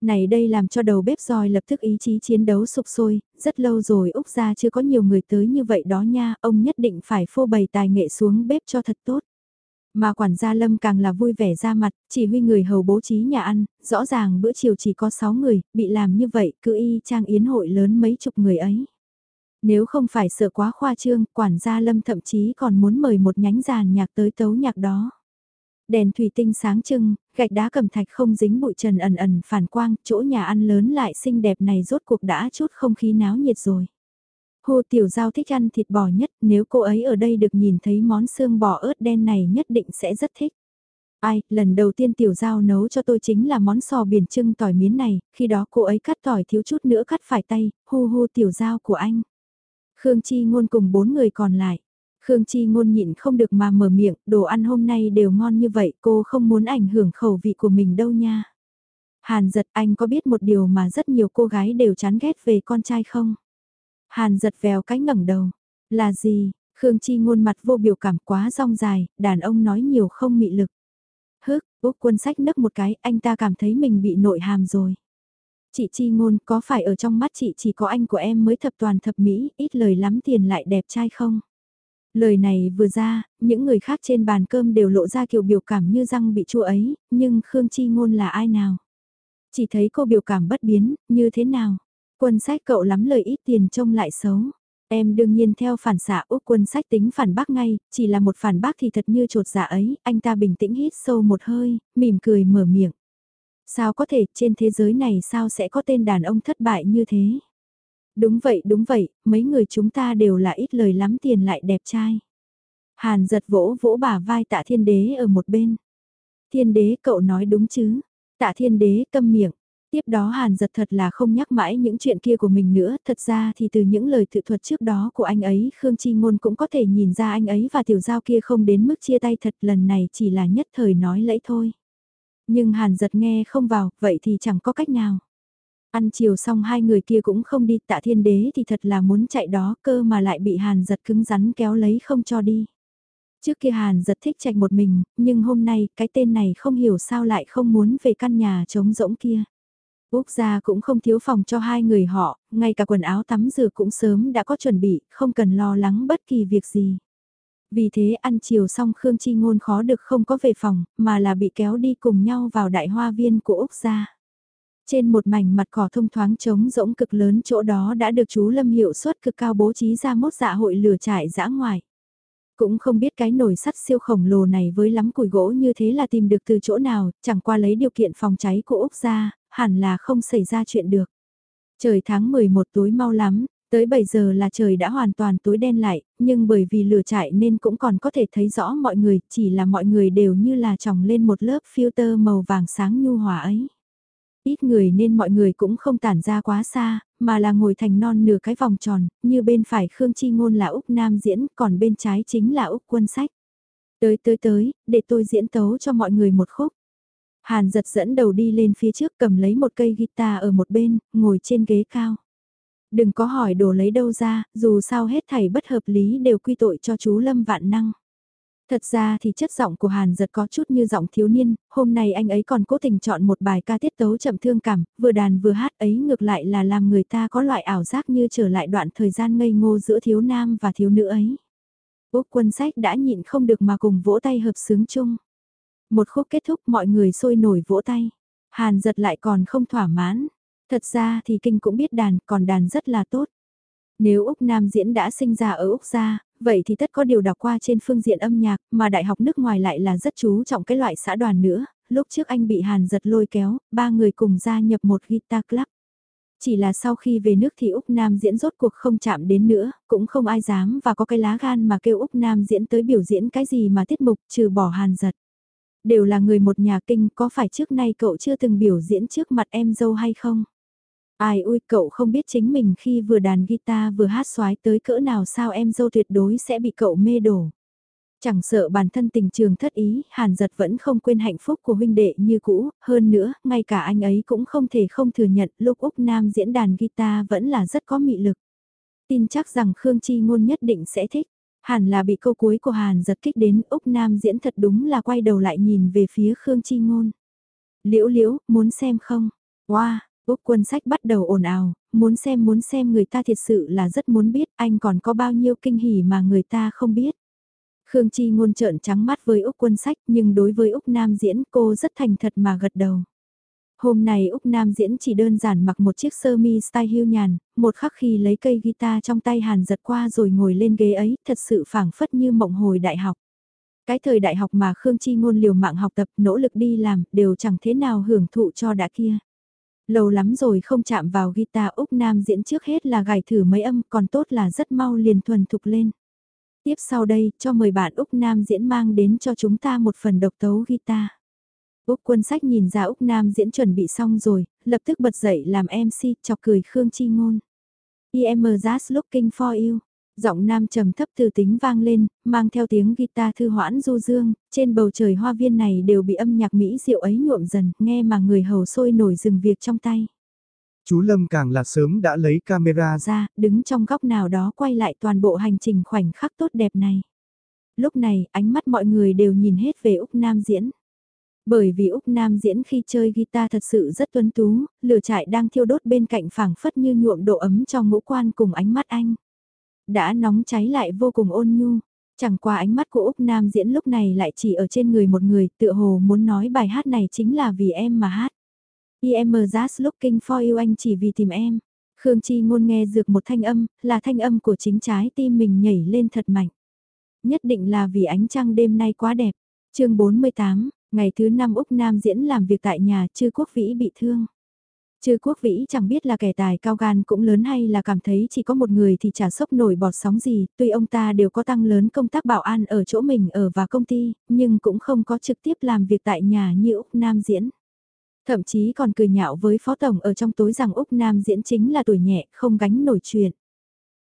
Này đây làm cho đầu bếp roi lập tức ý chí chiến đấu sụp sôi, rất lâu rồi Úc ra chưa có nhiều người tới như vậy đó nha, ông nhất định phải phô bày tài nghệ xuống bếp cho thật tốt. Mà quản gia Lâm càng là vui vẻ ra mặt, chỉ huy người hầu bố trí nhà ăn, rõ ràng bữa chiều chỉ có 6 người, bị làm như vậy cứ y trang yến hội lớn mấy chục người ấy. Nếu không phải sợ quá khoa trương, quản gia Lâm thậm chí còn muốn mời một nhánh giàn nhạc tới tấu nhạc đó. Đèn thủy tinh sáng trưng, gạch đá cầm thạch không dính bụi trần ẩn ẩn phản quang, chỗ nhà ăn lớn lại xinh đẹp này rốt cuộc đã chút không khí náo nhiệt rồi. Hồ Tiểu Giao thích ăn thịt bò nhất, nếu cô ấy ở đây được nhìn thấy món xương bò ớt đen này nhất định sẽ rất thích. Ai, lần đầu tiên Tiểu Giao nấu cho tôi chính là món sò biển trưng tỏi miến này, khi đó cô ấy cắt tỏi thiếu chút nữa cắt phải tay, hu hu Tiểu Giao của anh. Khương Chi ngôn cùng bốn người còn lại. Khương Chi ngôn nhịn không được mà mở miệng, đồ ăn hôm nay đều ngon như vậy, cô không muốn ảnh hưởng khẩu vị của mình đâu nha. Hàn giật anh có biết một điều mà rất nhiều cô gái đều chán ghét về con trai không? Hàn giật vèo cái ngẩng đầu. Là gì? Khương Chi ngôn mặt vô biểu cảm quá rong dài, đàn ông nói nhiều không mị lực. Hức, Úc quân sách nấc một cái, anh ta cảm thấy mình bị nội hàm rồi. Chị Chi ngôn có phải ở trong mắt chị chỉ có anh của em mới thập toàn thập mỹ, ít lời lắm tiền lại đẹp trai không? Lời này vừa ra, những người khác trên bàn cơm đều lộ ra kiểu biểu cảm như răng bị chua ấy, nhưng Khương Chi ngôn là ai nào? Chỉ thấy cô biểu cảm bất biến, như thế nào? Quân sách cậu lắm lời ít tiền trông lại xấu. Em đương nhiên theo phản xạ Úc quân sách tính phản bác ngay, chỉ là một phản bác thì thật như trột dạ ấy, anh ta bình tĩnh hít sâu một hơi, mỉm cười mở miệng. Sao có thể trên thế giới này sao sẽ có tên đàn ông thất bại như thế? Đúng vậy đúng vậy, mấy người chúng ta đều là ít lời lắm tiền lại đẹp trai. Hàn giật vỗ vỗ bả vai tạ thiên đế ở một bên. Thiên đế cậu nói đúng chứ? Tạ thiên đế câm miệng. Tiếp đó Hàn giật thật là không nhắc mãi những chuyện kia của mình nữa, thật ra thì từ những lời tự thuật trước đó của anh ấy Khương Chi Ngôn cũng có thể nhìn ra anh ấy và tiểu giao kia không đến mức chia tay thật lần này chỉ là nhất thời nói lẫy thôi. Nhưng Hàn giật nghe không vào, vậy thì chẳng có cách nào. Ăn chiều xong hai người kia cũng không đi, tạ thiên đế thì thật là muốn chạy đó cơ mà lại bị Hàn giật cứng rắn kéo lấy không cho đi. Trước kia Hàn giật thích chạy một mình, nhưng hôm nay cái tên này không hiểu sao lại không muốn về căn nhà trống rỗng kia. Úc gia cũng không thiếu phòng cho hai người họ, ngay cả quần áo tắm rửa cũng sớm đã có chuẩn bị, không cần lo lắng bất kỳ việc gì. Vì thế ăn chiều xong Khương Chi Ngôn khó được không có về phòng, mà là bị kéo đi cùng nhau vào đại hoa viên của Úc gia. Trên một mảnh mặt cỏ thông thoáng trống rỗng cực lớn chỗ đó đã được chú Lâm hiệu suất cực cao bố trí ra mốt dạ hội lửa trại dã ngoài. Cũng không biết cái nồi sắt siêu khổng lồ này với lắm củi gỗ như thế là tìm được từ chỗ nào, chẳng qua lấy điều kiện phòng cháy của Úc ra, hẳn là không xảy ra chuyện được. Trời tháng 11 tối mau lắm, tới 7 giờ là trời đã hoàn toàn tối đen lại, nhưng bởi vì lửa trại nên cũng còn có thể thấy rõ mọi người, chỉ là mọi người đều như là tròng lên một lớp filter màu vàng sáng nhu hòa ấy. Ít người nên mọi người cũng không tản ra quá xa, mà là ngồi thành non nửa cái vòng tròn, như bên phải Khương Chi Ngôn là Úc Nam diễn, còn bên trái chính là Úc Quân Sách. Tới tới tới, để tôi diễn tấu cho mọi người một khúc. Hàn giật dẫn đầu đi lên phía trước cầm lấy một cây guitar ở một bên, ngồi trên ghế cao. Đừng có hỏi đồ lấy đâu ra, dù sao hết thảy bất hợp lý đều quy tội cho chú Lâm Vạn Năng. Thật ra thì chất giọng của Hàn giật có chút như giọng thiếu niên, hôm nay anh ấy còn cố tình chọn một bài ca tiết tấu chậm thương cảm, vừa đàn vừa hát ấy ngược lại là làm người ta có loại ảo giác như trở lại đoạn thời gian ngây ngô giữa thiếu nam và thiếu nữ ấy. Úc quân sách đã nhịn không được mà cùng vỗ tay hợp sướng chung. Một khúc kết thúc mọi người sôi nổi vỗ tay. Hàn giật lại còn không thỏa mãn. Thật ra thì kinh cũng biết đàn, còn đàn rất là tốt. Nếu Úc Nam Diễn đã sinh ra ở Úc gia, vậy thì tất có điều đọc qua trên phương diện âm nhạc, mà đại học nước ngoài lại là rất chú trọng cái loại xã đoàn nữa. Lúc trước anh bị Hàn giật lôi kéo, ba người cùng gia nhập một guitar club. Chỉ là sau khi về nước thì Úc Nam diễn rốt cuộc không chạm đến nữa, cũng không ai dám và có cái lá gan mà kêu Úc Nam diễn tới biểu diễn cái gì mà tiết mục trừ bỏ hàn giật. Đều là người một nhà kinh có phải trước nay cậu chưa từng biểu diễn trước mặt em dâu hay không? Ai ui cậu không biết chính mình khi vừa đàn guitar vừa hát xoái tới cỡ nào sao em dâu tuyệt đối sẽ bị cậu mê đổ. Chẳng sợ bản thân tình trường thất ý, Hàn giật vẫn không quên hạnh phúc của huynh đệ như cũ, hơn nữa, ngay cả anh ấy cũng không thể không thừa nhận lúc Úc Nam diễn đàn guitar vẫn là rất có mị lực. Tin chắc rằng Khương Chi Ngôn nhất định sẽ thích. Hàn là bị câu cuối của Hàn giật kích đến Úc Nam diễn thật đúng là quay đầu lại nhìn về phía Khương Chi Ngôn. Liễu liễu, muốn xem không? Wow, Úc quân sách bắt đầu ồn ào, muốn xem muốn xem người ta thiệt sự là rất muốn biết anh còn có bao nhiêu kinh hỉ mà người ta không biết. Khương Chi ngôn trợn trắng mắt với Úc quân sách nhưng đối với Úc Nam diễn cô rất thành thật mà gật đầu. Hôm nay Úc Nam diễn chỉ đơn giản mặc một chiếc sơ mi style hưu nhàn, một khắc khi lấy cây guitar trong tay hàn giật qua rồi ngồi lên ghế ấy thật sự phảng phất như mộng hồi đại học. Cái thời đại học mà Khương Chi ngôn liều mạng học tập nỗ lực đi làm đều chẳng thế nào hưởng thụ cho đã kia. Lâu lắm rồi không chạm vào guitar Úc Nam diễn trước hết là gảy thử mấy âm còn tốt là rất mau liền thuần thục lên. Tiếp sau đây, cho mời bạn Úc Nam diễn mang đến cho chúng ta một phần độc tấu guitar. Úc quân sách nhìn ra Úc Nam diễn chuẩn bị xong rồi, lập tức bật dậy làm MC, chọc cười Khương Chi Ngôn. I am just looking for you. Giọng nam trầm thấp từ tính vang lên, mang theo tiếng guitar thư hoãn du dương, trên bầu trời hoa viên này đều bị âm nhạc mỹ diệu ấy nhuộm dần, nghe mà người hầu sôi nổi dừng việc trong tay. Chú Lâm càng là sớm đã lấy camera ra, đứng trong góc nào đó quay lại toàn bộ hành trình khoảnh khắc tốt đẹp này. Lúc này, ánh mắt mọi người đều nhìn hết về Úc Nam diễn. Bởi vì Úc Nam diễn khi chơi guitar thật sự rất tuấn tú, lửa trại đang thiêu đốt bên cạnh phảng phất như nhuộm độ ấm cho ngũ quan cùng ánh mắt anh. Đã nóng cháy lại vô cùng ôn nhu, chẳng qua ánh mắt của Úc Nam diễn lúc này lại chỉ ở trên người một người, tựa hồ muốn nói bài hát này chính là vì em mà hát. I just looking for you anh chỉ vì tìm em. Khương Chi ngôn nghe dược một thanh âm, là thanh âm của chính trái tim mình nhảy lên thật mạnh. Nhất định là vì ánh trăng đêm nay quá đẹp. chương 48, ngày thứ năm Úc Nam diễn làm việc tại nhà, chư quốc vĩ bị thương. Chư quốc vĩ chẳng biết là kẻ tài cao gan cũng lớn hay là cảm thấy chỉ có một người thì chả sốc nổi bọt sóng gì, tuy ông ta đều có tăng lớn công tác bảo an ở chỗ mình ở và công ty, nhưng cũng không có trực tiếp làm việc tại nhà như Úc Nam diễn. Thậm chí còn cười nhạo với Phó Tổng ở trong tối rằng Úc Nam diễn chính là tuổi nhẹ, không gánh nổi chuyện.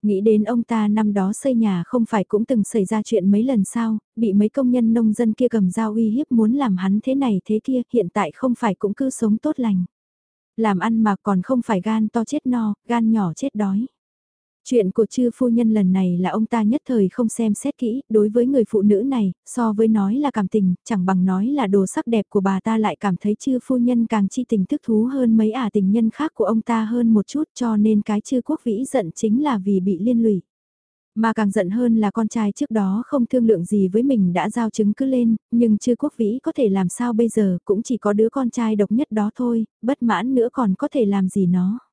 Nghĩ đến ông ta năm đó xây nhà không phải cũng từng xảy ra chuyện mấy lần sao, bị mấy công nhân nông dân kia cầm dao uy hiếp muốn làm hắn thế này thế kia, hiện tại không phải cũng cứ sống tốt lành. Làm ăn mà còn không phải gan to chết no, gan nhỏ chết đói. Chuyện của chư phu nhân lần này là ông ta nhất thời không xem xét kỹ, đối với người phụ nữ này, so với nói là cảm tình, chẳng bằng nói là đồ sắc đẹp của bà ta lại cảm thấy chư phu nhân càng chi tình thức thú hơn mấy ả tình nhân khác của ông ta hơn một chút cho nên cái chư quốc vĩ giận chính là vì bị liên lụy. Mà càng giận hơn là con trai trước đó không thương lượng gì với mình đã giao chứng cứ lên, nhưng chư quốc vĩ có thể làm sao bây giờ cũng chỉ có đứa con trai độc nhất đó thôi, bất mãn nữa còn có thể làm gì nó.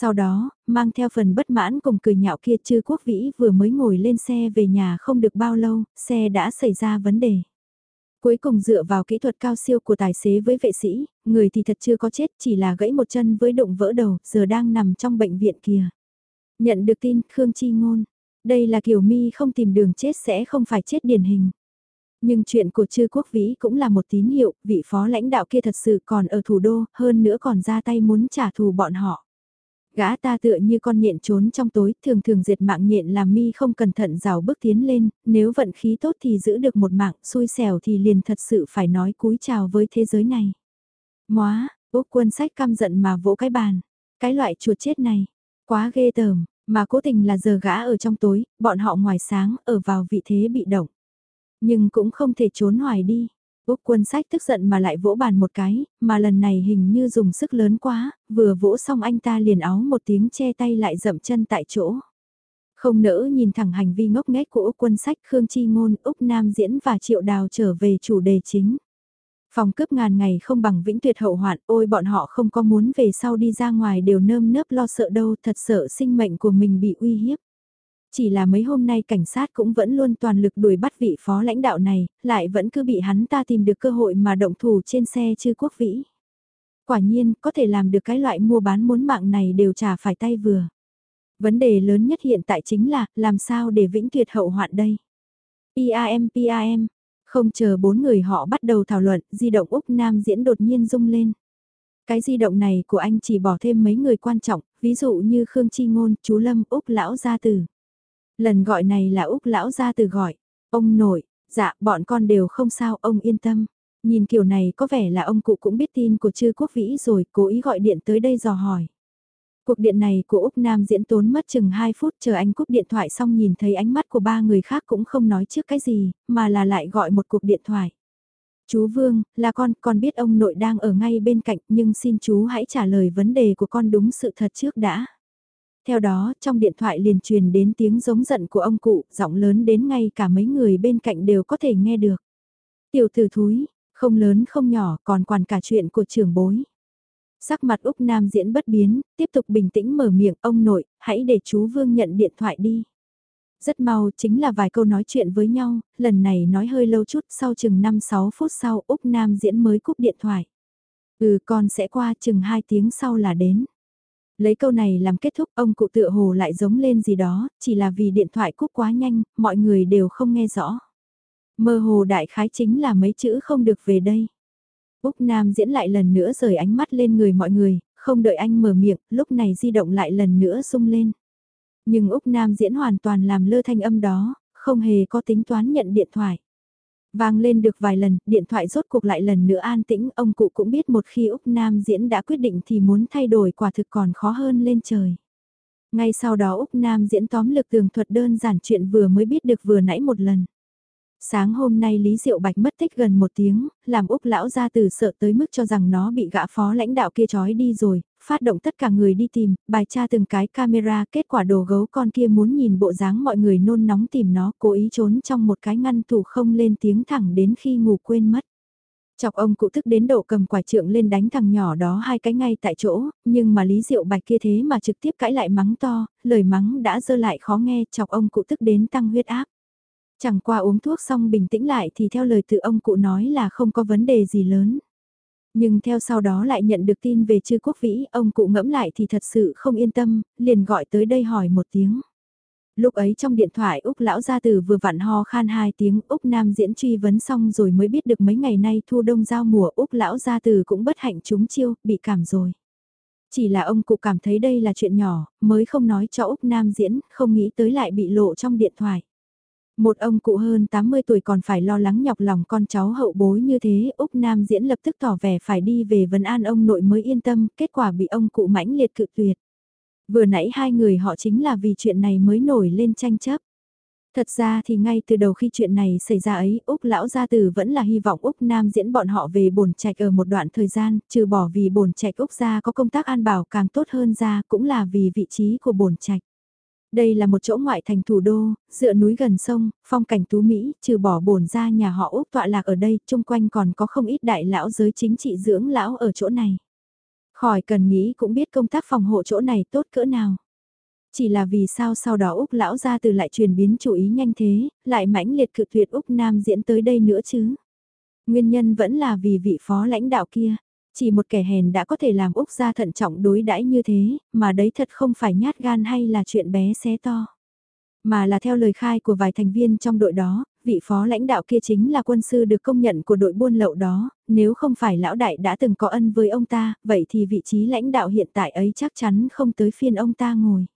Sau đó, mang theo phần bất mãn cùng cười nhạo kia chư quốc vĩ vừa mới ngồi lên xe về nhà không được bao lâu, xe đã xảy ra vấn đề. Cuối cùng dựa vào kỹ thuật cao siêu của tài xế với vệ sĩ, người thì thật chưa có chết chỉ là gãy một chân với đụng vỡ đầu, giờ đang nằm trong bệnh viện kìa. Nhận được tin, Khương Chi Ngôn. Đây là kiểu mi không tìm đường chết sẽ không phải chết điển hình. Nhưng chuyện của chư quốc vĩ cũng là một tín hiệu, vị phó lãnh đạo kia thật sự còn ở thủ đô, hơn nữa còn ra tay muốn trả thù bọn họ. Gã ta tựa như con nhện trốn trong tối, thường thường diệt mạng nhện làm mi không cẩn thận rào bước tiến lên, nếu vận khí tốt thì giữ được một mạng, xui xẻo thì liền thật sự phải nói cúi chào với thế giới này. Móa, Úc quân sách căm giận mà vỗ cái bàn. Cái loại chuột chết này, quá ghê tởm, mà cố tình là giờ gã ở trong tối, bọn họ ngoài sáng, ở vào vị thế bị động. Nhưng cũng không thể trốn hoài đi. Úc quân sách tức giận mà lại vỗ bàn một cái, mà lần này hình như dùng sức lớn quá, vừa vỗ xong anh ta liền áo một tiếng che tay lại dậm chân tại chỗ. Không nỡ nhìn thẳng hành vi ngốc nghếch của Úc quân sách Khương Chi Ngôn, Úc Nam Diễn và Triệu Đào trở về chủ đề chính. Phòng cướp ngàn ngày không bằng vĩnh tuyệt hậu hoạn, ôi bọn họ không có muốn về sau đi ra ngoài đều nơm nớp lo sợ đâu, thật sợ sinh mệnh của mình bị uy hiếp. Chỉ là mấy hôm nay cảnh sát cũng vẫn luôn toàn lực đuổi bắt vị phó lãnh đạo này, lại vẫn cứ bị hắn ta tìm được cơ hội mà động thủ trên xe chư quốc vĩ. Quả nhiên, có thể làm được cái loại mua bán muốn mạng này đều trả phải tay vừa. Vấn đề lớn nhất hiện tại chính là, làm sao để vĩnh tuyệt hậu hoạn đây? PAM PAM, không chờ bốn người họ bắt đầu thảo luận, di động Úc Nam diễn đột nhiên rung lên. Cái di động này của anh chỉ bỏ thêm mấy người quan trọng, ví dụ như Khương Chi Ngôn, chú Lâm, Úc Lão Gia Tử. Lần gọi này là Úc Lão ra từ gọi. Ông nội, dạ bọn con đều không sao, ông yên tâm. Nhìn kiểu này có vẻ là ông cụ cũng biết tin của chư quốc vĩ rồi, cố ý gọi điện tới đây dò hỏi. Cuộc điện này của Úc Nam diễn tốn mất chừng 2 phút chờ anh cúp điện thoại xong nhìn thấy ánh mắt của ba người khác cũng không nói trước cái gì, mà là lại gọi một cuộc điện thoại. Chú Vương, là con, con biết ông nội đang ở ngay bên cạnh nhưng xin chú hãy trả lời vấn đề của con đúng sự thật trước đã. Theo đó, trong điện thoại liền truyền đến tiếng giống giận của ông cụ, giọng lớn đến ngay cả mấy người bên cạnh đều có thể nghe được. Tiểu tử thúi, không lớn không nhỏ còn quản cả chuyện của trưởng bối. Sắc mặt Úc Nam diễn bất biến, tiếp tục bình tĩnh mở miệng ông nội, hãy để chú Vương nhận điện thoại đi. Rất mau chính là vài câu nói chuyện với nhau, lần này nói hơi lâu chút sau chừng 5-6 phút sau Úc Nam diễn mới cúp điện thoại. Ừ con sẽ qua chừng 2 tiếng sau là đến. Lấy câu này làm kết thúc ông cụ tựa hồ lại giống lên gì đó, chỉ là vì điện thoại cúp quá nhanh, mọi người đều không nghe rõ. Mơ hồ đại khái chính là mấy chữ không được về đây. Úc Nam diễn lại lần nữa rời ánh mắt lên người mọi người, không đợi anh mở miệng, lúc này di động lại lần nữa sung lên. Nhưng Úc Nam diễn hoàn toàn làm lơ thanh âm đó, không hề có tính toán nhận điện thoại. Vang lên được vài lần, điện thoại rốt cuộc lại lần nữa an tĩnh, ông cụ cũng biết một khi Úc Nam diễn đã quyết định thì muốn thay đổi quả thực còn khó hơn lên trời. Ngay sau đó Úc Nam diễn tóm lực tường thuật đơn giản chuyện vừa mới biết được vừa nãy một lần. Sáng hôm nay Lý Diệu Bạch mất tích gần một tiếng, làm Úc lão ra từ sợ tới mức cho rằng nó bị gã phó lãnh đạo kia trói đi rồi, phát động tất cả người đi tìm, bài tra từng cái camera, kết quả đồ gấu con kia muốn nhìn bộ dáng mọi người nôn nóng tìm nó, cố ý trốn trong một cái ngăn tủ không lên tiếng thẳng đến khi ngủ quên mất. Chọc ông cụ tức đến độ cầm quả trượng lên đánh thằng nhỏ đó hai cái ngay tại chỗ, nhưng mà Lý Diệu Bạch kia thế mà trực tiếp cãi lại mắng to, lời mắng đã dơ lại khó nghe chọc ông cụ tức đến tăng huyết áp. Chẳng qua uống thuốc xong bình tĩnh lại thì theo lời tự ông cụ nói là không có vấn đề gì lớn. Nhưng theo sau đó lại nhận được tin về chư quốc vĩ, ông cụ ngẫm lại thì thật sự không yên tâm, liền gọi tới đây hỏi một tiếng. Lúc ấy trong điện thoại Úc lão gia tử vừa vặn ho khan hai tiếng Úc Nam diễn truy vấn xong rồi mới biết được mấy ngày nay thu đông giao mùa Úc lão gia tử cũng bất hạnh trúng chiêu, bị cảm rồi. Chỉ là ông cụ cảm thấy đây là chuyện nhỏ, mới không nói cho Úc Nam diễn, không nghĩ tới lại bị lộ trong điện thoại. Một ông cụ hơn 80 tuổi còn phải lo lắng nhọc lòng con cháu hậu bối như thế, Úc Nam diễn lập tức tỏ vẻ phải đi về vấn an ông nội mới yên tâm, kết quả bị ông cụ mãnh liệt cự tuyệt. Vừa nãy hai người họ chính là vì chuyện này mới nổi lên tranh chấp. Thật ra thì ngay từ đầu khi chuyện này xảy ra ấy, Úc lão gia tử vẫn là hy vọng Úc Nam diễn bọn họ về bổn trạch ở một đoạn thời gian, trừ bỏ vì bổn trạch Úc gia có công tác an bảo càng tốt hơn ra, cũng là vì vị trí của bổn trạch. Đây là một chỗ ngoại thành thủ đô, dựa núi gần sông, phong cảnh tú Mỹ, trừ bỏ bổn ra nhà họ Úc tọa lạc ở đây, chung quanh còn có không ít đại lão giới chính trị dưỡng lão ở chỗ này. Khỏi cần nghĩ cũng biết công tác phòng hộ chỗ này tốt cỡ nào. Chỉ là vì sao sau đó Úc lão ra từ lại truyền biến chủ ý nhanh thế, lại mãnh liệt cự tuyệt Úc Nam diễn tới đây nữa chứ. Nguyên nhân vẫn là vì vị phó lãnh đạo kia. Chỉ một kẻ hèn đã có thể làm Úc gia thận trọng đối đãi như thế, mà đấy thật không phải nhát gan hay là chuyện bé xé to. Mà là theo lời khai của vài thành viên trong đội đó, vị phó lãnh đạo kia chính là quân sư được công nhận của đội buôn lậu đó, nếu không phải lão đại đã từng có ân với ông ta, vậy thì vị trí lãnh đạo hiện tại ấy chắc chắn không tới phiên ông ta ngồi.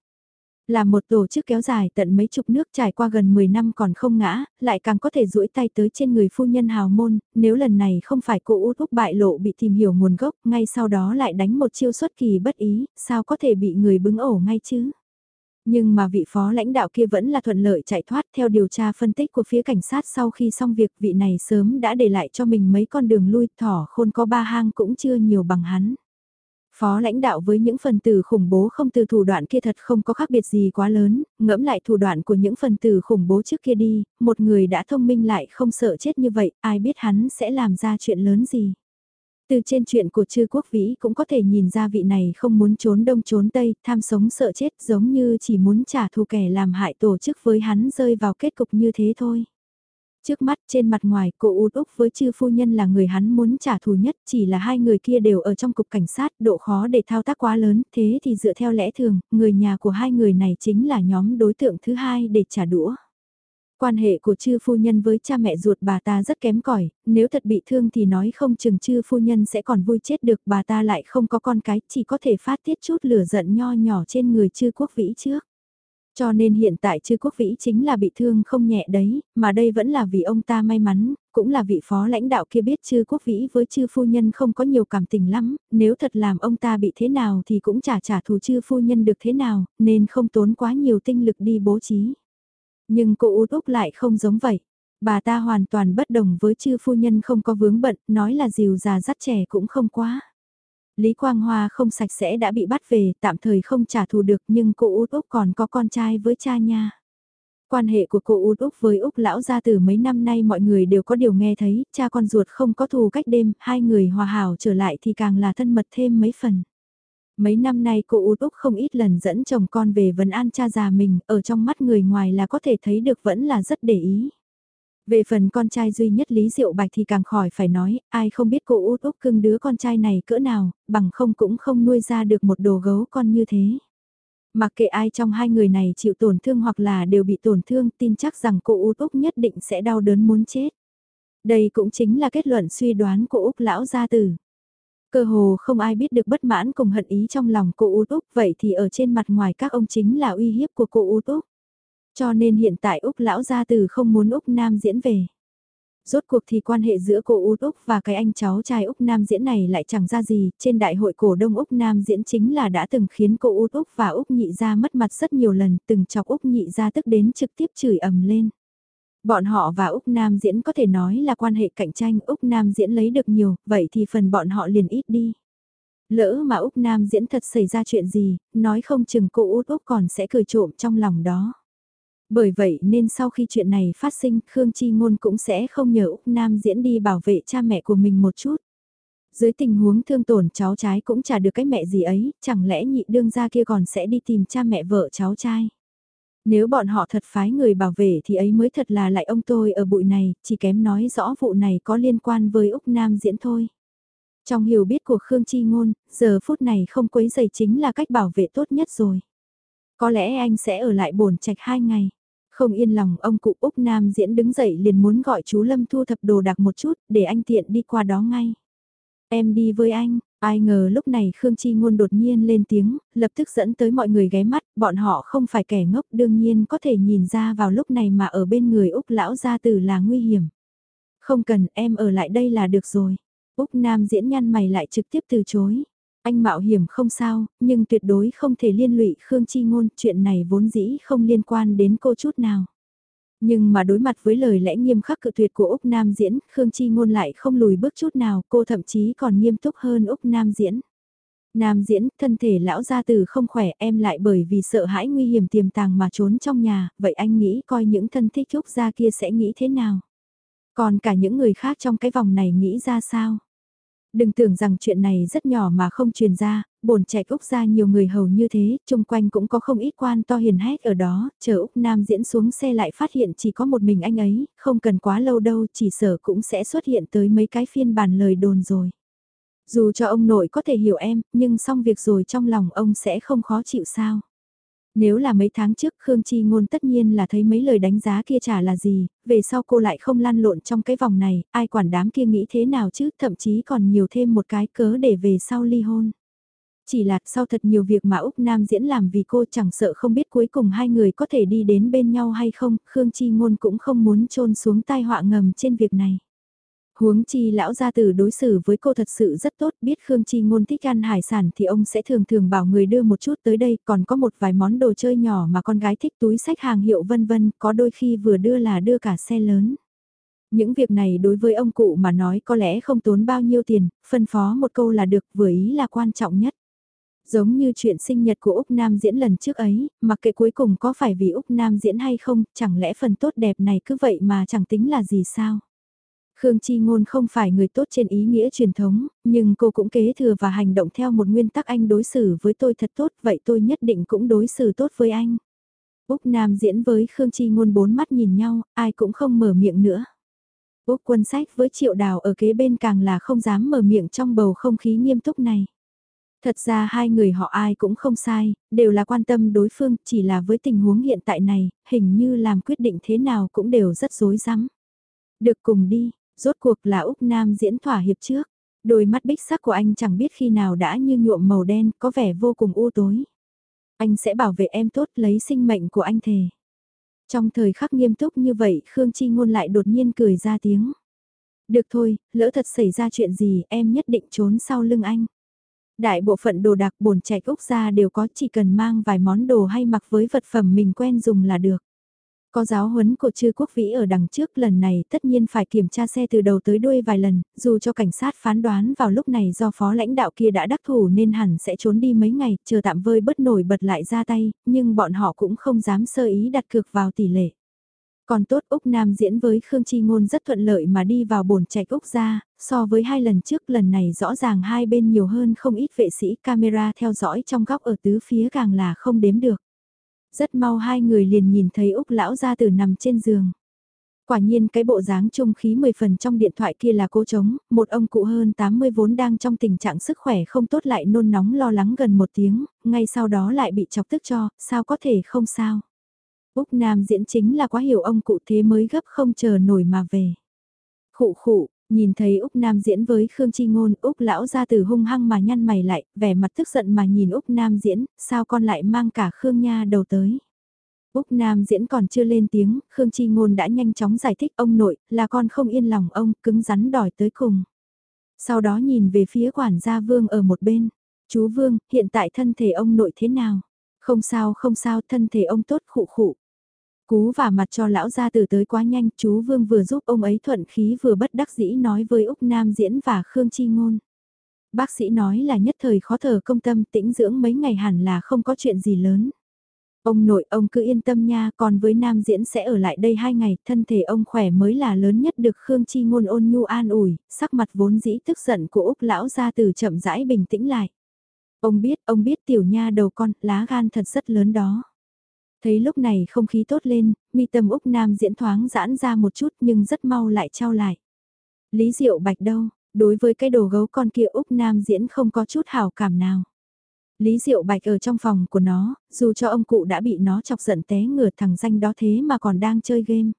Là một tổ chức kéo dài tận mấy chục nước trải qua gần 10 năm còn không ngã, lại càng có thể duỗi tay tới trên người phu nhân hào môn, nếu lần này không phải cụ út úc bại lộ bị tìm hiểu nguồn gốc, ngay sau đó lại đánh một chiêu xuất kỳ bất ý, sao có thể bị người bứng ổ ngay chứ? Nhưng mà vị phó lãnh đạo kia vẫn là thuận lợi chạy thoát theo điều tra phân tích của phía cảnh sát sau khi xong việc vị này sớm đã để lại cho mình mấy con đường lui thỏ khôn có ba hang cũng chưa nhiều bằng hắn. Phó lãnh đạo với những phần tử khủng bố không từ thủ đoạn kia thật không có khác biệt gì quá lớn, ngẫm lại thủ đoạn của những phần tử khủng bố trước kia đi, một người đã thông minh lại không sợ chết như vậy, ai biết hắn sẽ làm ra chuyện lớn gì. Từ trên chuyện của chư quốc vĩ cũng có thể nhìn ra vị này không muốn trốn đông trốn tây, tham sống sợ chết giống như chỉ muốn trả thù kẻ làm hại tổ chức với hắn rơi vào kết cục như thế thôi. Trước mắt trên mặt ngoài, cô út úc với chư phu nhân là người hắn muốn trả thù nhất, chỉ là hai người kia đều ở trong cục cảnh sát, độ khó để thao tác quá lớn, thế thì dựa theo lẽ thường, người nhà của hai người này chính là nhóm đối tượng thứ hai để trả đũa. Quan hệ của chư phu nhân với cha mẹ ruột bà ta rất kém cỏi, nếu thật bị thương thì nói không chừng chư phu nhân sẽ còn vui chết được, bà ta lại không có con cái, chỉ có thể phát tiết chút lửa giận nho nhỏ trên người chư quốc vĩ trước. Cho nên hiện tại chư quốc vĩ chính là bị thương không nhẹ đấy, mà đây vẫn là vì ông ta may mắn, cũng là vị phó lãnh đạo kia biết chư quốc vĩ với chư phu nhân không có nhiều cảm tình lắm, nếu thật làm ông ta bị thế nào thì cũng trả trả thù chư phu nhân được thế nào, nên không tốn quá nhiều tinh lực đi bố trí. Nhưng cô út úc lại không giống vậy. Bà ta hoàn toàn bất đồng với chư phu nhân không có vướng bận, nói là dìu già dắt trẻ cũng không quá. Lý Quang Hoa không sạch sẽ đã bị bắt về, tạm thời không trả thù được nhưng cô út úc còn có con trai với cha nha. Quan hệ của cô út úc với úc lão gia từ mấy năm nay mọi người đều có điều nghe thấy, cha con ruột không có thù cách đêm, hai người hòa hảo trở lại thì càng là thân mật thêm mấy phần. Mấy năm nay cô út úc không ít lần dẫn chồng con về vấn an cha già mình, ở trong mắt người ngoài là có thể thấy được vẫn là rất để ý. Về phần con trai duy nhất Lý Diệu Bạch thì càng khỏi phải nói, ai không biết cô út úc cưng đứa con trai này cỡ nào, bằng không cũng không nuôi ra được một đồ gấu con như thế. Mặc kệ ai trong hai người này chịu tổn thương hoặc là đều bị tổn thương tin chắc rằng cô út úc nhất định sẽ đau đớn muốn chết. Đây cũng chính là kết luận suy đoán của Úc lão gia tử. Cơ hồ không ai biết được bất mãn cùng hận ý trong lòng cô út úc vậy thì ở trên mặt ngoài các ông chính là uy hiếp của cô út úc. Cho nên hiện tại Úc lão gia từ không muốn Úc Nam diễn về. Rốt cuộc thì quan hệ giữa cô Út Úc và cái anh cháu trai Úc Nam diễn này lại chẳng ra gì, trên đại hội cổ đông Úc Nam diễn chính là đã từng khiến cô Út Úc và Úc nhị ra mất mặt rất nhiều lần, từng chọc Úc nhị ra tức đến trực tiếp chửi ầm lên. Bọn họ và Úc Nam diễn có thể nói là quan hệ cạnh tranh, Úc Nam diễn lấy được nhiều, vậy thì phần bọn họ liền ít đi. Lỡ mà Úc Nam diễn thật xảy ra chuyện gì, nói không chừng cô Út Úc còn sẽ cười trộm trong lòng đó. Bởi vậy nên sau khi chuyện này phát sinh Khương Chi Ngôn cũng sẽ không nhờ Úc Nam diễn đi bảo vệ cha mẹ của mình một chút. Dưới tình huống thương tổn cháu trái cũng chả được cái mẹ gì ấy, chẳng lẽ nhị đương gia kia còn sẽ đi tìm cha mẹ vợ cháu trai. Nếu bọn họ thật phái người bảo vệ thì ấy mới thật là lại ông tôi ở bụi này, chỉ kém nói rõ vụ này có liên quan với Úc Nam diễn thôi. Trong hiểu biết của Khương Chi Ngôn, giờ phút này không quấy giày chính là cách bảo vệ tốt nhất rồi. Có lẽ anh sẽ ở lại bổn trạch hai ngày. Không yên lòng ông cụ Úc Nam diễn đứng dậy liền muốn gọi chú Lâm thu thập đồ đạc một chút để anh tiện đi qua đó ngay. Em đi với anh, ai ngờ lúc này Khương Chi Ngôn đột nhiên lên tiếng, lập tức dẫn tới mọi người ghé mắt, bọn họ không phải kẻ ngốc đương nhiên có thể nhìn ra vào lúc này mà ở bên người Úc lão gia tử là nguy hiểm. Không cần em ở lại đây là được rồi. Úc Nam diễn nhăn mày lại trực tiếp từ chối. Anh mạo hiểm không sao, nhưng tuyệt đối không thể liên lụy Khương Chi Ngôn, chuyện này vốn dĩ không liên quan đến cô chút nào. Nhưng mà đối mặt với lời lẽ nghiêm khắc cự tuyệt của Úc Nam Diễn, Khương Chi Ngôn lại không lùi bước chút nào, cô thậm chí còn nghiêm túc hơn Úc Nam Diễn. Nam Diễn, thân thể lão gia từ không khỏe em lại bởi vì sợ hãi nguy hiểm tiềm tàng mà trốn trong nhà, vậy anh nghĩ coi những thân thích Úc gia kia sẽ nghĩ thế nào? Còn cả những người khác trong cái vòng này nghĩ ra sao? Đừng tưởng rằng chuyện này rất nhỏ mà không truyền ra, bổn trạch Úc ra nhiều người hầu như thế, chung quanh cũng có không ít quan to hiền hét ở đó, chờ Úc Nam diễn xuống xe lại phát hiện chỉ có một mình anh ấy, không cần quá lâu đâu, chỉ sở cũng sẽ xuất hiện tới mấy cái phiên bản lời đồn rồi. Dù cho ông nội có thể hiểu em, nhưng xong việc rồi trong lòng ông sẽ không khó chịu sao. Nếu là mấy tháng trước Khương Chi Ngôn tất nhiên là thấy mấy lời đánh giá kia trả là gì, về sau cô lại không lan lộn trong cái vòng này, ai quản đám kia nghĩ thế nào chứ, thậm chí còn nhiều thêm một cái cớ để về sau ly hôn. Chỉ là sau thật nhiều việc mà Úc Nam diễn làm vì cô chẳng sợ không biết cuối cùng hai người có thể đi đến bên nhau hay không, Khương Chi Ngôn cũng không muốn trôn xuống tai họa ngầm trên việc này. Huống chi lão gia tử đối xử với cô thật sự rất tốt, biết Khương Chi ngôn thích ăn hải sản thì ông sẽ thường thường bảo người đưa một chút tới đây, còn có một vài món đồ chơi nhỏ mà con gái thích túi sách hàng hiệu vân vân, có đôi khi vừa đưa là đưa cả xe lớn. Những việc này đối với ông cụ mà nói có lẽ không tốn bao nhiêu tiền, phân phó một câu là được vừa ý là quan trọng nhất. Giống như chuyện sinh nhật của Úc Nam diễn lần trước ấy, mặc kệ cuối cùng có phải vì Úc Nam diễn hay không, chẳng lẽ phần tốt đẹp này cứ vậy mà chẳng tính là gì sao? Khương Chi Ngôn không phải người tốt trên ý nghĩa truyền thống, nhưng cô cũng kế thừa và hành động theo một nguyên tắc anh đối xử với tôi thật tốt, vậy tôi nhất định cũng đối xử tốt với anh. Úc Nam diễn với Khương Chi Ngôn bốn mắt nhìn nhau, ai cũng không mở miệng nữa. Úc quân sách với triệu đào ở kế bên càng là không dám mở miệng trong bầu không khí nghiêm túc này. Thật ra hai người họ ai cũng không sai, đều là quan tâm đối phương, chỉ là với tình huống hiện tại này, hình như làm quyết định thế nào cũng đều rất rối rắm. Được cùng đi, rốt cuộc là Úc Nam diễn thỏa hiệp trước. Đôi mắt bích sắc của anh chẳng biết khi nào đã như nhuộm màu đen, có vẻ vô cùng u tối. Anh sẽ bảo vệ em tốt lấy sinh mệnh của anh thề. Trong thời khắc nghiêm túc như vậy Khương Chi Ngôn lại đột nhiên cười ra tiếng. Được thôi, lỡ thật xảy ra chuyện gì em nhất định trốn sau lưng anh. Đại bộ phận đồ đặc bổn trẻ Úc ra đều có chỉ cần mang vài món đồ hay mặc với vật phẩm mình quen dùng là được. Có giáo huấn của chư quốc vĩ ở đằng trước lần này tất nhiên phải kiểm tra xe từ đầu tới đuôi vài lần, dù cho cảnh sát phán đoán vào lúc này do phó lãnh đạo kia đã đắc thủ nên hẳn sẽ trốn đi mấy ngày, chờ tạm vơi bất nổi bật lại ra tay, nhưng bọn họ cũng không dám sơ ý đặt cược vào tỷ lệ. Còn tốt Úc Nam diễn với Khương Chi Ngôn rất thuận lợi mà đi vào bồn trạch Úc ra, so với hai lần trước lần này rõ ràng hai bên nhiều hơn không ít vệ sĩ camera theo dõi trong góc ở tứ phía càng là không đếm được. Rất mau hai người liền nhìn thấy Úc lão gia tử nằm trên giường. Quả nhiên cái bộ dáng trung khí 10 phần trong điện thoại kia là cô trống, một ông cụ hơn 80 vốn đang trong tình trạng sức khỏe không tốt lại nôn nóng lo lắng gần một tiếng, ngay sau đó lại bị chọc tức cho, sao có thể không sao. Úc Nam diễn chính là quá hiểu ông cụ thế mới gấp không chờ nổi mà về. Khụ khụ, nhìn thấy Úc Nam diễn với Khương Chi Ngôn, Úc lão ra từ hung hăng mà nhăn mày lại, vẻ mặt tức giận mà nhìn Úc Nam diễn, sao con lại mang cả Khương Nha đầu tới. Úc Nam diễn còn chưa lên tiếng, Khương Chi Ngôn đã nhanh chóng giải thích ông nội, là con không yên lòng ông, cứng rắn đòi tới cùng. Sau đó nhìn về phía quản gia Vương ở một bên. Chú Vương, hiện tại thân thể ông nội thế nào? Không sao không sao, thân thể ông tốt khụ khụ. Cú và mặt cho lão gia tử tới quá nhanh, chú Vương vừa giúp ông ấy thuận khí vừa bất đắc dĩ nói với Úc Nam Diễn và Khương Chi Ngôn. Bác sĩ nói là nhất thời khó thở công tâm tĩnh dưỡng mấy ngày hẳn là không có chuyện gì lớn. Ông nội ông cứ yên tâm nha, còn với Nam Diễn sẽ ở lại đây hai ngày, thân thể ông khỏe mới là lớn nhất được Khương Chi Ngôn ôn nhu an ủi, sắc mặt vốn dĩ tức giận của Úc lão gia tử chậm rãi bình tĩnh lại. Ông biết, ông biết tiểu nha đầu con, lá gan thật rất lớn đó. Thấy lúc này không khí tốt lên, mi tâm Úc Nam diễn thoáng giãn ra một chút nhưng rất mau lại trao lại. Lý Diệu Bạch đâu, đối với cái đồ gấu con kia Úc Nam diễn không có chút hảo cảm nào. Lý Diệu Bạch ở trong phòng của nó, dù cho ông cụ đã bị nó chọc giận té ngửa thằng danh đó thế mà còn đang chơi game.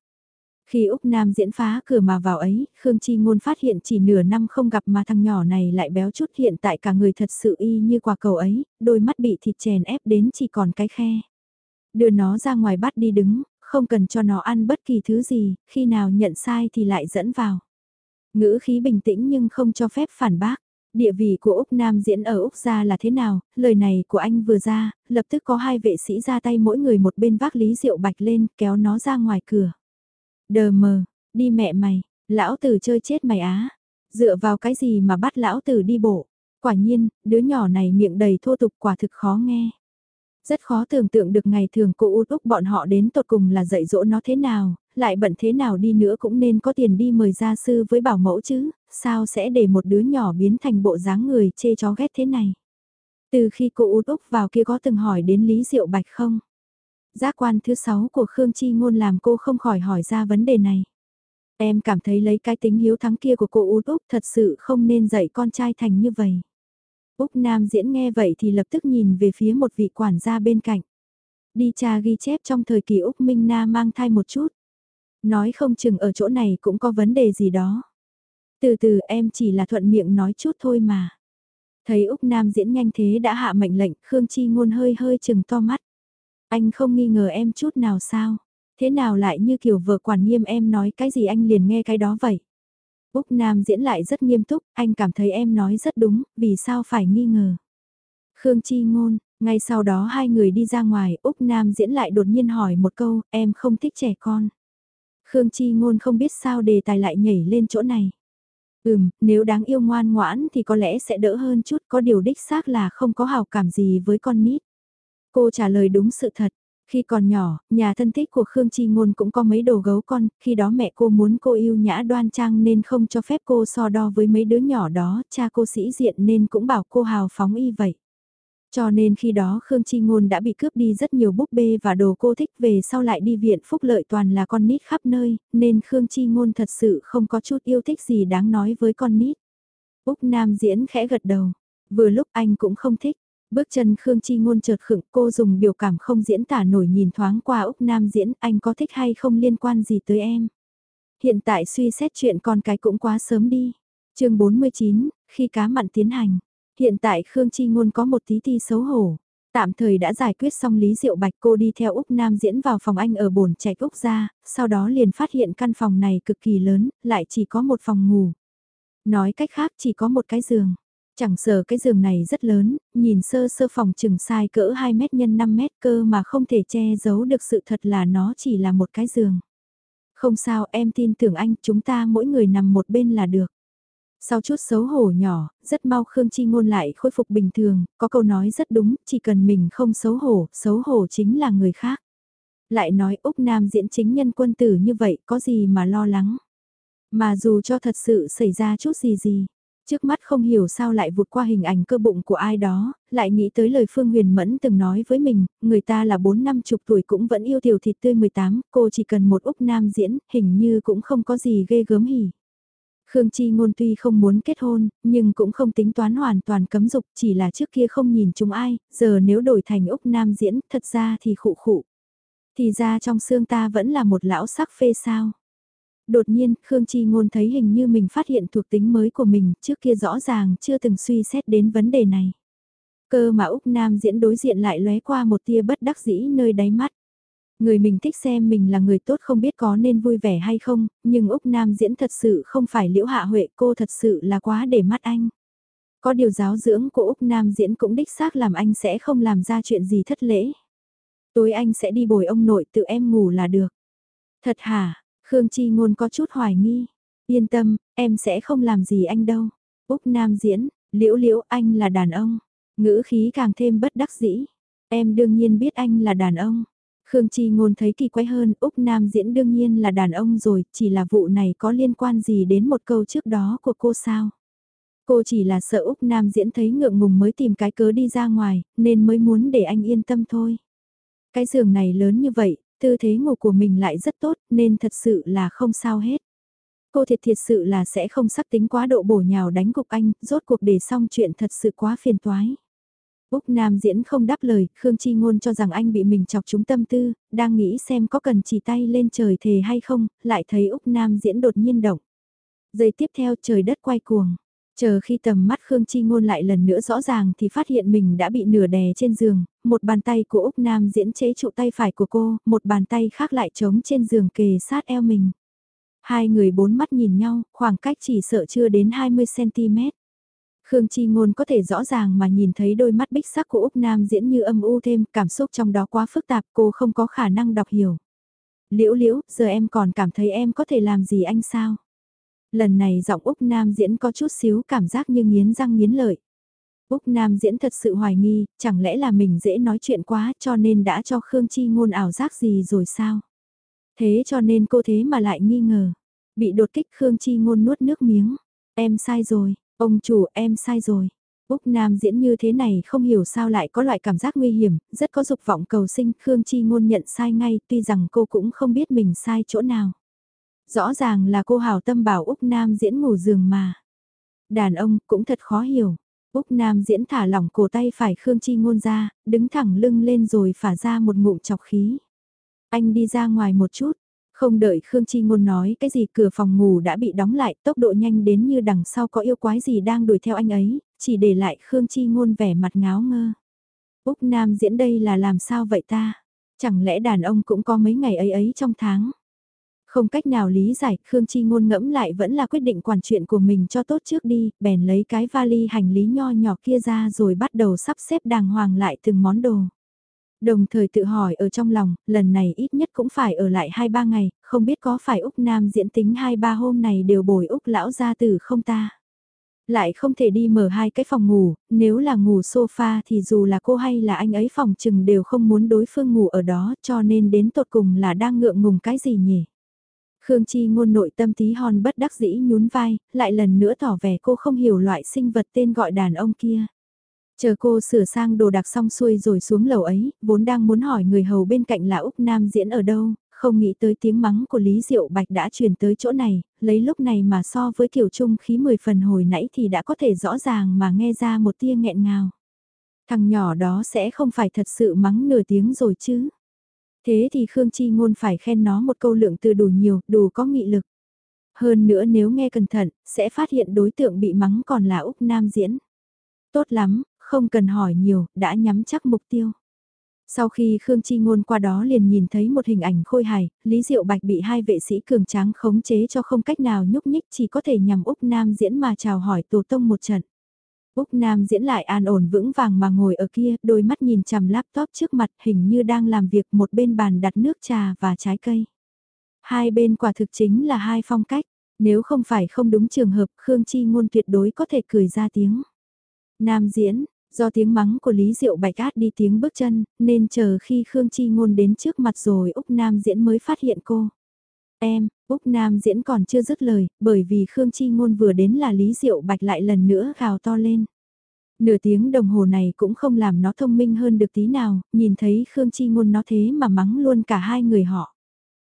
Khi Úc Nam diễn phá cửa mà vào ấy, Khương Chi Ngôn phát hiện chỉ nửa năm không gặp mà thằng nhỏ này lại béo chút hiện tại cả người thật sự y như quả cầu ấy, đôi mắt bị thịt chèn ép đến chỉ còn cái khe. Đưa nó ra ngoài bắt đi đứng, không cần cho nó ăn bất kỳ thứ gì, khi nào nhận sai thì lại dẫn vào. Ngữ khí bình tĩnh nhưng không cho phép phản bác. Địa vị của Úc Nam diễn ở Úc gia là thế nào, lời này của anh vừa ra, lập tức có hai vệ sĩ ra tay mỗi người một bên vác lý rượu bạch lên, kéo nó ra ngoài cửa. Đờ mờ, đi mẹ mày, lão tử chơi chết mày á. Dựa vào cái gì mà bắt lão tử đi bộ. Quả nhiên, đứa nhỏ này miệng đầy thô tục quả thực khó nghe. Rất khó tưởng tượng được ngày thường cô út úc bọn họ đến tột cùng là dạy dỗ nó thế nào, lại bận thế nào đi nữa cũng nên có tiền đi mời gia sư với bảo mẫu chứ, sao sẽ để một đứa nhỏ biến thành bộ dáng người chê chó ghét thế này. Từ khi cô út úc vào kia có từng hỏi đến Lý Diệu Bạch không? Giác quan thứ sáu của Khương Chi Ngôn làm cô không khỏi hỏi ra vấn đề này. Em cảm thấy lấy cái tính hiếu thắng kia của cô út úc thật sự không nên dạy con trai thành như vậy. Úc Nam diễn nghe vậy thì lập tức nhìn về phía một vị quản gia bên cạnh. Đi tra ghi chép trong thời kỳ Úc Minh Na mang thai một chút. Nói không chừng ở chỗ này cũng có vấn đề gì đó. Từ từ em chỉ là thuận miệng nói chút thôi mà. Thấy Úc Nam diễn nhanh thế đã hạ mệnh lệnh, Khương Chi ngôn hơi hơi chừng to mắt. Anh không nghi ngờ em chút nào sao? Thế nào lại như kiểu vợ quản nghiêm em nói cái gì anh liền nghe cái đó vậy? Úc Nam diễn lại rất nghiêm túc, anh cảm thấy em nói rất đúng, vì sao phải nghi ngờ. Khương Chi Ngôn, ngay sau đó hai người đi ra ngoài, Úc Nam diễn lại đột nhiên hỏi một câu, em không thích trẻ con. Khương Chi Ngôn không biết sao đề tài lại nhảy lên chỗ này. Ừm, nếu đáng yêu ngoan ngoãn thì có lẽ sẽ đỡ hơn chút, có điều đích xác là không có hào cảm gì với con nít. Cô trả lời đúng sự thật. Khi còn nhỏ, nhà thân thích của Khương Chi Ngôn cũng có mấy đồ gấu con, khi đó mẹ cô muốn cô yêu nhã đoan trang nên không cho phép cô so đo với mấy đứa nhỏ đó, cha cô sĩ diện nên cũng bảo cô hào phóng y vậy. Cho nên khi đó Khương Chi Ngôn đã bị cướp đi rất nhiều búp bê và đồ cô thích về sau lại đi viện phúc lợi toàn là con nít khắp nơi, nên Khương Chi Ngôn thật sự không có chút yêu thích gì đáng nói với con nít. Úc Nam diễn khẽ gật đầu, vừa lúc anh cũng không thích. Bước chân Khương Chi Ngôn chợt khựng cô dùng biểu cảm không diễn tả nổi nhìn thoáng qua Úc Nam diễn anh có thích hay không liên quan gì tới em. Hiện tại suy xét chuyện con cái cũng quá sớm đi. chương 49, khi cá mặn tiến hành. Hiện tại Khương Chi Ngôn có một tí ti xấu hổ. Tạm thời đã giải quyết xong Lý Diệu Bạch cô đi theo Úc Nam diễn vào phòng anh ở bồn chạy Úc ra, sau đó liền phát hiện căn phòng này cực kỳ lớn, lại chỉ có một phòng ngủ. Nói cách khác chỉ có một cái giường. Chẳng sợ cái giường này rất lớn, nhìn sơ sơ phòng chừng sai cỡ 2 mét nhân 5 mét cơ mà không thể che giấu được sự thật là nó chỉ là một cái giường. Không sao em tin tưởng anh chúng ta mỗi người nằm một bên là được. Sau chút xấu hổ nhỏ, rất mau Khương Chi Ngôn lại khôi phục bình thường, có câu nói rất đúng, chỉ cần mình không xấu hổ, xấu hổ chính là người khác. Lại nói Úc Nam diễn chính nhân quân tử như vậy có gì mà lo lắng. Mà dù cho thật sự xảy ra chút gì gì, trước mắt không hiểu sao lại vụt qua hình ảnh cơ bụng của ai đó, lại nghĩ tới lời Phương Huyền Mẫn từng nói với mình, người ta là 4 năm chục tuổi cũng vẫn yêu tiểu thịt tươi 18, cô chỉ cần một Úc Nam diễn, hình như cũng không có gì ghê gớm hỉ. Khương Chi Ngôn tuy không muốn kết hôn, nhưng cũng không tính toán hoàn toàn cấm dục, chỉ là trước kia không nhìn chúng ai, giờ nếu đổi thành Úc Nam diễn, thật ra thì khụ khụ. Thì ra trong xương ta vẫn là một lão sắc phê sao. Đột nhiên, Khương Chi Ngôn thấy hình như mình phát hiện thuộc tính mới của mình, trước kia rõ ràng chưa từng suy xét đến vấn đề này. Cơ mà Úc Nam diễn đối diện lại lóe qua một tia bất đắc dĩ nơi đáy mắt. Người mình thích xem mình là người tốt không biết có nên vui vẻ hay không, nhưng Úc Nam diễn thật sự không phải liễu hạ huệ cô thật sự là quá để mắt anh. Có điều giáo dưỡng của Úc Nam diễn cũng đích xác làm anh sẽ không làm ra chuyện gì thất lễ. Tối anh sẽ đi bồi ông nội tự em ngủ là được. Thật hả, Khương Chi Ngôn có chút hoài nghi. Yên tâm, em sẽ không làm gì anh đâu. Úc Nam diễn, liễu liễu anh là đàn ông. Ngữ khí càng thêm bất đắc dĩ. Em đương nhiên biết anh là đàn ông. Khương Chi Ngôn thấy kỳ quái hơn, Úc Nam diễn đương nhiên là đàn ông rồi, chỉ là vụ này có liên quan gì đến một câu trước đó của cô sao? Cô chỉ là sợ Úc Nam diễn thấy ngượng ngùng mới tìm cái cớ đi ra ngoài, nên mới muốn để anh yên tâm thôi. Cái giường này lớn như vậy, tư thế ngủ của mình lại rất tốt, nên thật sự là không sao hết. Cô thiệt thiệt sự là sẽ không sắc tính quá độ bổ nhào đánh cục anh, rốt cuộc để xong chuyện thật sự quá phiền toái. Úc Nam diễn không đáp lời, Khương Chi Ngôn cho rằng anh bị mình chọc trúng tâm tư, đang nghĩ xem có cần chỉ tay lên trời thề hay không, lại thấy Úc Nam diễn đột nhiên động. Giây tiếp theo trời đất quay cuồng. Chờ khi tầm mắt Khương Chi Ngôn lại lần nữa rõ ràng thì phát hiện mình đã bị nửa đè trên giường, một bàn tay của Úc Nam diễn chế trụ tay phải của cô, một bàn tay khác lại trống trên giường kề sát eo mình. Hai người bốn mắt nhìn nhau, khoảng cách chỉ sợ chưa đến 20cm. Khương Chi Ngôn có thể rõ ràng mà nhìn thấy đôi mắt bích sắc của Úc Nam diễn như âm u thêm, cảm xúc trong đó quá phức tạp, cô không có khả năng đọc hiểu. Liễu liễu, giờ em còn cảm thấy em có thể làm gì anh sao? Lần này giọng Úc Nam diễn có chút xíu cảm giác như nghiến răng nghiến lợi. Úc Nam diễn thật sự hoài nghi, chẳng lẽ là mình dễ nói chuyện quá cho nên đã cho Khương Chi Ngôn ảo giác gì rồi sao? Thế cho nên cô thế mà lại nghi ngờ. Bị đột kích Khương Chi Ngôn nuốt nước miếng. Em sai rồi, Ông chủ em sai rồi. Úc Nam diễn như thế này không hiểu sao lại có loại cảm giác nguy hiểm, rất có dục vọng cầu sinh, Khương Chi ngôn nhận sai ngay, tuy rằng cô cũng không biết mình sai chỗ nào. Rõ ràng là cô hào tâm bảo Úc Nam diễn ngủ giường mà. Đàn ông cũng thật khó hiểu. Úc Nam diễn thả lỏng cổ tay phải Khương Chi ngôn ra, đứng thẳng lưng lên rồi phả ra một ngụm chọc khí. Anh đi ra ngoài một chút, không đợi Khương Chi Ngôn nói cái gì cửa phòng ngủ đã bị đóng lại tốc độ nhanh đến như đằng sau có yêu quái gì đang đuổi theo anh ấy, chỉ để lại Khương Chi Ngôn vẻ mặt ngáo ngơ. Úc Nam diễn đây là làm sao vậy ta? Chẳng lẽ đàn ông cũng có mấy ngày ấy ấy trong tháng? Không cách nào lý giải, Khương Chi Ngôn ngẫm lại vẫn là quyết định quản chuyện của mình cho tốt trước đi, bèn lấy cái vali hành lý nho nhỏ kia ra rồi bắt đầu sắp xếp đàng hoàng lại từng món đồ. Đồng thời tự hỏi ở trong lòng, lần này ít nhất cũng phải ở lại 2-3 ngày, không biết có phải Úc Nam diễn tính 2-3 hôm này đều bồi Úc lão gia tử không ta. Lại không thể đi mở hai cái phòng ngủ, nếu là ngủ sofa thì dù là cô hay là anh ấy phòng chừng đều không muốn đối phương ngủ ở đó cho nên đến tột cùng là đang ngượng ngùng cái gì nhỉ. Khương Chi ngôn nội tâm tí hon bất đắc dĩ nhún vai, lại lần nữa tỏ vẻ cô không hiểu loại sinh vật tên gọi đàn ông kia. Chờ cô sửa sang đồ đạc xong xuôi rồi xuống lầu ấy, vốn đang muốn hỏi người hầu bên cạnh là Úc Nam diễn ở đâu, không nghĩ tới tiếng mắng của Lý Diệu Bạch đã truyền tới chỗ này, lấy lúc này mà so với kiểu trung khí 10 phần hồi nãy thì đã có thể rõ ràng mà nghe ra một tia nghẹn ngào. Thằng nhỏ đó sẽ không phải thật sự mắng nửa tiếng rồi chứ. Thế thì Khương Chi Ngôn phải khen nó một câu lượng từ đủ nhiều, đủ có nghị lực. Hơn nữa nếu nghe cẩn thận, sẽ phát hiện đối tượng bị mắng còn là Úc Nam diễn. Tốt lắm, không cần hỏi nhiều, đã nhắm chắc mục tiêu. Sau khi Khương Chi Ngôn qua đó liền nhìn thấy một hình ảnh khôi hài, Lý Diệu Bạch bị hai vệ sĩ cường tráng khống chế cho không cách nào nhúc nhích chỉ có thể nhằm Úc Nam diễn mà chào hỏi tổ tông một trận. Úc Nam diễn lại an ổn vững vàng mà ngồi ở kia, đôi mắt nhìn chằm laptop trước mặt hình như đang làm việc một bên bàn đặt nước trà và trái cây. Hai bên quả thực chính là hai phong cách, nếu không phải không đúng trường hợp Khương Chi Ngôn tuyệt đối có thể cười ra tiếng. Nam diễn, Do tiếng mắng của Lý Diệu Bạch át đi tiếng bước chân, nên chờ khi Khương Chi Ngôn đến trước mặt rồi Úc Nam Diễn mới phát hiện cô. Em, Úc Nam Diễn còn chưa dứt lời, bởi vì Khương Chi Ngôn vừa đến là Lý Diệu Bạch lại lần nữa gào to lên. Nửa tiếng đồng hồ này cũng không làm nó thông minh hơn được tí nào, nhìn thấy Khương Chi Ngôn nó thế mà mắng luôn cả hai người họ.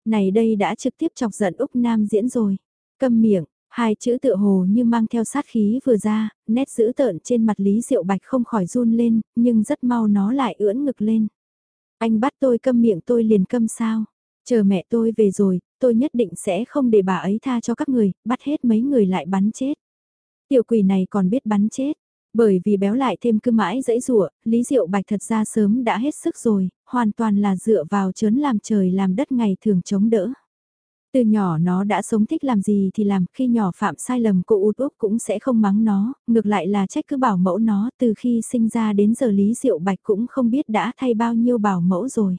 Này đây đã trực tiếp chọc giận Úc Nam Diễn rồi. Câm miệng, Hai chữ tựa hồ như mang theo sát khí vừa ra, nét dữ tợn trên mặt Lý Diệu Bạch không khỏi run lên, nhưng rất mau nó lại ưỡn ngực lên. Anh bắt tôi câm miệng tôi liền câm sao. Chờ mẹ tôi về rồi, tôi nhất định sẽ không để bà ấy tha cho các người, bắt hết mấy người lại bắn chết. Tiểu quỷ này còn biết bắn chết. Bởi vì béo lại thêm cứ mãi dẫy rủa Lý Diệu Bạch thật ra sớm đã hết sức rồi, hoàn toàn là dựa vào chớn làm trời làm đất ngày thường chống đỡ. Từ nhỏ nó đã sống thích làm gì thì làm, khi nhỏ phạm sai lầm cô út úc cũng sẽ không mắng nó, ngược lại là trách cứ bảo mẫu nó, từ khi sinh ra đến giờ Lý Diệu Bạch cũng không biết đã thay bao nhiêu bảo mẫu rồi.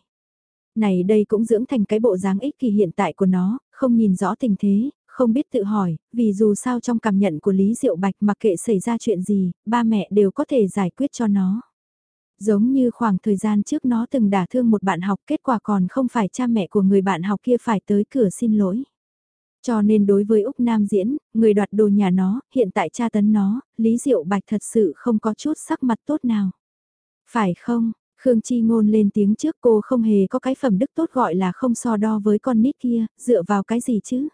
Này đây cũng dưỡng thành cái bộ dáng ích kỳ hiện tại của nó, không nhìn rõ tình thế, không biết tự hỏi, vì dù sao trong cảm nhận của Lý Diệu Bạch mặc kệ xảy ra chuyện gì, ba mẹ đều có thể giải quyết cho nó. Giống như khoảng thời gian trước nó từng đả thương một bạn học kết quả còn không phải cha mẹ của người bạn học kia phải tới cửa xin lỗi. Cho nên đối với Úc Nam Diễn, người đoạt đồ nhà nó, hiện tại cha tấn nó, Lý Diệu Bạch thật sự không có chút sắc mặt tốt nào. Phải không, Khương Chi ngôn lên tiếng trước cô không hề có cái phẩm đức tốt gọi là không so đo với con nít kia, dựa vào cái gì chứ?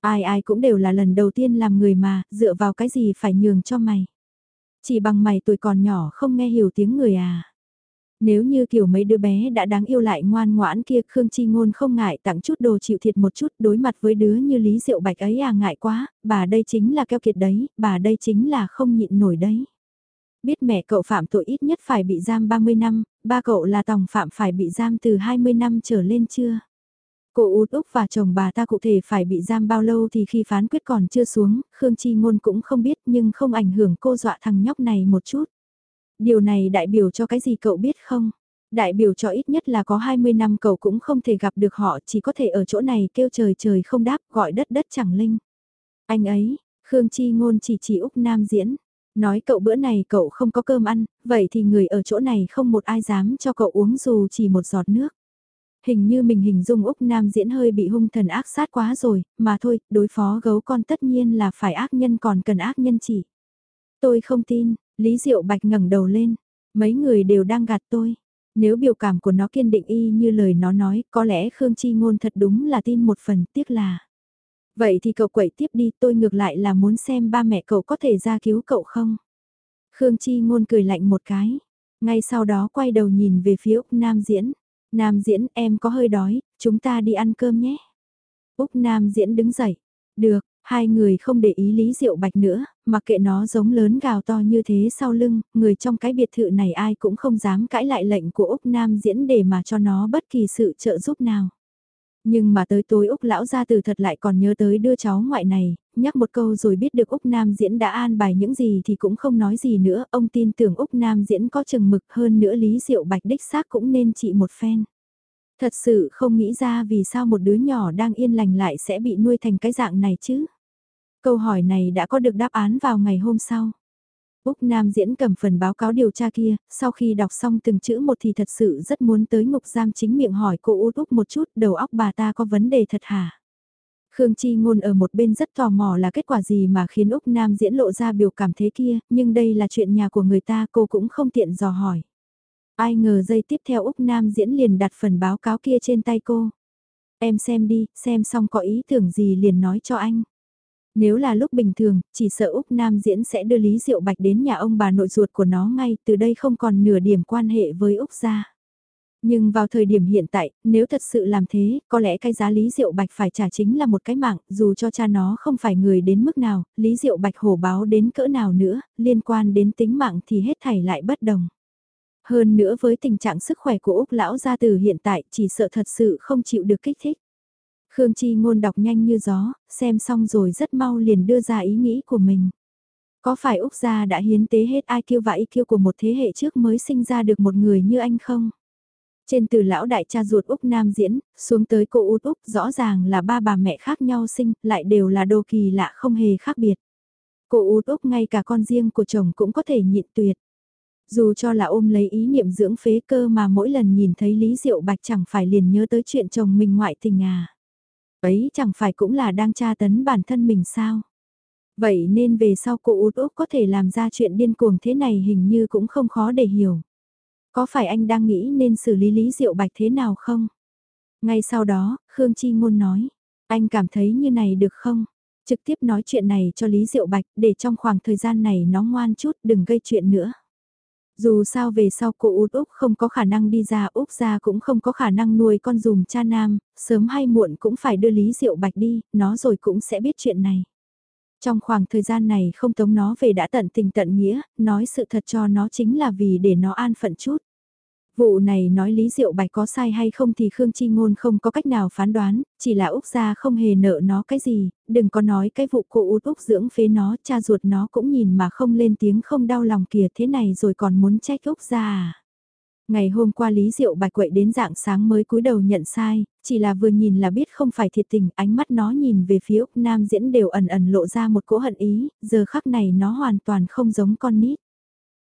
Ai ai cũng đều là lần đầu tiên làm người mà, dựa vào cái gì phải nhường cho mày. Chỉ bằng mày tuổi còn nhỏ không nghe hiểu tiếng người à. Nếu như kiểu mấy đứa bé đã đáng yêu lại ngoan ngoãn kia Khương Chi Ngôn không ngại tặng chút đồ chịu thiệt một chút đối mặt với đứa như Lý Diệu Bạch ấy à ngại quá, bà đây chính là keo kiệt đấy, bà đây chính là không nhịn nổi đấy. Biết mẹ cậu phạm tội ít nhất phải bị giam 30 năm, ba cậu là tòng phạm phải bị giam từ 20 năm trở lên chưa? Cô út Úc và chồng bà ta cụ thể phải bị giam bao lâu thì khi phán quyết còn chưa xuống, Khương Chi Ngôn cũng không biết nhưng không ảnh hưởng cô dọa thằng nhóc này một chút. Điều này đại biểu cho cái gì cậu biết không? Đại biểu cho ít nhất là có 20 năm cậu cũng không thể gặp được họ chỉ có thể ở chỗ này kêu trời trời không đáp gọi đất đất chẳng linh. Anh ấy, Khương Chi Ngôn chỉ chỉ Úc Nam diễn. Nói cậu bữa này cậu không có cơm ăn, vậy thì người ở chỗ này không một ai dám cho cậu uống dù chỉ một giọt nước. Hình như mình hình dung Úc Nam diễn hơi bị hung thần ác sát quá rồi, mà thôi, đối phó gấu con tất nhiên là phải ác nhân còn cần ác nhân chỉ. Tôi không tin, Lý Diệu Bạch ngẩng đầu lên, mấy người đều đang gạt tôi. Nếu biểu cảm của nó kiên định y như lời nó nói, có lẽ Khương Chi Ngôn thật đúng là tin một phần tiếc là. Vậy thì cậu quậy tiếp đi, tôi ngược lại là muốn xem ba mẹ cậu có thể ra cứu cậu không. Khương Chi Ngôn cười lạnh một cái, ngay sau đó quay đầu nhìn về phía Úc Nam Diễn. Nam diễn em có hơi đói, chúng ta đi ăn cơm nhé. Úc Nam diễn đứng dậy. Được, hai người không để ý Lý Diệu Bạch nữa, mà kệ nó giống lớn gào to như thế sau lưng, người trong cái biệt thự này ai cũng không dám cãi lại lệnh của Úc Nam diễn để mà cho nó bất kỳ sự trợ giúp nào. Nhưng mà tới tối Úc lão gia từ thật lại còn nhớ tới đưa cháu ngoại này, nhắc một câu rồi biết được Úc Nam Diễn đã an bài những gì thì cũng không nói gì nữa, ông tin tưởng Úc Nam Diễn có chừng mực hơn nữa Lý Diệu Bạch đích xác cũng nên trị một phen. Thật sự không nghĩ ra vì sao một đứa nhỏ đang yên lành lại sẽ bị nuôi thành cái dạng này chứ. Câu hỏi này đã có được đáp án vào ngày hôm sau. Úc Nam diễn cầm phần báo cáo điều tra kia, sau khi đọc xong từng chữ một thì thật sự rất muốn tới ngục giam chính miệng hỏi cô Út Úc một chút đầu óc bà ta có vấn đề thật hả? Khương Chi Ngôn ở một bên rất tò mò là kết quả gì mà khiến Úc Nam diễn lộ ra biểu cảm thế kia, nhưng đây là chuyện nhà của người ta cô cũng không tiện dò hỏi. Ai ngờ giây tiếp theo Úc Nam diễn liền đặt phần báo cáo kia trên tay cô. Em xem đi, xem xong có ý tưởng gì liền nói cho anh. Nếu là lúc bình thường, chỉ sợ Úc Nam Diễn sẽ đưa Lý Diệu Bạch đến nhà ông bà nội ruột của nó ngay, từ đây không còn nửa điểm quan hệ với Úc gia. Nhưng vào thời điểm hiện tại, nếu thật sự làm thế, có lẽ cái giá Lý Diệu Bạch phải trả chính là một cái mạng, dù cho cha nó không phải người đến mức nào, Lý Diệu Bạch hổ báo đến cỡ nào nữa, liên quan đến tính mạng thì hết thảy lại bất đồng. Hơn nữa với tình trạng sức khỏe của Úc lão gia từ hiện tại chỉ sợ thật sự không chịu được kích thích. Khương Chi ngôn đọc nhanh như gió, xem xong rồi rất mau liền đưa ra ý nghĩ của mình. Có phải Úc gia đã hiến tế hết IQ và IQ của một thế hệ trước mới sinh ra được một người như anh không? Trên từ lão đại cha ruột Úc Nam diễn, xuống tới cô Út Úc rõ ràng là ba bà mẹ khác nhau sinh, lại đều là đồ kỳ lạ không hề khác biệt. Cô Út Úc ngay cả con riêng của chồng cũng có thể nhịn tuyệt. Dù cho là ôm lấy ý niệm dưỡng phế cơ mà mỗi lần nhìn thấy Lý Diệu Bạch chẳng phải liền nhớ tới chuyện chồng mình ngoại tình à. Ấy chẳng phải cũng là đang tra tấn bản thân mình sao? Vậy nên về sau cô út úc có thể làm ra chuyện điên cuồng thế này hình như cũng không khó để hiểu. Có phải anh đang nghĩ nên xử lý Lý Diệu Bạch thế nào không? Ngay sau đó, Khương Chi Ngôn nói, anh cảm thấy như này được không? Trực tiếp nói chuyện này cho Lý Diệu Bạch để trong khoảng thời gian này nó ngoan chút đừng gây chuyện nữa. Dù sao về sau cô út Úc không có khả năng đi ra Úc ra cũng không có khả năng nuôi con dùm cha nam, sớm hay muộn cũng phải đưa Lý Diệu Bạch đi, nó rồi cũng sẽ biết chuyện này. Trong khoảng thời gian này không tống nó về đã tận tình tận nghĩa, nói sự thật cho nó chính là vì để nó an phận chút. Vụ này nói Lý Diệu Bạch có sai hay không thì Khương Chi Ngôn không có cách nào phán đoán, chỉ là Úc gia không hề nợ nó cái gì, đừng có nói cái vụ cô út Úc dưỡng phế nó, cha ruột nó cũng nhìn mà không lên tiếng không đau lòng kìa thế này rồi còn muốn trách Úc gia à. Ngày hôm qua Lý Diệu Bạch quậy đến dạng sáng mới cúi đầu nhận sai, chỉ là vừa nhìn là biết không phải thiệt tình, ánh mắt nó nhìn về phía Úc Nam diễn đều ẩn ẩn lộ ra một cỗ hận ý, giờ khắc này nó hoàn toàn không giống con nít.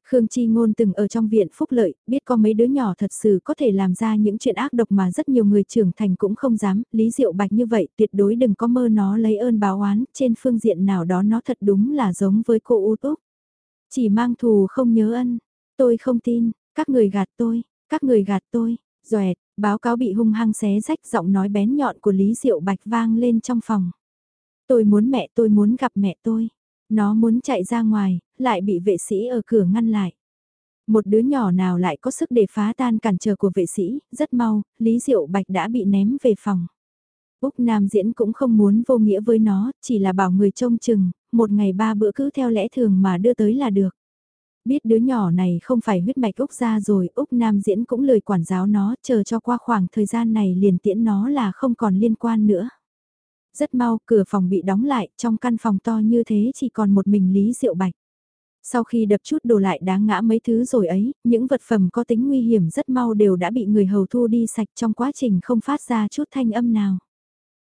Khương Chi Ngôn từng ở trong viện phúc lợi, biết có mấy đứa nhỏ thật sự có thể làm ra những chuyện ác độc mà rất nhiều người trưởng thành cũng không dám, Lý Diệu Bạch như vậy tuyệt đối đừng có mơ nó lấy ơn báo oán, trên phương diện nào đó nó thật đúng là giống với cô U Túc. Chỉ mang thù không nhớ ân, tôi không tin, các người gạt tôi, các người gạt tôi, dòẹt, báo cáo bị hung hăng xé rách giọng nói bén nhọn của Lý Diệu Bạch vang lên trong phòng. Tôi muốn mẹ tôi muốn gặp mẹ tôi. Nó muốn chạy ra ngoài, lại bị vệ sĩ ở cửa ngăn lại. Một đứa nhỏ nào lại có sức để phá tan cản trở của vệ sĩ, rất mau, Lý Diệu Bạch đã bị ném về phòng. Úc Nam Diễn cũng không muốn vô nghĩa với nó, chỉ là bảo người trông chừng, một ngày ba bữa cứ theo lẽ thường mà đưa tới là được. Biết đứa nhỏ này không phải huyết mạch Úc ra rồi, Úc Nam Diễn cũng lời quản giáo nó, chờ cho qua khoảng thời gian này liền tiễn nó là không còn liên quan nữa. Rất mau, cửa phòng bị đóng lại, trong căn phòng to như thế chỉ còn một mình Lý Diệu Bạch. Sau khi đập chút đồ lại đáng ngã mấy thứ rồi ấy, những vật phẩm có tính nguy hiểm rất mau đều đã bị người hầu thu đi sạch trong quá trình không phát ra chút thanh âm nào.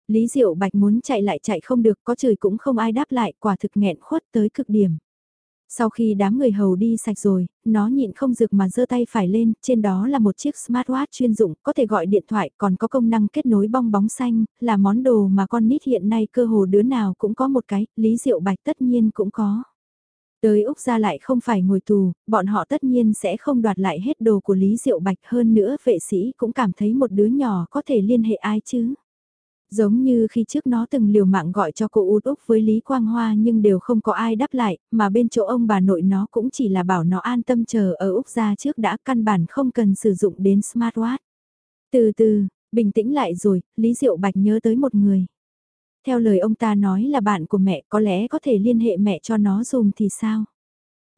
Lý Diệu Bạch muốn chạy lại chạy không được, có chửi cũng không ai đáp lại, quả thực nghẹn khuất tới cực điểm. Sau khi đám người hầu đi sạch rồi, nó nhịn không dược mà giơ tay phải lên, trên đó là một chiếc smartwatch chuyên dụng, có thể gọi điện thoại, còn có công năng kết nối bong bóng xanh, là món đồ mà con nít hiện nay cơ hồ đứa nào cũng có một cái, Lý Diệu Bạch tất nhiên cũng có. Tới Úc ra lại không phải ngồi tù, bọn họ tất nhiên sẽ không đoạt lại hết đồ của Lý Diệu Bạch hơn nữa vệ sĩ cũng cảm thấy một đứa nhỏ có thể liên hệ ai chứ. Giống như khi trước nó từng liều mạng gọi cho cô út Úc với Lý Quang Hoa nhưng đều không có ai đáp lại, mà bên chỗ ông bà nội nó cũng chỉ là bảo nó an tâm chờ ở Úc ra trước đã căn bản không cần sử dụng đến smartwatch. Từ từ, bình tĩnh lại rồi, Lý Diệu Bạch nhớ tới một người. Theo lời ông ta nói là bạn của mẹ có lẽ có thể liên hệ mẹ cho nó dùng thì sao?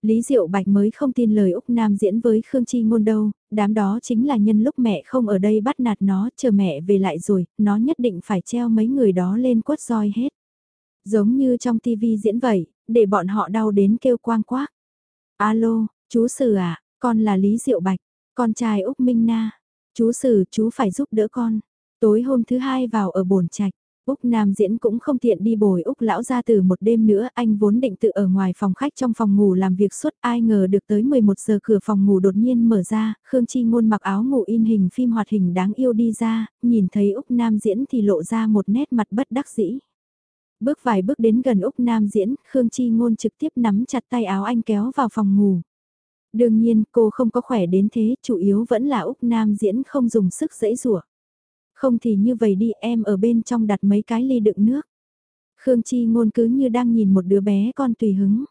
Lý Diệu Bạch mới không tin lời Úc Nam diễn với Khương Chi Ngôn đâu, đám đó chính là nhân lúc mẹ không ở đây bắt nạt nó, chờ mẹ về lại rồi, nó nhất định phải treo mấy người đó lên quất roi hết. Giống như trong tivi diễn vậy, để bọn họ đau đến kêu quang quác. Alo, chú Sử à, con là Lý Diệu Bạch, con trai Úc Minh Na. Chú Sử, chú phải giúp đỡ con. Tối hôm thứ hai vào ở bồn trạch. Úc Nam Diễn cũng không tiện đi bồi Úc lão ra từ một đêm nữa, anh vốn định tự ở ngoài phòng khách trong phòng ngủ làm việc suốt, ai ngờ được tới 11 giờ cửa phòng ngủ đột nhiên mở ra, Khương Chi Ngôn mặc áo ngủ in hình phim hoạt hình đáng yêu đi ra, nhìn thấy Úc Nam Diễn thì lộ ra một nét mặt bất đắc dĩ. Bước vài bước đến gần Úc Nam Diễn, Khương Chi Ngôn trực tiếp nắm chặt tay áo anh kéo vào phòng ngủ. Đương nhiên cô không có khỏe đến thế, chủ yếu vẫn là Úc Nam Diễn không dùng sức dễ dụa không thì như vậy đi em ở bên trong đặt mấy cái ly đựng nước. Khương Chi ngôn cứ như đang nhìn một đứa bé con tùy hứng.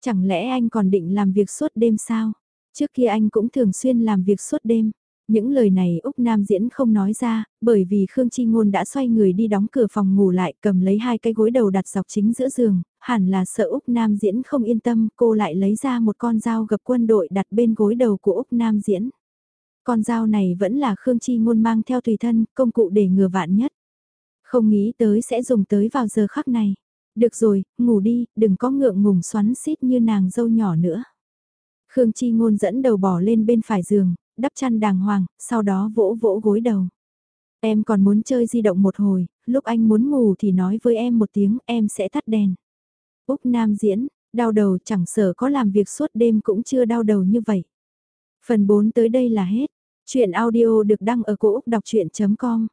Chẳng lẽ anh còn định làm việc suốt đêm sao? Trước kia anh cũng thường xuyên làm việc suốt đêm. Những lời này Úc Nam Diễn không nói ra, bởi vì Khương Chi Ngôn đã xoay người đi đóng cửa phòng ngủ lại cầm lấy hai cái gối đầu đặt dọc chính giữa giường, hẳn là sợ Úc Nam Diễn không yên tâm, cô lại lấy ra một con dao gập quân đội đặt bên gối đầu của Úc Nam Diễn. Con dao này vẫn là Khương Chi Ngôn mang theo tùy thân, công cụ để ngừa vạn nhất. Không nghĩ tới sẽ dùng tới vào giờ khắc này. Được rồi, ngủ đi, đừng có ngượng ngùng xoắn xít như nàng dâu nhỏ nữa. Khương Chi Ngôn dẫn đầu bỏ lên bên phải giường, đắp chăn đàng hoàng, sau đó vỗ vỗ gối đầu. Em còn muốn chơi di động một hồi, lúc anh muốn ngủ thì nói với em một tiếng, em sẽ tắt đèn. Úc Nam diễn, đau đầu chẳng sợ có làm việc suốt đêm cũng chưa đau đầu như vậy. Phần 4 tới đây là hết. Chuyện audio được đăng ở cổ Úc đọc chuyện.com